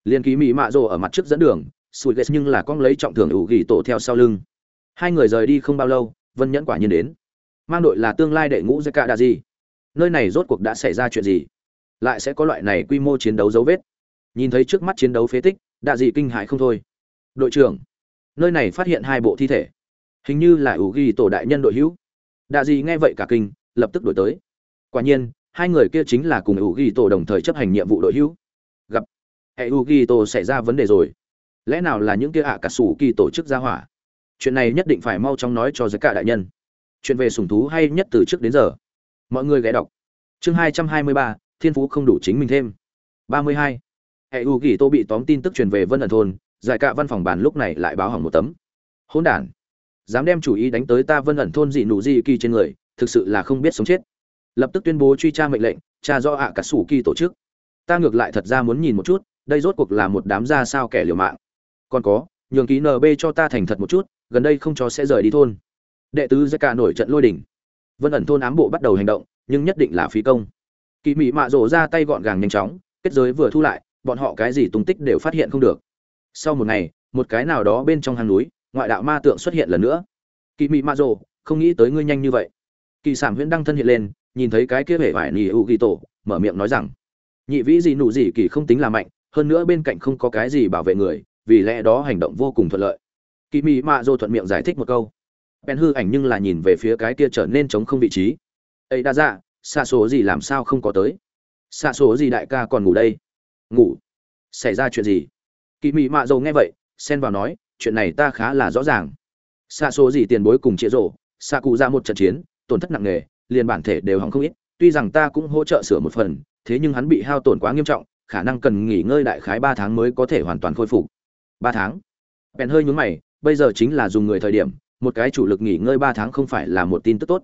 liên ký mỹ mạ rồ ở mặt trước dẫn đường sùi ghét nhưng là con lấy trọng thưởng ủ ghi tổ theo sau lưng. Hai người rời đi không bao lâu, vân nhẫn quả nhiên đến. Mang đội là tương lai đệ ngũ giai cạ đa di nơi này rốt cuộc đã xảy ra chuyện gì? Lại sẽ có loại này quy mô chiến đấu dấu vết. Nhìn thấy trước mắt chiến đấu phế tích, đạ dị kinh hại không thôi. Đội trưởng, nơi này phát hiện hai bộ thi thể. Hình như là ủ ghi tổ đại nhân đội hữu. Đạ dị nghe vậy cả kinh, lập tức đổi tới. Quả nhiên, hai người kia chính là cùng ủ ghi tổ đồng thời chấp hành nhiệm vụ đội hữu hệ U ghi tổ xảy ra vấn đề rồi. Lẽ nào là những kia ạ cả sủ kỳ tổ chức ra hỏa? Chuyện này nhất định phải mau chóng nói cho giới cả đại nhân. Chuyện về sủng thú hay nhất từ trước đến giờ? Mọi người ghé đọc. Chương hai trăm hai mươi ba, thiên phú không đủ chính mình thêm. ba mươi hai. Hệ u ghi tô bị tóm tin tức truyền về vân ẩn thôn, giải cả văn phòng bàn lúc này lại báo hỏng một tấm. Hỗn đản, dám đem chủ ý đánh tới ta vân ẩn thôn dị nụ dị kỳ trên người, thực sự là không biết sống chết. Lập tức tuyên bố truy tra mệnh lệnh, tra do ạ cả sủ kỳ tổ chức. Ta ngược lại thật ra muốn nhìn một chút đây rốt cuộc là một đám ra sao kẻ liều mạng. Còn có, nhường ký nb cho ta thành thật một chút, gần đây không cho sẽ rời đi thôn. Đệ tứ giai cả nổi trận lôi đỉnh. Vân ẩn thôn ám bộ bắt đầu hành động, nhưng nhất định là phí công. Kỳ mị mạ rổ ra tay gọn gàng nhanh chóng, kết giới vừa thu lại, bọn họ cái gì tung tích đều phát hiện không được. Sau một ngày, một cái nào đó bên trong hang núi, ngoại đạo ma tượng xuất hiện lần nữa. Kỳ mị mạ rổ không nghĩ tới ngươi nhanh như vậy. Kỳ sản huyễn đăng thân hiện lên, nhìn thấy cái kia vẻ vải nỉ u ghi tổ, mở miệng nói rằng, nhị vĩ gì nụ gì kỳ không tính là mạnh hơn nữa bên cạnh không có cái gì bảo vệ người, vì lẽ đó hành động vô cùng thuận lợi. Kỳ mỹ mạ dô thuận miệng giải thích một câu. Bèn hư ảnh nhưng là nhìn về phía cái kia trở nên chống không vị trí. Ấy đa dạ xa số gì làm sao không có tới? Xa số gì đại ca còn ngủ đây? Ngủ? Xảy ra chuyện gì? Kỳ mỹ mạ dầu nghe vậy, xen vào nói, chuyện này ta khá là rõ ràng. Xa số gì tiền bối cùng chĩa rổ xa cụ ra một trận chiến, tổn thất nặng nề, liền bản thể đều hỏng không ít, tuy rằng ta cũng hỗ trợ sửa một phần, thế nhưng hắn bị hao tổn quá nghiêm trọng khả năng cần nghỉ ngơi đại khái ba tháng mới có thể hoàn toàn khôi phục. Ba tháng? Bèn hơi nhún mày bây giờ chính là dùng người thời điểm một cái chủ lực nghỉ ngơi ba tháng không phải là một tin tức tốt.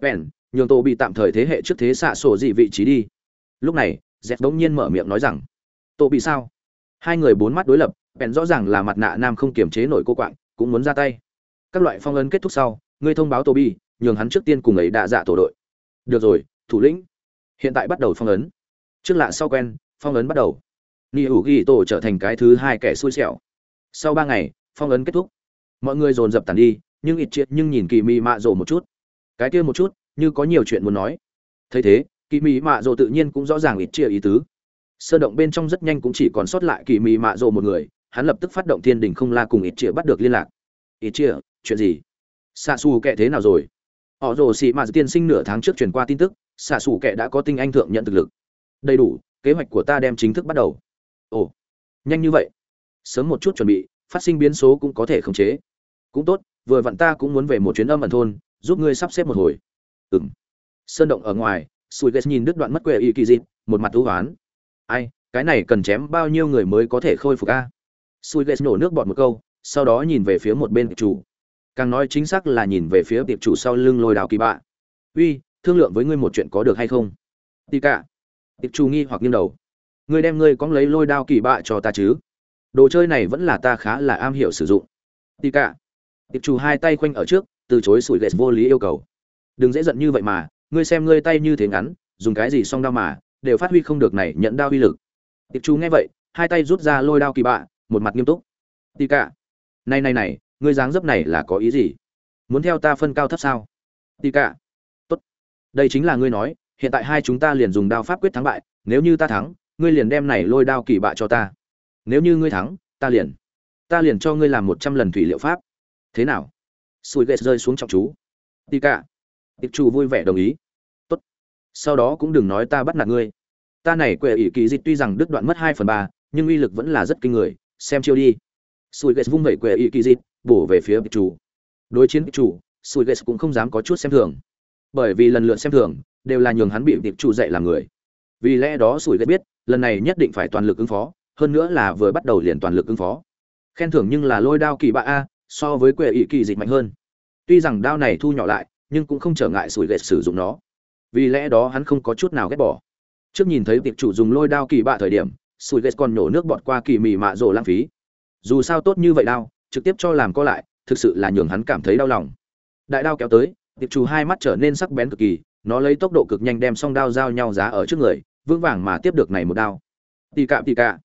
Bèn nhường tổ bị tạm thời thế hệ trước thế xạ sổ gì vị trí đi. Lúc này dẹp đột nhiên mở miệng nói rằng tổ bị sao? Hai người bốn mắt đối lập bèn rõ ràng là mặt nạ nam không kiềm chế nổi cô quạng cũng muốn ra tay. Các loại phong ấn kết thúc sau ngươi thông báo Tobi, nhường hắn trước tiên cùng ấy đạ dạ tổ đội. Được rồi thủ lĩnh. Hiện tại bắt đầu phong ấn. Trước lạ sau quen phong ấn bắt đầu. Ni ủ ghi tổ trở thành cái thứ hai kẻ xui xẻo. Sau ba ngày phong ấn kết thúc. Mọi người dồn dập tàn đi nhưng ít triệt nhưng nhìn kỳ mị mạ rồ một chút. Cái kia một chút như có nhiều chuyện muốn nói. Thấy thế kỳ mị mạ rồ tự nhiên cũng rõ ràng ít Triệt ý tứ. Sơ động bên trong rất nhanh cũng chỉ còn sót lại kỳ mị mạ rồ một người hắn lập tức phát động thiên đình không la cùng ít Triệt bắt được liên lạc. Ít Triệt, chuyện gì? Xạ xù kệ thế nào rồi? Họ rồ xị mạ tiên sinh nửa tháng trước truyền qua tin tức xạ xù kệ đã có tinh anh thượng nhận thực lực. Đầy đủ kế hoạch của ta đem chính thức bắt đầu. Ồ, nhanh như vậy. Sớm một chút chuẩn bị, phát sinh biến số cũng có thể khống chế. Cũng tốt, vừa vặn ta cũng muốn về một chuyến âm ẩn thôn, giúp ngươi sắp xếp một hồi. Ừng sơn động ở ngoài sùi ghét nhìn đứt đoạn mất quê y kỳ dịp một mặt thú hoán ai, cái này cần chém bao nhiêu người mới có thể khôi phục a? Sùi ghét nổ nước bọt một câu, sau đó nhìn về phía một bên tiệp chủ. Càng nói chính xác là nhìn về phía tiệp chủ sau lưng lôi đào kỳ bạ. Uy, thương lượng với ngươi một chuyện có được hay không? Tì cả tiệp chu nghi hoặc nghiêng đầu. Ngươi đem ngươi cóng lấy lôi đao kỳ bạ cho ta chứ? Đồ chơi này vẫn là ta khá là am hiểu sử dụng. Tì cả. Tiệp chu hai tay khoanh ở trước, từ chối sủi ghét vô lý yêu cầu. Đừng dễ giận như vậy mà, ngươi xem ngươi tay như thế ngắn, dùng cái gì song đao mà, đều phát huy không được này nhận đao uy lực. Tiệp chu nghe vậy, hai tay rút ra lôi đao kỳ bạ, một mặt nghiêm túc. Tì cả. Này này này, ngươi dáng dấp này là có ý gì? Muốn theo ta phân cao thấp sao? Tì cả. Tốt. Đây chính là ngươi nói hiện tại hai chúng ta liền dùng đao pháp quyết thắng bại, nếu như ta thắng, ngươi liền đem này lôi đao kỳ bạ cho ta. Nếu như ngươi thắng, ta liền ta liền cho ngươi làm một trăm lần thủy liệu pháp. Thế nào? Sùi ghét rơi xuống trọng chú. Tì cả. Tiệp chủ vui vẻ đồng ý. Tốt. Sau đó cũng đừng nói ta bắt nạt ngươi. Ta này quệ ỷ kỳ dịch tuy rằng đứt đoạn mất hai phần ba, nhưng uy lực vẫn là rất kinh người. Xem chiêu đi. Sùi ghét vung vẩy quệ ỷ kỳ dịch, bổ về phía tiệp chủ. Đối chiến tiệp chủ sùi ghét cũng không dám có chút xem thường. Bởi vì lần lượt xem thường đều là nhường hắn bị tiệp chủ dạy làm người. Vì lẽ đó Sủi ghét biết, lần này nhất định phải toàn lực ứng phó, hơn nữa là vừa bắt đầu liền toàn lực ứng phó. Khen thưởng nhưng là lôi đao kỳ bạ a, so với quệ ỵ kỳ dịch mạnh hơn. Tuy rằng đao này thu nhỏ lại, nhưng cũng không trở ngại sủi ghét sử dụng nó. Vì lẽ đó hắn không có chút nào ghét bỏ. Trước nhìn thấy tiệp chủ dùng lôi đao kỳ bạ thời điểm, sủi ghét còn nhổ nước bọt qua kỳ mì mạ rồ lãng phí. Dù sao tốt như vậy đao, trực tiếp cho làm co lại, thực sự là nhường hắn cảm thấy đau lòng. Đại đao kéo tới, tiệp chủ hai mắt trở nên sắc bén cực kỳ nó lấy tốc độ cực nhanh đem song đao giao nhau giá ở trước người, vững vàng mà tiếp được này một đao. Tì cạ tì cạ.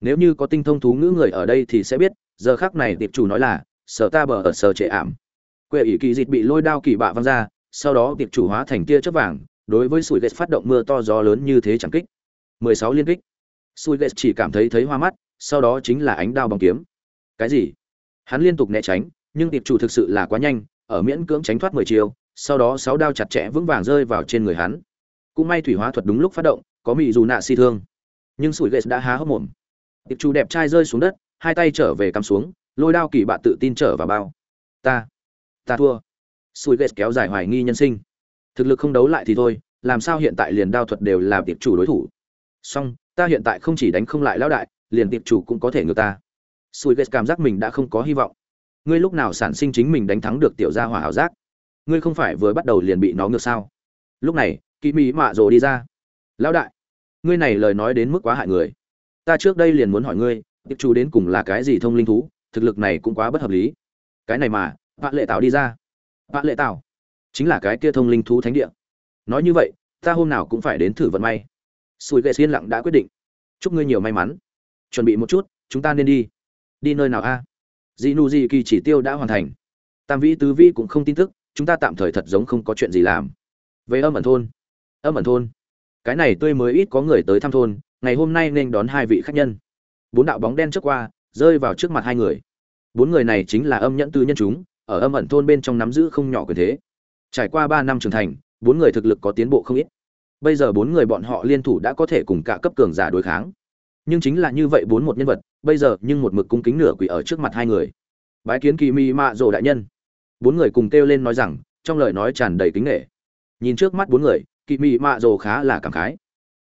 Nếu như có tinh thông thú ngữ người ở đây thì sẽ biết, giờ khác này tiệp chủ nói là, sở ta bờ ở sở trệ ảm. Quệ ỷ kỳ dịt bị lôi đao kỳ bạ văng ra, sau đó tiệp chủ hóa thành tia chớp vàng, đối với sủi ghét phát động mưa to gió lớn như thế chẳng kích. 16 liên kích. Sủi ghét chỉ cảm thấy thấy hoa mắt, sau đó chính là ánh đao bằng kiếm. Cái gì? Hắn liên tục né tránh, nhưng tiệp chủ thực sự là quá nhanh, ở miễn cưỡng tránh thoát 10 chiều sau đó sáu đao chặt chẽ vững vàng rơi vào trên người hắn. Cũng may thủy hóa thuật đúng lúc phát động, có mị dù nạ si thương. Nhưng sủi ghét đã há hốc mồm. Tiệp chủ đẹp trai rơi xuống đất, hai tay trở về cắm xuống, lôi đao kỳ bạ tự tin trở vào bao. Ta ta thua. Sủi ghét kéo dài hoài nghi nhân sinh. Thực lực không đấu lại thì thôi, làm sao hiện tại liền đao thuật đều là tiệp chủ đối thủ. Song ta hiện tại không chỉ đánh không lại lão đại, liền tiệp chủ cũng có thể ngược ta. Sủi ghét cảm giác mình đã không có hy vọng. Ngươi lúc nào sản sinh chính mình đánh thắng được tiểu gia hỏa hảo giác? Ngươi không phải vừa bắt đầu liền bị nó ngược sao? Lúc này kỳ mỹ mạ rồ đi ra. Lão đại, ngươi này lời nói đến mức quá hại người. Ta trước đây liền muốn hỏi ngươi, tiệp chủ đến cùng là cái gì thông linh thú? Thực lực này cũng quá bất hợp lý. Cái này mà vạn lệ tảo đi ra. Vạn lệ tảo chính là cái kia thông linh thú thánh địa. Nói như vậy, ta hôm nào cũng phải đến thử vận may. Sùi ghệ xiên lặng đã quyết định. Chúc ngươi nhiều may mắn. Chuẩn bị một chút, chúng ta nên đi. Đi nơi nào a? À? dị nụ dị kỳ chỉ tiêu đã hoàn thành. Tam vĩ tứ vĩ cũng không tin tức chúng ta tạm thời thật giống không có chuyện gì làm. Về âm ẩn thôn. Âm ẩn thôn. Cái này tôi mới ít có người tới thăm thôn, ngày hôm nay nên đón hai vị khách nhân. Bốn đạo bóng đen trước qua, rơi vào trước mặt hai người. Bốn người này chính là âm nhẫn tư nhân chúng, ở âm ẩn thôn bên trong nắm giữ không nhỏ quyền thế. Trải qua ba năm trưởng thành, bốn người thực lực có tiến bộ không ít. Bây giờ bốn người bọn họ liên thủ đã có thể cùng cả cấp cường giả đối kháng. Nhưng chính là như vậy bốn một nhân vật, bây giờ nhưng một mực cung kính nửa quỷ ở trước mặt hai người. Bái kiến kỳ mi mạ rồ đại nhân bốn người cùng kêu lên nói rằng, trong lời nói tràn đầy kính nghệ nhìn trước mắt bốn người, kỵ mị mạ rồ khá là cảm khái.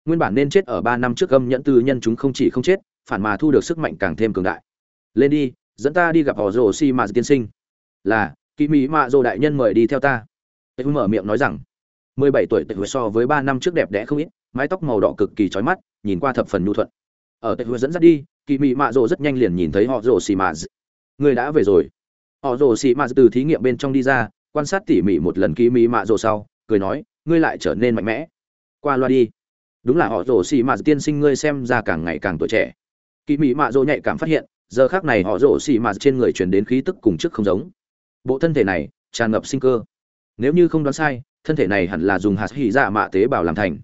Nguyên bản nên chết ở ba năm trước gâm nhẫn tư nhân chúng không chỉ không chết, phản mà thu được sức mạnh càng thêm cường đại. Lên đi, dẫn ta đi gặp họ rồ si mạ tiên sinh. Là, kỵ mỹ mạ rồ đại nhân mời đi theo ta. Tệ mở miệng nói rằng, mười bảy tuổi tệ so với ba năm trước đẹp đẽ không ít, mái tóc màu đỏ cực kỳ trói mắt, nhìn qua thập phần nhu thuận. Ở tệ dẫn dắt đi, kỵ mỹ mạ rồ rất nhanh liền nhìn thấy họ rồ xì mạ. Người đã về rồi họ rồ xì mạt từ thí nghiệm bên trong đi ra, quan sát tỉ mỉ một lần ký mỹ mạ rồ sau, cười nói, ngươi lại trở nên mạnh mẽ. Qua loa đi. Đúng là họ rồ xì mạt tiên sinh ngươi xem ra càng ngày càng tuổi trẻ. Ký mỹ mạ rồ nhạy cảm phát hiện, giờ khác này họ rồ xì mạt trên người truyền đến khí tức cùng trước không giống. Bộ thân thể này, tràn ngập sinh cơ. Nếu như không đoán sai, thân thể này hẳn là dùng hạt hỉ dạ mạ tế bào làm thành.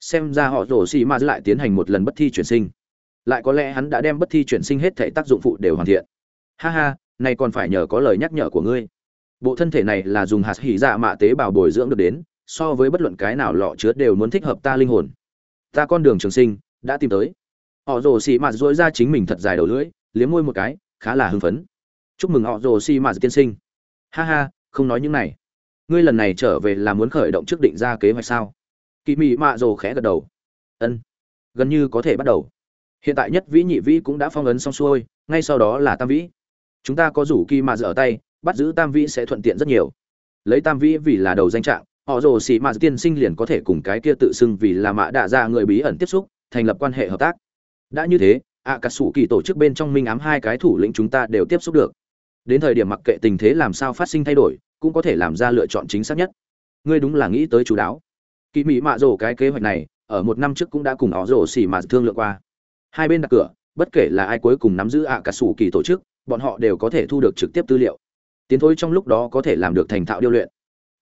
Xem ra họ rồ xì mạt lại tiến hành một lần bất thi chuyển sinh. Lại có lẽ hắn đã đem bất thi chuyển sinh hết thể tác dụng phụ đều hoàn thiện. Ha ha này còn phải nhờ có lời nhắc nhở của ngươi. Bộ thân thể này là dùng hạt hỉ dạ mạ tế bào bồi dưỡng được đến, so với bất luận cái nào lọ chứa đều muốn thích hợp ta linh hồn. Ta con đường trường sinh, đã tìm tới. Họ rồ xì mạt dỗi ra chính mình thật dài đầu lưỡi, liếm môi một cái, khá là hưng phấn. Chúc mừng họ rồ xì mạt tiên sinh. Ha ha, không nói những này. Ngươi lần này trở về là muốn khởi động trước định ra kế hoạch sao? Kỳ mị mạ rồ khẽ gật đầu. Ân, gần như có thể bắt đầu. Hiện tại nhất vĩ nhị vĩ cũng đã phong ấn xong xuôi, ngay sau đó là tam vĩ chúng ta có rủ kỳ mà dở tay, bắt giữ tam vĩ sẽ thuận tiện rất nhiều. Lấy tam vĩ vì là đầu danh trạng, họ rồ xì mạt tiên sinh liền có thể cùng cái kia tự xưng vì là mạ đạ ra người bí ẩn tiếp xúc, thành lập quan hệ hợp tác. Đã như thế ạ cà sủ kỳ tổ chức bên trong minh ám hai cái thủ lĩnh chúng ta đều tiếp xúc được. Đến thời điểm mặc kệ tình thế làm sao phát sinh thay đổi, cũng có thể làm ra lựa chọn chính xác nhất. Ngươi đúng là nghĩ tới chú đáo. Kỳ mỹ mạ rồ cái kế hoạch này, ở một năm trước cũng đã cùng họ rồ xì mạt thương lượng qua. Hai bên đặt cửa, bất kể là ai cuối cùng nắm giữ ạ cà sủ kỳ tổ chức bọn họ đều có thể thu được trực tiếp tư liệu. Tiến thôi trong lúc đó có thể làm được thành thạo điêu luyện.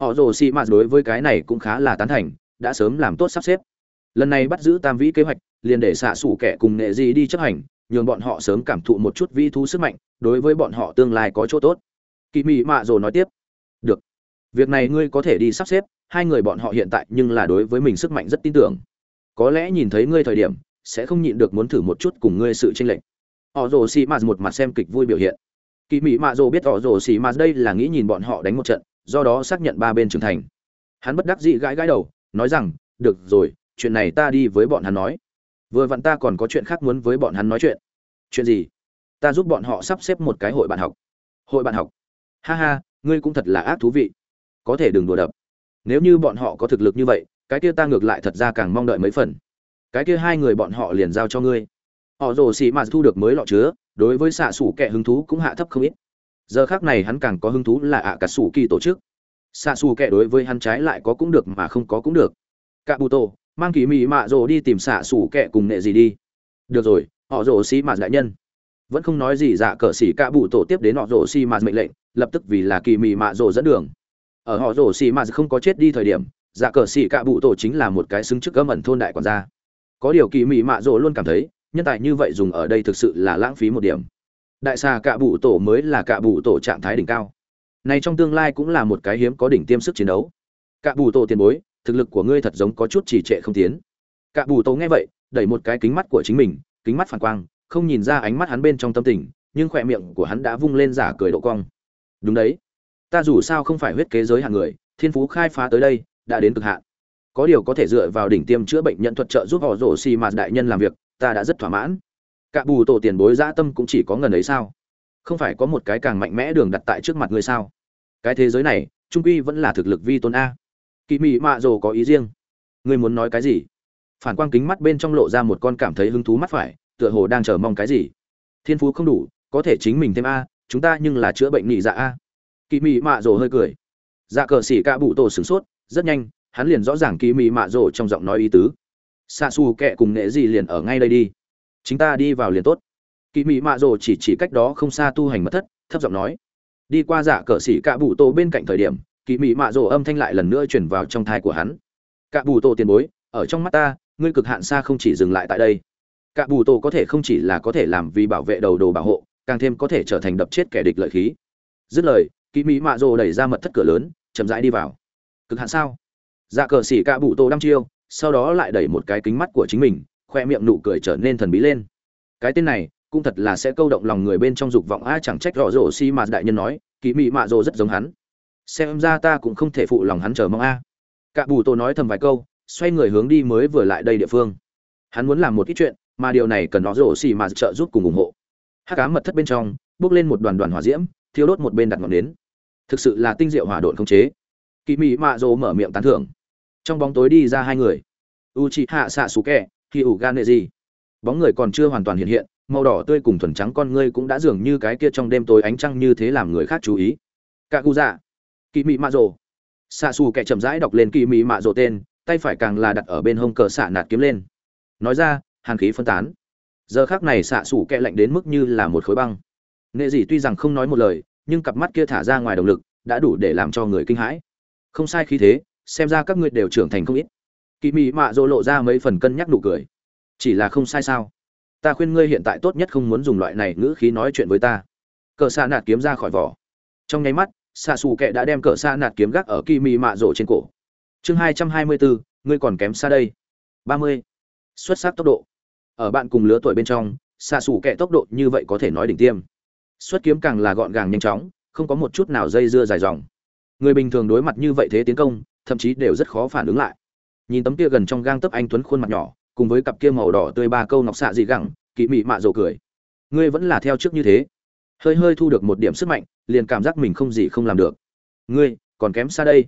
Họ rồ xì mạt đối với cái này cũng khá là tán thành, đã sớm làm tốt sắp xếp. Lần này bắt giữ tam vĩ kế hoạch, liền để xạ xủ kẻ cùng nghệ di đi chấp hành, nhường bọn họ sớm cảm thụ một chút vi thú sức mạnh, đối với bọn họ tương lai có chỗ tốt. Kỳ mị mạ rồi nói tiếp. Được. Việc này ngươi có thể đi sắp xếp, hai người bọn họ hiện tại nhưng là đối với mình sức mạnh rất tin tưởng. Có lẽ nhìn thấy ngươi thời điểm, sẽ không nhịn được muốn thử một chút cùng ngươi sự tranh lệch họ rồ xì mạt một mặt xem kịch vui biểu hiện. Kỳ mỹ mạ rồ biết họ rồ xì mạt đây là nghĩ nhìn bọn họ đánh một trận, do đó xác nhận ba bên trưởng thành. Hắn bất đắc dĩ gãi gãi đầu, nói rằng, được rồi, chuyện này ta đi với bọn hắn nói. Vừa vặn ta còn có chuyện khác muốn với bọn hắn nói chuyện. Chuyện gì? Ta giúp bọn họ sắp xếp một cái hội bạn học. Hội bạn học? Ha ha, ngươi cũng thật là ác thú vị. Có thể đừng đùa đập. Nếu như bọn họ có thực lực như vậy, cái kia ta ngược lại thật ra càng mong đợi mấy phần. Cái kia hai người bọn họ liền giao cho ngươi họ rồ xì mà thu được mới lọ chứa, đối với xạ xủ kẻ hứng thú cũng hạ thấp không ít. Giờ khác này hắn càng có hứng thú là ạ cả xù kỳ tổ chức. Xạ xù kẻ đối với hắn trái lại có cũng được mà không có cũng được. Cả bù tổ mang kỳ mị mạ rồ đi tìm xạ xù kẻ cùng nệ gì đi. Được rồi, họ rồ xì mà đại nhân. Vẫn không nói gì dạ cờ xỉ cả bù tổ tiếp đến họ rồ xì mà mệnh lệnh, lập tức vì là kỳ mị mạ rồ dẫn đường. Ở họ rồ xì mà không có chết đi thời điểm dạ cờ xỉ cả bù tổ chính là một cái xứng chức âm ẩn thôn đại quản gia. Có điều kỳ mị mạ rồ luôn cảm thấy nhân tài như vậy dùng ở đây thực sự là lãng phí một điểm. Đại xà cạ bụ tổ mới là cạ bụ tổ trạng thái đỉnh cao. Này trong tương lai cũng là một cái hiếm có đỉnh tiêm sức chiến đấu. Cạ Bụ tổ tiền bối, thực lực của ngươi thật giống có chút trì trệ không tiến. Cạ Bụ tổ nghe vậy, đẩy một cái kính mắt của chính mình, kính mắt phản quang, không nhìn ra ánh mắt hắn bên trong tâm tình, nhưng khỏe miệng của hắn đã vung lên giả cười độ cong. Đúng đấy. Ta dù sao không phải huyết kế giới hạng người, thiên phú khai phá tới đây, đã đến cực hạn. Có điều có thể dựa vào đỉnh tiêm chữa bệnh nhận thuật trợ giúp họ rổ xì mạt đại nhân làm việc ta đã rất thỏa mãn. Cả bù tổ tiền bối dã tâm cũng chỉ có ngần ấy sao? Không phải có một cái càng mạnh mẽ đường đặt tại trước mặt ngươi sao? Cái thế giới này, trung quy vẫn là thực lực vi tôn a. Kỳ mị mạ rồ có ý riêng. Ngươi muốn nói cái gì? Phản quang kính mắt bên trong lộ ra một con cảm thấy hứng thú mắt phải, tựa hồ đang chờ mong cái gì? Thiên phú không đủ, có thể chính mình thêm a, chúng ta nhưng là chữa bệnh nhị dạ a. Kỳ mị mạ rồ hơi cười. Dạ cờ xỉ cả bụ tổ sửng sốt, rất nhanh, hắn liền rõ ràng kỳ mị mạ rồ trong giọng nói ý tứ xa xù kệ cùng nghệ gì liền ở ngay đây đi. Chúng ta đi vào liền tốt. Kỳ mị mạ rồ chỉ chỉ cách đó không xa tu hành mất thất, thấp giọng nói. Đi qua giả cờ xỉ cạ bụ tô bên cạnh thời điểm kỳ mị mạ rồ âm thanh lại lần nữa chuyển vào trong thai của hắn. Cạ bù tô tiền bối, ở trong mắt ta, ngươi cực hạn xa không chỉ dừng lại tại đây. Cạ bù tô có thể không chỉ là có thể làm vì bảo vệ đầu đồ bảo hộ, càng thêm có thể trở thành đập chết kẻ địch lợi khí. Dứt lời kỳ mỹ mạ rồ đẩy ra mật thất cửa lớn, chậm rãi đi vào. Cực hạn sao? Dạ cờ xỉ cạ bụ tô đăm chiêu sau đó lại đẩy một cái kính mắt của chính mình, khoe miệng nụ cười trở nên thần bí lên. Cái tên này, cũng thật là sẽ câu động lòng người bên trong dục vọng a, chẳng trách rõ rổ si mà đại nhân nói, kỳ mị mạ rồ rất giống hắn. Xem ra ta cũng không thể phụ lòng hắn chờ mong a. Cả bù tô nói thầm vài câu, xoay người hướng đi mới vừa lại đây địa phương. Hắn muốn làm một ít chuyện, mà điều này cần rõ rổ xì mà trợ giúp cùng ủng hộ. Hát cá mật thất bên trong, bước lên một đoàn đoàn hỏa diễm, thiêu đốt một bên đặt ngọn nến. Thực sự là tinh diệu hỏa độn không chế. Kỳ mị mạ rồ mở miệng tán thưởng trong bóng tối đi ra hai người. U chị hạ xạ xù kẹ khi ủ gan nệ gì bóng người còn chưa hoàn toàn hiện hiện, màu đỏ tươi cùng thuần trắng con ngươi cũng đã dường như cái kia trong đêm tối ánh trăng như thế làm người khác chú ý. Cả cụ dạ kỳ mị mạ rồ xạ xù kẹ chậm rãi đọc lên kỳ mị mạ rồ tên, tay phải càng là đặt ở bên hông cờ xạ nạt kiếm lên. Nói ra, hàn khí phân tán. Giờ khác này xạ xù kẹ lạnh đến mức như là một khối băng. Nệ dị tuy rằng không nói một lời, nhưng cặp mắt kia thả ra ngoài động lực, đã đủ để làm cho người kinh hãi. Không sai khí thế xem ra các ngươi đều trưởng thành không ít. Kỳ mị mạ dỗ lộ ra mấy phần cân nhắc nụ cười. Chỉ là không sai sao? Ta khuyên ngươi hiện tại tốt nhất không muốn dùng loại này ngữ khí nói chuyện với ta. Cờ xa nạt kiếm ra khỏi vỏ. Trong nháy mắt, xạ xù kệ đã đem cờ xa nạt kiếm gác ở kỳ mị mạ rổ trên cổ. Chương hai trăm hai mươi bốn, ngươi còn kém xa đây. Ba mươi. Xuất sắc tốc độ. Ở bạn cùng lứa tuổi bên trong, xạ xù kệ tốc độ như vậy có thể nói đỉnh tiêm. Xuất kiếm càng là gọn gàng nhanh chóng, không có một chút nào dây dưa dài dòng. Người bình thường đối mặt như vậy thế tiến công thậm chí đều rất khó phản ứng lại. Nhìn tấm kia gần trong gang tấc anh tuấn khuôn mặt nhỏ, cùng với cặp kia màu đỏ tươi ba câu ngọc xạ dị gẳng, kỵ mị mạ rồ cười. Ngươi vẫn là theo trước như thế. Hơi hơi thu được một điểm sức mạnh, liền cảm giác mình không gì không làm được. Ngươi, còn kém xa đây.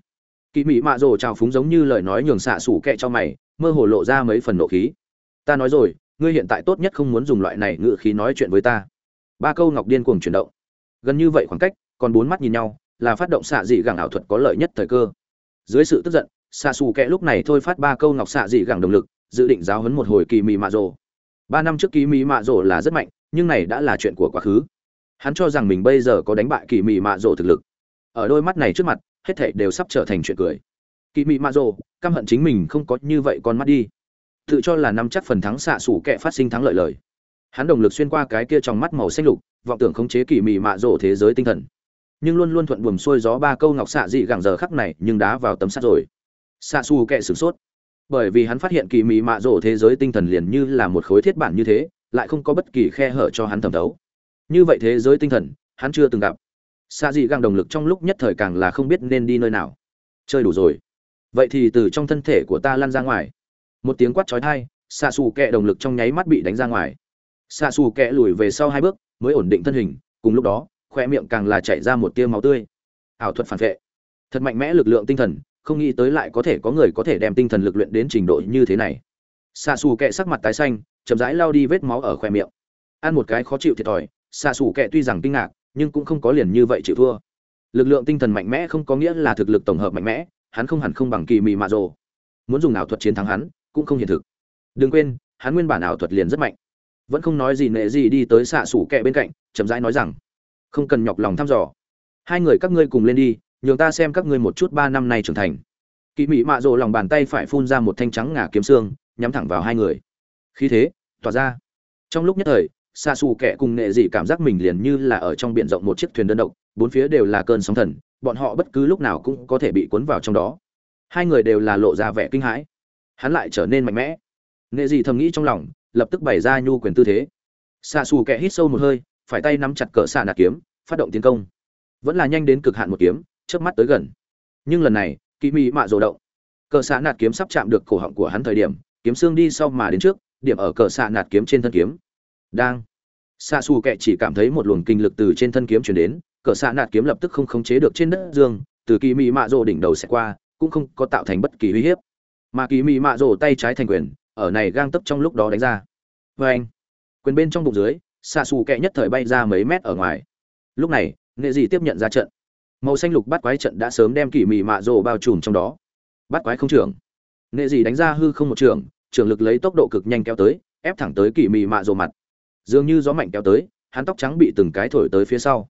Kỵ mị mạ rồ trào phúng giống như lời nói nhường xạ sủ kẹ cho mày, mơ hồ lộ ra mấy phần nộ khí. Ta nói rồi, ngươi hiện tại tốt nhất không muốn dùng loại này ngự khí nói chuyện với ta. Ba câu ngọc điên cuồng chuyển động. Gần như vậy khoảng cách, còn bốn mắt nhìn nhau, là phát động xạ dị gẳng ảo thuật có lợi nhất thời cơ dưới sự tức giận xạ xù kẹ lúc này thôi phát ba câu ngọc xạ dị gẳng động lực, dự định giáo huấn một hồi kỳ mị mạ rồ. Ba năm trước kỳ mị mạ rồ là rất mạnh, nhưng này đã là chuyện của quá khứ. Hắn cho rằng mình bây giờ có đánh bại kỳ mị mạ rồ thực lực. Ở đôi mắt này trước mặt, hết thảy đều sắp trở thành chuyện cười. Kỳ mị mạ rồ, căm hận chính mình không có như vậy con mắt đi. Tự cho là nắm chắc phần thắng xạ xù kẹ phát sinh thắng lợi lời. Hắn đồng lực xuyên qua cái kia trong mắt màu xanh lục, vọng tưởng khống chế kỳ mị mạ rồ thế giới tinh thần nhưng luôn luôn thuận buồm xuôi gió ba câu ngọc xạ dị gẳng giờ khắc này nhưng đá vào tấm sắt rồi. Xạ xù kẹ sửng sốt. Bởi vì hắn phát hiện kỳ mị mạ rổ thế giới tinh thần liền như là một khối thiết bản như thế, lại không có bất kỳ khe hở cho hắn thẩm thấu. Như vậy thế giới tinh thần, hắn chưa từng gặp. Xạ dị gẳng đồng lực trong lúc nhất thời càng là không biết nên đi nơi nào. Chơi đủ rồi. Vậy thì từ trong thân thể của ta lăn ra ngoài. Một tiếng quát trói thai xạ xù kẹ đồng lực trong nháy mắt bị đánh ra ngoài. Xạ xù kẹ lùi về sau hai bước, mới ổn định thân hình, cùng lúc đó khoe miệng càng là chảy ra một tia máu tươi. Ảo thuật phản vệ. Thật mạnh mẽ lực lượng tinh thần, không nghĩ tới lại có thể có người có thể đem tinh thần lực luyện đến trình độ như thế này. Xạ xù kẹ sắc mặt tái xanh, chậm rãi lao đi vết máu ở khoe miệng. Ăn một cái khó chịu thiệt thòi xạ xù kẹ tuy rằng kinh ngạc, nhưng cũng không có liền như vậy chịu thua. Lực lượng tinh thần mạnh mẽ không có nghĩa là thực lực tổng hợp mạnh mẽ, hắn không hẳn không bằng kỳ mị mạ rồ muốn dùng ảo thuật chiến thắng hắn, cũng không hiện thực. Đừng quên, hắn nguyên bản ảo thuật liền rất mạnh. Vẫn không nói gì nệ gì đi tới xạ xủ kẹ bên cạnh, chậm rãi nói rằng không cần nhọc lòng thăm dò. Hai người các ngươi cùng lên đi, nhường ta xem các ngươi một chút ba năm nay trưởng thành. Kỵ mị mạ rộ lòng bàn tay phải phun ra một thanh trắng ngà kiếm xương, nhắm thẳng vào hai người. Khí thế, tỏa ra. Trong lúc nhất thời xa xù kẻ cùng nghệ dị cảm giác mình liền như là ở trong biển rộng một chiếc thuyền đơn độc, bốn phía đều là cơn sóng thần, bọn họ bất cứ lúc nào cũng có thể bị cuốn vào trong đó. Hai người đều là lộ ra vẻ kinh hãi. Hắn lại trở nên mạnh mẽ. Nghệ dị thầm nghĩ trong lòng, lập tức bày ra nhu quyền tư thế. Xa xù kẻ hít sâu một hơi phải tay nắm chặt cỡ xạ nạt kiếm, phát động tiến công. Vẫn là nhanh đến cực hạn một kiếm trước mắt tới gần. Nhưng lần này kỳ mị mạ rồ động. Cờ xạ nạt kiếm sắp chạm được cổ họng của hắn thời điểm, kiếm xương đi sau mà đến trước, điểm ở cờ xạ nạt kiếm trên thân kiếm. Đang. Xạ xù kệ chỉ cảm thấy một luồng kinh lực từ trên thân kiếm chuyển đến cờ xạ nạt kiếm lập tức không khống chế được trên đất dương, từ kỳ mị mạ rồ đỉnh đầu sẽ qua, cũng không có tạo thành bất kỳ uy hiếp. Mà kỳ mị mạ rồ tay trái thành quyền, ở này gang tấp trong lúc đó đánh ra. Vê anh quyền bên trong bụng dưới xạ xù kệ nhất thời bay ra mấy mét ở ngoài. Lúc này nghệ dị tiếp nhận ra trận. Màu xanh lục bắt quái trận đã sớm đem kỳ mị mạ rồ bao trùm trong đó. Bắt quái không trưởng. Nghệ dị đánh ra hư không một trường trường lực lấy tốc độ cực nhanh kéo tới, ép thẳng tới kỳ mị mạ rồ mặt. Dường như gió mạnh kéo tới, hắn tóc trắng bị từng cái thổi tới phía sau.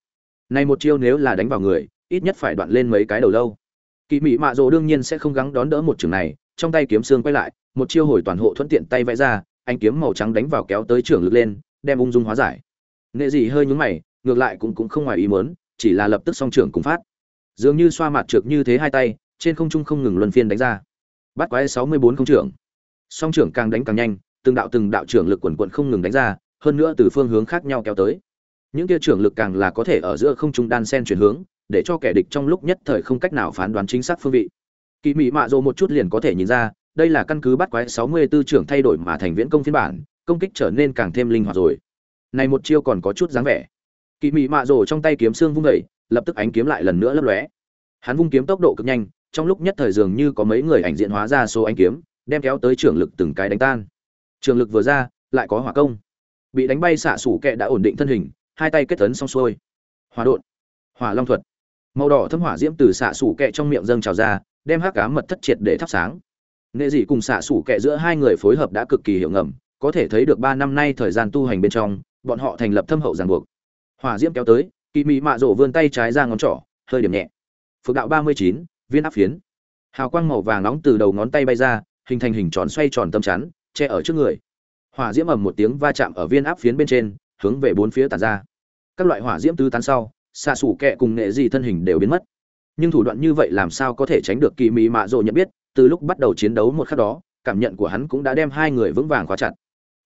Này một chiêu nếu là đánh vào người, ít nhất phải đoạn lên mấy cái đầu lâu. Kỳ mị mạ rồ đương nhiên sẽ không gắng đón đỡ một trường này, trong tay kiếm xương quay lại, một chiêu hồi toàn hộ thuận tiện tay vẽ ra anh kiếm màu trắng đánh vào kéo tới trường lực lên đem ung dung hóa giải. Nghệ dị hơi nhún mày, ngược lại cũng cũng không ngoài ý muốn, chỉ là lập tức song trưởng cùng phát. Dường như xoa mặt trượt như thế hai tay, trên không trung không ngừng luân phiên đánh ra. Bắt quái sáu mươi bốn không trưởng. Song trưởng càng đánh càng nhanh, từng đạo từng đạo trưởng lực quần quận không ngừng đánh ra, hơn nữa từ phương hướng khác nhau kéo tới. Những kia trưởng lực càng là có thể ở giữa không trung đan sen chuyển hướng, để cho kẻ địch trong lúc nhất thời không cách nào phán đoán chính xác phương vị. Kỳ mị mạ rồ một chút liền có thể nhìn ra, đây là căn cứ bắt quái sáu mươi 64 trưởng thay đổi mà thành viễn công phiên bản công kích trở nên càng thêm linh hoạt rồi. Này một chiêu còn có chút dáng vẻ. Kỵ mị mạ rổ trong tay kiếm xương vung dậy, lập tức ánh kiếm lại lần nữa lấp lóe. Hắn vung kiếm tốc độ cực nhanh trong lúc nhất thời dường như có mấy người ảnh diện hóa ra số ánh kiếm đem kéo tới trường lực từng cái đánh tan. Trường lực vừa ra lại có hỏa công. Bị đánh bay xạ sủ kẹ đã ổn định thân hình hai tay kết tấn xong xuôi. Hỏa đột hỏa long thuật. Màu đỏ thâm hỏa diễm từ xạ sủ kẹ trong miệng dâng trào ra đem hắc cá mật thất triệt để thắp sáng. Nghệ dị cùng xạ sủ kẹ giữa hai người phối hợp đã cực kỳ hiệu ngầm có thể thấy được ba năm nay thời gian tu hành bên trong, bọn họ thành lập thâm hậu ràng buộc. Hỏa diễm kéo tới, kỳ mị mạ rổ vươn tay trái ra ngón trỏ, hơi điểm nhẹ. Phước đạo ba mươi chín, viên áp phiến. Hào quang màu vàng nóng từ đầu ngón tay bay ra, hình thành hình tròn xoay tròn tâm chắn, che ở trước người. Hỏa diễm ầm một tiếng va chạm ở viên áp phiến bên trên, hướng về bốn phía tàn ra. Các loại hỏa diễm tứ tán sau, xạ xủ kẹ cùng nghệ dị thân hình đều biến mất. Nhưng thủ đoạn như vậy làm sao có thể tránh được kỳ mỹ mạ rộ nhận biết, từ lúc bắt đầu chiến đấu một khắc đó, cảm nhận của hắn cũng đã đem hai người vững vàng khóa chặt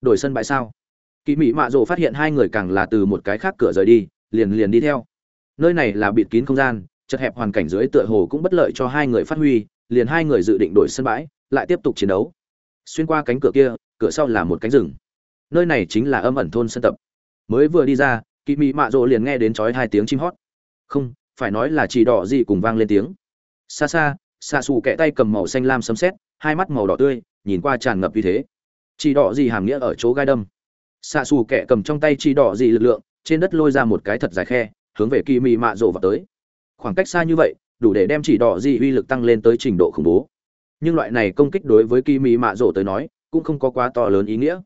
đổi sân bãi sao? Kỳ mỹ mạ rộ phát hiện hai người càng là từ một cái khác cửa rời đi, liền liền đi theo. Nơi này là bịt kín không gian, chật hẹp hoàn cảnh dưới tựa hồ cũng bất lợi cho hai người phát huy, liền hai người dự định đổi sân bãi, lại tiếp tục chiến đấu. Xuyên qua cánh cửa kia, cửa sau là một cánh rừng. Nơi này chính là âm ẩn thôn sân tập. Mới vừa đi ra kỳ mị mạ rộ liền nghe đến chói hai tiếng chim hót. Không, phải nói là chỉ đỏ gì cùng vang lên tiếng. Xa xa xa xù kẹ tay cầm màu xanh lam sấm sét, hai mắt màu đỏ tươi, nhìn qua tràn ngập như thế chỉ đỏ gì hàm nghĩa ở chỗ gai đâm. Xạ xù kẹ cầm trong tay chỉ đỏ gì lực lượng, trên đất lôi ra một cái thật dài khe, hướng về kỳ mị mạ rộ vào tới. Khoảng cách xa như vậy, đủ để đem chỉ đỏ gì uy lực tăng lên tới trình độ khủng bố. Nhưng loại này công kích đối với kỳ mị mạ rộ tới nói, cũng không có quá to lớn ý nghĩa.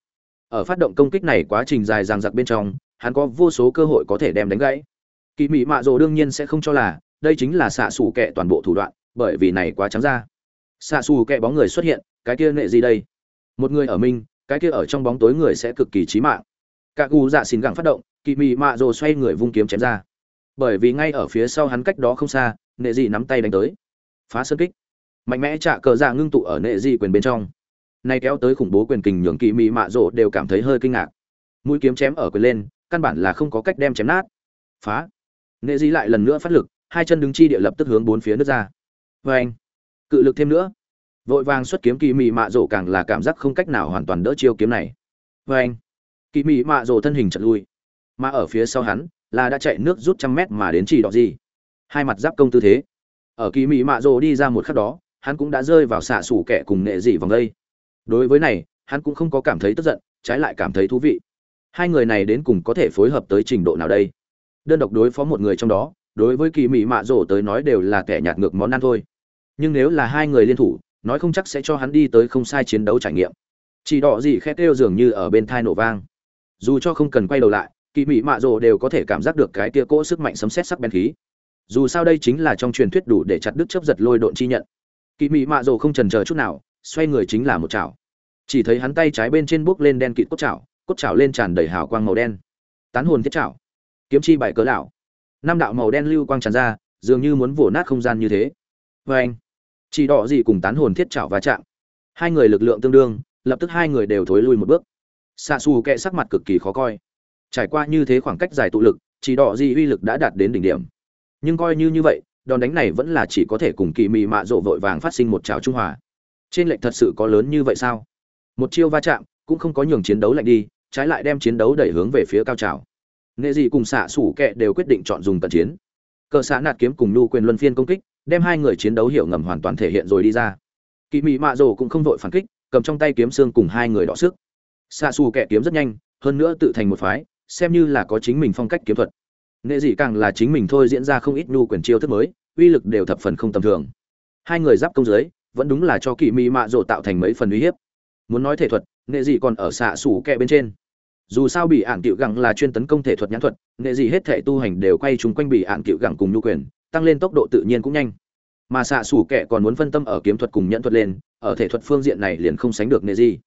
Ở phát động công kích này quá trình dài dằng dặc bên trong, hắn có vô số cơ hội có thể đem đánh gãy. Kỳ mị mạ rộ đương nhiên sẽ không cho là, đây chính là xạ xù kẹ toàn bộ thủ đoạn, bởi vì này quá trắng ra. Xạ xù kẹ bóng người xuất hiện, cái kia nệ gì đây? Một người ở minh cái kia ở trong bóng tối người sẽ cực kỳ chí mạng. Cả gù dạ xin gẳng phát động kỳ mị mạ rồ xoay người vung kiếm chém ra. Bởi vì ngay ở phía sau hắn cách đó không xa, nệ dị nắm tay đánh tới. Phá sơn kích. Mạnh mẽ trả cờ dạ ngưng tụ ở nệ dị quyền bên trong. Nay kéo tới khủng bố quyền kình nhường kỳ mị mạ rồ đều cảm thấy hơi kinh ngạc. Mũi kiếm chém ở quyền lên, căn bản là không có cách đem chém nát. Phá. Nệ dị lại lần nữa phát lực, hai chân đứng chi địa lập tức hướng bốn phía nước ra. Vê anh cự lực thêm nữa vội vàng xuất kiếm kỳ mị mạ rổ càng là cảm giác không cách nào hoàn toàn đỡ chiêu kiếm này. Vê anh, kỳ mị mạ rổ thân hình chật lui mà ở phía sau hắn là đã chạy nước rút trăm mét mà đến chỉ đỏ gì. Hai mặt giáp công tư thế. Ở kỳ mị mạ rổ đi ra một khắc đó, hắn cũng đã rơi vào xạ sủ kẻ cùng nệ dị vòng đây. Đối với này, hắn cũng không có cảm thấy tức giận, trái lại cảm thấy thú vị. Hai người này đến cùng có thể phối hợp tới trình độ nào đây? Đơn độc đối phó một người trong đó, đối với kỳ mỹ mạ rổ tới nói đều là kẻ nhạt ngược món ăn thôi. Nhưng nếu là hai người liên thủ nói không chắc sẽ cho hắn đi tới không sai chiến đấu trải nghiệm. Chỉ đỏ gì khét kêu dường như ở bên thai nổ vang. Dù cho không cần quay đầu lại kỳ mị mạ rồ đều có thể cảm giác được cái tia cỗ sức mạnh sấm xét sắc bén khí. Dù sao đây chính là trong truyền thuyết đủ để chặt đứt chấp giật lôi độn chi nhận. Kỳ mị mạ rồ không trần chờ chút nào, xoay người chính là một chảo. Chỉ thấy hắn tay trái bên trên bước lên đen kịt cốt chảo cốt chảo lên tràn đầy hào quang màu đen. Tán hồn thiết chảo. Kiếm chi bảy cớ lão. Năm đạo màu đen lưu quang tràn ra, dường như muốn vồ nát không gian như thế. Vê anh chỉ đỏ gì cùng tán hồn thiết chảo va chạm. Hai người lực lượng tương đương, lập tức hai người đều thối lui một bước. Xạ xù kệ sắc mặt cực kỳ khó coi. Trải qua như thế khoảng cách dài tụ lực, chỉ đỏ gì uy lực đã đạt đến đỉnh điểm. Nhưng coi như như vậy, đòn đánh này vẫn là chỉ có thể cùng kỳ mị mạ rộ vội vàng phát sinh một trào trung hòa. Trên lệnh thật sự có lớn như vậy sao? Một chiêu va chạm, cũng không có nhường chiến đấu lạnh đi, trái lại đem chiến đấu đẩy hướng về phía cao trào. Nghệ dị cùng xạ sủ kệ đều quyết định chọn dùng tận chiến. Cờ xã nạt kiếm cùng nhu quyền luân phiên công kích đem hai người chiến đấu hiểu ngầm hoàn toàn thể hiện rồi đi ra. Kỳ mị mạ rồ cũng không vội phản kích, cầm trong tay kiếm xương cùng hai người đọ sức. Xa xù kẻ kiếm rất nhanh, hơn nữa tự thành một phái, xem như là có chính mình phong cách kiếm thuật. Nghệ dị càng là chính mình thôi diễn ra không ít nhu quyền chiêu thức mới, uy lực đều thập phần không tầm thường. Hai người giáp công dưới, vẫn đúng là cho kỳ mị mạ rồ tạo thành mấy phần uy hiếp. Muốn nói thể thuật nghệ dị còn ở xạ xù kẹ bên trên. Dù sao bị ạn cựu gẳng là chuyên tấn công thể thuật nhãn thuật nghệ dị hết thể tu hành đều quay chung quanh bị ạn cựu gẳng cùng nhu quyền tăng lên tốc độ tự nhiên cũng nhanh. Mà xạ xủ kẻ còn muốn phân tâm ở kiếm thuật cùng nhẫn thuật lên, ở thể thuật phương diện này liền không sánh được nghệ gì.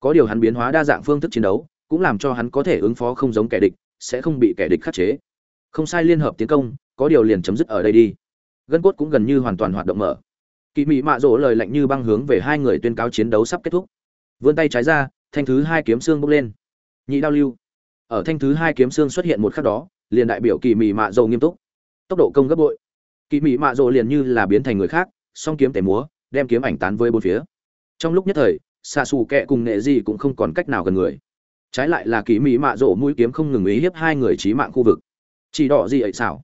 có điều hắn biến hóa đa dạng phương thức chiến đấu, cũng làm cho hắn có thể ứng phó không giống kẻ địch, sẽ không bị kẻ địch khắc chế. Không sai liên hợp tiến công, có điều liền chấm dứt ở đây đi. Gân cốt cũng gần như hoàn toàn hoạt động mở. Kỳ mị mạ rỗ lời lạnh như băng hướng về hai người tuyên cáo chiến đấu sắp kết thúc. Vươn tay trái ra, thanh thứ hai kiếm xương bốc lên. Nhị đao lưu. Ở thanh thứ hai kiếm xương xuất hiện một khắc đó, liền đại biểu kỳ mị mạ rỗ nghiêm túc. Tốc độ công gấp bội kỳ mị mạ Rộ liền như là biến thành người khác song kiếm tẻ múa đem kiếm ảnh tán với bốn phía. Trong lúc nhất thời xạ xù kẹ cùng nghệ gì cũng không còn cách nào gần người. Trái lại là kỳ mị mạ Rộ mũi kiếm không ngừng ý hiếp hai người trí mạng khu vực. Chỉ đỏ gì ấy xảo?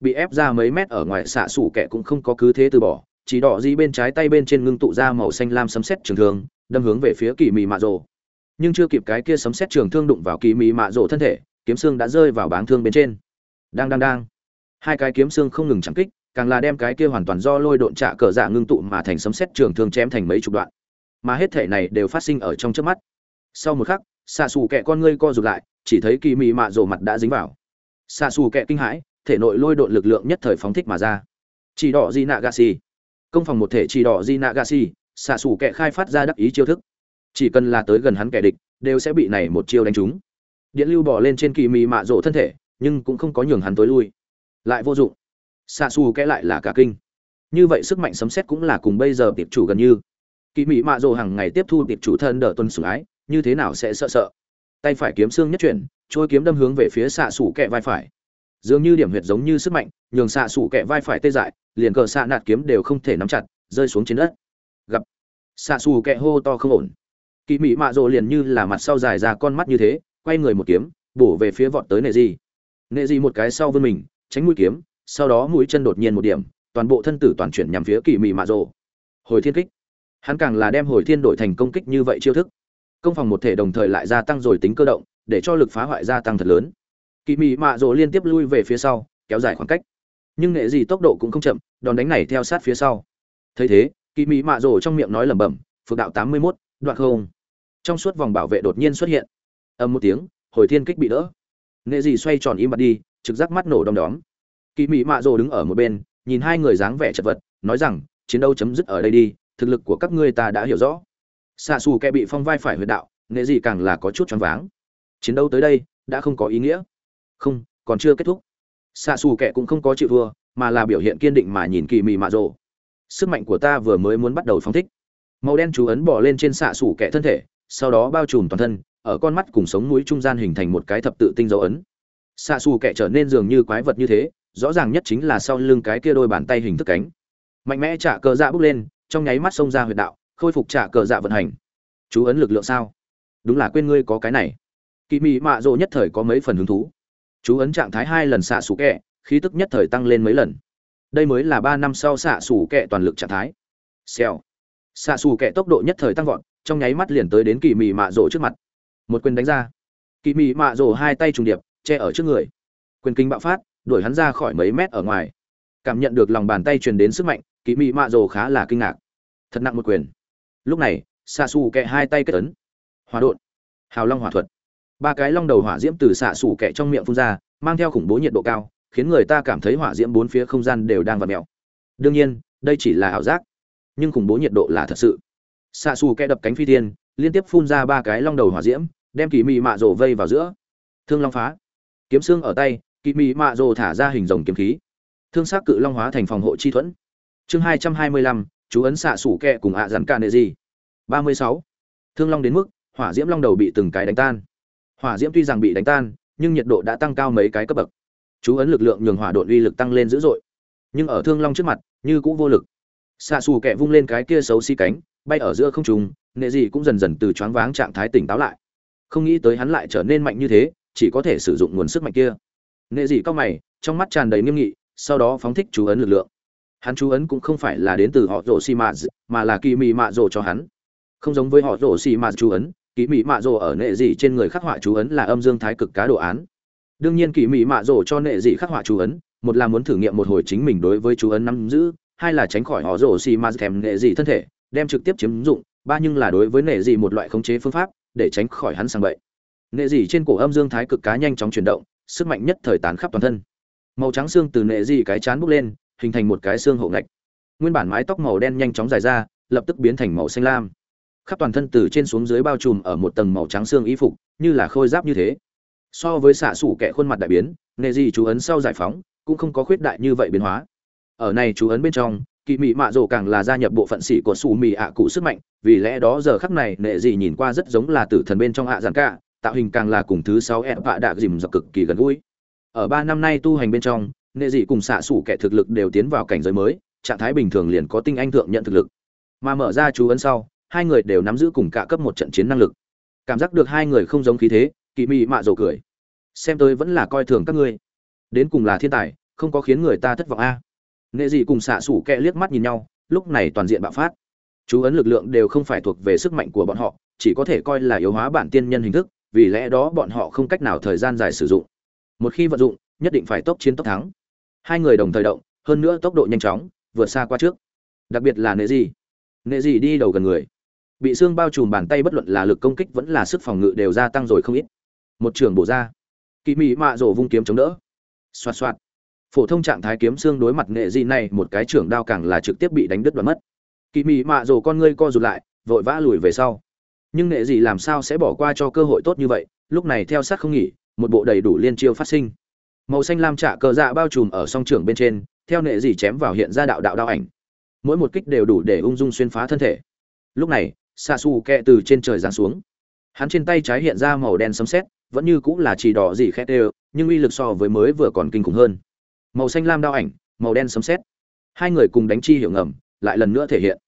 Bị ép ra mấy mét ở ngoài xạ xù kẹ cũng không có cứ thế từ bỏ. Chỉ đỏ gì bên trái tay bên trên ngưng tụ ra màu xanh lam sấm sét trường thương, đâm hướng về phía kỳ mị mạ Rộ. nhưng chưa kịp cái kia sấm xét trường thương đụng vào kỳ mị mạ rộ thân thể kiếm xương đã rơi vào báng thương bên trên. Đang đang đang. Hai cái kiếm xương không ngừng chẳng kích càng là đem cái kia hoàn toàn do lôi độn trạ cờ dạ ngưng tụ mà thành sấm xét trường thương chém thành mấy chục đoạn. Mà hết thể này đều phát sinh ở trong trước mắt. Sau một khắc, xạ xù kẹ con ngươi co rụt lại, chỉ thấy kỳ mị mạ rộ mặt đã dính vào. Xạ xù kẹ kinh hãi, thể nội lôi độn lực lượng nhất thời phóng thích mà ra. Chỉ đỏ di nạ gà xì. Công phòng một thể chỉ đỏ di nạ gà xì, xạ xù kẹ khai phát ra đắc ý chiêu thức. Chỉ cần là tới gần hắn kẻ địch, đều sẽ bị này một chiêu đánh trúng. Điện lưu bỏ lên trên kỳ mị mạ rộ thân thể, nhưng cũng không có nhường hắn tối lui. Lại vô dụng xạ xù kẽ lại là cả kinh. Như vậy sức mạnh sấm xét cũng là cùng bây giờ tiệp chủ gần như. Kỳ mỹ mạ rồ hàng ngày tiếp thu tiệp chủ thân đỡ tuân sủng ái, như thế nào sẽ sợ sợ? Tay phải kiếm xương nhất chuyển trôi kiếm đâm hướng về phía xạ xù kẹ vai phải. Dường như điểm huyệt giống như sức mạnh, nhường xạ xù kẹ vai phải tê dại, liền cờ xạ nạt kiếm đều không thể nắm chặt, rơi xuống trên đất. Gặp. Xạ xù kẹ hô to không ổn. Kỳ mỹ mạ rồ liền như là mặt sau dài ra con mắt như thế, quay người một kiếm, bổ về phía vọt tới nệ di. Nệ di một cái sau vươn mình, tránh mũi kiếm sau đó mũi chân đột nhiên một điểm, toàn bộ thân tử toàn chuyển nhằm phía kỳ mị mạ rộ hồi thiên kích. Hắn càng là đem hồi thiên đổi thành công kích như vậy chiêu thức. Công phòng một thể đồng thời lại gia tăng rồi tính cơ động, để cho lực phá hoại gia tăng thật lớn. Kỳ mị mạ rộ liên tiếp lui về phía sau, kéo dài khoảng cách. Nhưng nghệ gì tốc độ cũng không chậm, đòn đánh này theo sát phía sau. Thấy thế, kỳ mị mạ rộ trong miệng nói lẩm bẩm, phượng đạo tám mươi mốt, đoạn không. Trong suốt vòng bảo vệ đột nhiên xuất hiện. Âm một tiếng, hồi thiên kích bị đỡ. Nghệ gì xoay tròn im bặt đi, trực giác mắt nổ đom đóm kỳ mị mạ rồ đứng ở một bên, nhìn hai người dáng vẻ chật vật, nói rằng, chiến đấu chấm dứt ở đây đi, thực lực của các ngươi ta đã hiểu rõ. Xạ xù kẻ bị phong vai phải huyệt đạo nghệ gì càng là có chút choáng váng. Chiến đấu tới đây, đã không có ý nghĩa. Không, còn chưa kết thúc. Xạ xù kẻ cũng không có chịu thua, mà là biểu hiện kiên định mà nhìn kỳ mị mạ rồ sức mạnh của ta vừa mới muốn bắt đầu phóng thích. Màu đen chú ấn bỏ lên trên xạ xù kẻ thân thể, sau đó bao trùm toàn thân, ở con mắt cùng sống mũi trung gian hình thành một cái thập tự tinh dấu ấn. Xạ xù kẻ trở nên dường như quái vật như thế rõ ràng nhất chính là sau lưng cái kia đôi bàn tay hình thức cánh. Mạnh mẽ trả cờ dạ bước lên, trong nháy mắt xông ra huyệt đạo, khôi phục trả cờ dạ vận hành. Chú ấn lực lượng sao? Đúng là quên ngươi có cái này. Kỳ mị mạ rộ nhất thời có mấy phần hứng thú. Chú ấn trạng thái hai lần xạ sủ kẹ, khí tức nhất thời tăng lên mấy lần. Đây mới là ba năm sau xạ sủ kẹ toàn lực trạng thái. Xèo. Xạ sủ kẹ tốc độ nhất thời tăng vọt, trong nháy mắt liền tới đến kỳ mị mạ rộ trước mặt. Một quyền đánh ra. Kỳ mị mạ rộ hai tay trùng điệp, che ở trước người. Quyền kinh bạo phát đuổi hắn ra khỏi mấy mét ở ngoài. Cảm nhận được lòng bàn tay truyền đến sức mạnh kỳ mị mạ rồ khá là kinh ngạc. Thật nặng một quyền. Lúc này xạ xù kẹ hai tay kết ấn. Hòa đột hào long hỏa thuật. Ba cái long đầu hỏa diễm từ xạ xù kẹ trong miệng phun ra, mang theo khủng bố nhiệt độ cao, khiến người ta cảm thấy hỏa diễm bốn phía không gian đều đang vặt mèo. Đương nhiên, đây chỉ là ảo giác, nhưng khủng bố nhiệt độ là thật sự. Xạ xù kẹ đập cánh phi tiên liên tiếp phun ra ba cái long đầu hỏa diễm, đem kỳ mị mạ rồ vây vào giữa. Thương long phá. Kiếm xương ở tay kỳ mị mạ rồ thả ra hình rồng kiếm khí. Thương xác cự long hóa thành phòng hộ chi thuẫn. Chương hai trăm hai mươi lăm, chú ấn xạ sủ kẹ cùng ạ dàn ca nệ gì ba mươi sáu. Thương long đến mức, hỏa diễm long đầu bị từng cái đánh tan. Hỏa diễm tuy rằng bị đánh tan, nhưng nhiệt độ đã tăng cao mấy cái cấp bậc. Chú ấn lực lượng nhường hỏa đột uy lực tăng lên dữ dội. Nhưng ở thương long trước mặt, như cũng vô lực. Xạ xù kẹ vung lên cái kia xấu xí cánh, bay ở giữa không trùng nệ gì cũng dần dần từ choáng váng trạng thái tỉnh táo lại. Không nghĩ tới hắn lại trở nên mạnh như thế, chỉ có thể sử dụng nguồn sức mạnh kia nệ dị cao mày, trong mắt tràn đầy nghiêm nghị, sau đó phóng thích chú ấn lực lượng. Hắn chú ấn cũng không phải là đến từ họ rổ xì mạ mà là kỳ mị mạ rổ cho hắn. Không giống với họ rổ xì mạ chú ấn kỳ mị mạ rổ ở nệ dị trên người khắc họa chú ấn là âm dương thái cực cá đồ án. Đương nhiên kỳ mị mạ rổ cho nệ dị khắc họa chú ấn, một là muốn thử nghiệm một hồi chính mình đối với chú ấn nắm giữ, hai là tránh khỏi họ rổ xì mạ thèm nệ dị thân thể, đem trực tiếp chiếm dụng, ba nhưng là đối với nệ dị một loại khống chế phương pháp, để tránh khỏi hắn sang bậy. Nệ dị trên cổ âm dương thái cực cá nhanh chóng chuyển động sức mạnh nhất thời tán khắp toàn thân. Màu trắng xương từ nệ dị cái chán bốc lên, hình thành một cái xương hậu ngạch. Nguyên bản mái tóc màu đen nhanh chóng dài ra, lập tức biến thành màu xanh lam. Khắp toàn thân từ trên xuống dưới bao trùm ở một tầng màu trắng xương y phục, như là khôi giáp như thế. So với xạ sủ kẻ khuôn mặt đại biến, nệ dị chú ấn sau giải phóng, cũng không có khuyết đại như vậy biến hóa. Ở này chú ấn bên trong kỳ mị mạ rồ càng là gia nhập bộ phận sĩ của sủ mị ạ cụ sức mạnh, vì lẽ đó giờ khắc này nệ dị nhìn qua rất giống là tử thần bên trong ạ giàn cả tạo hình càng là cùng thứ sáu ép vạ đạ dìm dọc cực kỳ gần gũi. Ở ba năm nay tu hành bên trong nệ dị cùng xạ sủ kẻ thực lực đều tiến vào cảnh giới mới, trạng thái bình thường liền có tinh anh thượng nhận thực lực. Mà mở ra chú ấn sau, hai người đều nắm giữ cùng cả cấp một trận chiến năng lực. Cảm giác được hai người không giống khí thế, kỳ mị mạ dầu cười. Xem tôi vẫn là coi thường các ngươi. Đến cùng là thiên tài, không có khiến người ta thất vọng a. À. nệ dị cùng xạ sủ kẹ liếc mắt nhìn nhau, lúc này toàn diện bạo phát. Chú ấn lực lượng đều không phải thuộc về sức mạnh của bọn họ, chỉ có thể coi là yếu hóa bản tiên nhân hình thức vì lẽ đó bọn họ không cách nào thời gian dài sử dụng. Một khi vận dụng, nhất định phải tốc chiến tốc thắng. Hai người đồng thời động, hơn nữa tốc độ nhanh chóng, vượt xa qua trước. Đặc biệt là nệ gì nệ gì đi đầu gần người. Bị xương bao trùm bàn tay bất luận là lực công kích vẫn là sức phòng ngự đều gia tăng rồi không ít. Một trường bổ ra. Kỳ mỹ mạ rổ vung kiếm chống đỡ. Xoạt xoạt. Phổ thông trạng thái kiếm xương đối mặt nệ gì này, một cái trưởng đao càng là trực tiếp bị đánh đứt đoạn mất. Kỳ mỹ mạ rổ con ngươi co rụt lại, vội vã lùi về sau nhưng nghệ gì làm sao sẽ bỏ qua cho cơ hội tốt như vậy? Lúc này theo sát không nghỉ, một bộ đầy đủ liên chiêu phát sinh. Màu xanh lam trả cờ dạ bao trùm ở song trường bên trên, theo nghệ gì chém vào hiện ra đạo đạo đạo ảnh. Mỗi một kích đều đủ để ung dung xuyên phá thân thể. Lúc này xạ xù kẹ từ trên trời giáng xuống. Hắn trên tay trái hiện ra màu đen sấm sét, vẫn như cũng là chỉ đỏ gì khét đều, nhưng uy lực so với mới vừa còn kinh khủng hơn. Màu xanh lam đao ảnh, màu đen sấm sét. Hai người cùng đánh chi hiểu ngầm, lại lần nữa thể hiện.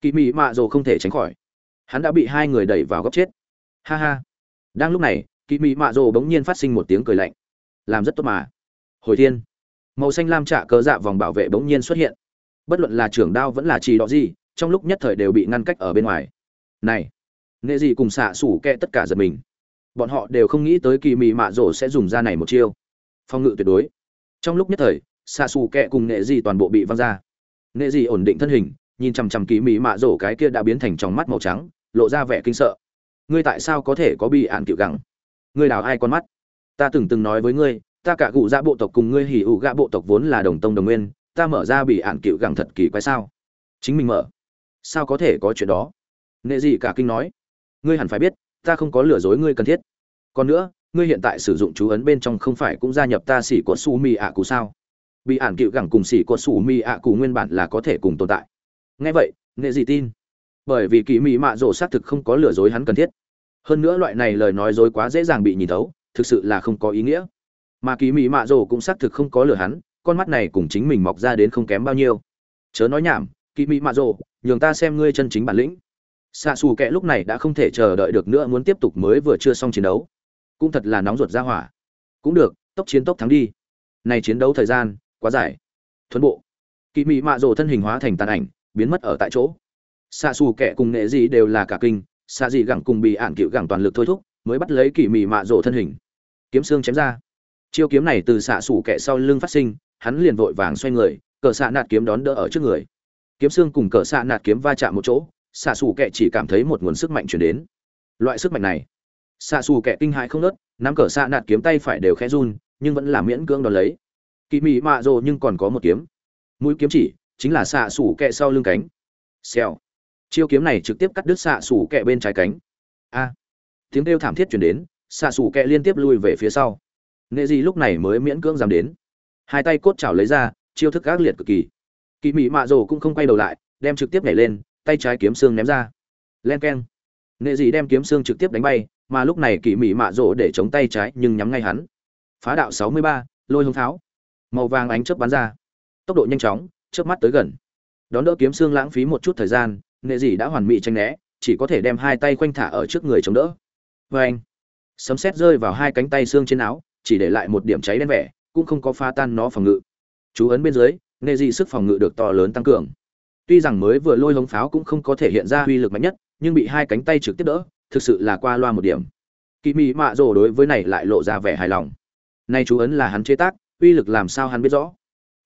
Kỳ mỹ mạ dồ không thể tránh khỏi hắn đã bị hai người đẩy vào góc chết. Ha ha. Đang lúc này kỳ mỹ mạ rồ bỗng nhiên phát sinh một tiếng cười lạnh. Làm rất tốt mà. Hồi thiên. Màu xanh lam trả cờ dạ vòng bảo vệ bỗng nhiên xuất hiện. Bất luận là trưởng đao vẫn là trì đỏ gì, trong lúc nhất thời đều bị ngăn cách ở bên ngoài. Này. Nghệ gì cùng xạ sủ kẹ tất cả giật mình. Bọn họ đều không nghĩ tới kỳ mị mạ rổ sẽ dùng ra này một chiêu. Phong ngự tuyệt đối. Trong lúc nhất thời, xạ sủ kẹ cùng nghệ gì toàn bộ bị văng ra. Nghệ gì ổn định thân hình nhìn chằm chằm kỳ mỹ mạ rổ cái kia đã biến thành trong mắt màu trắng, lộ ra vẻ kinh sợ. Ngươi tại sao có thể có bị ạn cựu gắng ngươi đào ai con mắt? Ta từng từng nói với ngươi, ta cả cụ gia dạ bộ tộc cùng ngươi hỉ ủ gạ bộ tộc vốn là đồng tông đồng nguyên, ta mở ra bị ạn cựu gắng thật kỳ quái sao? Chính mình mở. Sao có thể có chuyện đó? Nghệ gì cả kinh nói. Ngươi hẳn phải biết, ta không có lừa dối ngươi cần thiết. Còn nữa, ngươi hiện tại sử dụng chú ấn bên trong không phải cũng gia nhập ta xỉ của su mi ạ cụ sao? Bị ản cựu gẳng cùng xỉ của su mi ạ cụ nguyên bản là có thể cùng tồn tại nghe vậy nghệ gì tin. Bởi vì kỳ mỹ mạ rổ xác thực không có lừa dối hắn cần thiết. Hơn nữa loại này lời nói dối quá dễ dàng bị nhìn thấu, thực sự là không có ý nghĩa. Mà kỳ mỹ mạ rổ cũng xác thực không có lừa hắn, con mắt này cùng chính mình mọc ra đến không kém bao nhiêu. Chớ nói nhảm, kỳ mỹ mạ rổ, nhường ta xem ngươi chân chính bản lĩnh. Xạ xù kệ lúc này đã không thể chờ đợi được nữa muốn tiếp tục mới vừa chưa xong chiến đấu. Cũng thật là nóng ruột ra hỏa. Cũng được, tốc chiến tốc thắng đi. Này chiến đấu thời gian, quá dài. Thuấn bộ. Kỳ mị mạ rồ thân hình hóa thành tàn ảnh biến mất ở tại chỗ. Xạ xù kẻ cùng nghệ gì đều là cả kinh xạ dị gẳng cùng bị ạn cựu gẳng toàn lực thôi thúc, mới bắt lấy kỳ mị mạ rổ thân hình. Kiếm xương chém ra. Chiêu kiếm này từ xạ xù kẻ sau lưng phát sinh, hắn liền vội vàng xoay người, cờ xạ nạt kiếm đón đỡ ở trước người. Kiếm xương cùng cờ xạ nạt kiếm va chạm một chỗ xạ xù kẻ chỉ cảm thấy một nguồn sức mạnh chuyển đến. Loại sức mạnh này xạ xù kẻ kinh hại không nớt, nắm cờ xạ nạt kiếm tay phải đều khẽ run, nhưng vẫn là miễn cưỡng đón lấy. Kỳ mị mạ rồ nhưng còn có một kiếm. Mũi kiếm chỉ chính là xạ sủ kẹ sau lưng cánh. Xèo. Chiêu kiếm này trực tiếp cắt đứt xạ sủ kẹ bên trái cánh. A. Tiếng kêu thảm thiết chuyển đến, xạ sủ kẹ liên tiếp lui về phía sau. Nghệ dị lúc này mới miễn cưỡng dám đến. Hai tay cốt chảo lấy ra, chiêu thức ác liệt cực kỳ. Kỳ mị mạ rồ cũng không quay đầu lại, đem trực tiếp nhảy lên, tay trái kiếm xương ném ra. Len keng. Nghệ dị đem kiếm xương trực tiếp đánh bay, mà lúc này kỳ mị mạ rồ để chống tay trái nhưng nhắm ngay hắn. Phá đạo sáu mươi ba, lôi hông tháo. Màu vàng ánh chớp bắn ra. Tốc độ nhanh chóng chớp mắt tới gần đón đỡ kiếm xương lãng phí một chút thời gian nghệ dị đã hoàn mỹ tranh né chỉ có thể đem hai tay quanh thả ở trước người chống đỡ vê anh sấm sét rơi vào hai cánh tay xương trên áo chỉ để lại một điểm cháy đen vẻ cũng không có pha tan nó phòng ngự chú ấn bên dưới nghệ dị sức phòng ngự được to lớn tăng cường Tuy rằng mới vừa lôi hống pháo cũng không có thể hiện ra uy lực mạnh nhất, nhưng bị hai cánh tay trực tiếp đỡ, thực sự là qua loa một điểm. Kỳ Mị Mạ rồ đối với này lại lộ ra vẻ hài lòng. Nay chú ấn là hắn chế tác, uy lực làm sao hắn biết rõ.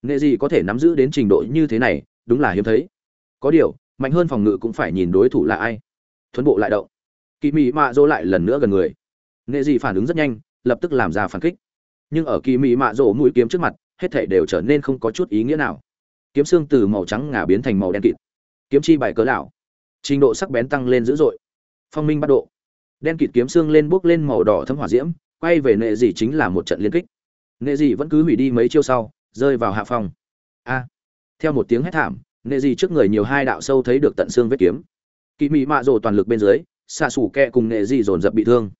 Nghệ gì có thể nắm giữ đến trình độ như thế này, đúng là hiếm thấy. Có điều, mạnh hơn phòng ngự cũng phải nhìn đối thủ là ai. Thuấn bộ lại động. Kỳ Mị Mạ dỗ lại lần nữa gần người. Nghệ gì phản ứng rất nhanh, lập tức làm ra phản kích. Nhưng ở Kỳ Mị Mạ dỗ mũi kiếm trước mặt, hết thảy đều trở nên không có chút ý nghĩa nào kiếm xương từ màu trắng ngả biến thành màu đen kịt kiếm chi bài cớ lão trình độ sắc bén tăng lên dữ dội phong minh bắt độ đen kịt kiếm xương lên bước lên màu đỏ thấm hỏa diễm quay về nệ dị chính là một trận liên kích nệ dị vẫn cứ hủy đi mấy chiêu sau rơi vào hạ phong. A. Theo một tiếng hét thảm, nệ gì trước người nhiều hai đạo sâu thấy được tận xương vết kiếm. Kỳ mị mạ rồ toàn lực bên dưới, xạ sủ kẹ cùng nệ gì dồn dập bị thương.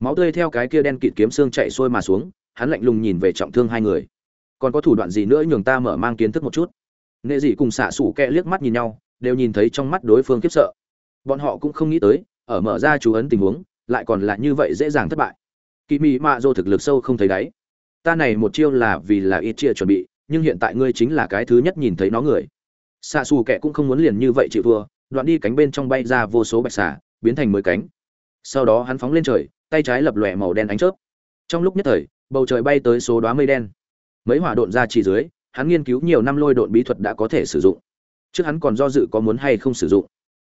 Máu tươi theo cái kia đen kịt kiếm xương chạy xuôi mà xuống, hắn lạnh lùng nhìn về trọng thương hai người. Còn có thủ đoạn gì nữa nhường ta mở mang kiến thức một chút? Nệ dị cùng xạ xủ kẹ liếc mắt nhìn nhau, đều nhìn thấy trong mắt đối phương kiếp sợ. Bọn họ cũng không nghĩ tới, ở mở ra chú ấn tình huống, lại còn là như vậy dễ dàng thất bại. Kỳ mị mạ dô thực lực sâu không thấy đáy ta này một chiêu là vì là ít chia chuẩn bị nhưng hiện tại ngươi chính là cái thứ nhất nhìn thấy nó người. Xạ xù kẻ cũng không muốn liền như vậy chịu thua đoạn đi cánh bên trong bay ra vô số bạch xà, biến thành mười cánh. Sau đó hắn phóng lên trời tay trái lập lòe màu đen ánh chớp. Trong lúc nhất thời bầu trời bay tới số đoá mây đen. Mấy hỏa độn ra chỉ dưới hắn nghiên cứu nhiều năm lôi độn bí thuật đã có thể sử dụng. Trước hắn còn do dự có muốn hay không sử dụng.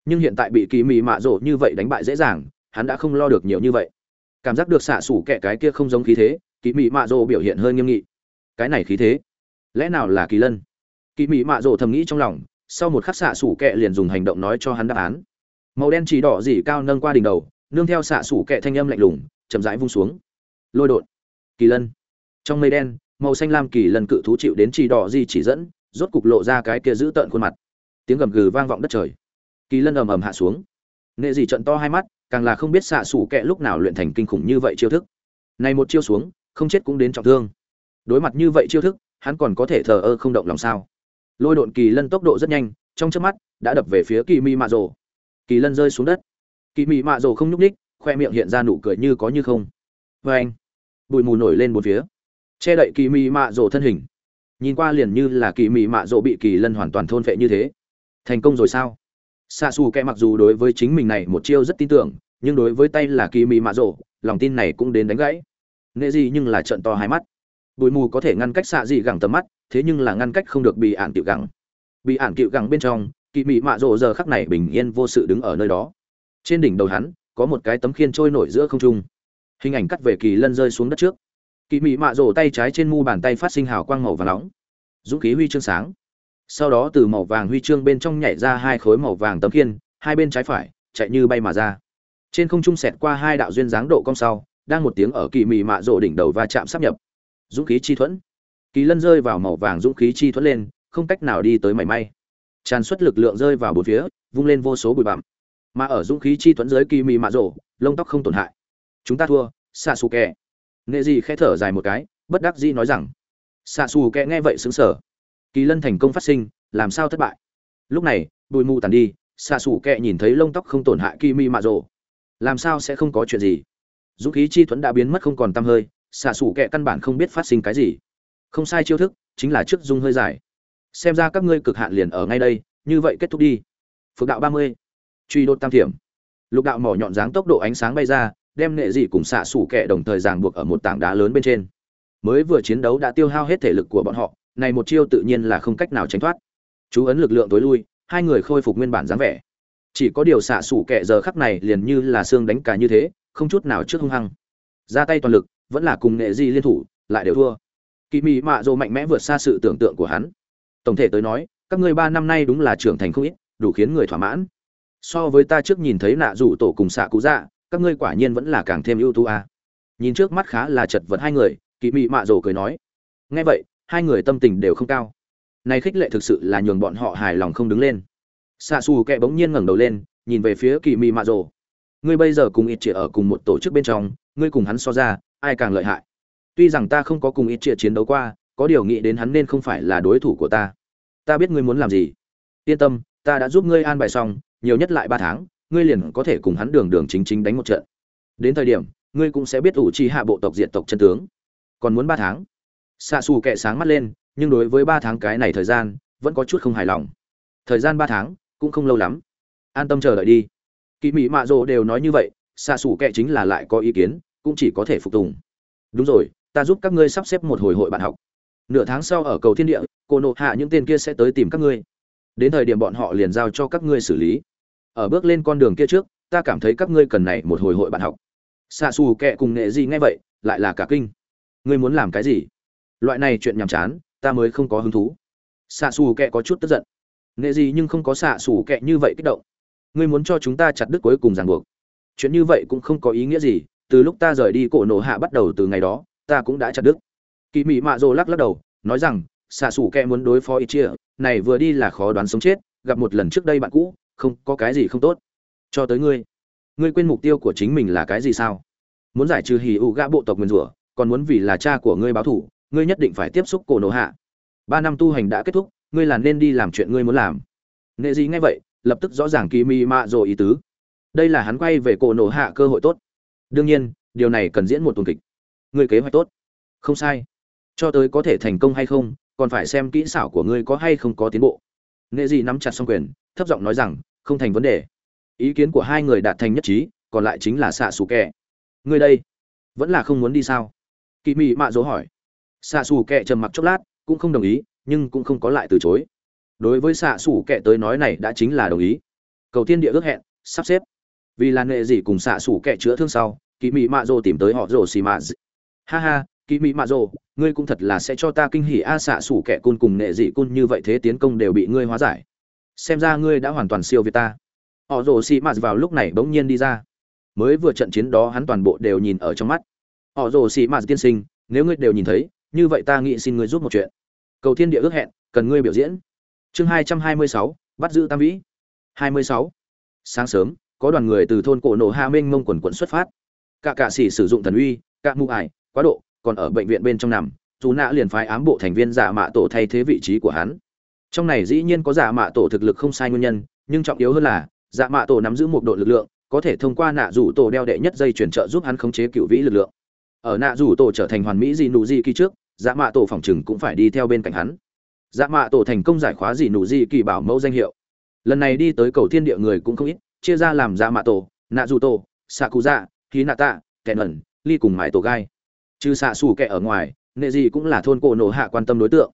Nhưng hiện tại bị kỳ mị mạ rộ như vậy đánh bại dễ dàng hắn đã không lo được nhiều như vậy. Cảm giác được xạ xủ kẻ cái kia không giống khí thế kỳ mị mạ rồ biểu hiện hơi nghiêm nghị. Cái này khí thế, lẽ nào là kỳ lân? Kỳ mị mạ rồ thầm nghĩ trong lòng, sau một khắc xạ sủ kẹ liền dùng hành động nói cho hắn đáp án. Màu đen chỉ đỏ dỉ cao nâng qua đỉnh đầu, nương theo xạ sủ kẹ thanh âm lạnh lùng, chậm rãi vung xuống. Lôi đột. Kỳ lân. Trong mây đen, màu xanh lam kỳ lân cự thú chịu đến chỉ đỏ dỉ chỉ dẫn, rốt cục lộ ra cái kia giữ tợn khuôn mặt. Tiếng gầm gừ vang vọng đất trời. Kỳ lân ầm ầm hạ xuống. Nghệ dỉ trận to hai mắt, càng là không biết xạ sủ kẹ lúc nào luyện thành kinh khủng như vậy chiêu thức. Này một chiêu xuống không chết cũng đến trọng thương. Đối mặt như vậy chiêu thức, hắn còn có thể thờ ơ không động lòng sao? Lôi độn kỳ lân tốc độ rất nhanh, trong chớp mắt, đã đập về phía kỳ mi mạ rồ. Kỳ lân rơi xuống đất. Kỳ mi mạ rồ không nhúc ních khoe miệng hiện ra nụ cười như có như không. Vê anh, bụi mù nổi lên bốn phía. Che đậy kỳ mi mạ rồ thân hình. Nhìn qua liền như là kỳ mi mạ rồ bị kỳ lân hoàn toàn thôn phệ như thế. Thành công rồi sao? Xa xù kẻ mặc dù đối với chính mình này một chiêu rất tin tưởng, nhưng đối với tay là kỳ mi mạ rồ, lòng tin này cũng đến đánh gãy nệ gì nhưng là trận to hai mắt. Bụi mù có thể ngăn cách xạ dị gẳng tầm mắt, thế nhưng là ngăn cách không được bị ản tiểu gẳng. Bị ản cựu gẳng bên trong kỳ mị mạ rộ giờ khắc này bình yên vô sự đứng ở nơi đó. Trên đỉnh đầu hắn, có một cái tấm khiên trôi nổi giữa không trung. Hình ảnh cắt về kỳ lân rơi xuống đất trước. Kỳ mị mạ rộ tay trái trên mu bàn tay phát sinh hào quang màu và nóng. Dũng khí huy chương sáng. Sau đó từ màu vàng huy chương bên trong nhảy ra hai khối màu vàng tấm khiên, hai bên trái phải, chạy như bay mà ra. Trên không trung xẹt qua hai đạo duyên dáng độ cong sau đang một tiếng ở kỳ mị mạ rộ đỉnh đầu va chạm sắp nhập. Dũng khí chi thuẫn. Kỳ lân rơi vào màu vàng dũng khí chi thuẫn lên, không cách nào đi tới mảy may. Tràn xuất lực lượng rơi vào bốn phía, vung lên vô số bụi bặm. Mà ở dũng khí chi thuẫn dưới kỳ mị mạ rổ, lông tóc không tổn hại. Chúng ta thua xa xù kẹ nghệ gì khẽ thở dài một cái, bất đắc dĩ nói rằng xa xù kẹ nghe vậy xứng sở kỳ lân thành công phát sinh, làm sao thất bại? Lúc này, bụi mù tàn đi xa xù kẹ nhìn thấy lông tóc không tổn hại kỳ mị mạ rổ. Làm sao sẽ không có chuyện gì? Dũng khí chi thuẫn đã biến mất không còn tăm hơi, xạ xủ kệ căn bản không biết phát sinh cái gì. Không sai chiêu thức, chính là trước dung hơi dài. Xem ra các ngươi cực hạn liền ở ngay đây, như vậy kết thúc đi. Phước đạo ba mươi. Truy đột tam thiểm. Lục đạo mỏ nhọn dáng tốc độ ánh sáng bay ra, đem nệ dị cùng xạ xủ kẹ đồng thời ràng buộc ở một tảng đá lớn bên trên. Mới vừa chiến đấu đã tiêu hao hết thể lực của bọn họ, này một chiêu tự nhiên là không cách nào tránh thoát. Chú ấn lực lượng tối lui, hai người khôi phục nguyên bản dáng vẻ. Chỉ có điều xạ xủ kẹ giờ khắc này liền như là xương đánh cả như thế không chút nào trước hung hăng. Ra tay toàn lực, vẫn là cùng nghệ di liên thủ, lại đều thua. Kỳ mị mạ dỗ mạnh mẽ vượt xa sự tưởng tượng của hắn. Tổng thể tới nói, các ngươi ba năm nay đúng là trưởng thành không ít, đủ khiến người thỏa mãn. So với ta trước nhìn thấy nạ rủ tổ cùng xạ Cũ dạ các ngươi quả nhiên vẫn là càng thêm ưu tú a. Nhìn trước mắt khá là chật vật hai người kỳ mị mạ rồ cười nói. Nghe vậy, hai người tâm tình đều không cao. Này khích lệ thực sự là nhường bọn họ hài lòng không đứng lên. Xạ xù kẹ bỗng nhiên ngẩng đầu lên, nhìn về phía kỳ mị mạ rồ ngươi bây giờ cùng ít chia ở cùng một tổ chức bên trong, ngươi cùng hắn so ra, ai càng lợi hại? Tuy rằng ta không có cùng ít chia chiến đấu qua, có điều nghĩ đến hắn nên không phải là đối thủ của ta. Ta biết ngươi muốn làm gì. Yên tâm, ta đã giúp ngươi an bài xong, nhiều nhất lại ba tháng, ngươi liền có thể cùng hắn đường đường chính chính đánh một trận. Đến thời điểm, ngươi cũng sẽ biết ủ chi hạ bộ tộc diện tộc chân tướng. Còn muốn ba tháng? Xạ xù kệ sáng mắt lên, nhưng đối với ba tháng cái này thời gian, vẫn có chút không hài lòng. Thời gian ba tháng cũng không lâu lắm. An tâm chờ đợi đi kỳ mỹ mạ rồ đều nói như vậy, xạ xù kệ chính là lại có ý kiến, cũng chỉ có thể phục tùng. Đúng rồi, ta giúp các ngươi sắp xếp một hồi hội bạn học. Nửa tháng sau ở cầu thiên địa, cô nộ hạ những tên kia sẽ tới tìm các ngươi. Đến thời điểm bọn họ liền giao cho các ngươi xử lý. Ở bước lên con đường kia trước, ta cảm thấy các ngươi cần này một hồi hội bạn học. Xa xù kệ cùng nghệ gì ngay vậy, lại là cả kinh. Ngươi muốn làm cái gì? Loại này chuyện nhàm chán, ta mới không có hứng thú. Xạ xù kệ có chút tức giận. Nghệ gì nhưng không có xạ xù kệ như vậy kích động ngươi muốn cho chúng ta chặt đứt cuối cùng ràng buộc. Chuyện như vậy cũng không có ý nghĩa gì, từ lúc ta rời đi cổ nổ hạ bắt đầu từ ngày đó, ta cũng đã chặt đứt. Kỳ mị mạ rồ lắc lắc đầu, nói rằng, xạ xủ kẹ muốn đối phó ít chia này vừa đi là khó đoán sống chết, gặp một lần trước đây bạn cũ, không có cái gì không tốt. Cho tới ngươi ngươi quên mục tiêu của chính mình là cái gì sao? Muốn giải trừ hì ụ gã bộ tộc nguyên rủa, còn muốn vì là cha của ngươi báo thủ ngươi nhất định phải tiếp xúc cổ nổ hạ. Ba năm tu hành đã kết thúc, ngươi là nên đi làm chuyện ngươi muốn làm. Nghệ gì ngay vậy lập tức rõ ràng kỳ mị mạ rồ ý tứ. Đây là hắn quay về cổ nổ hạ cơ hội tốt. Đương nhiên, điều này cần diễn một tuần kịch. Người kế hoạch tốt. Không sai. Cho tới có thể thành công hay không, còn phải xem kỹ xảo của ngươi có hay không có tiến bộ. Nghệ dị nắm chặt xong quyền, thấp giọng nói rằng, không thành vấn đề. Ý kiến của hai người đạt thành nhất trí, còn lại chính là xạ xù kẹ ngươi đây, vẫn là không muốn đi sao? Kỳ mị mạ dỗ hỏi. Xạ xù kẹ trầm mặc chốc lát, cũng không đồng ý, nhưng cũng không có lại từ chối đối với xạ xủ kệ tới nói này đã chính là đồng ý. Cầu tiên địa ước hẹn, sắp xếp. Vì là nghệ gì cùng xạ xủ kệ chữa thương sau kỳ mị mạ rồ tìm tới họ rồ xì mạ ha ha kỳ mị mạ rồ ngươi cũng thật là sẽ cho ta kinh hỉ a, xạ xủ kệ côn cùng nghệ dị côn như vậy thế tiến công đều bị ngươi hóa giải. Xem ra ngươi đã hoàn toàn siêu việt ta. Họ rồ xì mạ vào lúc này bỗng nhiên đi ra. Mới vừa trận chiến đó hắn toàn bộ đều nhìn ở trong mắt. Họ rồ xì mạt tiên sinh, nếu ngươi đều nhìn thấy, như vậy ta nghĩ xin ngươi giúp một chuyện. Cầu thiên địa ước hẹn, cần ngươi biểu diễn chương hai trăm hai mươi sáu, bắt giữ tam vĩ. hai mươi sáu. Sáng sớm, có đoàn người từ thôn cổ nổ Hà minh mông quần quận xuất phát. Cả cạ sĩ sử dụng thần uy cả mụ ải, quá độ, còn ở bệnh viện bên trong nằm, dù nạ liền phái ám bộ thành viên giả mạ tổ thay thế vị trí của hắn. Trong này dĩ nhiên có giả mạ tổ thực lực không sai nguyên nhân, nhưng trọng yếu hơn là, giả mạ tổ nắm giữ một độ lực lượng, có thể thông qua nạ rủ tổ đeo đệ nhất dây chuyển trợ giúp hắn khống chế cựu vĩ lực lượng. Ở nạ rủ tổ trở thành hoàn mỹ gì nụ gì kỳ trước dạ mạ tổ phòng chừng cũng phải đi theo bên cạnh hắn dạ mạ tổ thành công giải khóa gì nụ gì kỳ bảo mẫu danh hiệu. Lần này đi tới cầu thiên địa người cũng không ít, chia ra làm dạ mạ tổ, nạ dù tổ, xạ cụ dạ khí nạ tạ kẹn ẩn ly cùng mãi tổ gai. Trừ xạ xù kẹ ở ngoài, nệ gì cũng là thôn cổ nổ hạ quan tâm đối tượng.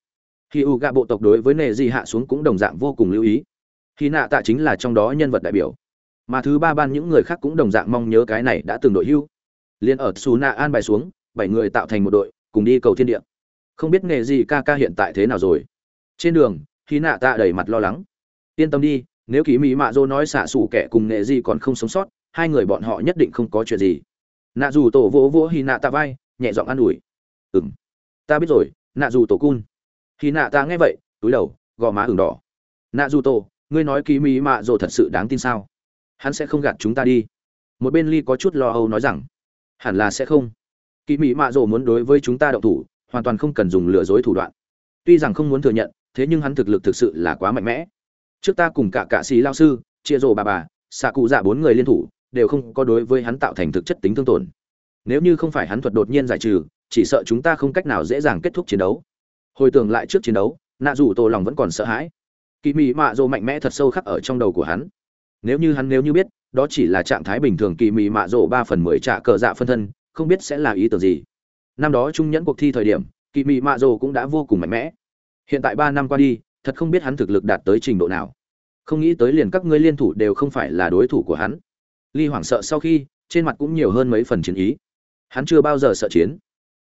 Khi u gạ bộ tộc đối với nệ gì hạ xuống cũng đồng dạng vô cùng lưu ý. Khi nạ tạ chính là trong đó nhân vật đại biểu. Mà thứ ba ban những người khác cũng đồng dạng mong nhớ cái này đã từng đội hưu. Liền ở xù nạ an bài xuống, bảy người tạo thành một đội, cùng đi cầu thiên địa. Không biết nghề gì ca ca hiện tại thế nào rồi trên đường khi nạ tạ đầy mặt lo lắng. Yên tâm đi, nếu kỳ mỹ mạ dô nói xả xù kẻ cùng nghệ gì còn không sống sót, hai người bọn họ nhất định không có chuyện gì. Nạ dù tổ vỗ vỗ hy nạ tạ vai, nhẹ giọng an ủi. Ừng ta biết rồi, nạ dù tổ cun. Khi nạ ta nghe vậy, túi đầu, gò má ửng đỏ. Nạ dù tổ, ngươi nói kỳ mỹ mạ dô thật sự đáng tin sao? Hắn sẽ không gạt chúng ta đi. Một bên ly có chút lo âu nói rằng, hẳn là sẽ không. Kỳ mỹ mạ dô muốn đối với chúng ta động thủ, hoàn toàn không cần dùng lừa dối thủ đoạn. Tuy rằng không muốn thừa nhận thế nhưng hắn thực lực thực sự là quá mạnh mẽ. Trước ta cùng cả cạ sĩ lao sư, chia rồ bà bà xạ cụ dạ bốn người liên thủ, đều không có đối với hắn tạo thành thực chất tính thương tổn. Nếu như không phải hắn thuật đột nhiên giải trừ, chỉ sợ chúng ta không cách nào dễ dàng kết thúc chiến đấu. Hồi tưởng lại trước chiến đấu, nạ dù tổ lòng vẫn còn sợ hãi. Kỳ mỹ mạ rồ mạnh mẽ thật sâu khắc ở trong đầu của hắn. Nếu như hắn nếu như biết, đó chỉ là trạng thái bình thường kỳ mị mạ rộ ba phần mười trả cờ dạ phân thân, không biết sẽ là ý tưởng gì. Năm đó trung nhẫn cuộc thi thời điểm kỳ mị mạ rộ cũng đã vô cùng mạnh mẽ hiện tại ba năm qua đi, thật không biết hắn thực lực đạt tới trình độ nào. Không nghĩ tới liền các ngươi liên thủ đều không phải là đối thủ của hắn. Ly hoảng sợ sau khi, trên mặt cũng nhiều hơn mấy phần chiến ý. Hắn chưa bao giờ sợ chiến.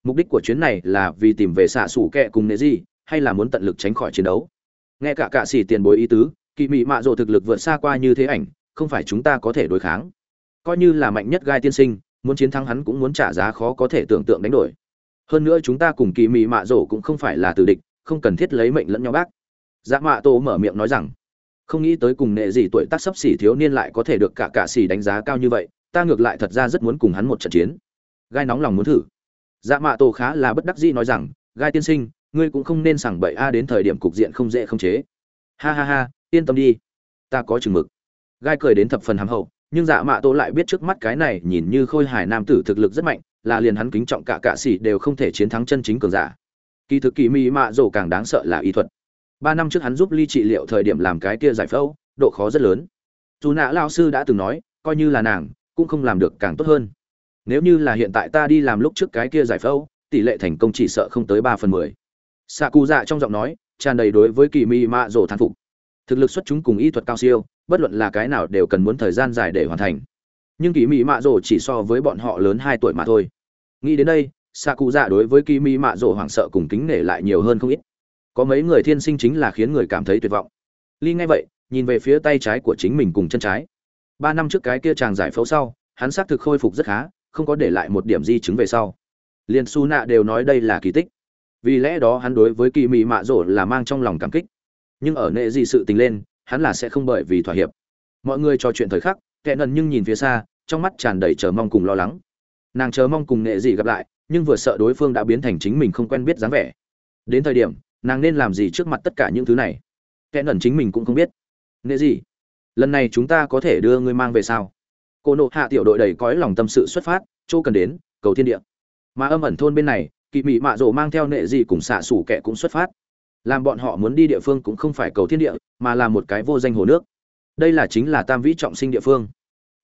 Mục đích của chuyến này là vì tìm về xạ xủ kẹ cùng nệ gì hay là muốn tận lực tránh khỏi chiến đấu. Nghe cả cạ xỉ tiền bối ý tứ, kỳ mị mạ rộ thực lực vượt xa qua như thế ảnh, không phải chúng ta có thể đối kháng. Coi như là mạnh nhất gai tiên sinh, muốn chiến thắng hắn cũng muốn trả giá khó có thể tưởng tượng đánh đổi. Hơn nữa chúng ta cùng kỳ mị mạ rổ cũng không phải là tử địch không cần thiết lấy mệnh lẫn nhau bác. Dạ mạ tổ mở miệng nói rằng, không nghĩ tới cùng nệ gì tuổi tác sắp xỉ thiếu niên lại có thể được cả cả xỉ đánh giá cao như vậy, ta ngược lại thật ra rất muốn cùng hắn một trận chiến. Gai nóng lòng muốn thử. Dạ mạ tổ khá là bất đắc dĩ nói rằng, gai tiên sinh, ngươi cũng không nên sảng bậy a, đến thời điểm cục diện không dễ không chế. Ha ha ha, yên tâm đi. Ta có chừng mực. Gai cười đến thập phần hàm hậu, nhưng dạ mạ tổ lại biết trước mắt cái này nhìn như khôi hài nam tử thực lực rất mạnh, là liền hắn kính trọng cả cạ xỉ đều không thể chiến thắng chân chính cường giả kỳ thực kỳ mỹ mạ rổ càng đáng sợ là y thuật. Ba năm trước hắn giúp ly trị liệu thời điểm làm cái kia giải phẫu, độ khó rất lớn. Dù nạ lao sư đã từng nói, coi như là nàng, cũng không làm được càng tốt hơn. Nếu như là hiện tại ta đi làm lúc trước cái kia giải phẫu, tỷ lệ thành công chỉ sợ không tới ba phần mười. Xạ cụ dạ trong giọng nói, tràn đầy đối với kỳ mỹ mạ rổ thán phục. Thực lực xuất chúng cùng y thuật cao siêu, bất luận là cái nào đều cần muốn thời gian dài để hoàn thành. Nhưng kỳ mỹ mạ rổ chỉ so với bọn họ lớn hai tuổi mà thôi. Nghĩ đến đây xạ cụ dạ đối với kỳ mỹ mạ rổ hoảng sợ cùng kính nể lại nhiều hơn không ít. Có mấy người thiên sinh chính là khiến người cảm thấy tuyệt vọng. Ly ngay vậy, nhìn về phía tay trái của chính mình cùng chân trái. Ba năm trước cái kia chàng giải phẫu sau, hắn xác thực khôi phục rất khá, không có để lại một điểm di chứng về sau. Liền su nạ đều nói đây là kỳ tích. Vì lẽ đó hắn đối với kỳ mị mạ rổ là mang trong lòng cảm kích. Nhưng ở nệ gì sự tình lên, hắn là sẽ không bởi vì thỏa hiệp. Mọi người trò chuyện thời khắc, kẻ nần nhưng nhìn phía xa, trong mắt tràn đầy chờ mong cùng lo lắng. Nàng chờ mong cùng nệ gì gặp lại nhưng vừa sợ đối phương đã biến thành chính mình không quen biết dáng vẻ. Đến thời điểm, nàng nên làm gì trước mặt tất cả những thứ này? Kẻ nẩn chính mình cũng không biết. Nghệ gì? Lần này chúng ta có thể đưa ngươi mang về sao? Cô nộ hạ tiểu đội đầy cõi lòng tâm sự xuất phát, chỗ cần đến, cầu thiên địa. Mà âm ẩn thôn bên này, kỵ mị mạ rộ mang theo nệ gì cùng xạ xủ kẻ cũng xuất phát. Làm bọn họ muốn đi địa phương cũng không phải cầu thiên địa, mà là một cái vô danh hồ nước. Đây là chính là tam vĩ trọng sinh địa phương.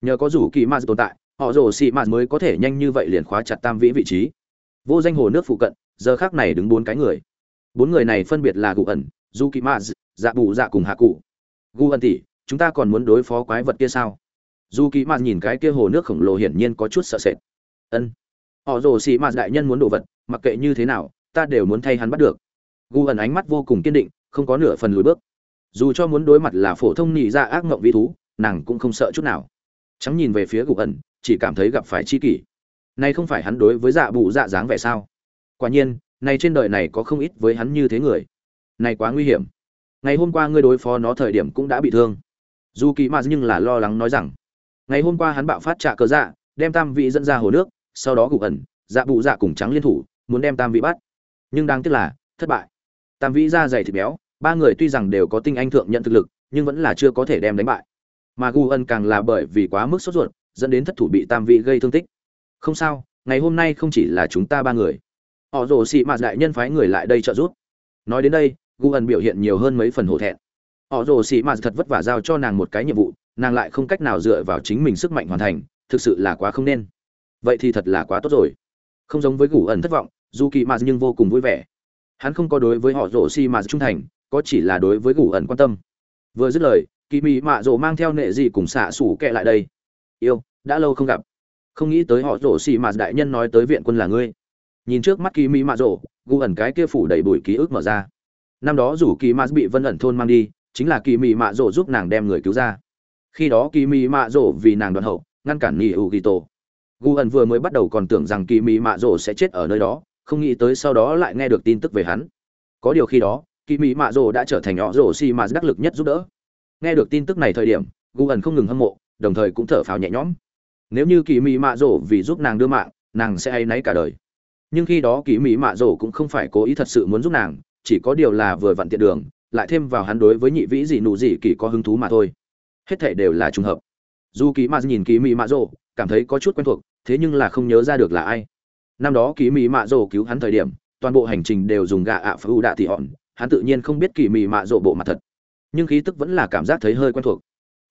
Nhờ có rủ kỳ ma tồn tại họ rồ xị mạt mới có thể nhanh như vậy liền khóa chặt tam vĩ vị trí. Vô danh hồ nước phụ cận, giờ khác này đứng bốn cái người. Bốn người này phân biệt là gù ẩn du kỵ maz dạ bù dạ cùng hạ cụ. Gu ẩn tỉ chúng ta còn muốn đối phó quái vật kia sao? Du kỵ maz nhìn cái kia hồ nước khổng lồ hiển nhiên có chút sợ sệt. Ân. Họ rồ xị mạt đại nhân muốn đồ vật, mặc kệ như thế nào, ta đều muốn thay hắn bắt được. Gu ẩn ánh mắt vô cùng kiên định, không có nửa phần lùi bước. Dù cho muốn đối mặt là phổ thông nhị ra ác mộng vi thú, nàng cũng không sợ chút nào. Trắng nhìn về phía gù ẩn chỉ cảm thấy gặp phải chi kỷ. Nay không phải hắn đối với dạ bụ dạ dáng vẻ sao? Quả nhiên này trên đời này có không ít với hắn như thế người. Này quá nguy hiểm. Ngày hôm qua ngươi đối phó nó thời điểm cũng đã bị thương. Dù kỳ mà nhưng là lo lắng nói rằng, ngày hôm qua hắn bạo phát trạ cờ dạ đem tam vị dẫn ra hồ nước, sau đó gục ẩn dạ bụ dạ cùng trắng liên thủ, muốn đem tam vị bắt. Nhưng đáng tiếc là, thất bại. Tam vị da dày thịt béo, ba người tuy rằng đều có tinh anh thượng nhận thực lực, nhưng vẫn là chưa có thể đem đánh bại. Mà gu ân càng là bởi vì quá mức sốt ruột dẫn đến thất thủ bị tam vị gây thương tích. Không sao, ngày hôm nay không chỉ là chúng ta ba người. Họ rồ xị mạt đại nhân phái người lại đây trợ giúp. Nói đến đây, gu ẩn biểu hiện nhiều hơn mấy phần hổ thẹn. Họ rồ xị mạt thật vất vả giao cho nàng một cái nhiệm vụ, nàng lại không cách nào dựa vào chính mình sức mạnh hoàn thành, thực sự là quá không nên. Vậy thì thật là quá tốt rồi. Không giống với gu ẩn thất vọng, dù kỳ mạt nhưng vô cùng vui vẻ. Hắn không có đối với họ rồ xị mạt trung thành, có chỉ là đối với gu ẩn quan tâm. Vừa dứt lời, kỳ mị mạ rồ mang theo nệ dị cùng xạ xủ kệ lại đây yêu, đã lâu không gặp. Không nghĩ tới họ rổ xì mà đại nhân nói tới viện quân là ngươi. Nhìn trước mắt kỳ mỹ mạ rổ, gu ẩn cái kia phủ đầy bụi ký ức mở ra. Năm đó rủ kỳ mạ bị vân ẩn thôn mang đi, chính là kỳ mỹ mạ rổ giúp nàng đem người cứu ra. Khi đó kỳ mỹ mạ rổ vì nàng đoàn hậu, ngăn cản nghỉ ủ ghi tổ. Gu ẩn vừa mới bắt đầu còn tưởng rằng kỳ mỹ mạ rổ sẽ chết ở nơi đó, không nghĩ tới sau đó lại nghe được tin tức về hắn. Có điều khi đó, kỳ mỹ mạ rổ đã trở thành họ rổ xì mạ đắc lực nhất giúp đỡ. Nghe được tin tức này thời điểm, gu ẩn không ngừng hâm mộ đồng thời cũng thở phào nhẹ nhõm. Nếu như kỳ mỹ mạ rổ vì giúp nàng đưa mạng, nàng sẽ hay náy cả đời. Nhưng khi đó kỳ mỹ mạ rổ cũng không phải cố ý thật sự muốn giúp nàng, chỉ có điều là vừa vặn tiện đường, lại thêm vào hắn đối với nhị vĩ gì nụ gì kỳ có hứng thú mà thôi. Hết thể đều là trùng hợp. Dù kỳ mạ nhìn kỳ mỹ mạ rổ, cảm thấy có chút quen thuộc, thế nhưng là không nhớ ra được là ai. Năm đó kỳ mỹ mạ rổ cứu hắn thời điểm, toàn bộ hành trình đều dùng gạ ạ phá u đạ thị hòn, hắn tự nhiên không biết kỳ mỹ mạ rổ bộ mặt thật. Nhưng khí tức vẫn là cảm giác thấy hơi quen thuộc.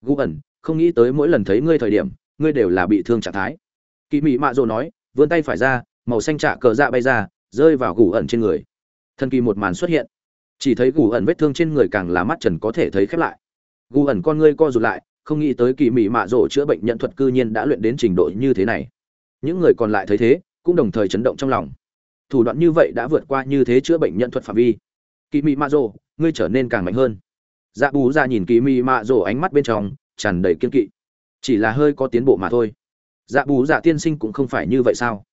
Gu ẩn không nghĩ tới mỗi lần thấy ngươi thời điểm, ngươi đều là bị thương trạng thái. Kỳ mỹ mạ rổ nói, vươn tay phải ra, màu xanh trạ cờ dạ bay ra, rơi vào gù ẩn trên người. Thần kỳ một màn xuất hiện. Chỉ thấy gù ẩn vết thương trên người càng là mắt trần có thể thấy khép lại. Gù ẩn con ngươi co rụt lại, không nghĩ tới kỳ mị mạ rổ chữa bệnh nhận thuật cư nhiên đã luyện đến trình độ như thế này. Những người còn lại thấy thế, cũng đồng thời chấn động trong lòng. Thủ đoạn như vậy đã vượt qua như thế chữa bệnh nhận thuật phạm vi. Kỳ mị mạ rổ ngươi trở nên càng mạnh hơn. Dạ bù ra nhìn kỳ mị mạ rổ ánh mắt bên trong tràn đầy kiên kỵ. Chỉ là hơi có tiến bộ mà thôi. Dạ bù dạ tiên sinh cũng không phải như vậy sao?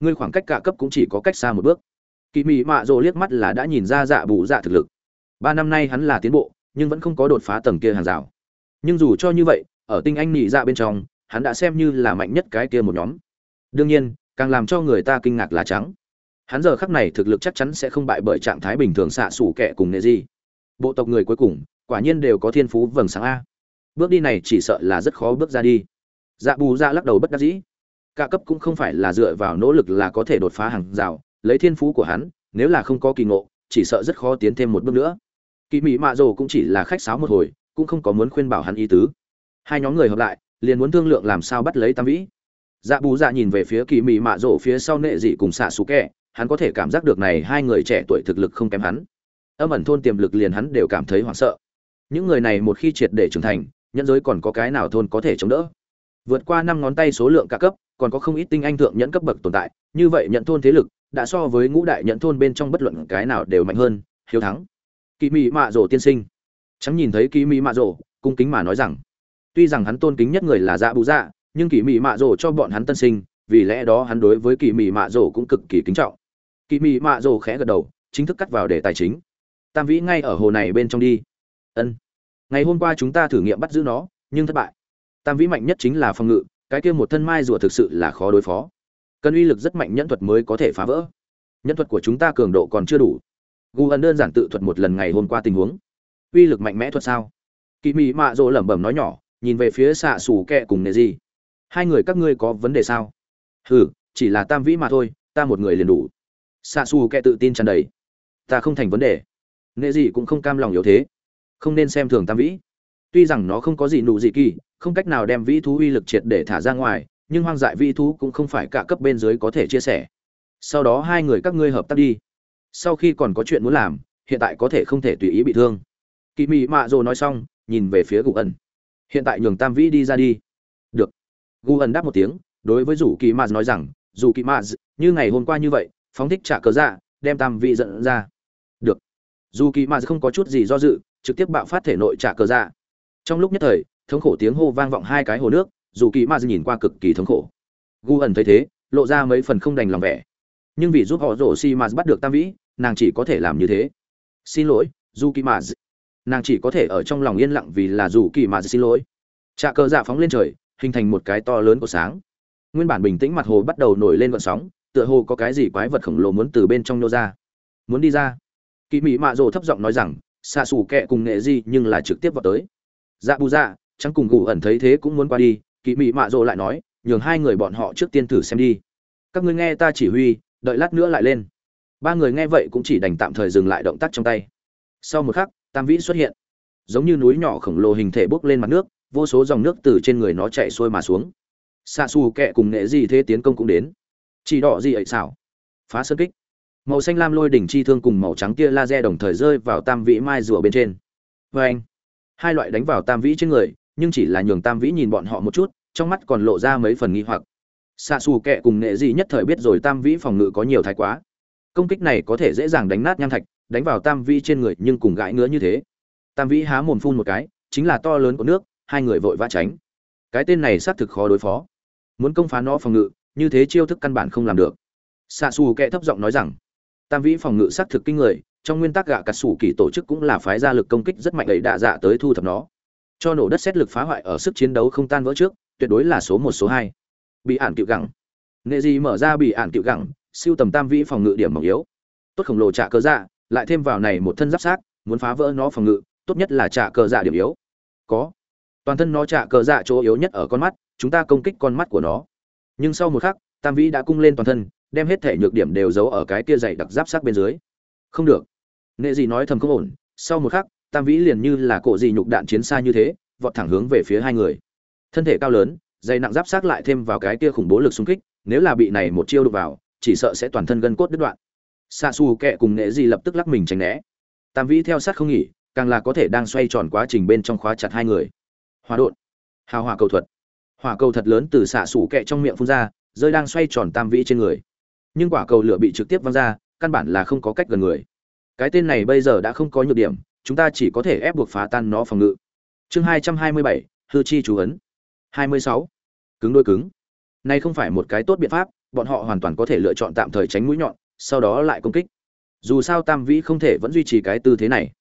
Ngươi khoảng cách cả cấp cũng chỉ có cách xa một bước. Kỳ mị mạ rồ liếc mắt là đã nhìn ra dạ bù dạ thực lực. Ba năm nay hắn là tiến bộ, nhưng vẫn không có đột phá tầng kia hàng rào. Nhưng dù cho như vậy, ở tinh anh nị dạ bên trong, hắn đã xem như là mạnh nhất cái kia một nhóm. Đương nhiên, càng làm cho người ta kinh ngạc là trắng. Hắn giờ khắc này thực lực chắc chắn sẽ không bại bởi trạng thái bình thường xạ xủ kẻ cùng nghệ gì bộ tộc người cuối cùng, quả nhiên đều có thiên phú vầng sáng a bước đi này chỉ sợ là rất khó bước ra đi. Dạ bù dạ lắc đầu bất đắc dĩ. Cả cấp cũng không phải là dựa vào nỗ lực là có thể đột phá hàng rào, lấy thiên phú của hắn, nếu là không có kỳ ngộ, chỉ sợ rất khó tiến thêm một bước nữa. Kỳ mỹ mạ rồ cũng chỉ là khách sáo một hồi, cũng không có muốn khuyên bảo hắn ý tứ. Hai nhóm người hợp lại, liền muốn thương lượng làm sao bắt lấy tam vĩ. Dạ bù dạ nhìn về phía kỳ mỹ mạ rồ phía sau nệ dị cùng xạ xú kẹ, hắn có thể cảm giác được này hai người trẻ tuổi thực lực không kém hắn. Âm ẩn thôn tiềm lực liền hắn đều cảm thấy hoảng sợ. Những người này một khi triệt để trưởng thành Nhẫn giới còn có cái nào thôn có thể chống đỡ? Vượt qua năm ngón tay số lượng cả cấp, còn có không ít tinh anh thượng nhẫn cấp bậc tồn tại, như vậy nhận thôn thế lực, đã so với ngũ đại nhận thôn bên trong bất luận cái nào đều mạnh hơn, hiếu thắng. Kỳ mỹ mạ rổ tiên sinh. Trắng nhìn thấy kỳ mỹ mạ rổ cung kính mà nói rằng, tuy rằng hắn tôn kính nhất người là dạ bù dạ nhưng kỳ mỹ mạ rổ cho bọn hắn tân sinh, vì lẽ đó hắn đối với kỳ mỹ mạ rổ cũng cực kỳ kính trọng. Kỳ mỹ mạ rổ khẽ gật đầu, chính thức cắt vào để tài chính. Tam vĩ ngay ở hồ này bên trong đi. Ân ngày hôm qua chúng ta thử nghiệm bắt giữ nó, nhưng thất bại. Tam vĩ mạnh nhất chính là phòng ngự, cái kia một thân mai rùa thực sự là khó đối phó. Cần uy lực rất mạnh nhẫn thuật mới có thể phá vỡ. Nhẫn thuật của chúng ta cường độ còn chưa đủ. Gu ẩn đơn giản tự thuật một lần ngày hôm qua tình huống. Uy lực mạnh mẽ thuật sao? Kỳ mị mạ rỗ lẩm bẩm nói nhỏ, nhìn về phía xạ xù kẹ cùng nề gì. Hai người các ngươi có vấn đề sao? Hừ, chỉ là tam vĩ mà thôi, ta một người liền đủ. Xạ xù kẹ tự tin tràn đầy. Ta không thành vấn đề. Nệ gì cũng không cam lòng yếu thế không nên xem thường tam vĩ. Tuy rằng nó không có gì nụ gì kỳ, không cách nào đem vĩ thú uy lực triệt để thả ra ngoài, nhưng hoang dại vĩ thú cũng không phải cả cấp bên dưới có thể chia sẻ. Sau đó hai người các ngươi hợp tác đi. Sau khi còn có chuyện muốn làm, hiện tại có thể không thể tùy ý bị thương. Kỳ mị mạ rồ nói xong, nhìn về phía gù ẩn. Hiện tại nhường tam vĩ đi ra đi. Được. Gù ẩn đáp một tiếng, đối với rủ kỳ mạ nói rằng dù kỳ mạ, như ngày hôm qua như vậy, phóng thích trả cớ dạ đem tam vĩ dẫn ra. Được. Dù kỳ mạ không có chút gì do dự trực tiếp bạo phát thể nội trả cơ dạ. Trong lúc nhất thời, thống khổ tiếng hô vang vọng hai cái hồ nước, dù kỳ mạ nhìn qua cực kỳ thống khổ. Gu ẩn thấy thế, lộ ra mấy phần không đành lòng vẻ. Nhưng vì giúp họ rổ si mạt bắt được tam vĩ, nàng chỉ có thể làm như thế. Xin lỗi, dù kỳ mạt nàng chỉ có thể ở trong lòng yên lặng vì là dù kỳ mạt xin lỗi. Trà cờ dạ phóng lên trời, hình thành một cái to lớn của sáng. Nguyên bản bình tĩnh mặt hồ bắt đầu nổi lên vận sóng, tựa hồ có cái gì quái vật khổng lồ muốn từ bên trong nhô ra. Muốn đi ra. Kỳ mỹ mạ rồ thấp giọng nói rằng xạ xù kẹ cùng nghệ gì nhưng là trực tiếp vào tới. Dạ bù dạ chẳng cùng gù ẩn thấy thế cũng muốn qua đi, Kỵ mỹ mạ rộ lại nói, nhường hai người bọn họ trước tiên thử xem đi. Các ngươi nghe ta chỉ huy, đợi lát nữa lại lên. Ba người nghe vậy cũng chỉ đành tạm thời dừng lại động tác trong tay. Sau một khắc, tam vĩ xuất hiện. Giống như núi nhỏ khổng lồ hình thể bốc lên mặt nước, vô số dòng nước từ trên người nó chạy xuôi mà xuống. Xa xù kẹ cùng nghệ gì thế tiến công cũng đến. Chỉ đỏ gì ấy xảo? Phá sơn kích màu xanh lam lôi đỉnh chi thương cùng màu trắng tia laser đồng thời rơi vào tam vĩ mai rùa bên trên. Vê anh, hai loại đánh vào tam vĩ trên người, nhưng chỉ là nhường tam vĩ nhìn bọn họ một chút, trong mắt còn lộ ra mấy phần nghi hoặc. Xạ xù kẹ cùng nghệ dị nhất thời biết rồi tam vĩ phòng ngự có nhiều thái quá. Công kích này có thể dễ dàng đánh nát nham thạch, đánh vào tam vĩ trên người nhưng cùng gãi ngứa như thế. Tam vĩ há mồm phun một cái, chính là to lớn của nước, hai người vội vã tránh. Cái tên này xác thực khó đối phó. Muốn công phá nó phòng ngự, như thế chiêu thức căn bản không làm được. Xạ xù kẹ thấp giọng nói rằng tam vĩ phòng ngự xác thực kinh người, trong nguyên tắc gạ cà sủ kỳ tổ chức cũng là phái gia lực công kích rất mạnh ấy đạ dạ tới thu thập nó. Cho nổ đất xét lực phá hoại ở sức chiến đấu không tan vỡ trước, tuyệt đối là số một, số hai. Bị ản cựu gẳng. Nghệ gì mở ra bị ản cựu gẳng, siêu tầm tam vĩ phòng ngự điểm mỏng yếu. Tốt khổng lồ trả cơ dạ lại thêm vào này một thân giáp sát, muốn phá vỡ nó phòng ngự, tốt nhất là trả cơ dạ điểm yếu. Có. Toàn thân nó trả cơ dạ chỗ yếu nhất ở con mắt, chúng ta công kích con mắt của nó. Nhưng sau một khắc, tam vĩ đã cung lên toàn thân đem hết thể nhược điểm đều giấu ở cái kia dày đặc giáp sát bên dưới. Không được. Nệ dị nói thầm không ổn, sau một khắc, tam vĩ liền như là cổ gì nhục đạn chiến xa như thế, vọt thẳng hướng về phía hai người. Thân thể cao lớn, dày nặng giáp sát lại thêm vào cái kia khủng bố lực xung kích, nếu là bị này một chiêu đục vào, chỉ sợ sẽ toàn thân gân cốt đứt đoạn. Xa xù kẹ cùng nệ dị lập tức lắc mình tránh né. Tam vĩ theo sát không nghỉ, càng là có thể đang xoay tròn quá trình bên trong khóa chặt hai người. Hòa đột hào hòa cầu thuật. Hỏa cầu thật lớn từ xạ xủ kẹ trong miệng phun ra, rơi đang xoay tròn tam vĩ trên người nhưng quả cầu lửa bị trực tiếp văng ra, căn bản là không có cách gần người. Cái tên này bây giờ đã không có nhược điểm, chúng ta chỉ có thể ép buộc phá tan nó phòng ngự. Chương hai trăm hai mươi bảy, hư chi chú ấn. hai mươi sáu. Cứng đôi cứng. Này không phải một cái tốt biện pháp, bọn họ hoàn toàn có thể lựa chọn tạm thời tránh mũi nhọn, sau đó lại công kích. Dù sao tam vĩ không thể vẫn duy trì cái tư thế này.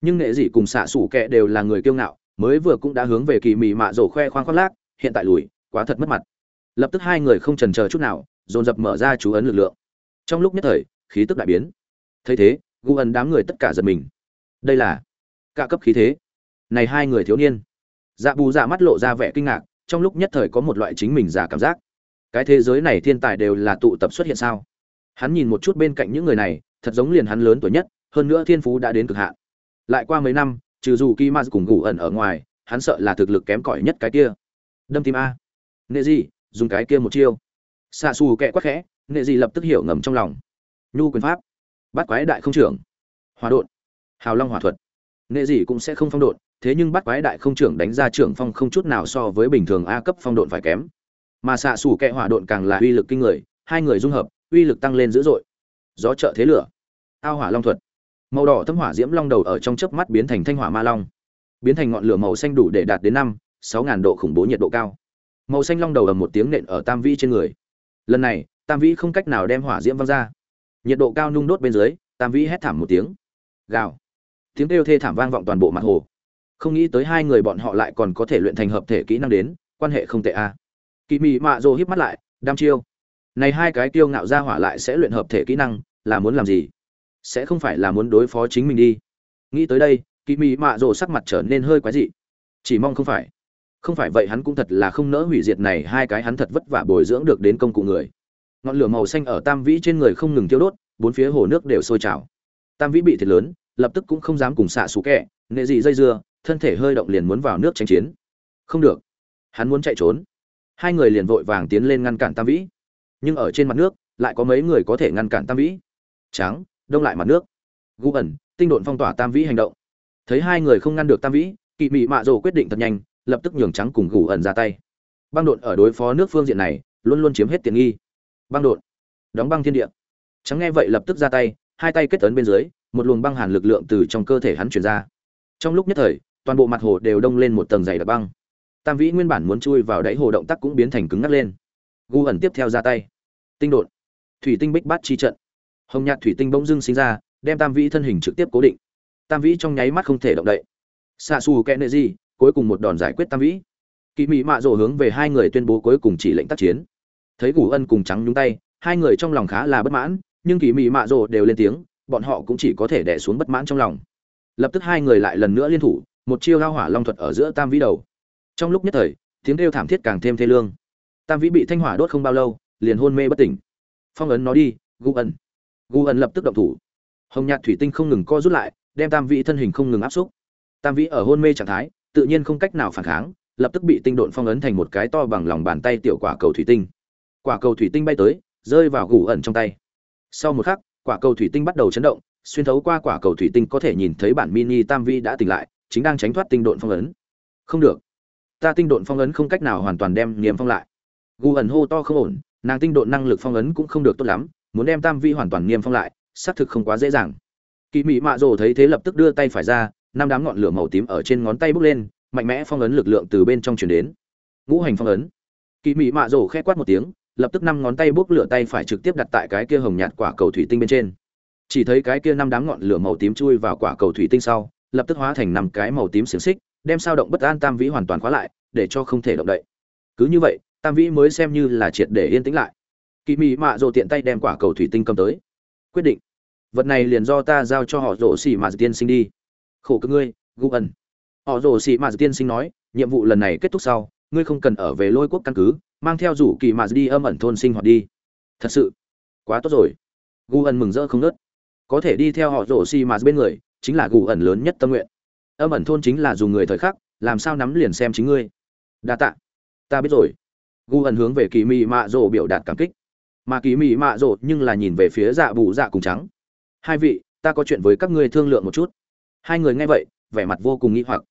Nhưng nghệ dị cùng xạ sủ kệ đều là người kiêu ngạo, mới vừa cũng đã hướng về kỳ mị mạ rổ khoe khoang khoác lác, hiện tại lùi, quá thật mất mặt. Lập tức hai người không trần chờ chút nào dồn dập mở ra chú ấn lực lượng. Trong lúc nhất thời, khí tức đại biến. Thấy thế, gu ẩn đám người tất cả giật mình. Đây là cả cấp khí thế. Này hai người thiếu niên. Dạ bù dạ mắt lộ ra vẻ kinh ngạc, trong lúc nhất thời có một loại chính mình giả cảm giác. Cái thế giới này thiên tài đều là tụ tập xuất hiện sao? Hắn nhìn một chút bên cạnh những người này, thật giống liền hắn lớn tuổi nhất, hơn nữa thiên phú đã đến cực hạn. Lại qua mấy năm, trừ dù kim ma cùng ngủ ẩn ở ngoài, hắn sợ là thực lực kém cỏi nhất cái kia. Đâm tim a. Nệ gì dùng cái kia một chiêu xạ xù kẹ quắc khẽ, nệ gì lập tức hiểu ngầm trong lòng. Nhu quyền pháp. Bắt quái đại không trưởng. Hòa đột hào long hỏa thuật. Nệ gì cũng sẽ không phong độn, thế nhưng bắt quái đại không trưởng đánh ra trưởng phong không chút nào so với bình thường a cấp phong độn phải kém. Mà xạ xù kẹ hỏa độn càng là uy lực kinh người, hai người dung hợp, uy lực tăng lên dữ dội. Gió trợ thế lửa. Ao hỏa long thuật. Màu đỏ thâm hỏa diễm long đầu ở trong chớp mắt biến thành thanh hỏa ma long. Biến thành ngọn lửa màu xanh đủ để đạt đến năm, sáu ngàn độ khủng bố nhiệt độ cao. Màu xanh long đầu ầm một tiếng nện ở tam vi trên người lần này, tam vĩ không cách nào đem hỏa diễm văng ra. Nhiệt độ cao nung đốt bên dưới, tam vĩ hét thảm một tiếng. Gào. Tiếng kêu thê thảm vang vọng toàn bộ mặt hồ. Không nghĩ tới hai người bọn họ lại còn có thể luyện thành hợp thể kỹ năng đến, quan hệ không tệ a. À. kỳ mị mạ rồ híp mắt lại đam chiêu. Này hai cái tiêu ngạo ra hỏa lại sẽ luyện hợp thể kỹ năng, là muốn làm gì? Sẽ không phải là muốn đối phó chính mình đi. Nghĩ tới đây kỳ mị mạ rồ sắc mặt trở nên hơi quái dị. Chỉ mong không phải không phải vậy hắn cũng thật là không nỡ hủy diệt này, hai cái hắn thật vất vả bồi dưỡng được đến công cụ người. Ngọn lửa màu xanh ở tam vĩ trên người không ngừng tiêu đốt, bốn phía hồ nước đều sôi trào. Tam vĩ bị thiệt lớn, lập tức cũng không dám cùng xạ xú kẹ, nệ dị dây dưa, thân thể hơi động liền muốn vào nước tranh chiến. Không được. Hắn muốn chạy trốn. Hai người liền vội vàng tiến lên ngăn cản tam vĩ. Nhưng ở trên mặt nước, lại có mấy người có thể ngăn cản tam vĩ. Trắng, đông lại mặt nước. Gu ẩn, tinh độn phong tỏa tam vĩ hành động. Thấy hai người không ngăn được tam vĩ, kỵ mị mạ rồ quyết định thật nhanh lập tức nhường trắng cùng gù ẩn ra tay. Băng độn ở đối phó nước phương diện này, luôn luôn chiếm hết tiện nghi. Băng độn. Đóng băng thiên địa. Trắng nghe vậy lập tức ra tay, hai tay kết ấn bên dưới, một luồng băng hàn lực lượng từ trong cơ thể hắn truyền ra. Trong lúc nhất thời, toàn bộ mặt hồ đều đông lên một tầng dày đặc băng. Tam vĩ nguyên bản muốn chui vào đáy hồ động tác cũng biến thành cứng ngắc lên. Gu ẩn tiếp theo ra tay. Tinh đột thủy tinh bích bát chi trận. Hồng nhạt thủy tinh bỗng dưng sinh ra, đem tam vĩ thân hình trực tiếp cố định. Tam vĩ trong nháy mắt không thể động đậy. Xa xù kẽ nệ gì cuối cùng một đòn giải quyết tam vĩ. Kỳ mị mạ rồ hướng về hai người tuyên bố cuối cùng chỉ lệnh tác chiến. Thấy gù ân cùng trắng nhúng tay, hai người trong lòng khá là bất mãn, nhưng kỳ mị mạ rồ đều lên tiếng, bọn họ cũng chỉ có thể đẻ xuống bất mãn trong lòng. Lập tức hai người lại lần nữa liên thủ, một chiêu lao hỏa long thuật ở giữa tam vĩ đầu. Trong lúc nhất thời, tiếng kêu thảm thiết càng thêm thê lương. Tam vĩ bị thanh hỏa đốt không bao lâu, liền hôn mê bất tỉnh. Phong ấn nó đi gu ẩn gu ẩn lập tức động thủ. Hồng nhạt thủy tinh không ngừng co rút lại, đem tam vĩ thân hình không ngừng áp xúc. Tam vĩ ở hôn mê trạng thái tự nhiên không cách nào phản kháng, lập tức bị tinh độn phong ấn thành một cái to bằng lòng bàn tay tiểu quả cầu thủy tinh. Quả cầu thủy tinh bay tới, rơi vào gù ẩn trong tay. Sau một khắc, quả cầu thủy tinh bắt đầu chấn động, xuyên thấu qua quả cầu thủy tinh có thể nhìn thấy bản mini tam Vi đã tỉnh lại, chính đang tránh thoát tinh độn phong ấn. Không được. Ta tinh độn phong ấn không cách nào hoàn toàn đem niềm phong lại. Gù ẩn hô to không ổn, nàng tinh độn năng lực phong ấn cũng không được tốt lắm, muốn đem tam Vi hoàn toàn niệm phong lại, xác thực không quá dễ dàng. Kỷ mị mạ Dồ thấy thế lập tức đưa tay phải ra năm đám ngọn lửa màu tím ở trên ngón tay bốc lên, mạnh mẽ phong ấn lực lượng từ bên trong chuyển đến. Ngũ hành phong ấn. Kỳ mị mạ rồ khẽ quát một tiếng, lập tức năm ngón tay bốc lửa tay phải trực tiếp đặt tại cái kia hồng nhạt quả cầu thủy tinh bên trên. Chỉ thấy cái kia năm đám ngọn lửa màu tím chui vào quả cầu thủy tinh sau, lập tức hóa thành năm cái màu tím xiềng xích, đem sao động bất an tam vĩ hoàn toàn khóa lại, để cho không thể động đậy. Cứ như vậy, tam vĩ mới xem như là triệt để yên tĩnh lại. Kỳ mị mạ rồ tiện tay đem quả cầu thủy tinh cầm tới. Quyết định. Vật này liền do ta giao cho họ rổ xỉ mà tiên sinh đi khổ cực ngươi, gu ẩn. Họ rổ sĩ mà tiên sinh nói, nhiệm vụ lần này kết thúc sau, ngươi không cần ở về lôi quốc căn cứ, mang theo rủ kỳ mà đi âm ẩn thôn sinh hoạt đi. Thật sự, quá tốt rồi. Gu ẩn mừng rỡ không nớt. Có thể đi theo họ rổ sĩ mà bên người, chính là gu ẩn lớn nhất tâm nguyện. Âm ẩn thôn chính là dùng người thời khắc, làm sao nắm liền xem chính ngươi. Đa tạ. Ta biết rồi. Gu ẩn hướng về kỳ mị mạ rổ biểu đạt cảm kích. Mà kỳ mị mạ rổ nhưng là nhìn về phía dạ bù dạ cùng trắng. Hai vị, ta có chuyện với các ngươi thương lượng một chút hai người nghe vậy, vẻ mặt vô cùng nghĩ hoặc.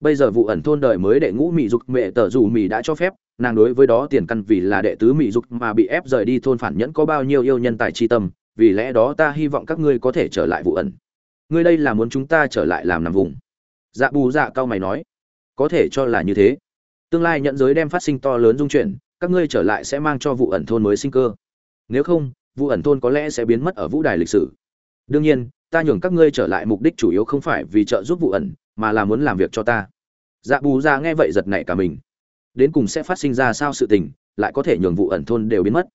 Bây giờ vụ ẩn thôn đời mới đệ ngũ mỹ dục mẹ tờ dù mỹ đã cho phép, nàng đối với đó tiền căn vì là đệ tứ mỹ dục mà bị ép rời đi thôn phản nhẫn có bao nhiêu yêu nhân tài chi tâm, vì lẽ đó ta hy vọng các ngươi có thể trở lại vụ ẩn. Ngươi đây là muốn chúng ta trở lại làm nằm vùng. Dạ bù dạ cao mày nói. Có thể cho là như thế. Tương lai nhận giới đem phát sinh to lớn dung chuyển, các ngươi trở lại sẽ mang cho vụ ẩn thôn mới sinh cơ. Nếu không, vụ ẩn thôn có lẽ sẽ biến mất ở vũ đài lịch sử. Đương nhiên ta nhường các ngươi trở lại mục đích chủ yếu không phải vì trợ giúp vụ ẩn, mà là muốn làm việc cho ta. Dạ bù ra nghe vậy giật nảy cả mình. Đến cùng sẽ phát sinh ra sao sự tình, lại có thể nhường vụ ẩn thôn đều biến mất.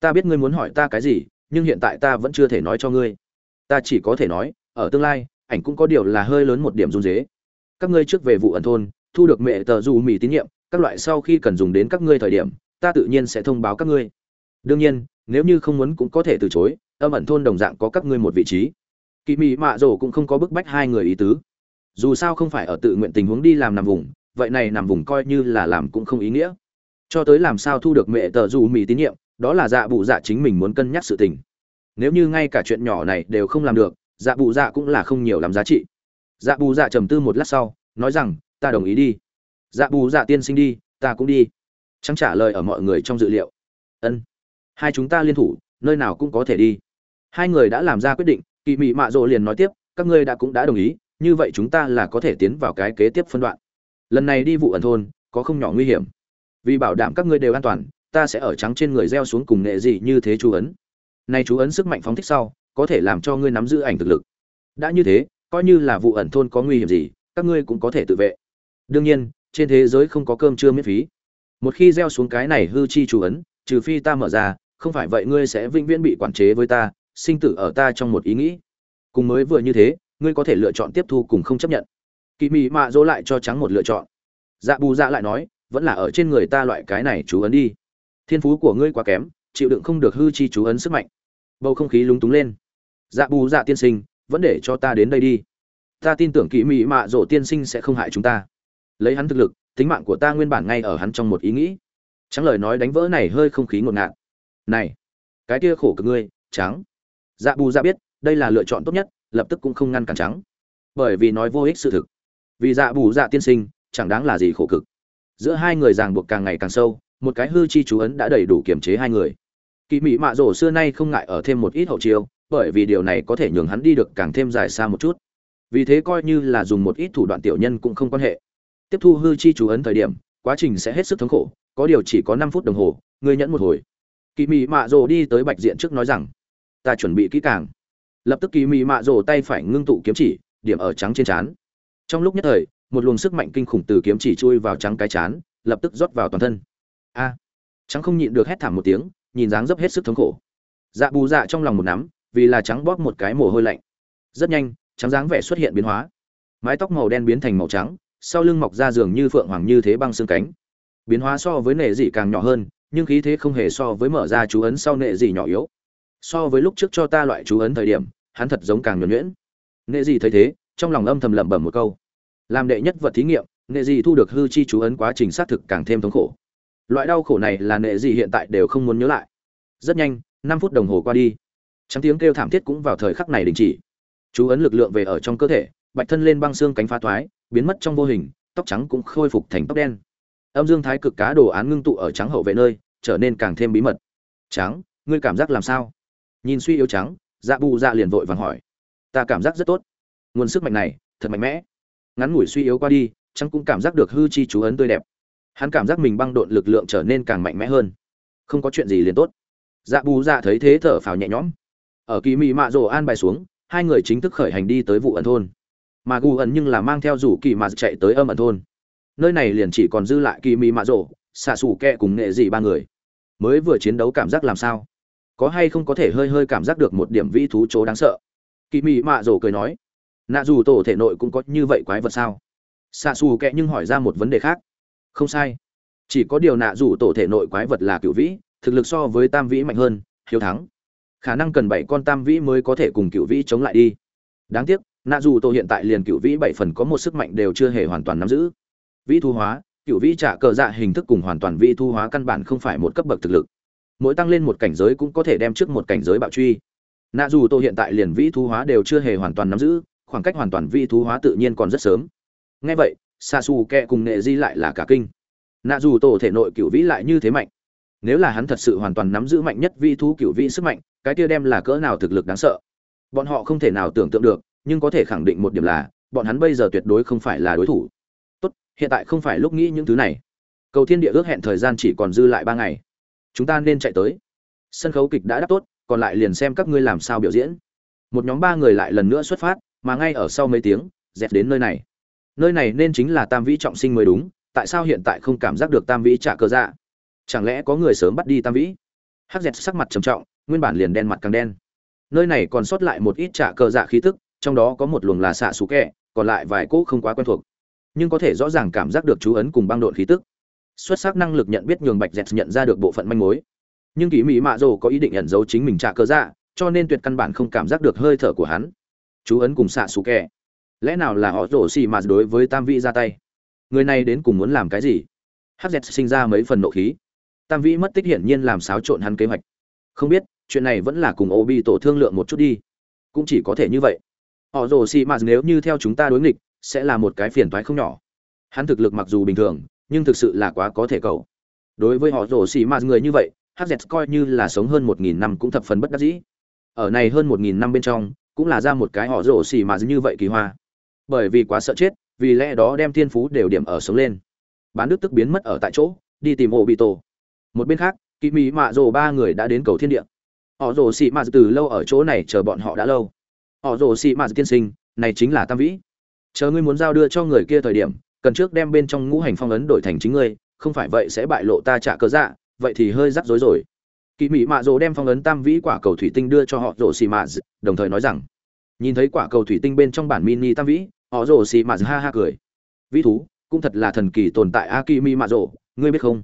Ta biết ngươi muốn hỏi ta cái gì, nhưng hiện tại ta vẫn chưa thể nói cho ngươi. Ta chỉ có thể nói, ở tương lai, ảnh cũng có điều là hơi lớn một điểm run dế. Các ngươi trước về vụ ẩn thôn, thu được mẹ tờ dù mì tín nhiệm, các loại sau khi cần dùng đến các ngươi thời điểm, ta tự nhiên sẽ thông báo các ngươi. Đương nhiên, nếu như không muốn cũng có thể từ chối, âm ẩn thôn đồng dạng có các ngươi một vị trí kỳ mị mạ rổ cũng không có bức bách hai người ý tứ. Dù sao không phải ở tự nguyện tình huống đi làm nằm vùng, vậy này nằm vùng coi như là làm cũng không ý nghĩa. Cho tới làm sao thu được mẹ tờ dù mì tín nhiệm, đó là dạ bụ dạ chính mình muốn cân nhắc sự tình. Nếu như ngay cả chuyện nhỏ này đều không làm được dạ bụ dạ cũng là không nhiều làm giá trị. Dạ bù dạ trầm tư một lát sau, nói rằng, ta đồng ý đi. Dạ bù dạ tiên sinh đi, ta cũng đi. Trắng trả lời ở mọi người trong dự liệu. Ân. Hai chúng ta liên thủ, nơi nào cũng có thể đi. Hai người đã làm ra quyết định kỳ mị mạ rộ liền nói tiếp, các ngươi đã cũng đã đồng ý, như vậy chúng ta là có thể tiến vào cái kế tiếp phân đoạn. Lần này đi vụ ẩn thôn, có không nhỏ nguy hiểm. Vì bảo đảm các ngươi đều an toàn, ta sẽ ở trắng trên người gieo xuống cùng nghệ gì như thế chú ấn. Nay chú ấn sức mạnh phóng thích sau, có thể làm cho ngươi nắm giữ ảnh thực lực. Đã như thế, coi như là vụ ẩn thôn có nguy hiểm gì, các ngươi cũng có thể tự vệ. Đương nhiên, trên thế giới không có cơm trưa miễn phí. Một khi gieo xuống cái này hư chi chú ấn, trừ phi ta mở ra, không phải vậy ngươi sẽ vĩnh viễn bị quản chế với ta sinh tử ở ta trong một ý nghĩ. Cùng mới vừa như thế, ngươi có thể lựa chọn tiếp thu cùng không chấp nhận. Kỳ mị mạ dỗ lại cho trắng một lựa chọn. Dạ bù dạ lại nói, vẫn là ở trên người ta loại cái này chú ấn đi. Thiên phú của ngươi quá kém, chịu đựng không được hư chi chú ấn sức mạnh. Bầu không khí lúng túng lên. Dạ bù dạ tiên sinh, vẫn để cho ta đến đây đi. Ta tin tưởng kỳ mị mạ dỗ tiên sinh sẽ không hại chúng ta. Lấy hắn thực lực, tính mạng của ta nguyên bản ngay ở hắn trong một ý nghĩ. Trắng lời nói đánh vỡ này hơi không khí ngột ngạt. Này, cái kia khổ cực ngươi, trắng dạ bù dạ biết, đây là lựa chọn tốt nhất, lập tức cũng không ngăn cản trắng. Bởi vì nói vô ích sự thực. Vì dạ bù dạ tiên sinh, chẳng đáng là gì khổ cực. Giữa hai người ràng buộc càng ngày càng sâu, một cái hư chi chú ấn đã đầy đủ kiềm chế hai người. Kỳ mỹ mạ rổ xưa nay không ngại ở thêm một ít hậu chiêu, bởi vì điều này có thể nhường hắn đi được càng thêm dài xa một chút. Vì thế coi như là dùng một ít thủ đoạn tiểu nhân cũng không quan hệ. Tiếp thu hư chi chú ấn thời điểm, quá trình sẽ hết sức thống khổ, có điều chỉ có năm phút đồng hồ, ngươi nhẫn một hồi. Kỳ mị mạ rồ đi tới bạch diện trước nói rằng ta chuẩn bị kỹ càng. Lập tức kỳ mị mạ rồ tay phải ngưng tụ kiếm chỉ, điểm ở trắng trên trán. Trong lúc nhất thời, một luồng sức mạnh kinh khủng từ kiếm chỉ chui vào trắng cái chán lập tức rót vào toàn thân. A! Trắng không nhịn được hét thảm một tiếng, nhìn dáng dấp hết sức thống khổ. Dạ bù dạ trong lòng một nắm, vì là trắng bóp một cái mồ hôi lạnh. Rất nhanh, trắng dáng vẻ xuất hiện biến hóa. Mái tóc màu đen biến thành màu trắng, sau lưng mọc ra giường như phượng hoàng như thế băng xương cánh. Biến hóa so với nệ dị càng nhỏ hơn, nhưng khí thế không hề so với mở ra chú ấn sau nệ dị nhỏ yếu so với lúc trước cho ta loại chú ấn thời điểm, hắn thật giống càng nhuẩn nhuyễn. Nệ dị thấy thế, trong lòng âm thầm lẩm bẩm một câu. Làm đệ nhất vật thí nghiệm nệ dị thu được hư chi chú ấn quá trình xác thực càng thêm thống khổ. Loại đau khổ này là nệ dị hiện tại đều không muốn nhớ lại. Rất nhanh, năm phút đồng hồ qua đi. Trắng tiếng kêu thảm thiết cũng vào thời khắc này đình chỉ. Chú ấn lực lượng về ở trong cơ thể, bạch thân lên băng xương cánh phá thoái, biến mất trong vô hình, tóc trắng cũng khôi phục thành tóc đen. Âm dương thái cực cá đồ án ngưng tụ ở trắng hậu vệ nơi, trở nên càng thêm bí mật. Trắng, ngươi cảm giác làm sao? Nhìn suy yếu trắng dạ bù dạ liền vội vàng hỏi. Ta cảm giác rất tốt. Nguồn sức mạnh này, thật mạnh mẽ. Ngắn ngủi suy yếu qua đi, trắng cũng cảm giác được hư chi chú ấn tươi đẹp. Hắn cảm giác mình băng độn lực lượng trở nên càng mạnh mẽ hơn. Không có chuyện gì liền tốt. Dạ bù dạ thấy thế thở phào nhẹ nhõm. Ở kỳ mị mạ rồ an bài xuống, hai người chính thức khởi hành đi tới vụ ẩn thôn. Mà gù ẩn nhưng là mang theo rủ kỳ mạ chạy tới âm ẩn thôn. Nơi này liền chỉ còn dư lại kỳ mị mạ rồ, xạ xù kẹ cùng nghệ dị ba người. Mới vừa chiến đấu cảm giác làm sao? Có hay không có thể hơi hơi cảm giác được một điểm vĩ thú chỗ đáng sợ. Kỳ mị mạ rồ cười nói, nạ dù tổ thể nội cũng có như vậy quái vật sao? Xạ xù kẹ nhưng hỏi ra một vấn đề khác. Không sai. Chỉ có điều nạ dù tổ thể nội quái vật là cựu vĩ, thực lực so với tam vĩ mạnh hơn, hiếu thắng. Khả năng cần bảy con tam vĩ mới có thể cùng cựu vĩ chống lại đi. Đáng tiếc, nạ dù tổ hiện tại liền cựu vĩ bảy phần có một sức mạnh đều chưa hề hoàn toàn nắm giữ. Vĩ thu hóa, cựu vĩ trả cờ dạ hình thức cùng hoàn toàn vĩ thu hóa căn bản không phải một cấp bậc thực lực mỗi tăng lên một cảnh giới cũng có thể đem trước một cảnh giới bạo truy. Nạ dù tô hiện tại liền vĩ thu hóa đều chưa hề hoàn toàn nắm giữ, khoảng cách hoàn toàn vĩ thu hóa tự nhiên còn rất sớm. Ngay vậy xa xù kẹ cùng nệ di lại là cả kinh. Nạ dù tổ thể nội cựu vĩ lại như thế mạnh. Nếu là hắn thật sự hoàn toàn nắm giữ mạnh nhất vi thú cựu vĩ sức mạnh, cái kia đem là cỡ nào thực lực đáng sợ. Bọn họ không thể nào tưởng tượng được, nhưng có thể khẳng định một điểm là, bọn hắn bây giờ tuyệt đối không phải là đối thủ. Tốt, hiện tại không phải lúc nghĩ những thứ này. Cầu thiên địa ước hẹn thời gian chỉ còn dư lại ba ngày chúng ta nên chạy tới. Sân khấu kịch đã đáp tốt, còn lại liền xem các ngươi làm sao biểu diễn. Một nhóm ba người lại lần nữa xuất phát, mà ngay ở sau mấy tiếng dẹp đến nơi này. Nơi này nên chính là tam vĩ trọng sinh mới đúng, tại sao hiện tại không cảm giác được tam vĩ trả cơ dạ? Chẳng lẽ có người sớm bắt đi tam vĩ? Hắc dẹt sắc mặt trầm trọng, nguyên bản liền đen mặt càng đen. Nơi này còn sót lại một ít trả cơ dạ khí tức, trong đó có một luồng là xạ xú kẹ, còn lại vài cỗ không quá quen thuộc. Nhưng có thể rõ ràng cảm giác được chú ấn cùng băng độn khí tức xuất sắc năng lực nhận biết nhường bạch dẹt nhận ra được bộ phận manh mối. Nhưng kỳ mỹ mạ rồ có ý định nhận giấu chính mình trả cơ dạ cho nên tuyệt căn bản không cảm giác được hơi thở của hắn. Chú ấn cùng xạ xù kẹ lẽ nào là họ rổ xì mà đối với tam vĩ ra tay? Người này đến cùng muốn làm cái gì? Hz sinh ra mấy phần nộ khí. Tam vĩ mất tích hiển nhiên làm xáo trộn hắn kế hoạch. Không biết, chuyện này vẫn là cùng ô bi tổ thương lượng một chút đi. Cũng chỉ có thể như vậy. Họ rồ xì mà nếu như theo chúng ta đối nghịch, sẽ là một cái phiền toái không nhỏ. Hắn thực lực mặc dù bình thường nhưng thực sự là quá có thể cầu. Đối với họ rổ xì mà người như vậy hz coi như là sống hơn một nghìn năm cũng thập phần bất đắc dĩ. Ở này hơn một nghìn năm bên trong, cũng là ra một cái họ rổ xì mà như vậy kỳ hoa. Bởi vì quá sợ chết, vì lẽ đó đem thiên phú đều điểm ở sống lên. Bán đức tức biến mất ở tại chỗ, đi tìm ổ bị tổ một bên khác kỳ mỹ mạ rồ ba người đã đến cầu thiên địa. Họ rồ xị mạ từ lâu ở chỗ này chờ bọn họ đã lâu. Họ rồ xị mạ tiên sinh, này chính là tam vĩ. Chờ ngươi muốn giao đưa cho người kia thời điểm cần trước đem bên trong ngũ hành phong ấn đổi thành chính ngươi, không phải vậy sẽ bại lộ ta trả cớ dạ vậy thì hơi rắc rối rồi. Kỳ mỹ mạ rỗ đem phong ấn tam vĩ quả cầu thủy tinh đưa cho họ rồ xì mạ đồng thời nói rằng, nhìn thấy quả cầu thủy tinh bên trong bản mini tam vĩ, họ rồ xì mạ ha ha cười. Vĩ thú, cũng thật là thần kỳ tồn tại akimi mạ rỗ ngươi biết không?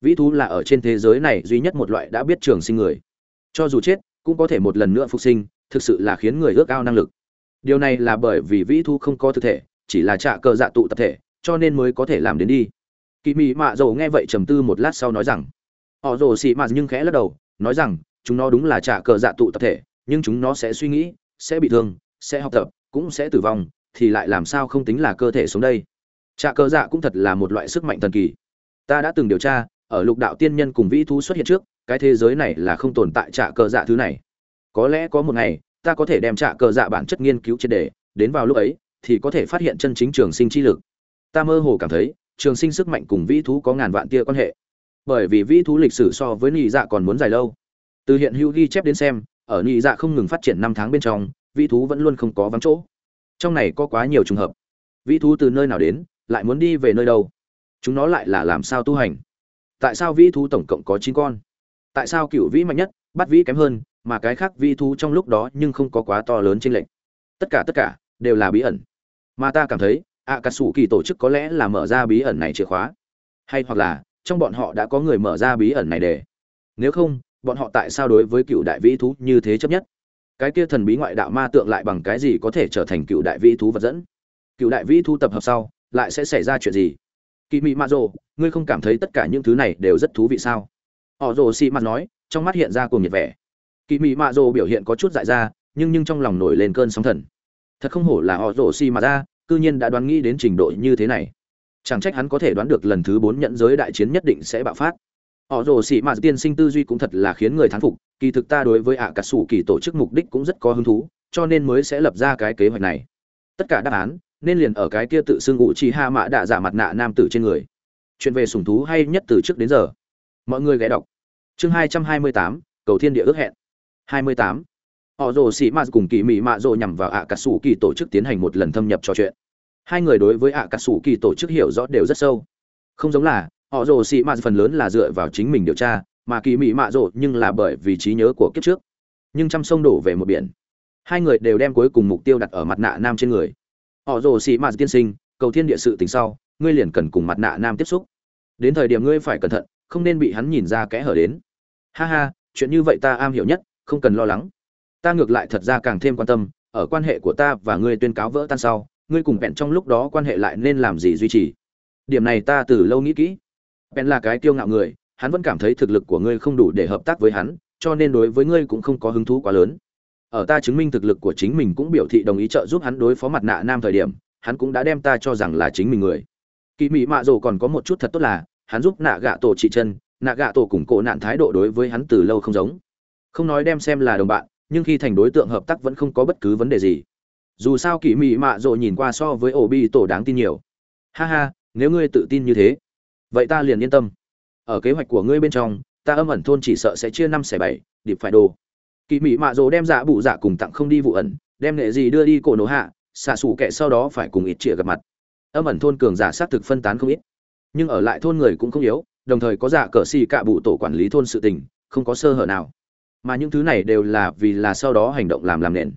Vĩ thú là ở trên thế giới này duy nhất một loại đã biết trường sinh người. Cho dù chết, cũng có thể một lần nữa phục sinh, thực sự là khiến người ước ao năng lực. Điều này là bởi vì vĩ thú không có thực thể, chỉ là trạ cờ dạ tụ tập thể cho nên mới có thể làm đến đi. Kỳ mị mạ dầu nghe vậy trầm tư một lát sau nói rằng, họ rồ xị mạt nhưng khẽ lắc đầu, nói rằng, chúng nó đúng là trả cờ dạ tụ tập thể, nhưng chúng nó sẽ suy nghĩ, sẽ bị thương, sẽ học tập, cũng sẽ tử vong, thì lại làm sao không tính là cơ thể sống đây? Trả cờ dạ cũng thật là một loại sức mạnh thần kỳ. Ta đã từng điều tra, ở lục đạo tiên nhân cùng vĩ thú xuất hiện trước, cái thế giới này là không tồn tại trả cờ dạ thứ này. Có lẽ có một ngày, ta có thể đem trả cờ dạ bản chất nghiên cứu triệt đề đến vào lúc ấy, thì có thể phát hiện chân chính trường sinh chi lực ta mơ hồ cảm thấy, trường sinh sức mạnh cùng vĩ thú có ngàn vạn tia quan hệ. Bởi vì vĩ thú lịch sử so với nhị dạ còn muốn dài lâu. Từ hiện hữu ghi chép đến xem, ở nhị dạ không ngừng phát triển năm tháng bên trong, vĩ thú vẫn luôn không có vắng chỗ. Trong này có quá nhiều trường hợp. Vĩ thú từ nơi nào đến, lại muốn đi về nơi đâu? Chúng nó lại là làm sao tu hành? Tại sao vĩ thú tổng cộng có chín con? Tại sao cựu vĩ mạnh nhất, bắt vĩ kém hơn, mà cái khác vĩ thú trong lúc đó nhưng không có quá to lớn trên lệnh tất cả tất cả đều là bí ẩn. Mà ta cảm thấy ạ cà sủ kỳ tổ chức có lẽ là mở ra bí ẩn này chìa khóa. Hay hoặc là, trong bọn họ đã có người mở ra bí ẩn này để. Nếu không, bọn họ tại sao đối với cựu đại vĩ thú như thế chấp nhất? Cái kia thần bí ngoại đạo ma tượng lại bằng cái gì có thể trở thành cựu đại vĩ thú vật dẫn? Cựu đại vĩ thú tập hợp sau, lại sẽ xảy ra chuyện gì? Kỳ mị mạ rồ ngươi không cảm thấy tất cả những thứ này đều rất thú vị sao? Họ rồ xị mặt nói, trong mắt hiện ra cùng nhiệt vẻ. Kỳ mị mạ rồ biểu hiện có chút dại ra, nhưng nhưng trong lòng nổi lên cơn sóng thần. Thật không hổ là họ rồ xị mặt ra cư nhiên đã đoán nghĩ đến trình độ như thế này. Chẳng trách hắn có thể đoán được lần thứ bốn nhận giới đại chiến nhất định sẽ bạo phát. Họ rồ xị mạt tiên sinh tư duy cũng thật là khiến người thán phục, kỳ thực ta đối với ạ cả sủ kỳ tổ chức mục đích cũng rất có hứng thú, cho nên mới sẽ lập ra cái kế hoạch này. Tất cả đáp án, nên liền ở cái kia tự xưng ngụ chi ha mã đạ giả mặt nạ nam tử trên người. Chuyện về sủng thú hay nhất từ trước đến giờ. Mọi người ghé đọc. Chương hai trăm hai mươi tám, cầu thiên địa ước hẹn. Hai mươi tám họ rồ xị mạt cùng kỳ mị mạ rồ nhằm vào ạ cà sủ kỳ tổ chức tiến hành một lần thâm nhập trò chuyện. Hai người đối với ạ cà sủ kỳ tổ chức hiểu rõ đều rất sâu. Không giống là họ rồ xị mạt phần lớn là dựa vào chính mình điều tra, mà kỳ mị mạ rồ nhưng là bởi vì trí nhớ của kiếp trước, nhưng trăm sông đổ về một biển. Hai người đều đem cuối cùng mục tiêu đặt ở mặt nạ nam trên người. Họ rồ xị mạt tiên sinh, cầu thiên địa sự tình sau, ngươi liền cần cùng mặt nạ nam tiếp xúc. Đến thời điểm ngươi phải cẩn thận, không nên bị hắn nhìn ra kẽ hở đến. Ha ha, chuyện như vậy ta am hiểu nhất, không cần lo lắng ta ngược lại thật ra càng thêm quan tâm, ở quan hệ của ta và ngươi tuyên cáo vỡ tan sau, ngươi cùng bèn trong lúc đó quan hệ lại nên làm gì duy trì? Điểm này ta từ lâu nghĩ kỹ. Bèn là cái kiêu ngạo người, hắn vẫn cảm thấy thực lực của ngươi không đủ để hợp tác với hắn, cho nên đối với ngươi cũng không có hứng thú quá lớn. Ở ta chứng minh thực lực của chính mình cũng biểu thị đồng ý trợ giúp hắn đối phó mặt nạ nam thời điểm, hắn cũng đã đem ta cho rằng là chính mình người. Kỳ mỹ mạ rồ còn có một chút thật tốt là, hắn giúp nạ gạ tổ trị chân, nạ gạ tổ cùng cổ nạn thái độ đối với hắn từ lâu không giống. Không nói đem xem là đồng bạn nhưng khi thành đối tượng hợp tác vẫn không có bất cứ vấn đề gì. Dù sao kỳ mỹ mạ rộ nhìn qua so với ổ bi tổ đáng tin nhiều. Ha ha, nếu ngươi tự tin như thế, vậy ta liền yên tâm. Ở kế hoạch của ngươi bên trong, ta âm ẩn thôn chỉ sợ sẽ chia năm xẻ bảy, điệp phải đồ. Kỳ mỹ mạ rộ đem giả bụ giả cùng tặng không đi vụ ẩn, đem nghệ gì đưa đi cổ nổ hạ, xạ xù kệ sau đó phải cùng ít chĩa gặp mặt. Âm ẩn thôn cường giả xác thực phân tán không ít. Nhưng ở lại thôn người cũng không yếu, đồng thời có giả cờ xì cạ bụ tổ quản lý thôn sự tình, không có sơ hở nào mà những thứ này đều là vì là sau đó hành động làm làm nền.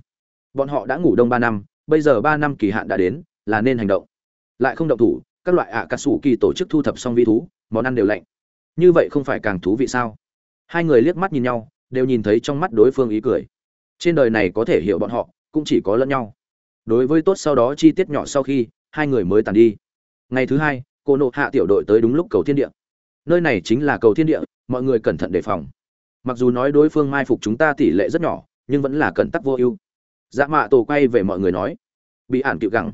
Bọn họ đã ngủ đông ba năm, bây giờ ba năm kỳ hạn đã đến, là nên hành động. Lại không động thủ, các loại ạ cà sủ kỳ tổ chức thu thập xong vi thú, món ăn đều lạnh. Như vậy không phải càng thú vị sao? Hai người liếc mắt nhìn nhau, đều nhìn thấy trong mắt đối phương ý cười. Trên đời này có thể hiểu bọn họ, cũng chỉ có lẫn nhau. Đối với tốt sau đó chi tiết nhỏ sau khi, hai người mới tàn đi. Ngày thứ hai cô nộ hạ tiểu đội tới đúng lúc cầu thiên địa. Nơi này chính là cầu thiên địa, mọi người cẩn thận đề phòng mặc dù nói đối phương mai phục chúng ta tỷ lệ rất nhỏ, nhưng vẫn là cẩn tắc vô ưu. Dạ mạ tổ quay về mọi người nói. Bị ản cựu gẳng.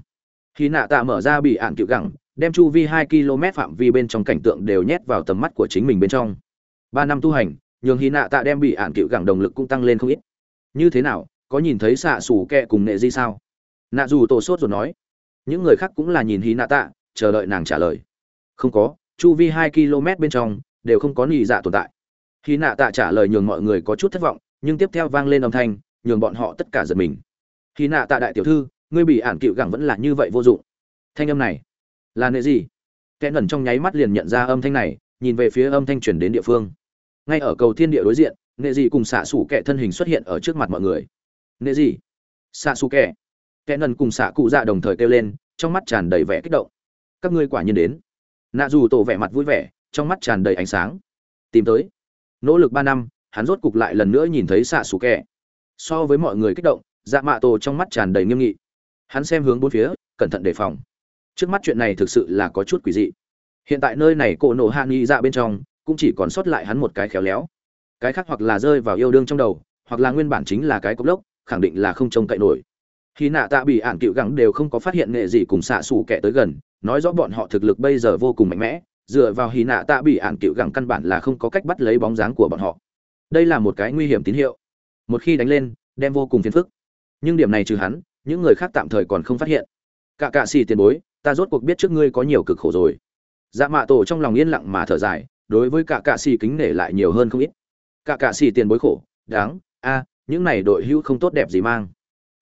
Khi nạ tạ mở ra bị ản cựu gẳng, đem chu vi hai km phạm vi bên trong cảnh tượng đều nhét vào tầm mắt của chính mình bên trong. Ba năm tu hành, nhường hy nạ tạ đem bị ản cựu gẳng động lực cũng tăng lên không ít. Như thế nào, có nhìn thấy xạ xù kẹ cùng nệ di sao? Nạ dù tổ sốt rồi nói. Những người khác cũng là nhìn hy nạ tạ, chờ đợi nàng trả lời. Không có, chu vi hai km bên trong, đều không có nị dạ tồn tại khi nạ tạ trả lời nhường mọi người có chút thất vọng, nhưng tiếp theo vang lên âm thanh, nhường bọn họ tất cả giật mình. Khi nạ tạ đại tiểu thư, ngươi bị ản cựu gẳng vẫn là như vậy vô dụng. Thanh âm này, là nệ gì? Kẻ ngẩn trong nháy mắt liền nhận ra âm thanh này, nhìn về phía âm thanh chuyển đến địa phương. Ngay ở cầu thiên địa đối diện, nệ gì cùng xạ xủ kẻ thân hình xuất hiện ở trước mặt mọi người. Nệ gì? Xạ xù kẻ. Kẻ ngẩn cùng xạ cụ dạ đồng thời kêu lên, trong mắt tràn đầy vẻ kích động. Các ngươi quả nhiên đến. Nạ dù tổ vẻ mặt vui vẻ, trong mắt tràn đầy ánh sáng. Tìm tới nỗ lực ba năm, hắn rốt cục lại lần nữa nhìn thấy xạ xù kẻ so với mọi người kích động dạ mạ tổ trong mắt tràn đầy nghiêm nghị. Hắn xem hướng bốn phía, cẩn thận đề phòng. Trước mắt chuyện này thực sự là có chút quỷ dị. Hiện tại nơi này cổ nổ hạ nghi dạ bên trong, cũng chỉ còn sót lại hắn một cái khéo léo. Cái khác hoặc là rơi vào yêu đương trong đầu, hoặc là nguyên bản chính là cái cốc lốc, khẳng định là không trông cậy nổi. Khi nạ tạ bị ản cựu gắng đều không có phát hiện nghệ gì cùng xạ xù kẻ tới gần, nói rõ bọn họ thực lực bây giờ vô cùng mạnh mẽ dựa vào hì nạ tạ bị ạn cựu gẳng căn bản là không có cách bắt lấy bóng dáng của bọn họ. Đây là một cái nguy hiểm tín hiệu. Một khi đánh lên, đem vô cùng phiền phức. Nhưng điểm này trừ hắn, những người khác tạm thời còn không phát hiện. Cả cạ xì tiền bối, ta rốt cuộc biết trước ngươi có nhiều cực khổ rồi. Dạ mạ tổ trong lòng yên lặng mà thở dài, đối với cả cạ xì kính nể lại nhiều hơn không ít. Cả cạ xì tiền bối khổ, đáng, a, những này đội hữu không tốt đẹp gì mang.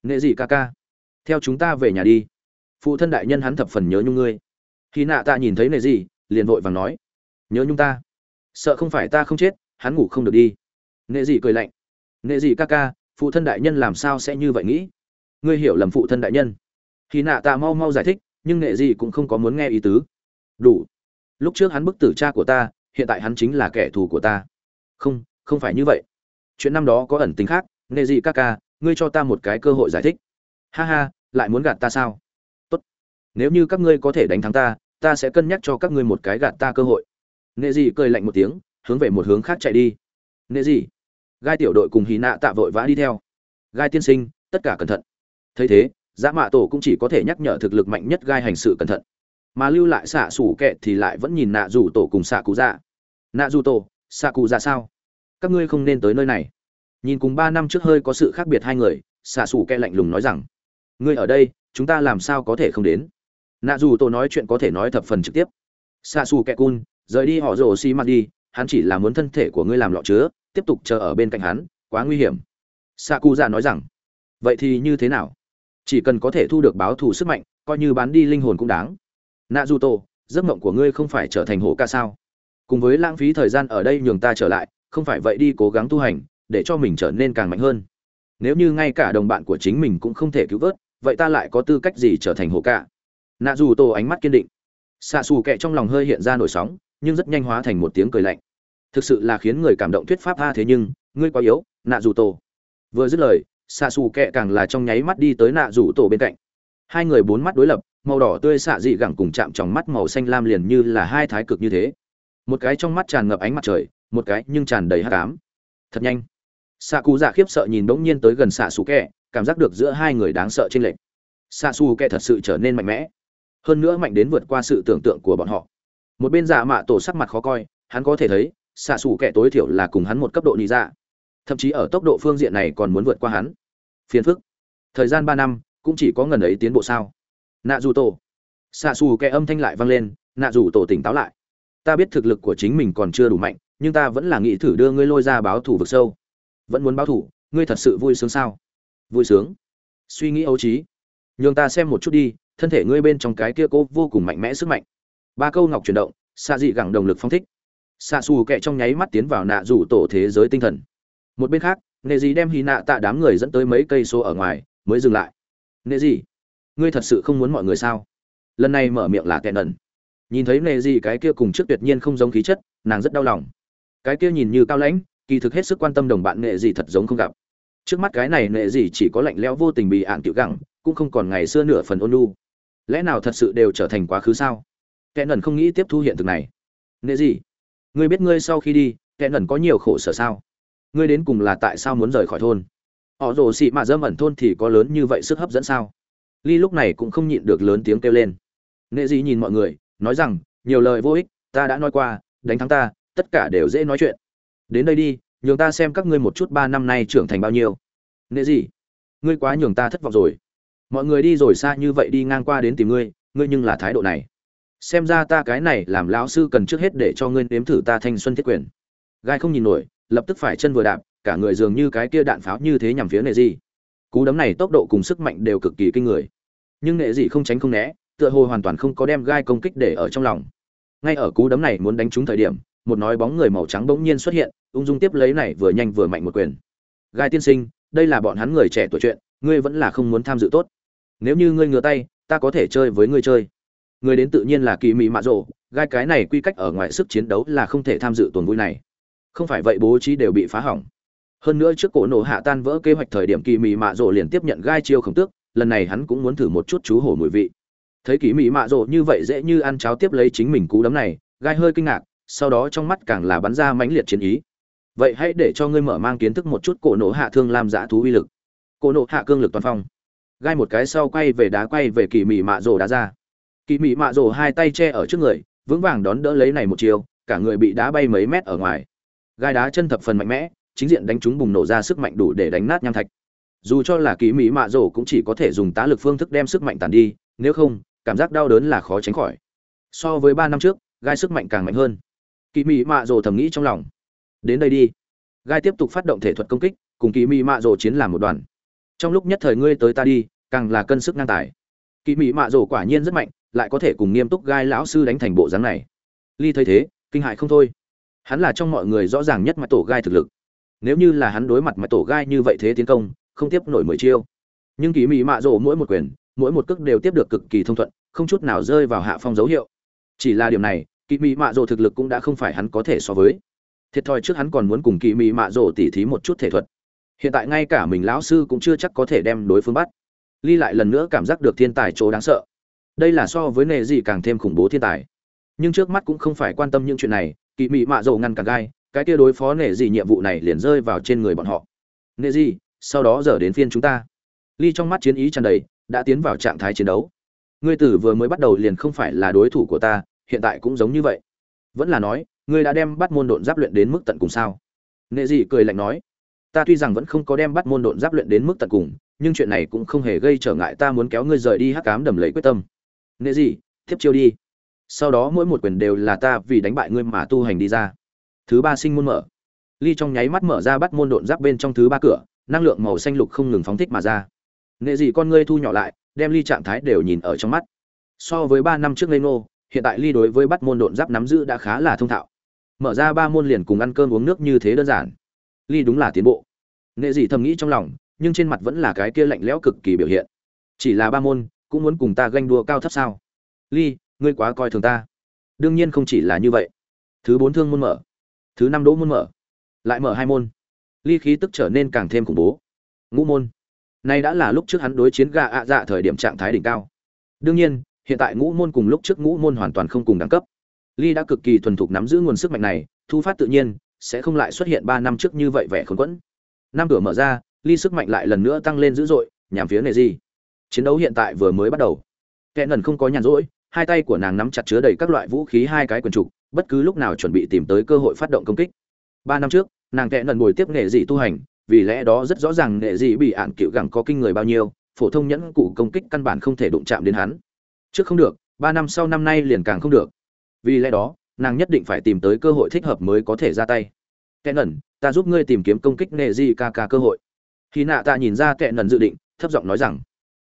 Nghệ gì ca ca? Theo chúng ta về nhà đi. Phụ thân đại nhân hắn thập phần nhớ nhung ngươi. Khi nạ ta nhìn thấy nệ gì liền vội vàng nói, nhớ nhung ta. Sợ không phải ta không chết, hắn ngủ không được đi. Nệ dị cười lạnh nệ dị ca ca, phụ thân đại nhân làm sao sẽ như vậy nghĩ? Ngươi hiểu lầm phụ thân đại nhân. Khi nạ ta mau mau giải thích, nhưng nệ dị cũng không có muốn nghe ý tứ. Đủ. Lúc trước hắn bức tử cha của ta, hiện tại hắn chính là kẻ thù của ta. Không không phải như vậy. Chuyện năm đó có ẩn tính khác nệ dị ca ca, ngươi cho ta một cái cơ hội giải thích. Ha ha, lại muốn gạt ta sao? Tốt. Nếu như các ngươi có thể đánh thắng ta ta sẽ cân nhắc cho các ngươi một cái gạt ta cơ hội. Nệ dị cười lạnh một tiếng, hướng về một hướng khác chạy đi. Nệ dị gai tiểu đội cùng hí nạ tạ vội vã đi theo. Gai tiên sinh, tất cả cẩn thận. Thấy thế dã mạ tổ cũng chỉ có thể nhắc nhở thực lực mạnh nhất gai hành sự cẩn thận. Mà lưu lại xạ xủ kệ thì lại vẫn nhìn nạ rủ tổ cùng xạ cụ dạ. Nạ rủ tổ xạ cụ dạ sao? Các ngươi không nên tới nơi này. Nhìn cùng ba năm trước hơi có sự khác biệt hai người xạ xủ kệ lạnh lùng nói rằng, ngươi ở đây, chúng ta làm sao có thể không đến? Nạ dù tôi nói chuyện có thể nói thập phần trực tiếp. Xa xù kẹ cun, rời đi họ rồ xi mặt đi, hắn chỉ là muốn thân thể của ngươi làm lọ chứa, tiếp tục chờ ở bên cạnh hắn, quá nguy hiểm. Sa cu ra nói rằng, vậy thì như thế nào? Chỉ cần có thể thu được báo thù sức mạnh, coi như bán đi linh hồn cũng đáng. Nạ dù tổ, giấc mộng của ngươi không phải trở thành hổ ca sao? Cùng với lãng phí thời gian ở đây nhường ta trở lại, không phải vậy đi cố gắng tu hành, để cho mình trở nên càng mạnh hơn. Nếu như ngay cả đồng bạn của chính mình cũng không thể cứu vớt, vậy ta lại có tư cách gì trở thành hổ ca? Nạ dù tổ ánh mắt kiên định. Xạ xù kệ trong lòng hơi hiện ra nổi sóng, nhưng rất nhanh hóa thành một tiếng cười lạnh. Thực sự là khiến người cảm động thuyết pháp a thế nhưng, ngươi quá yếu, nạ dù tổ. Vừa dứt lời, xạ xù kệ càng là trong nháy mắt đi tới nạ dù tổ bên cạnh. Hai người bốn mắt đối lập, màu đỏ tươi xạ dị gẳng cùng chạm trong mắt màu xanh lam liền như là hai thái cực như thế. Một cái trong mắt tràn ngập ánh mặt trời, một cái nhưng tràn đầy hát cám thật nhanh. Xạ cụ dạ khiếp sợ nhìn bỗng nhiên tới gần xạ xù kẹ cảm giác được giữa hai người đáng sợ trên lệch. Xạ xù kẹ thật sự trở nên mạnh mẽ hơn nữa mạnh đến vượt qua sự tưởng tượng của bọn họ. Một bên giả mạ tổ sắc mặt khó coi, hắn có thể thấy, xạ xù kẹ tối thiểu là cùng hắn một cấp độ nhị dạ. Thậm chí ở tốc độ phương diện này còn muốn vượt qua hắn. Phiền phức. Thời gian ba năm, cũng chỉ có ngần ấy tiến bộ sao. Nạ dù tổ. Xạ xù kẹ âm thanh lại vang lên, nạ dù tổ tỉnh táo lại. Ta biết thực lực của chính mình còn chưa đủ mạnh, nhưng ta vẫn là nghĩ thử đưa ngươi lôi ra báo thủ vực sâu. Vẫn muốn báo thủ ngươi thật sự vui sướng sao? Vui sướng. Suy nghĩ ấu trí. Nhường ta xem một chút đi thân thể ngươi bên trong cái kia cố vô cùng mạnh mẽ sức mạnh. Ba câu ngọc chuyển động xạ dị gẳng đồng lực phong thích. Xạ xù kẹ trong nháy mắt tiến vào nạ rủ tổ thế giới tinh thần. Một bên khác, nệ dị đem hy nạ tạ đám người dẫn tới mấy cây số ở ngoài, mới dừng lại. Nệ dị ngươi thật sự không muốn mọi người sao? Lần này mở miệng là kẹn nần. Nhìn thấy nệ dị cái kia cùng trước tuyệt nhiên không giống khí chất, nàng rất đau lòng. Cái kia nhìn như cao lãnh, kỳ thực hết sức quan tâm đồng bạn nệ dị thật giống không gặp. Trước mắt cái này nệ dị chỉ có lạnh lẽo vô tình bị ạn tiểu gẳng, cũng không còn ngày xưa nửa phần ôn lu lẽ nào thật sự đều trở thành quá khứ sao? Kẻ nần không nghĩ tiếp thu hiện thực này. Nệ dị ngươi biết ngươi sau khi đi, kẻ nần có nhiều khổ sở sao? Ngươi đến cùng là tại sao muốn rời khỏi thôn? Họ rồ xị mạ dâm ẩn thôn thì có lớn như vậy sức hấp dẫn sao? Ly lúc này cũng không nhịn được lớn tiếng kêu lên. Nệ dị nhìn mọi người, nói rằng, nhiều lời vô ích, ta đã nói qua, đánh thắng ta, tất cả đều dễ nói chuyện. Đến đây đi, nhường ta xem các ngươi một chút ba năm nay trưởng thành bao nhiêu. Nệ gì? Ngươi quá nhường ta thất vọng rồi mọi người đi rồi xa như vậy đi ngang qua đến tìm ngươi ngươi nhưng là thái độ này. Xem ra ta cái này làm lão sư cần trước hết để cho ngươi nếm thử ta thanh xuân thiết quyền. Gai không nhìn nổi, lập tức phải chân vừa đạp, cả người dường như cái kia đạn pháo như thế nhằm phía nệ gì cú đấm này tốc độ cùng sức mạnh đều cực kỳ kinh người. Nhưng nệ gì không tránh không né, tựa hồ hoàn toàn không có đem gai công kích để ở trong lòng. Ngay ở cú đấm này muốn đánh trúng thời điểm, một nói bóng người màu trắng bỗng nhiên xuất hiện, ung dung tiếp lấy này vừa nhanh vừa mạnh một quyền. Gai tiên sinh, đây là bọn hắn người trẻ tuổi chuyện ngươi vẫn là không muốn tham dự tốt. Nếu như ngươi ngửa tay, ta có thể chơi với ngươi chơi. Người đến tự nhiên là kỳ mị mạ rộ gai cái này quy cách ở ngoài sức chiến đấu là không thể tham dự tuần vui này. Không phải vậy bố trí đều bị phá hỏng. Hơn nữa trước cổ nổ hạ tan vỡ kế hoạch thời điểm kỳ mị mạ rộ liền tiếp nhận gai chiêu khổng tước, lần này hắn cũng muốn thử một chút chú hổ mùi vị. Thấy kỳ mị mạ rộ như vậy dễ như ăn cháo tiếp lấy chính mình cú đấm này, gai hơi kinh ngạc, sau đó trong mắt càng là bắn ra mãnh liệt chiến ý. Vậy hãy để cho ngươi mở mang kiến thức một chút cổ nổ hạ thương làm giả thú uy lực cô nổ hạ cương lực toàn phong. Gai một cái sau quay về đá quay về kỳ mỹ mạ rồ đá ra. Kỳ mỹ mạ rồ hai tay che ở trước người, vững vàng đón đỡ lấy này một chiều cả người bị đá bay mấy mét ở ngoài. Gai đá chân thập phần mạnh mẽ, chính diện đánh chúng bùng nổ ra sức mạnh đủ để đánh nát nham thạch. Dù cho là kỳ mỹ mạ rồ cũng chỉ có thể dùng tá lực phương thức đem sức mạnh tàn đi, nếu không, cảm giác đau đớn là khó tránh khỏi. So với ba năm trước, gai sức mạnh càng mạnh hơn. Kỳ mỹ mạ rồ thầm nghĩ trong lòng. Đến đây đi. Gai tiếp tục phát động thể thuật công kích, cùng kỳ mỹ mạ rồ chiến làm một đoàn trong lúc nhất thời ngươi tới ta đi, càng là cân sức ngang tài. Kỳ mỹ mạ rổ quả nhiên rất mạnh, lại có thể cùng nghiêm túc gai lão sư đánh thành bộ dáng này. Ly thấy thế, kinh hại không thôi. Hắn là trong mọi người rõ ràng nhất mặt tổ gai thực lực. Nếu như là hắn đối mặt mặt tổ gai như vậy thế tiến công, không tiếp nổi mười chiêu. Nhưng kỳ mỹ mạ rổ mỗi một quyền, mỗi một cước đều tiếp được cực kỳ thông thuận, không chút nào rơi vào hạ phong dấu hiệu. Chỉ là điểm này kỳ mỹ mạ rổ thực lực cũng đã không phải hắn có thể so với. Thiệt thòi trước hắn còn muốn cùng kỳ mỹ mạ rổ tỉ thí một chút thể thuật hiện tại ngay cả mình lão sư cũng chưa chắc có thể đem đối phương bắt. Ly lại lần nữa cảm giác được thiên tài chỗ đáng sợ. Đây là so với nề gì càng thêm khủng bố thiên tài. Nhưng trước mắt cũng không phải quan tâm những chuyện này, kỳ mị mạ dầu ngăn cả gai, cái kia đối phó nề gì nhiệm vụ này liền rơi vào trên người bọn họ. Nề gì, sau đó giờ đến phiên chúng ta. Ly trong mắt chiến ý tràn đầy, đã tiến vào trạng thái chiến đấu. Ngươi tử vừa mới bắt đầu liền không phải là đối thủ của ta, hiện tại cũng giống như vậy. Vẫn là nói, ngươi đã đem bắt môn độn giáp luyện đến mức tận cùng sao? Nệ gì cười lạnh nói ta tuy rằng vẫn không có đem bắt môn độn giáp luyện đến mức tận cùng, nhưng chuyện này cũng không hề gây trở ngại ta muốn kéo ngươi rời đi hắc cám đầm lấy quyết tâm. Nghệ gì tiếp chiêu đi. Sau đó mỗi một quyền đều là ta vì đánh bại ngươi mà tu hành đi ra. Thứ ba sinh môn mở. Ly trong nháy mắt mở ra bắt môn độn giáp bên trong thứ ba cửa, năng lượng màu xanh lục không ngừng phóng thích mà ra. Nghệ gì con ngươi thu nhỏ lại, đem ly trạng thái đều nhìn ở trong mắt. So với ba năm trước lê nô hiện tại ly đối với bắt môn độn giáp nắm giữ đã khá là thông thạo. Mở ra ba môn liền cùng ăn cơm uống nước như thế đơn giản ly đúng là tiến bộ. Nghệ gì thầm nghĩ trong lòng, nhưng trên mặt vẫn là cái kia lạnh lẽo cực kỳ biểu hiện. Chỉ là ba môn, cũng muốn cùng ta ganh đua cao thấp sao? Ly, ngươi quá coi thường ta. Đương nhiên không chỉ là như vậy. Thứ bốn thương môn mở. Thứ năm đỗ môn mở. Lại mở hai môn. Ly khí tức trở nên càng thêm khủng bố. Ngũ môn. Nay đã là lúc trước hắn đối chiến gà ạ dạ thời điểm trạng thái đỉnh cao. Đương nhiên, hiện tại ngũ môn cùng lúc trước ngũ môn hoàn toàn không cùng đẳng cấp. Ly đã cực kỳ thuần thục nắm giữ nguồn sức mạnh này, thu phát tự nhiên sẽ không lại xuất hiện ba năm trước như vậy vẻ khốn quẫn. Năm cửa mở ra, ly sức mạnh lại lần nữa tăng lên dữ dội, nhằm phía nề gì chiến đấu hiện tại vừa mới bắt đầu. Kẻ ngần không có nhàn rỗi, hai tay của nàng nắm chặt chứa đầy các loại vũ khí hai cái quần trục, bất cứ lúc nào chuẩn bị tìm tới cơ hội phát động công kích. Ba năm trước, nàng kẻ ngần ngồi tiếp nghệ dị tu hành, vì lẽ đó rất rõ ràng nghệ dị bị ạn cựu gẳng có kinh người bao nhiêu, phổ thông nhẫn cụ công kích căn bản không thể đụng chạm đến hắn. Trước không được, ba năm sau năm nay liền càng không được. Vì lẽ đó nàng nhất định phải tìm tới cơ hội thích hợp mới có thể ra tay. Kẻ nần, ta giúp ngươi tìm kiếm công kích nệ di ca ca cơ hội. Khi nạ tạ nhìn ra kẻ nần dự định thấp giọng nói rằng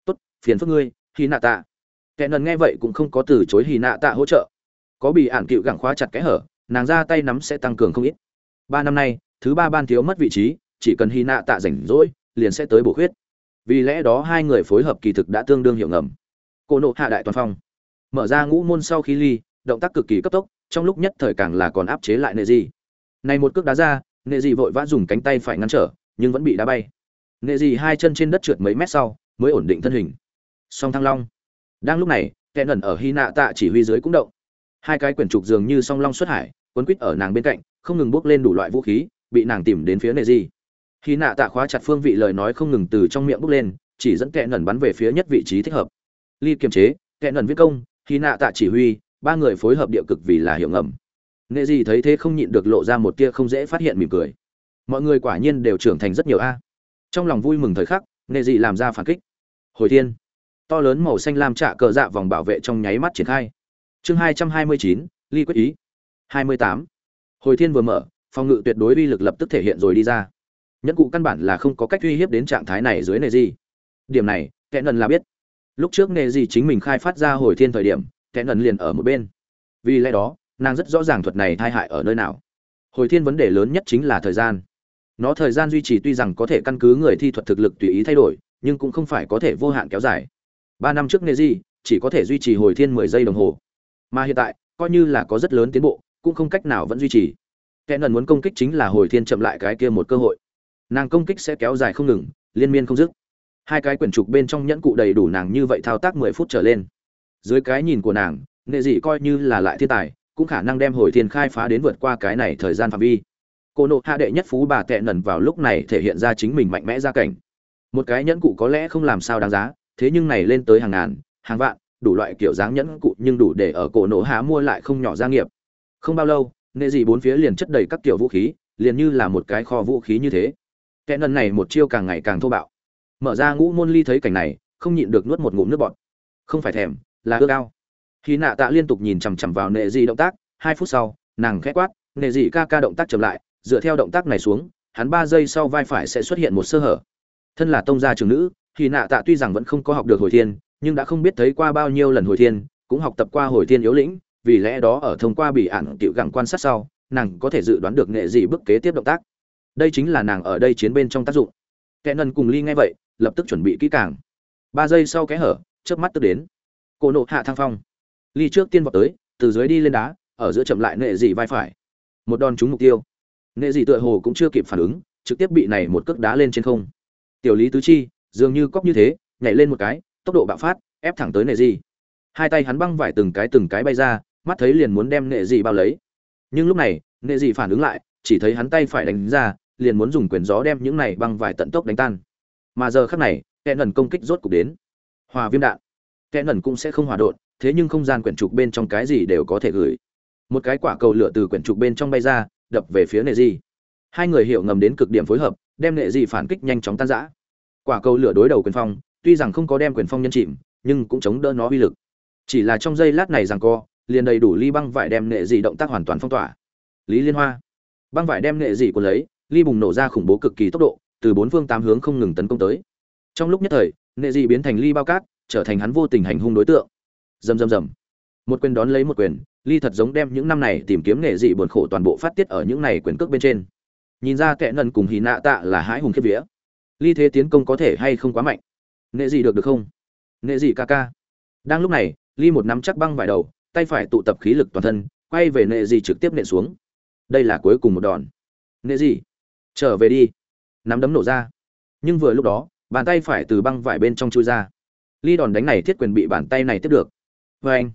tốt phiền phức ngươi khi nạ tạ. Kẻ nần nghe vậy cũng không có từ chối hì nạ tạ hỗ trợ. Có bị ản cựu gẳng khóa chặt kẽ hở nàng ra tay nắm sẽ tăng cường không ít. Ba năm nay thứ ba ban thiếu mất vị trí chỉ cần hy nạ tạ rảnh rỗi liền sẽ tới bổ khuyết. Vì lẽ đó hai người phối hợp kỳ thực đã tương đương hiệu ngầm. Cô nộ hạ đại toàn phong. Mở ra ngũ môn sau khi ly động tác cực kỳ cấp tốc trong lúc nhất thời càng là còn áp chế lại nệ gì này một cước đá ra, nệ gì vội vã dùng cánh tay phải ngăn trở, nhưng vẫn bị đá bay. Nệ gì hai chân trên đất trượt mấy mét sau, mới ổn định thân hình. Song thăng long. Đang lúc này, kẻ ngẩn ở hy nạ tạ chỉ huy dưới cũng động. Hai cái quyển trục dường như song long xuất hải, quấn quýt ở nàng bên cạnh, không ngừng bốc lên đủ loại vũ khí, bị nàng tìm đến phía nệ gì khi nạ tạ khóa chặt phương vị lời nói không ngừng từ trong miệng bốc lên, chỉ dẫn kẻ ngẩn bắn về phía nhất vị trí thích hợp. Ly kiềm chế, kẻ ngẩn viết công khi nạ tạ chỉ huy ba người phối hợp địa cực vì là hiệu ngầm. Nghệ gì thấy thế không nhịn được lộ ra một tia không dễ phát hiện mỉm cười. Mọi người quả nhiên đều trưởng thành rất nhiều a. Trong lòng vui mừng thời khắc nghệ gì làm ra phản kích. Hồi thiên, to lớn màu xanh lam trạ cờ dạ vòng bảo vệ trong nháy mắt triển khai. Chương hai trăm hai mươi chín, ly quyết ý. hai mươi tám. Hồi thiên vừa mở, phòng ngự tuyệt đối uy lực lập tức thể hiện rồi đi ra. Nhẫn cụ căn bản là không có cách uy hiếp đến trạng thái này dưới nề gì điểm này kẽ ngần là biết. Lúc trước nề gì chính mình khai phát ra hồi thiên thời điểm kẻ nần liền ở một bên. Vì lẽ đó, nàng rất rõ ràng thuật này tai hại ở nơi nào. Hồi thiên vấn đề lớn nhất chính là thời gian. Nó thời gian duy trì tuy rằng có thể căn cứ người thi thuật thực lực tùy ý thay đổi, nhưng cũng không phải có thể vô hạn kéo dài. Ba năm trước nề gì chỉ có thể duy trì hồi thiên mười giây đồng hồ. Mà hiện tại, coi như là có rất lớn tiến bộ, cũng không cách nào vẫn duy trì. Kẻ nần muốn công kích chính là hồi thiên chậm lại cái kia một cơ hội. Nàng công kích sẽ kéo dài không ngừng, liên miên không dứt. Hai cái quyển trục bên trong nhẫn cụ đầy đủ nàng như vậy thao tác mười phút trở lên dưới cái nhìn của nàng, nghệ dị coi như là lại thiên tài, cũng khả năng đem hồi thiên khai phá đến vượt qua cái này thời gian phạm vi. Cô nộ hạ đệ nhất phú bà tệ nần vào lúc này thể hiện ra chính mình mạnh mẽ ra cảnh. Một cái nhẫn cụ có lẽ không làm sao đáng giá, thế nhưng này lên tới hàng ngàn, hàng vạn, đủ loại kiểu dáng nhẫn cụ nhưng đủ để ở cổ nổ hạ mua lại không nhỏ gia nghiệp. Không bao lâu, nghệ dị bốn phía liền chất đầy các kiểu vũ khí, liền như là một cái kho vũ khí như thế. Tệ nần này một chiêu càng ngày càng thô bạo. Mở ra ngũ môn ly thấy cảnh này, không nhịn được nuốt một ngụm nước bọt. Không phải thèm là ước cao khi nạ tạ liên tục nhìn chằm chằm vào nệ dị động tác, hai phút sau, nàng khẽ quát, nệ dị ca ca động tác chậm lại, dựa theo động tác này xuống, hắn ba giây sau vai phải sẽ xuất hiện một sơ hở. Thân là tông gia trường nữ, khi nạ tạ tuy rằng vẫn không có học được hồi thiên, nhưng đã không biết thấy qua bao nhiêu lần hồi thiên, cũng học tập qua hồi thiên yếu lĩnh, vì lẽ đó ở thông qua bị ản tiểu gặng quan sát sau, nàng có thể dự đoán được nghệ dị bước kế tiếp động tác. Đây chính là nàng ở đây chiến bên trong tác dụng. Kẻ nần cùng ly nghe vậy, lập tức chuẩn bị kỹ càng. Ba giây sau kẽ hở, chớp mắt tức đến cô nộ hạ thăng phong. Ly trước tiên vào tới, từ dưới đi lên đá, ở giữa chậm lại nệ dị vai phải. Một đòn trúng mục tiêu. Nệ dị tựa hồ cũng chưa kịp phản ứng, trực tiếp bị này một cước đá lên trên không. Tiểu lý tứ chi, dường như cóc như thế, nhảy lên một cái, tốc độ bạo phát, ép thẳng tới nệ dị hai tay hắn băng vải từng cái từng cái bay ra, mắt thấy liền muốn đem nệ dị bao lấy. Nhưng lúc này, nệ dị phản ứng lại, chỉ thấy hắn tay phải đánh ra, liền muốn dùng quyền gió đem những này băng vải tận tốc đánh tan. Mà giờ khắc này kẻ ngẩn công kích rốt cục đến. Hòa viêm đạn kẽ nần cũng sẽ không hòa đột thế nhưng không gian quyển trục bên trong cái gì đều có thể gửi. Một cái quả cầu lửa từ quyển trục bên trong bay ra, đập về phía nệ di. Hai người hiểu ngầm đến cực điểm phối hợp, đem nệ di phản kích nhanh chóng tan rã. Quả cầu lửa đối đầu quyền phong, tuy rằng không có đem quyền phong nhân chìm, nhưng cũng chống đỡ nó uy lực. Chỉ là trong giây lát này rằng co, liền đầy đủ ly băng vải đem nệ dị động tác hoàn toàn phong tỏa. Lý liên hoa. Băng vải đem nệ dị của lấy, ly bùng nổ ra khủng bố cực kỳ tốc độ, từ bốn phương tám hướng không ngừng tấn công tới. Trong lúc nhất thời, nệ dị biến thành ly bao cát trở thành hắn vô tình hành hung đối tượng. Rầm rầm rầm. Một quyền đón lấy một quyền, ly thật giống đem những năm này tìm kiếm nghệ dị buồn khổ toàn bộ phát tiết ở những này quyền cước bên trên. Nhìn ra kẻ nần cùng hì nạ tạ là hãi hùng khiếp vía. Ly thế tiến công có thể hay không quá mạnh? Nghệ dị được được không? Nghệ dị ca ca. Đang lúc này, ly một nắm chắc băng vải đầu, tay phải tụ tập khí lực toàn thân, quay về nghệ dị trực tiếp nện xuống. Đây là cuối cùng một đòn. Nghệ dị, trở về đi. Nắm đấm nổ ra. Nhưng vừa lúc đó, bàn tay phải từ băng vải bên trong chui ra ly đòn đánh này thiết quyền bị bàn tay này tiếp được. Vê anh,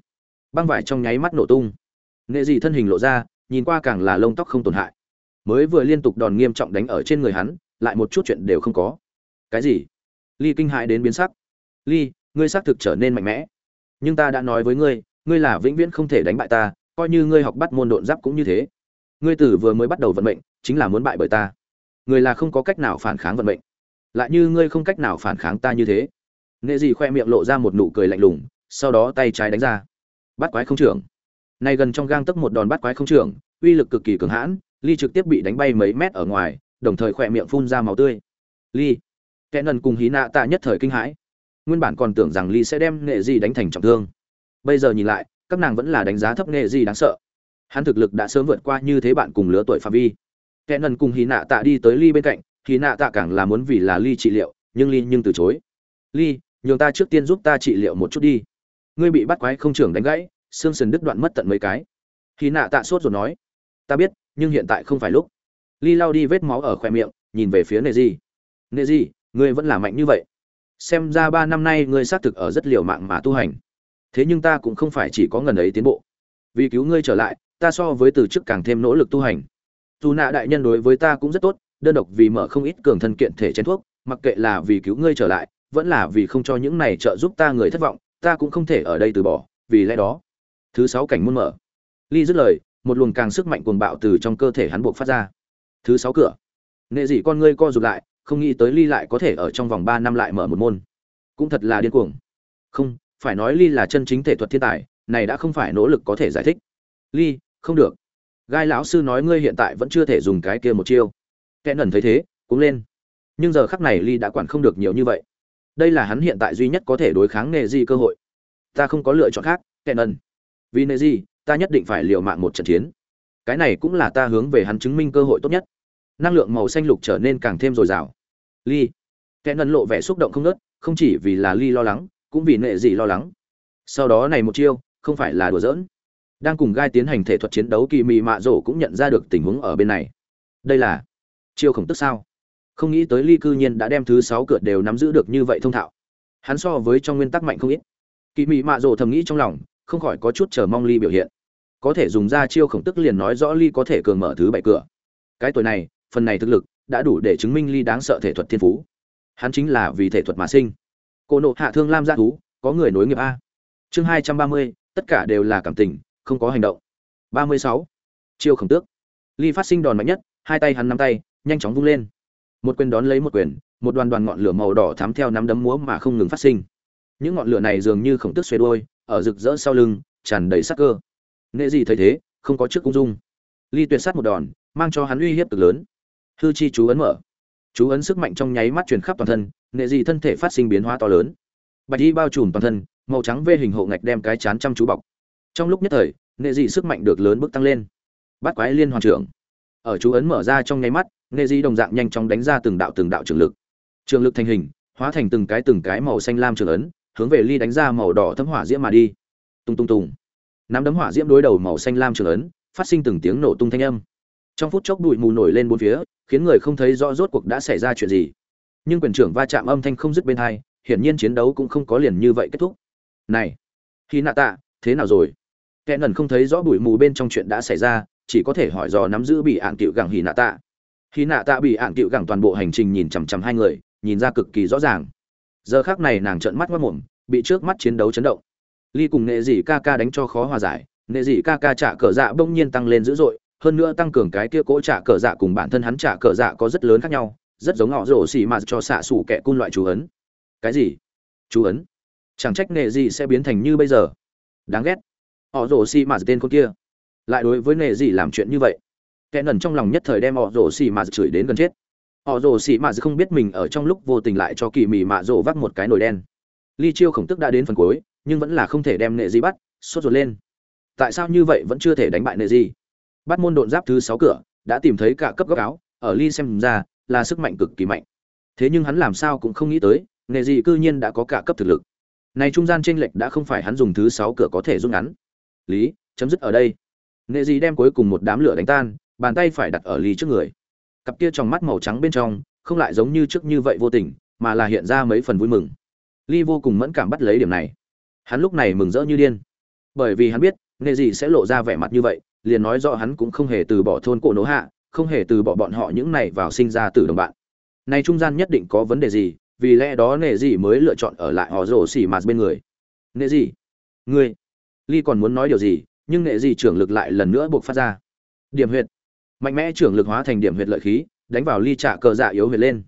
băng vải trong nháy mắt nổ tung. Nghệ dị thân hình lộ ra, nhìn qua càng là lông tóc không tổn hại. Mới vừa liên tục đòn nghiêm trọng đánh ở trên người hắn, lại một chút chuyện đều không có. Cái gì? Ly kinh hãi đến biến sắc. Ly, ngươi xác thực trở nên mạnh mẽ. Nhưng ta đã nói với ngươi ngươi là vĩnh viễn không thể đánh bại ta, coi như ngươi học bắt môn độn giáp cũng như thế. Ngươi tử vừa mới bắt đầu vận mệnh, chính là muốn bại bởi ta. Ngươi là không có cách nào phản kháng vận mệnh. Lại như ngươi không cách nào phản kháng ta như thế nghệ dị khoe miệng lộ ra một nụ cười lạnh lùng, sau đó tay trái đánh ra. Bắt quái không trưởng. Này gần trong gang tấc một đòn bắt quái không trưởng, uy lực cực kỳ cường hãn, ly trực tiếp bị đánh bay mấy mét ở ngoài, đồng thời khoe miệng phun ra máu tươi. Ly, kẻ nần cùng hí nạ tạ nhất thời kinh hãi. Nguyên bản còn tưởng rằng ly sẽ đem nghệ dị đánh thành trọng thương. Bây giờ nhìn lại, các nàng vẫn là đánh giá thấp nghệ dị đáng sợ. Hắn thực lực đã sớm vượt qua như thế bạn cùng lứa tuổi phạm vi. Kẻ nần cùng hí nạ tạ đi tới ly bên cạnh, hí nạ tạ càng là muốn vì là ly trị liệu, nhưng ly nhưng từ chối. Ly nhường ta trước tiên giúp ta trị liệu một chút đi. Ngươi bị bắt quái không trưởng đánh gãy, xương sườn đứt đoạn mất tận mấy cái. Khi nạ tạ sốt rồi nói, ta biết, nhưng hiện tại không phải lúc. Ly lao đi vết máu ở khoe miệng, nhìn về phía nệ di. Nệ di, ngươi vẫn là mạnh như vậy. Xem ra ba năm nay ngươi xác thực ở rất liều mạng mà tu hành. Thế nhưng ta cũng không phải chỉ có ngần ấy tiến bộ. Vì cứu ngươi trở lại, ta so với từ chức càng thêm nỗ lực tu hành. Dù nạ đại nhân đối với ta cũng rất tốt, đơn độc vì mở không ít cường thân kiện thể chén thuốc, mặc kệ là vì cứu ngươi trở lại vẫn là vì không cho những này trợ giúp ta người thất vọng, ta cũng không thể ở đây từ bỏ, vì lẽ đó, thứ sáu cảnh môn mở. Ly dứt lời, một luồng càng sức mạnh cuồng bạo từ trong cơ thể hắn buộc phát ra. Thứ sáu cửa. Nghệ dị con ngươi co rụt lại, không nghĩ tới ly lại có thể ở trong vòng ba năm lại mở một môn. Cũng thật là điên cuồng. Không, phải nói ly là chân chính thể thuật thiên tài, này đã không phải nỗ lực có thể giải thích. Ly, không được. Gai lão sư nói ngươi hiện tại vẫn chưa thể dùng cái kia một chiêu. Kẽ nần thấy thế, cũng lên. Nhưng giờ khắc này ly đã quản không được nhiều như vậy đây là hắn hiện tại duy nhất có thể đối kháng nệ di cơ hội. Ta không có lựa chọn khác Kẹn ân vì nệ di, ta nhất định phải liều mạng một trận chiến. Cái này cũng là ta hướng về hắn chứng minh cơ hội tốt nhất. Năng lượng màu xanh lục trở nên càng thêm dồi dào. Ly. Kẹn ân lộ vẻ xúc động không nớt không chỉ vì là ly lo lắng, cũng vì nệ gì lo lắng. Sau đó này một chiêu, không phải là đùa giỡn. Đang cùng gai tiến hành thể thuật chiến đấu, kỳ mị mạ rổ cũng nhận ra được tình huống ở bên này. Đây là chiêu khổng tức sao? Không nghĩ tới ly cư nhiên đã đem thứ sáu cửa đều nắm giữ được như vậy thông thạo. Hắn so với trong nguyên tắc mạnh không ít. Kỳ mị mạ rồ thầm nghĩ trong lòng, không khỏi có chút chờ mong ly biểu hiện. Có thể dùng ra chiêu khổng tức liền nói rõ ly có thể cường mở thứ bảy cửa. Cái tuổi này, phần này thực lực đã đủ để chứng minh ly đáng sợ thể thuật thiên phú. Hắn chính là vì thể thuật mà sinh. Cô nộ hạ thương lam gia thú, có người nối nghiệp a. Chương hai trăm ba mươi, tất cả đều là cảm tình, không có hành động. Ba mươi sáu. Chiêu khổng tước. Ly phát sinh đòn mạnh nhất, hai tay hắn nắm tay, nhanh chóng vung lên một quyền đón lấy một quyền, một đoàn đoàn ngọn lửa màu đỏ thám theo nắm đấm múa mà không ngừng phát sinh. Những ngọn lửa này dường như khổng tức xoay đôi ở rực rỡ sau lưng, tràn đầy sắc cơ. Nghệ gì thấy thế, không có trước cung dung. Ly tuyệt sát một đòn, mang cho hắn uy hiếp cực lớn. Hư chi chú ấn mở. Chú ấn sức mạnh trong nháy mắt truyền khắp toàn thân nghệ gì thân thể phát sinh biến hóa to lớn. Bạch y bao trùm toàn thân, màu trắng vê hình hộ ngạch đem cái chán chăm chú bọc. Trong lúc nhất thời nghệ dị sức mạnh được lớn bước tăng lên. Bắt quái liên hoàn trưởng. Ở chú ấn mở ra trong nháy mắt nghệ di đồng dạng nhanh chóng đánh ra từng đạo từng đạo trường lực. Trường lực thành hình, hóa thành từng cái từng cái màu xanh lam trường ấn, hướng về ly đánh ra màu đỏ thấm hỏa diễm mà đi. Tung tung tung. Nắm đấm hỏa diễm đối đầu màu xanh lam trường ấn, phát sinh từng tiếng nổ tung thanh âm. Trong phút chốc bụi mù nổi lên bốn phía, khiến người không thấy rõ rốt cuộc đã xảy ra chuyện gì. Nhưng quyền trưởng va chạm âm thanh không dứt bên hai, hiển nhiên chiến đấu cũng không có liền như vậy kết thúc. Này khi nạ tạ thế nào rồi? Kẻ ngẩn không thấy rõ bụi mù bên trong chuyện đã xảy ra, chỉ có thể hỏi dò nắm giữ bị ạn cựu gẳng hì nạ tạ khi nạ tạ bị ạn cựu gẳng toàn bộ hành trình nhìn chằm chằm hai người, nhìn ra cực kỳ rõ ràng. Giờ khác này nàng trợn mắt mất mồm, bị trước mắt chiến đấu chấn động. Ly cùng nghệ dị ca ca đánh cho khó hòa giải, nghệ dị ca ca trả cờ dạ bỗng nhiên tăng lên dữ dội, hơn nữa tăng cường cái kia cỗ trả cờ dạ cùng bản thân hắn trả cờ dạ có rất lớn khác nhau, rất giống họ rổ xì mà cho xạ xủ kẻ cun loại chú ấn. Cái gì? Chú ấn? Chẳng trách nghệ dị sẽ biến thành như bây giờ. Đáng ghét. Họ rổ xì mà tên con kia. Lại đối với nghệ dị làm chuyện như vậy kẻ nần trong lòng nhất thời đem họ rổ xì mà chửi đến gần chết. Họ rổ xì mà không biết mình ở trong lúc vô tình lại cho kỳ mị mạ rổ vắt một cái nồi đen. Ly chiêu khổng tức đã đến phần cuối, nhưng vẫn là không thể đem nệ di bắt, sốt ruột lên. Tại sao như vậy vẫn chưa thể đánh bại nệ di? Bắt môn độn giáp thứ sáu cửa, đã tìm thấy cả cấp góc áo, ở ly xem ra là sức mạnh cực kỳ mạnh. Thế nhưng hắn làm sao cũng không nghĩ tới, Nệ gì cư nhiên đã có cả cấp thực lực. Này trung gian chênh lệch đã không phải hắn dùng thứ sáu cửa có thể rút ngắn. Lý, chấm dứt ở đây. Nệ gì đem cuối cùng một đám lửa đánh tan bàn tay phải đặt ở ly trước người. Cặp kia trong mắt màu trắng bên trong, không lại giống như trước như vậy vô tình, mà là hiện ra mấy phần vui mừng. Ly vô cùng mẫn cảm bắt lấy điểm này. Hắn lúc này mừng rỡ như điên. Bởi vì hắn biết, nghệ gì sẽ lộ ra vẻ mặt như vậy, liền nói rõ hắn cũng không hề từ bỏ thôn cổ nỗ hạ, không hề từ bỏ bọn họ những này vào sinh ra từ đồng bạn. Này trung gian nhất định có vấn đề gì, vì lẽ đó nệ gì mới lựa chọn ở lại họ rổ xỉ mạt bên người. Nệ gì ngươi, ly còn muốn nói điều gì, nhưng nệ gì trưởng lực lại lần nữa buộc phát ra. Điểm huyệt mạnh mẽ trưởng lực hóa thành điểm huyệt lợi khí, đánh vào ly trả cờ dạ yếu huyệt lên.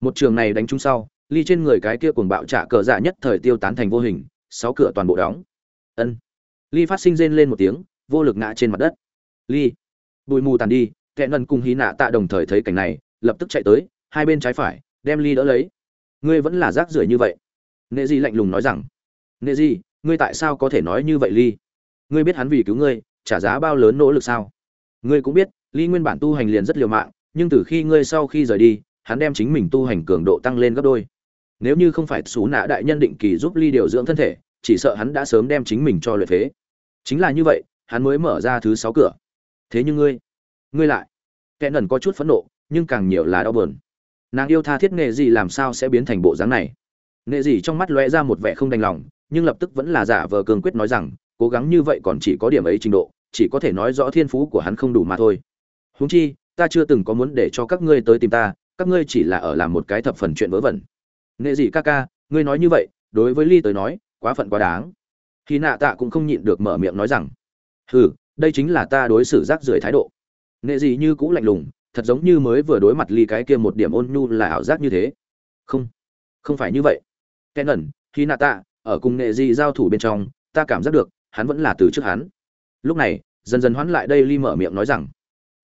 Một trường này đánh trúng sau, ly trên người cái kia cuồng bạo trả cờ dạ nhất thời tiêu tán thành vô hình, sáu cửa toàn bộ đóng. Ân. Ly phát sinh rên lên một tiếng, vô lực ngã trên mặt đất. Ly. Bụi mù tàn đi kẹn ngân cùng hí nạ tạ đồng thời thấy cảnh này, lập tức chạy tới, hai bên trái phải, đem ly đỡ lấy. Ngươi vẫn là rác rưởi như vậy. Nệ di lạnh lùng nói rằng. Nệ di, ngươi tại sao có thể nói như vậy ly? Ngươi biết hắn vì cứu ngươi, trả giá bao lớn nỗ lực sao? Ngươi cũng biết Lý nguyên bản tu hành liền rất liều mạng, nhưng từ khi ngươi sau khi rời đi, hắn đem chính mình tu hành cường độ tăng lên gấp đôi. Nếu như không phải Sú nạ đại nhân định kỳ giúp ly điều dưỡng thân thể, chỉ sợ hắn đã sớm đem chính mình cho luyện phế. Chính là như vậy, hắn mới mở ra thứ sáu cửa. Thế nhưng ngươi ngươi lại. Kẻ nần có chút phẫn nộ, nhưng càng nhiều là đau buồn. Nàng yêu tha thiết nghệ gì làm sao sẽ biến thành bộ dáng này? Nghệ gì trong mắt lóe ra một vẻ không đành lòng, nhưng lập tức vẫn là giả vờ cường quyết nói rằng, cố gắng như vậy còn chỉ có điểm ấy trình độ, chỉ có thể nói rõ thiên phú của hắn không đủ mà thôi huống chi, ta chưa từng có muốn để cho các ngươi tới tìm ta, các ngươi chỉ là ở làm một cái thập phần chuyện vớ vẩn. Nghệ gì ca ca, ngươi nói như vậy, đối với ly tới nói, quá phận quá đáng. Khi nạ tạ cũng không nhịn được mở miệng nói rằng, hừ, đây chính là ta đối xử rác rưởi thái độ. Nghệ gì như cũ lạnh lùng, thật giống như mới vừa đối mặt ly cái kia một điểm ôn nhu là ảo giác như thế. Không không phải như vậy. Ken ẩn khi nạ tạ, ở cùng nghệ gì giao thủ bên trong, ta cảm giác được, hắn vẫn là từ trước hắn. Lúc này, dần dần hoán lại đây ly mở miệng nói rằng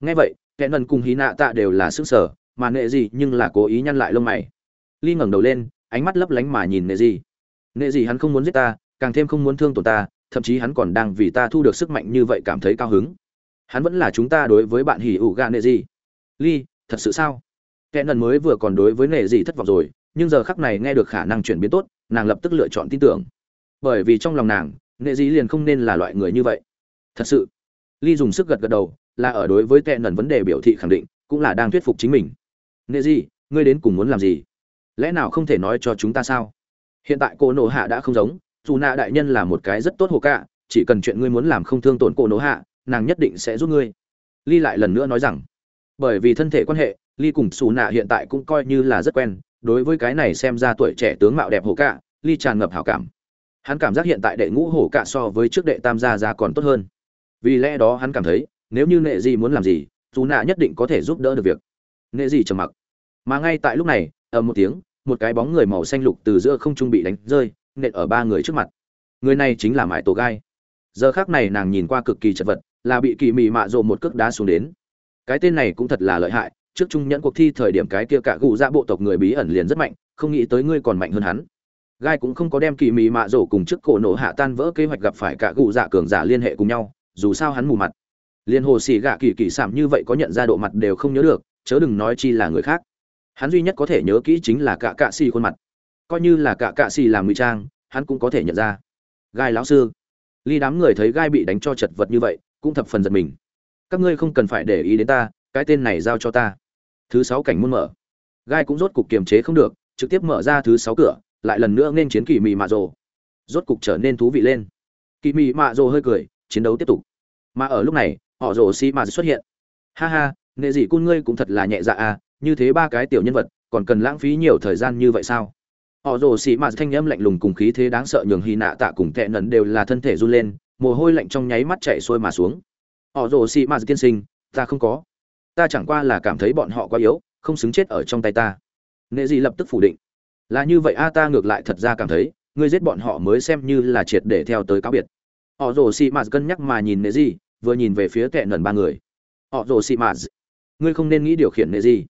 nghe vậy, kẻ nần cùng hí nạ tạ đều là sức sở mà Nệ gì nhưng là cố ý nhăn lại lông mày. Ly ngẩng đầu lên, ánh mắt lấp lánh mà nhìn Nệ gì Nệ gì hắn không muốn giết ta, càng thêm không muốn thương tổn ta, thậm chí hắn còn đang vì ta thu được sức mạnh như vậy cảm thấy cao hứng. Hắn vẫn là chúng ta đối với bạn hỉ ủ gà nệ gì ly, thật sự sao? Kẻ nần mới vừa còn đối với nệ gì thất vọng rồi, nhưng giờ khắc này nghe được khả năng chuyển biến tốt, nàng lập tức lựa chọn tin tưởng. Bởi vì trong lòng nàng, nệ gì liền không nên là loại người như vậy. Thật sự. Ly dùng sức gật gật đầu là ở đối với tệ nần vấn đề biểu thị khẳng định, cũng là đang thuyết phục chính mình. Nệ gì ngươi đến cùng muốn làm gì? Lẽ nào không thể nói cho chúng ta sao? Hiện tại cô nộ hạ đã không giống, dù nạ đại nhân là một cái rất tốt hồ cạ chỉ cần chuyện ngươi muốn làm không thương tổn cô nỗ hạ, nàng nhất định sẽ giúp ngươi. Ly lại lần nữa nói rằng, bởi vì thân thể quan hệ, ly cùng xù nạ hiện tại cũng coi như là rất quen, đối với cái này xem ra tuổi trẻ tướng mạo đẹp hồ cạ ly tràn ngập hảo cảm. Hắn cảm giác hiện tại đệ ngũ hổ cạ so với trước đệ tam gia gia còn tốt hơn. Vì lẽ đó hắn cảm thấy nếu như nệ dị muốn làm gì, dù nạ nhất định có thể giúp đỡ được việc. Nệ dị trầm mặc. Mà ngay tại lúc này ở một tiếng, một cái bóng người màu xanh lục từ giữa không trung bị đánh rơi, nện ở ba người trước mặt. Người này chính là mãi tổ gai. Giờ khác này nàng nhìn qua cực kỳ chật vật, là bị kỳ mị mạ rộ một cước đá xuống đến. Cái tên này cũng thật là lợi hại, trước trung nhẫn cuộc thi thời điểm cái kia cả gù ra bộ tộc người bí ẩn liền rất mạnh, không nghĩ tới ngươi còn mạnh hơn hắn. Gai cũng không có đem kỳ mị mạ rổ cùng trước cổ nổ hạ tan vỡ kế hoạch gặp phải cả gù dạ cường giả liên hệ cùng nhau, dù sao hắn mù mặt liên hồ xì gạ kỳ kỳ sảm như vậy có nhận ra độ mặt đều không nhớ được, chớ đừng nói chi là người khác. Hắn duy nhất có thể nhớ kỹ chính là cả cạ xì khuôn mặt. Coi như là cả cạ xì làm ngụy trang, hắn cũng có thể nhận ra. Gai lão sư. Ly đám người thấy gai bị đánh cho chật vật như vậy, cũng thập phần giật mình. Các ngươi không cần phải để ý đến ta, cái tên này giao cho ta. Thứ sáu cảnh môn mở. Gai cũng rốt cục kiềm chế không được, trực tiếp mở ra thứ sáu cửa, lại lần nữa nên chiến kỳ mị mạ rồ. Rốt cục trở nên thú vị lên. Kỳ mị mạ rồ hơi cười, chiến đấu tiếp tục. Mà ở lúc này họ rồ xi mà xuất hiện. Ha ha, nghệ dị cun ngươi cũng thật là nhẹ dạ à như thế ba cái tiểu nhân vật, còn cần lãng phí nhiều thời gian như vậy sao? Họ rồ xì mà thanh âm lạnh lùng cùng khí thế đáng sợ nhường hy nạ tạ cùng tệ nần đều là thân thể run lên, mồ hôi lạnh trong nháy mắt chạy xuôi mà xuống. Họ rồ xì mà tiên sinh, ta không có. Ta chẳng qua là cảm thấy bọn họ quá yếu, không xứng chết ở trong tay ta. Nghệ dị lập tức phủ định. Là như vậy a, ta ngược lại thật ra cảm thấy, ngươi giết bọn họ mới xem như là triệt để theo tới cáo biệt. Họ rồ xì mà cân nhắc mà nhìn nghệ dị vừa nhìn về phía tệ nần ba người. Họ rồ xị mạt ngươi không nên nghĩ điều khiển nệ gì.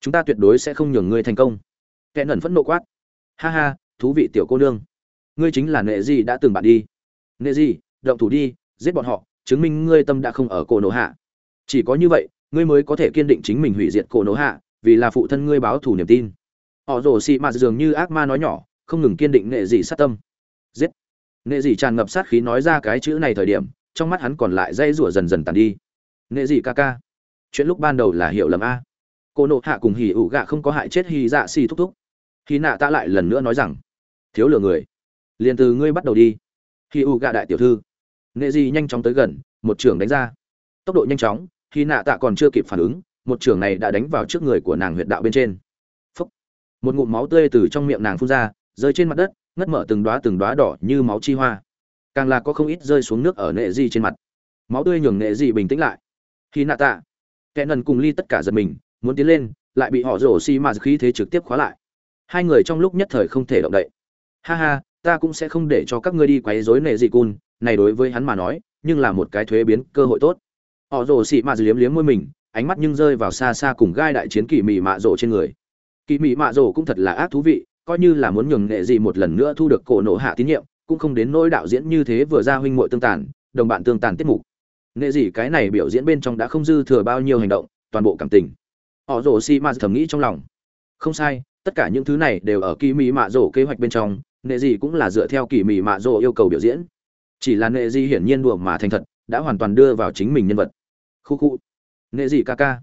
Chúng ta tuyệt đối sẽ không nhường ngươi thành công. Tệ nần phẫn nộ quát. Ha ha, thú vị tiểu cô nương. Ngươi chính là nệ gì đã từng bạn đi. Nệ gì, động thủ đi, giết bọn họ, chứng minh ngươi tâm đã không ở cổ nổ hạ. Chỉ có như vậy, ngươi mới có thể kiên định chính mình hủy diệt cổ nổ hạ, vì là phụ thân ngươi báo thù niềm tin. Họ rồ xị mạt dường như ác ma nói nhỏ, không ngừng kiên định nệ dị sát tâm. Giết. Nệ dị tràn ngập sát khí nói ra cái chữ này thời điểm trong mắt hắn còn lại dây rủa dần dần tàn đi. Nghệ dị ca ca? Chuyện lúc ban đầu là hiểu lầm a. Cô nộ hạ cùng hỉ ủ gạ không có hại chết hì dạ xì thúc thúc. Hì nạ ta lại lần nữa nói rằng, thiếu lừa người, liền từ ngươi bắt đầu đi. Hì ủ gạ đại tiểu thư. Nghệ dị nhanh chóng tới gần, một trường đánh ra. Tốc độ nhanh chóng hì nạ tạ còn chưa kịp phản ứng, một trường này đã đánh vào trước người của nàng huyệt đạo bên trên. Phúc. một ngụm máu tươi từ trong miệng nàng phun ra, rơi trên mặt đất, ngất mở từng đóa từng đóa đỏ như máu chi hoa càng là có không ít rơi xuống nước ở nệ di trên mặt. Máu tươi nhường nệ di bình tĩnh lại. Khi nạ tạ, kẻ nần cùng ly tất cả giật mình, muốn tiến lên, lại bị họ rổ xi mà khí thế trực tiếp khóa lại. Hai người trong lúc nhất thời không thể động đậy. Ha ha, ta cũng sẽ không để cho các ngươi đi quấy rối nệ dị cun, này đối với hắn mà nói, nhưng là một cái thuế biến cơ hội tốt. Họ rổ xi mà liếm liếm môi mình, ánh mắt nhưng rơi vào xa xa cùng gai đại chiến kỳ mị mạ rổ trên người. Kỳ mị mạ rổ cũng thật là ác thú vị, coi như là muốn nhường nệ dị một lần nữa thu được cổ nổ hạ tín nhiệm cũng không đến nỗi đạo diễn như thế vừa ra huynh muội tương tàn, đồng bạn tương tàn tiết mục. Nghệ dị cái này biểu diễn bên trong đã không dư thừa bao nhiêu hành động, toàn bộ cảm tình. Họ rổ si mạt thầm nghĩ trong lòng. Không sai, tất cả những thứ này đều ở kỳ mỹ mạ rổ kế hoạch bên trong, nghệ dị cũng là dựa theo kỳ mỹ mạ rổ yêu cầu biểu diễn. Chỉ là nghệ dị hiển nhiên đùa mà thành thật, đã hoàn toàn đưa vào chính mình nhân vật. Khu khu. Nghệ dị ca ca.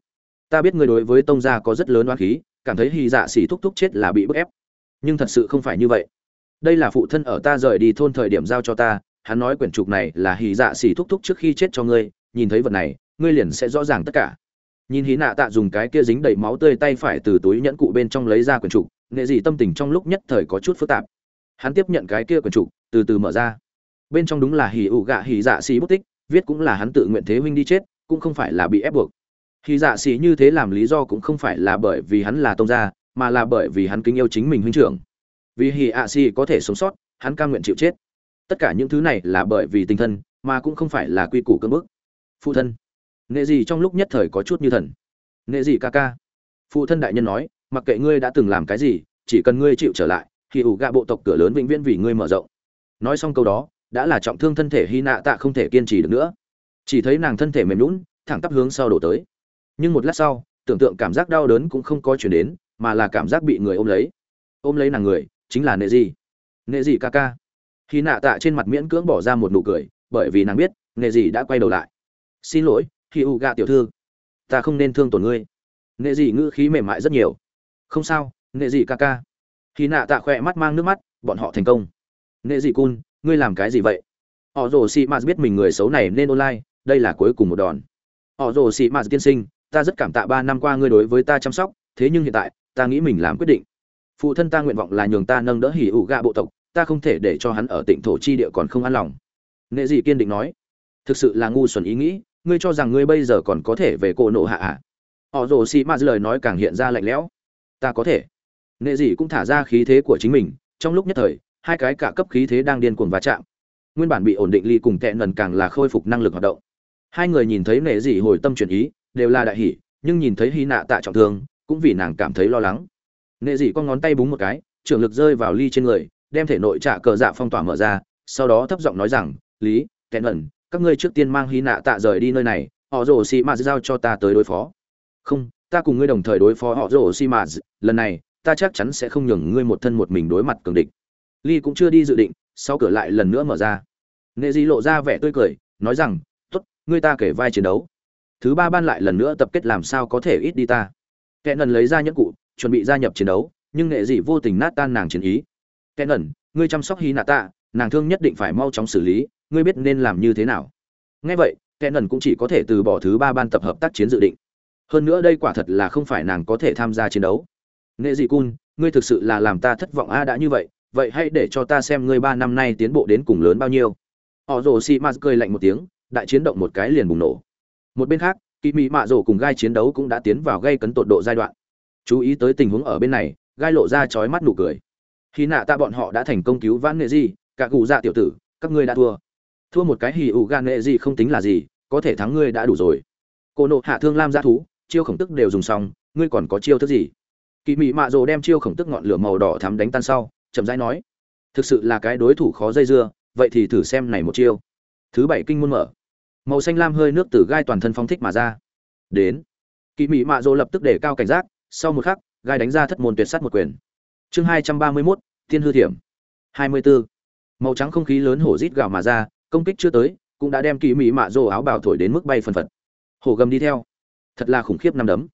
Ta biết người đối với tông gia có rất lớn oán khí, cảm thấy hy dạ xỉ thúc thúc chết là bị bức ép. Nhưng thật sự không phải như vậy đây là phụ thân ở ta rời đi thôn thời điểm giao cho ta, hắn nói quyển trục này là hì dạ xỉ thúc thúc trước khi chết cho ngươi, nhìn thấy vật này, ngươi liền sẽ rõ ràng tất cả. Nhìn hí nạ tạ dùng cái kia dính đầy máu tươi tay phải từ túi nhẫn cụ bên trong lấy ra quyển trục, nghệ dị tâm tình trong lúc nhất thời có chút phức tạp. Hắn tiếp nhận cái kia quyển trục, từ từ mở ra. Bên trong đúng là hì ụ gạ hì dạ xỉ bút tích, viết cũng là hắn tự nguyện thế huynh đi chết, cũng không phải là bị ép buộc. Hì dạ xỉ như thế làm lý do cũng không phải là bởi vì hắn là tông gia, mà là bởi vì hắn kính yêu chính mình huynh trưởng vì hì ạ xì có thể sống sót, hắn cam nguyện chịu chết. Tất cả những thứ này là bởi vì tình thân, mà cũng không phải là quy củ cơn bức. Phụ thân. Nghệ gì trong lúc nhất thời có chút như thần. Nghệ gì ca ca. Phụ thân đại nhân nói, mặc kệ ngươi đã từng làm cái gì, chỉ cần ngươi chịu trở lại, thì ủ gạ bộ tộc cửa lớn vĩnh viễn vì ngươi mở rộng. Nói xong câu đó, đã là trọng thương thân thể hy nạ tạ không thể kiên trì được nữa. Chỉ thấy nàng thân thể mềm lún thẳng tắp hướng sau đổ tới. Nhưng một lát sau, tưởng tượng cảm giác đau đớn cũng không có chuyển đến, mà là cảm giác bị người ôm lấy. Ôm lấy nàng người chính là nệ gì nệ gì ca ca. Khi nạ tạ trên mặt miễn cưỡng bỏ ra một nụ cười, bởi vì nàng biết, nệ gì đã quay đầu lại. Xin lỗi, khi u gạ tiểu thư. Ta không nên thương tổn ngươi. Nệ gì ngữ khí mềm mại rất nhiều. Không sao, nệ gì ca ca. Khi nạ tạ khỏe mắt mang nước mắt, bọn họ thành công. Nệ gì cun, ngươi làm cái gì vậy? Họ rồ xì mạt biết mình người xấu này nên online, đây là cuối cùng một đòn. Họ rồ xì mạt tiên sinh, ta rất cảm tạ ba năm qua ngươi đối với ta chăm sóc, thế nhưng hiện tại, ta nghĩ mình làm quyết định phụ thân ta nguyện vọng là nhường ta nâng đỡ hỉ ủ gạ bộ tộc, ta không thể để cho hắn ở tỉnh thổ chi địa còn không an lòng. Nệ dị kiên định nói. Thực sự là ngu xuẩn ý nghĩ, ngươi cho rằng ngươi bây giờ còn có thể về cổ nộ hạ ạ à? họ rồ xì mạt lời nói càng hiện ra lạnh lẽo. Ta có thể. Nệ dị cũng thả ra khí thế của chính mình, trong lúc nhất thời, hai cái cả cấp khí thế đang điên cuồng va chạm. Nguyên bản bị ổn định ly cùng tệ nần càng là khôi phục năng lực hoạt động. Hai người nhìn thấy nệ dị hồi tâm chuyển ý, đều là đại hỷ nhưng nhìn thấy hy nạ tạ trọng thương, cũng vì nàng cảm thấy lo lắng nệ dị con ngón tay búng một cái, trưởng lực rơi vào ly trên người, đem thể nội trả cờ dạ phong tỏa mở ra, sau đó thấp giọng nói rằng, lý, kẹn ẩn, các ngươi trước tiên mang hy nạ tạ rời đi nơi này, họ rồ xì mạt giao cho ta tới đối phó. Không, ta cùng ngươi đồng thời đối phó họ rồ xì mạt lần này, ta chắc chắn sẽ không nhường ngươi một thân một mình đối mặt cường địch. Ly cũng chưa đi dự định, sau cửa lại lần nữa mở ra. Nệ dị lộ ra vẻ tươi cười, nói rằng t ố t ngươi ta kể vai chiến đấu. Thứ ba ban lại lần nữa tập kết làm sao có thể ít đi ta. Kẻ nần lấy ra nhẫn cụ chuẩn bị gia nhập chiến đấu nhưng nghệ dị vô tình nát tan nàng chiến ý. Kẻ ẩn, ngươi chăm sóc hy nạ tạ nàng thương nhất định phải mau chóng xử lý ngươi biết nên làm như thế nào. Ngay vậy kẻ ẩn cũng chỉ có thể từ bỏ thứ ba ban tập hợp tác chiến dự định. Hơn nữa đây quả thật là không phải nàng có thể tham gia chiến đấu. Nghệ dị cun ngươi thực sự là làm ta thất vọng a đã như vậy vậy hãy để cho ta xem ngươi ba năm nay tiến bộ đến cùng lớn bao nhiêu. Họ rồ xì m cười lạnh một tiếng đại chiến động một cái liền bùng nổ. Một bên khác kỳ mị mạ rồ cùng gai chiến đấu cũng đã tiến vào gây cấn tột độ giai đoạn chú ý tới tình huống ở bên này gai lộ ra chói mắt nụ cười. Khi nạ ta bọn họ đã thành công cứu vãn nghệ di, cả cụ dạ tiểu tử các ngươi đã thua. Thua một cái hì ụ gan nghệ di không tính là gì có thể thắng ngươi đã đủ rồi. Cô nộ hạ thương lam gia thú chiêu khổng tức đều dùng xong ngươi còn có chiêu thức gì? Kỳ mị mạ rồ đem chiêu khổng tức ngọn lửa màu đỏ thắm đánh tan sau chậm rãi nói thực sự là cái đối thủ khó dây dưa vậy thì thử xem này một chiêu. Thứ bảy kinh môn mở. Màu xanh lam hơi nước từ gai toàn thân phóng thích mà ra. Đến. Kỳ mị mạ rồ lập tức để cao cảnh giác sau một khắc, gai đánh ra thất môn tuyệt sát một quyền. Chương hai trăm ba mươi mốt, thiên hư thiểm. hai mươi bốn. Màu trắng không khí lớn hổ rít gào mà ra, công kích chưa tới, cũng đã đem kỳ mỹ mạ rồ áo bào thổi đến mức bay phần phật. Hổ gầm đi theo. Thật là khủng khiếp năm đấm.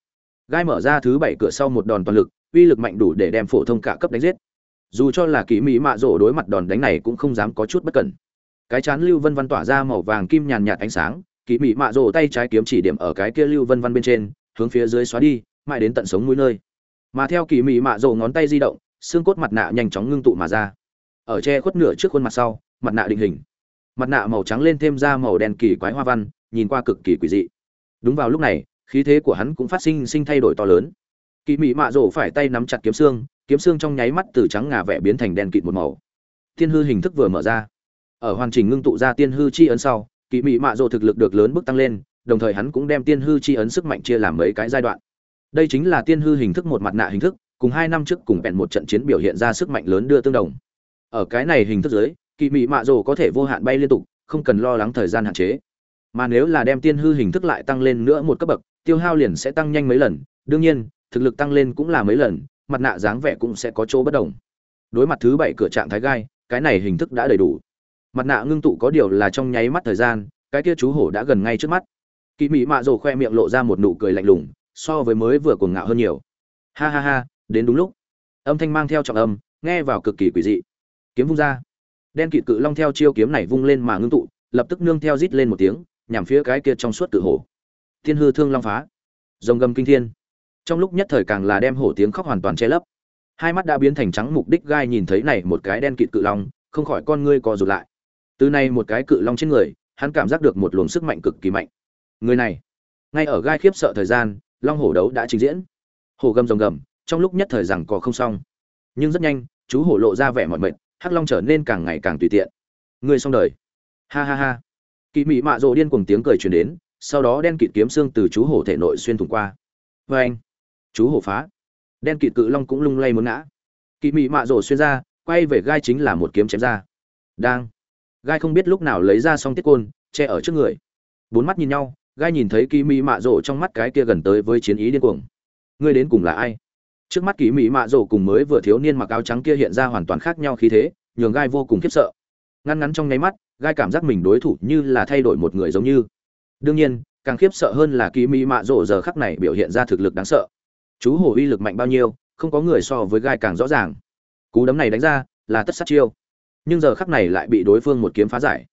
Gai mở ra thứ bảy cửa sau một đòn toàn lực, uy lực mạnh đủ để đem phổ thông cả cấp đánh giết. Dù cho là kỳ mỹ mạ rồ đối mặt đòn đánh này cũng không dám có chút bất cẩn. Cái chán lưu vân văn tỏa ra màu vàng kim nhàn nhạt ánh sáng, kỳ mỹ mạ rồ tay trái kiếm chỉ điểm ở cái kia lưu vân văn bên trên, hướng phía dưới xóa đi mãi đến tận sống mũi nơi. Mà theo kỳ mỹ mạ rổ ngón tay di động, xương cốt mặt nạ nhanh chóng ngưng tụ mà ra. Ở che khuất nửa trước khuôn mặt sau, mặt nạ định hình. Mặt nạ màu trắng lên thêm ra màu đen kỳ quái hoa văn, nhìn qua cực kỳ quỷ dị. Đúng vào lúc này, khí thế của hắn cũng phát sinh sinh thay đổi to lớn. Kỳ mỹ mạ rổ phải tay nắm chặt kiếm xương kiếm xương trong nháy mắt từ trắng ngà vẽ biến thành đen kịt một màu. Tiên hư hình thức vừa mở ra. Ở hoàn chỉnh ngưng tụ ra tiên hư chi ấn sau, kỳ mỹ mạ rổ thực lực được lớn bước tăng lên, đồng thời hắn cũng đem tiên hư chi ấn sức mạnh chia làm mấy cái giai đoạn đây chính là tiên hư hình thức một mặt nạ hình thức, cùng hai năm trước cùng bèn một trận chiến biểu hiện ra sức mạnh lớn đưa tương đồng. Ở cái này hình thức dưới kỳ mỹ mạ rồ có thể vô hạn bay liên tục, không cần lo lắng thời gian hạn chế. Mà nếu là đem tiên hư hình thức lại tăng lên nữa một cấp bậc, tiêu hao liền sẽ tăng nhanh mấy lần, đương nhiên, thực lực tăng lên cũng là mấy lần, mặt nạ dáng vẻ cũng sẽ có chỗ bất đồng. Đối mặt thứ bảy cửa trạng thái gai, cái này hình thức đã đầy đủ. Mặt nạ ngưng tụ có điều là trong nháy mắt thời gian, cái kia chú hổ đã gần ngay trước mắt. Kỳ mỹ mạ rồ khoe miệng lộ ra một nụ cười lạnh lùng so với mới vừa cuồng ngạo hơn nhiều. Ha ha ha, đến đúng lúc. Âm thanh mang theo trọng âm, nghe vào cực kỳ quỷ dị. Kiếm vung ra. Đen kịt cự long theo chiêu kiếm này vung lên mà ngưng tụ, lập tức nương theo rít lên một tiếng, nhằm phía cái kia trong suốt cự hổ. Thiên hư thương long phá. Rồng gầm kinh thiên. Trong lúc nhất thời càng là đem hổ tiếng khóc hoàn toàn che lấp. Hai mắt đã biến thành trắng mục đích gai nhìn thấy này một cái đen kịt cự long, không khỏi con ngươi co rụt lại. Từ nay một cái cự long trên người, hắn cảm giác được một luồng sức mạnh cực kỳ mạnh. Người này, ngay ở gai khiếp sợ thời gian long hổ đấu đã trình diễn. Hổ gầm rồng gầm, trong lúc nhất thời rằng có không xong. Nhưng rất nhanh, chú hổ lộ ra vẻ mọi mệt, hắc long trở nên càng ngày càng tùy tiện. Người xong đời. Ha ha ha. Kỳ mị mạ rồ điên cùng tiếng cười truyền đến, sau đó đen kịt kiếm xương từ chú hổ thể nội xuyên thủng qua. Vê anh, chú hổ phá. Đen kịt cự long cũng lung lay muốn ngã. Kỳ mị mạ rộ xuyên ra, quay về gai chính là một kiếm chém ra. Đang. Gai không biết lúc nào lấy ra xong tiết côn, che ở trước người. Bốn mắt nhìn nhau gai nhìn thấy kỳ mỹ mạ rổ trong mắt cái kia gần tới với chiến ý điên cuồng. Ngươi đến cùng là ai? Trước mắt kỳ mỹ mạ rổ cùng mới vừa thiếu niên mặc áo trắng kia hiện ra hoàn toàn khác nhau khí thế, nhường gai vô cùng khiếp sợ. Ngăn ngắn trong nháy mắt, gai cảm giác mình đối thủ như là thay đổi một người giống như. Đương nhiên, càng khiếp sợ hơn là kỳ mỹ mạ rộ giờ khắc này biểu hiện ra thực lực đáng sợ. Chú hổ uy lực mạnh bao nhiêu, không có người so với gai càng rõ ràng. Cú đấm này đánh ra là tất sát chiêu. Nhưng giờ khắc này lại bị đối phương một kiếm phá giải.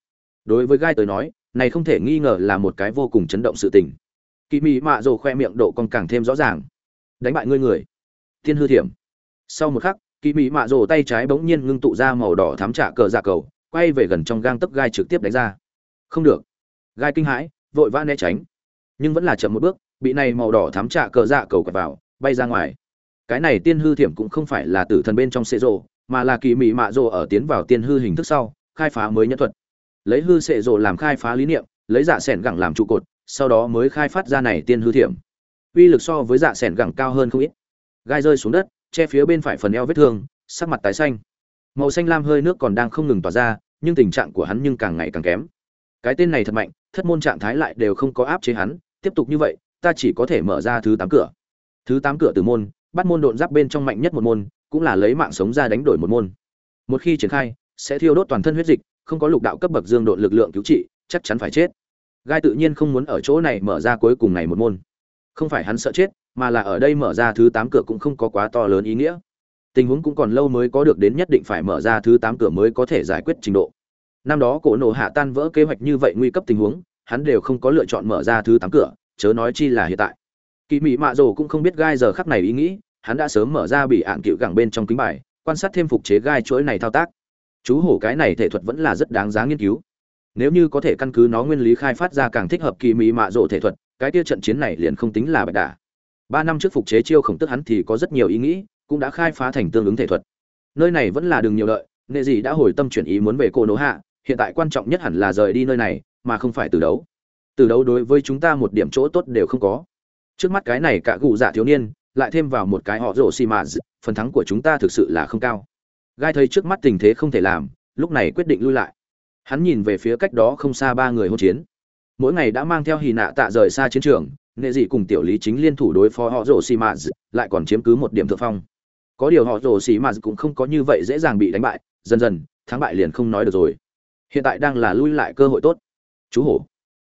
Đối với gai tới nói này không thể nghi ngờ là một cái vô cùng chấn động sự tình. Kỳ mị mạ rồ khoe miệng độ còn càng thêm rõ ràng. Đánh bại ngươi người. Thiên hư thiểm. Sau một khắc kỳ mị mạ rồ tay trái bỗng nhiên ngưng tụ ra màu đỏ thám trả cờ dạ cầu, quay về gần trong gang tấc gai trực tiếp đánh ra. Không được. Gai kinh hãi, vội vã né tránh. Nhưng vẫn là chậm một bước, bị này màu đỏ thám trả cờ dạ cầu quẹt vào, bay ra ngoài. Cái này tiên hư thiểm cũng không phải là tử thần bên trong xế rồ, mà là kỳ mị mạ rồ ở tiến vào tiên hư hình thức sau, khai phá mới nhân thuật lấy hư sệ rộ làm khai phá lý niệm, lấy dạ sẻn gẳng làm trụ cột, sau đó mới khai phát ra này tiên hư thiểm. Uy lực so với dạ sẻn gẳng cao hơn không ít. Gai rơi xuống đất, che phía bên phải phần eo vết thương, sắc mặt tái xanh. Màu xanh lam hơi nước còn đang không ngừng tỏa ra, nhưng tình trạng của hắn nhưng càng ngày càng kém. Cái tên này thật mạnh, thất môn trạng thái lại đều không có áp chế hắn, tiếp tục như vậy, ta chỉ có thể mở ra thứ tám cửa. Thứ tám cửa từ môn, bắt môn độn giáp bên trong mạnh nhất một môn, cũng là lấy mạng sống ra đánh đổi một môn. Một khi triển khai, sẽ thiêu đốt toàn thân huyết dịch không có lục đạo cấp bậc dương độn lực lượng cứu trị, chắc chắn phải chết. Gai tự nhiên không muốn ở chỗ này mở ra cuối cùng này một môn. Không phải hắn sợ chết, mà là ở đây mở ra thứ tám cửa cũng không có quá to lớn ý nghĩa. Tình huống cũng còn lâu mới có được đến nhất định phải mở ra thứ tám cửa mới có thể giải quyết trình độ. Năm đó cổ nổ hạ tan vỡ kế hoạch như vậy nguy cấp tình huống, hắn đều không có lựa chọn mở ra thứ tám cửa, chớ nói chi là hiện tại. Kỳ mỹ mạ rồ cũng không biết gai giờ khắc này ý nghĩ, hắn đã sớm mở ra bị án cựu gẳng bên trong kính bài, quan sát thêm phục chế gai chuỗi này thao tác chú hổ cái này thể thuật vẫn là rất đáng giá nghiên cứu. Nếu như có thể căn cứ nó nguyên lý khai phát ra càng thích hợp kỳ mỹ mạ rộ thể thuật, cái tiêu trận chiến này liền không tính là bạch đả. Ba năm trước phục chế chiêu khổng tức hắn thì có rất nhiều ý nghĩ, cũng đã khai phá thành tương ứng thể thuật. Nơi này vẫn là đường nhiều lợi, nghệ gì đã hồi tâm chuyển ý muốn về cô nỗ hạ, hiện tại quan trọng nhất hẳn là rời đi nơi này, mà không phải từ đấu. Từ đấu đối với chúng ta một điểm chỗ tốt đều không có. Trước mắt cái này cả gù dạ thiếu niên, lại thêm vào một cái họ rổ xì mà, phần thắng của chúng ta thực sự là không cao gai thấy trước mắt tình thế không thể làm, lúc này quyết định lui lại. Hắn nhìn về phía cách đó không xa ba người hỗn chiến. Mỗi ngày đã mang theo hì nạ tạ rời xa chiến trường nghệ dị cùng tiểu lý chính liên thủ đối phó họ rổ xì mạt, lại còn chiếm cứ một điểm thượng phong. Có điều họ rổ xì mạt cũng không có như vậy dễ dàng bị đánh bại, dần dần, thắng bại liền không nói được rồi. Hiện tại đang là lui lại cơ hội tốt. Chú hổ.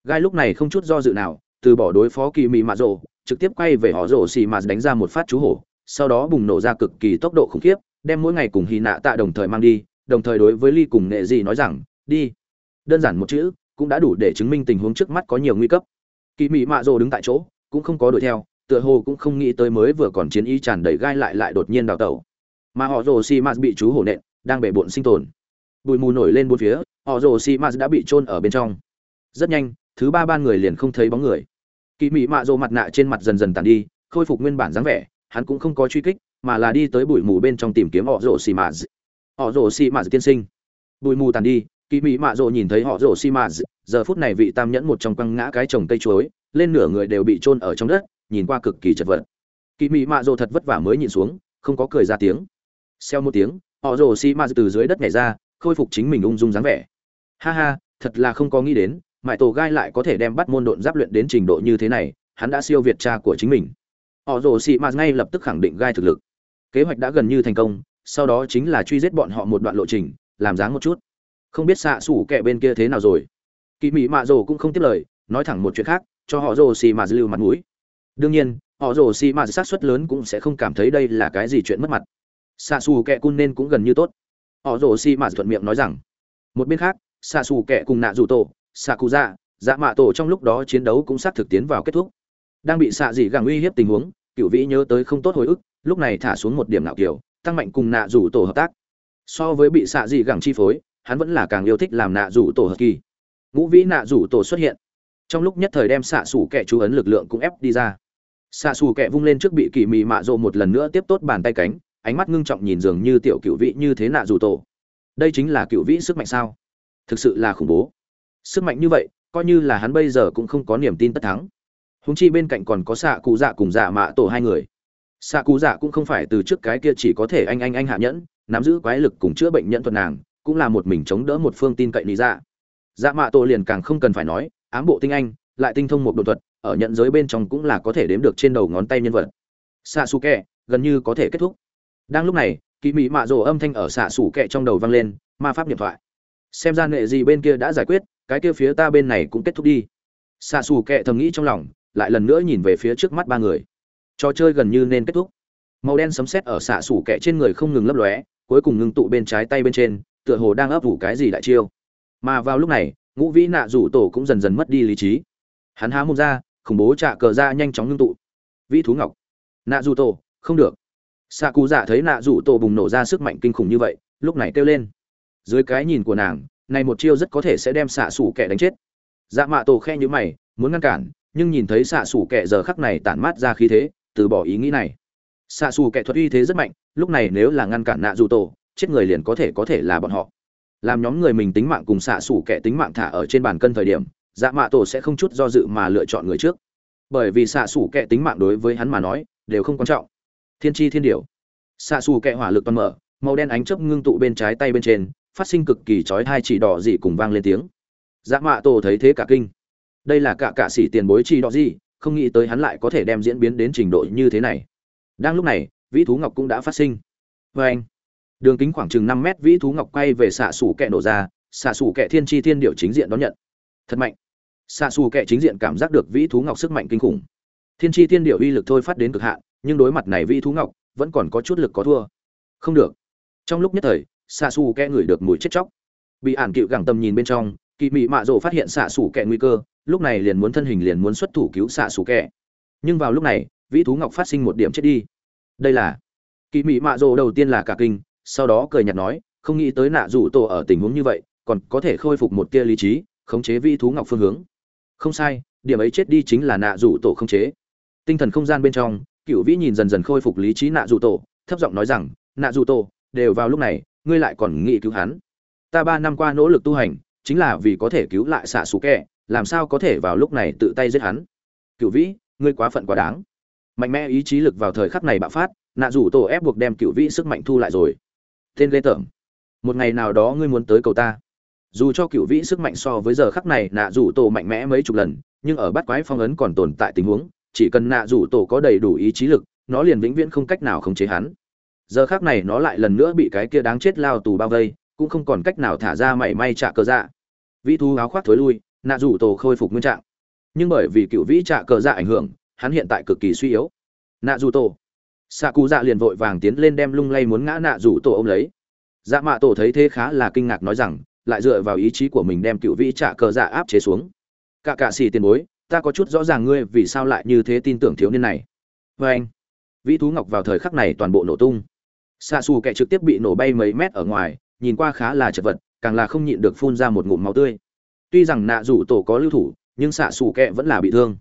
Gai lúc này không chút do dự nào, từ bỏ đối phó kỳ mị mạ rổ trực tiếp quay về họ rổ xì mạt đánh ra một phát chú hổ, sau đó bùng nổ ra cực kỳ tốc độ khủng khiếp đem mỗi ngày cùng hy nạ tạ đồng thời mang đi, đồng thời đối với ly cùng nghệ dị nói rằng, đi. Đơn giản một chữ, cũng đã đủ để chứng minh tình huống trước mắt có nhiều nguy cấp. Kỳ mị mạ rồ đứng tại chỗ, cũng không có đuổi theo, tựa hồ cũng không nghĩ tới mới vừa còn chiến ý tràn đầy gai lại lại đột nhiên đào tẩu. Mà họ rồ Si mạt bị chú hổ nện, đang bể bộn sinh tồn. Bụi mù nổi lên bốn phía, họ rồ Si mạt đã bị trôn ở bên trong. Rất nhanh, thứ ba ban người liền không thấy bóng người. Kỳ mị mạ rồ mặt nạ trên mặt dần dần tàn đi, khôi phục nguyên bản dáng vẻ, hắn cũng không có truy kích mà là đi tới bụi mù bên trong tìm kiếm họ rồ xì mạt. Họ rồ xì mạt tiên sinh. Bụi mù tàn đi kỳ mỹ mạ rồ nhìn thấy họ rồ xì mạ giờ phút này vị tam nhẫn một trong quăng ngã cái trồng cây chuối, lên nửa người đều bị chôn ở trong đất, nhìn qua cực kỳ chật vật. Kỳ mỹ mạ rồ thật vất vả mới nhìn xuống, không có cười ra tiếng. Xeo một tiếng, họ rồ xì mạ từ dưới đất nhảy ra, khôi phục chính mình ung dung dáng vẻ. Ha ha, thật là không có nghĩ đến mãi tổ gai lại có thể đem bắt môn độn giáp luyện đến trình độ như thế này, hắn đã siêu việt cha của chính mình. Họ rồ xì mạ ngay lập tức khẳng định gai thực lực kế hoạch đã gần như thành công, sau đó chính là truy giết bọn họ một đoạn lộ trình, làm dáng một chút. Không biết xạ xủ kẻ bên kia thế nào rồi. Kỳ mỹ mạ rồ cũng không tiếp lời, nói thẳng một chuyện khác, cho họ rồ xì mà lưu mặt mũi. Đương nhiên, họ rồ xì mà sát suất lớn cũng sẽ không cảm thấy đây là cái gì chuyện mất mặt. Xạ xù kẻ cun nên cũng gần như tốt. Họ rồ xì mà thuận miệng nói rằng, một bên khác, xạ xù kẻ cùng nạ dù tổ, xạ cụ dạ dạ mạ tổ trong lúc đó chiến đấu cũng xác thực tiến vào kết thúc. Đang bị xạ dị gàng uy hiếp tình huống, cựu vĩ nhớ tới không tốt hồi ức lúc này thả xuống một điểm nạo kiểu tăng mạnh cùng nạ rủ tổ hợp tác. So với bị xạ dị gẳng chi phối, hắn vẫn là càng yêu thích làm nạ rủ tổ hợp kỳ. Ngũ vĩ nạ rủ tổ xuất hiện. Trong lúc nhất thời đem xạ xủ kẻ chú ấn lực lượng cũng ép đi ra. Xạ xù kẻ vung lên trước bị kỳ mị mạ rộ một lần nữa tiếp tốt bàn tay cánh, ánh mắt ngưng trọng nhìn dường như tiểu cựu vĩ như thế nạ rủ tổ. Đây chính là cựu vĩ sức mạnh sao? Thực sự là khủng bố. Sức mạnh như vậy, coi như là hắn bây giờ cũng không có niềm tin tất thắng. Húng chi bên cạnh còn có xạ cụ dạ cùng dạ mạ tổ hai người xạ cụ dạ cũng không phải từ trước cái kia chỉ có thể anh anh anh hạ nhẫn, nắm giữ quái lực cùng chữa bệnh nhẫn thuật nàng, cũng là một mình chống đỡ một phương tin cậy lý dạ. Dạ mạ tổ liền càng không cần phải nói, ám bộ tinh anh, lại tinh thông một đột thuật, ở nhận giới bên trong cũng là có thể đếm được trên đầu ngón tay nhân vật. Xạ xù kẹ, gần như có thể kết thúc. Đang lúc này kỳ mỹ mạ rồ âm thanh ở xạ xù kẹ trong đầu vang lên, ma pháp điện thoại. Xem ra nghệ gì bên kia đã giải quyết, cái kia phía ta bên này cũng kết thúc đi. Xạ xù kẹ thầm nghĩ trong lòng, lại lần nữa nhìn về phía trước mắt ba người trò chơi gần như nên kết thúc. Màu đen sấm sét ở xạ sủ kẻ trên người không ngừng lấp lóe, cuối cùng ngưng tụ bên trái tay bên trên, tựa hồ đang ấp ủ cái gì đại chiêu. Mà vào lúc này, ngũ vĩ nạ rủ tổ cũng dần dần mất đi lý trí. Hắn há mồm ra, khủng bố trả cờ ra nhanh chóng ngưng tụ. Vĩ thú ngọc. Nạ rủ tổ, không được. Xạ cụ dạ thấy nạ rủ tổ bùng nổ ra sức mạnh kinh khủng như vậy, lúc này kêu lên. Dưới cái nhìn của nàng, này một chiêu rất có thể sẽ đem xạ sủ kẻ đánh chết. Dạ mạ tổ khe như mày, muốn ngăn cản, nhưng nhìn thấy xạ xủ kẻ giờ khắc này tản mát ra khí thế từ bỏ ý nghĩ này. Xạ xù kẻ thuật uy thế rất mạnh, lúc này nếu là ngăn cản nạ dù tổ, chết người liền có thể có thể là bọn họ. Làm nhóm người mình tính mạng cùng xạ xù kẻ tính mạng thả ở trên bàn cân thời điểm dạ mạ tổ sẽ không chút do dự mà lựa chọn người trước. Bởi vì xạ xù kẻ tính mạng đối với hắn mà nói, đều không quan trọng. Thiên tri thiên điểu. Xạ xù kẻ hỏa lực toàn mở, màu đen ánh chớp ngưng tụ bên trái tay bên trên, phát sinh cực kỳ chói hai chỉ đỏ dị cùng vang lên tiếng. Dạ mạ tổ thấy thế cả kinh. Đây là cả cả sĩ tiền bối chỉ đỏ gì không nghĩ tới hắn lại có thể đem diễn biến đến trình độ như thế này. Đang lúc này, vĩ thú ngọc cũng đã phát sinh. Vê anh, đường kính khoảng chừng năm mét, vĩ thú ngọc quay về xạ xù kẹ nổ ra, xạ xù kẹ thiên tri thiên điệu chính diện đón nhận. Thật mạnh. Xạ xù kẹ chính diện cảm giác được vĩ thú ngọc sức mạnh kinh khủng. Thiên tri thiên điệu uy lực thôi phát đến cực hạn, nhưng đối mặt này vĩ thú ngọc vẫn còn có chút lực có thua. Không được. Trong lúc nhất thời, xạ xù kẹ ngửi được mùi chết chóc. Bị ản cựu gẳng tầm nhìn bên trong kỳ mị mạ rộ phát hiện xạ xù kẹ nguy cơ lúc này liền muốn thân hình liền muốn xuất thủ cứu xạ xù kẹ. Nhưng vào lúc này, vĩ thú ngọc phát sinh một điểm chết đi. Đây là kỳ mị mạ rồ đầu tiên là cả kinh, sau đó cười nhạt nói, không nghĩ tới nạ rủ tổ ở tình huống như vậy, còn có thể khôi phục một tia lý trí, khống chế vĩ thú ngọc phương hướng. Không sai, điểm ấy chết đi chính là nạ rủ tổ khống chế. Tinh thần không gian bên trong cựu vĩ nhìn dần dần khôi phục lý trí nạ rủ tổ, thấp giọng nói rằng, nạ rủ tổ, đều vào lúc này, ngươi lại còn nghĩ cứu hắn. Ta ba năm qua nỗ lực tu hành, chính là vì có thể cứu lại xạ xù kẹ làm sao có thể vào lúc này tự tay giết hắn? Cựu vĩ, ngươi quá phận quá đáng. Mạnh mẽ ý chí lực vào thời khắc này bạo phát, nạ rủ tổ ép buộc đem cựu vĩ sức mạnh thu lại rồi. Tên ghê tởm, một ngày nào đó ngươi muốn tới cầu ta. Dù cho cựu vĩ sức mạnh so với giờ khắc này nạ rủ tổ mạnh mẽ mấy chục lần, nhưng ở bắt quái phong ấn còn tồn tại tình huống, chỉ cần nạ rủ tổ có đầy đủ ý chí lực, nó liền vĩnh viễn không cách nào khống chế hắn. Giờ khác này nó lại lần nữa bị cái kia đáng chết lao tù bao vây, cũng không còn cách nào thả ra mảy may trả cờ dạ. Vĩ thu áo khoác thối lui nạ rủ tổ khôi phục nguyên trạng. Nhưng bởi vì cựu vĩ trạ cờ dạ ảnh hưởng, hắn hiện tại cực kỳ suy yếu. Nạ dù tổ. Xạ cụ dạ liền vội vàng tiến lên đem lung lay muốn ngã nạ dù tổ ô m lấy. Dạ mạ tổ thấy thế khá là kinh ngạc nói rằng, lại dựa vào ý chí của mình đem cựu vĩ trạ cờ dạ áp chế xuống. Cả cạ xì tiền bối, ta có chút rõ ràng ngươi vì sao lại như thế tin tưởng thiếu niên này. Vê anh, vĩ thú ngọc vào thời khắc này toàn bộ nổ tung. Xạ xù kẻ trực tiếp bị nổ bay mấy mét ở ngoài, nhìn qua khá là chật vật, càng là không nhịn được phun ra một ngụm máu tươi tuy rằng nạ rủ tổ có lưu thủ nhưng xạ xù kẹ vẫn là bị thương.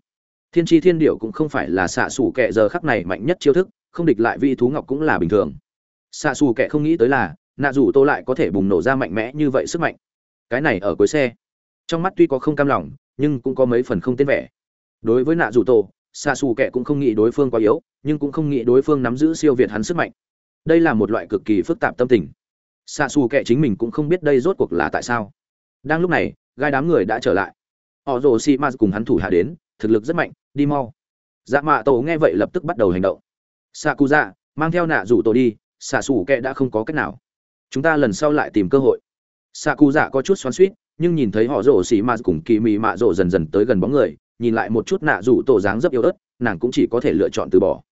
Thiên tri thiên điệu cũng không phải là xạ xù kẹ giờ khắc này mạnh nhất chiêu thức không địch lại vị thú ngọc cũng là bình thường. Xạ xù kẹ không nghĩ tới là nạ rủ tổ lại có thể bùng nổ ra mạnh mẽ như vậy sức mạnh. Cái này ở cuối xe. Trong mắt tuy có không cam lòng nhưng cũng có mấy phần không tên vẻ. Đối với nạ rủ tổ, xạ xù kẹ cũng không nghĩ đối phương quá yếu nhưng cũng không nghĩ đối phương nắm giữ siêu việt hắn sức mạnh. Đây là một loại cực kỳ phức tạp tâm tình. Xạ xù kẹ chính mình cũng không biết đây rốt cuộc là tại sao. Đang lúc này gai đám người đã trở lại. Họ rồ xì ma cùng hắn thủ hạ đến, thực lực rất mạnh, đi mau. Dạ mạ tổ nghe vậy lập tức bắt đầu hành động. Xạ cụ dạ mang theo nạ rủ tổ đi, xạ xù kẹ đã không có cách nào. Chúng ta lần sau lại tìm cơ hội. Xạ cụ dạ có chút xoắn suýt nhưng nhìn thấy họ rồ xì ma cùng kỳ mị mạ rồ dần dần tới gần bóng người, nhìn lại một chút nạ rủ tổ dáng rất yếu ớt, nàng cũng chỉ có thể lựa chọn từ bỏ.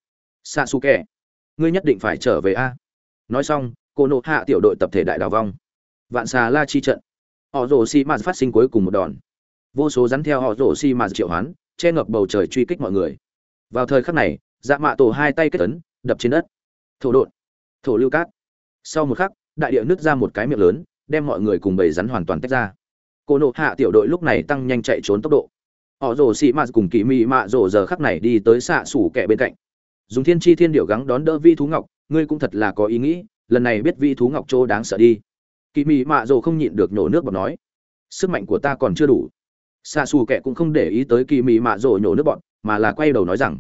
Xạ xù kẹ ngươi nhất định phải trở về a. Nói xong, cô nộ hạ tiểu đội tập thể đại đào vong. Vạn xà la chi trận họ rồ xi ma phát sinh cuối cùng một đòn. Vô số rắn theo họ rồ xi mà triệu hoán, che ngập bầu trời truy kích mọi người. Vào thời khắc này dạ mạ tổ hai tay kết tấn đập trên đất. Thổ đột thổ lưu cát. Sau một khắc, đại địa nứt ra một cái miệng lớn, đem mọi người cùng bầy rắn hoàn toàn tách ra. Cô nộ hạ tiểu đội lúc này tăng nhanh chạy trốn tốc độ. Họ rồ xị mạt cùng kỳ mị mạ rồ giờ khắc này đi tới xạ sủ kẹ bên cạnh. Dùng thiên chi thiên điệu gắng đón đỡ vi thú ngọc, ngươi cũng thật là có ý nghĩ, lần này biết vi thú ngọc chỗ đáng sợ đi kỳ mị mạ rồ không nhịn được nhổ nước bọt nói sức mạnh của ta còn chưa đủ. Xa xù kệ cũng không để ý tới kỳ mị mạ rồ nhổ nước bọt, mà là quay đầu nói rằng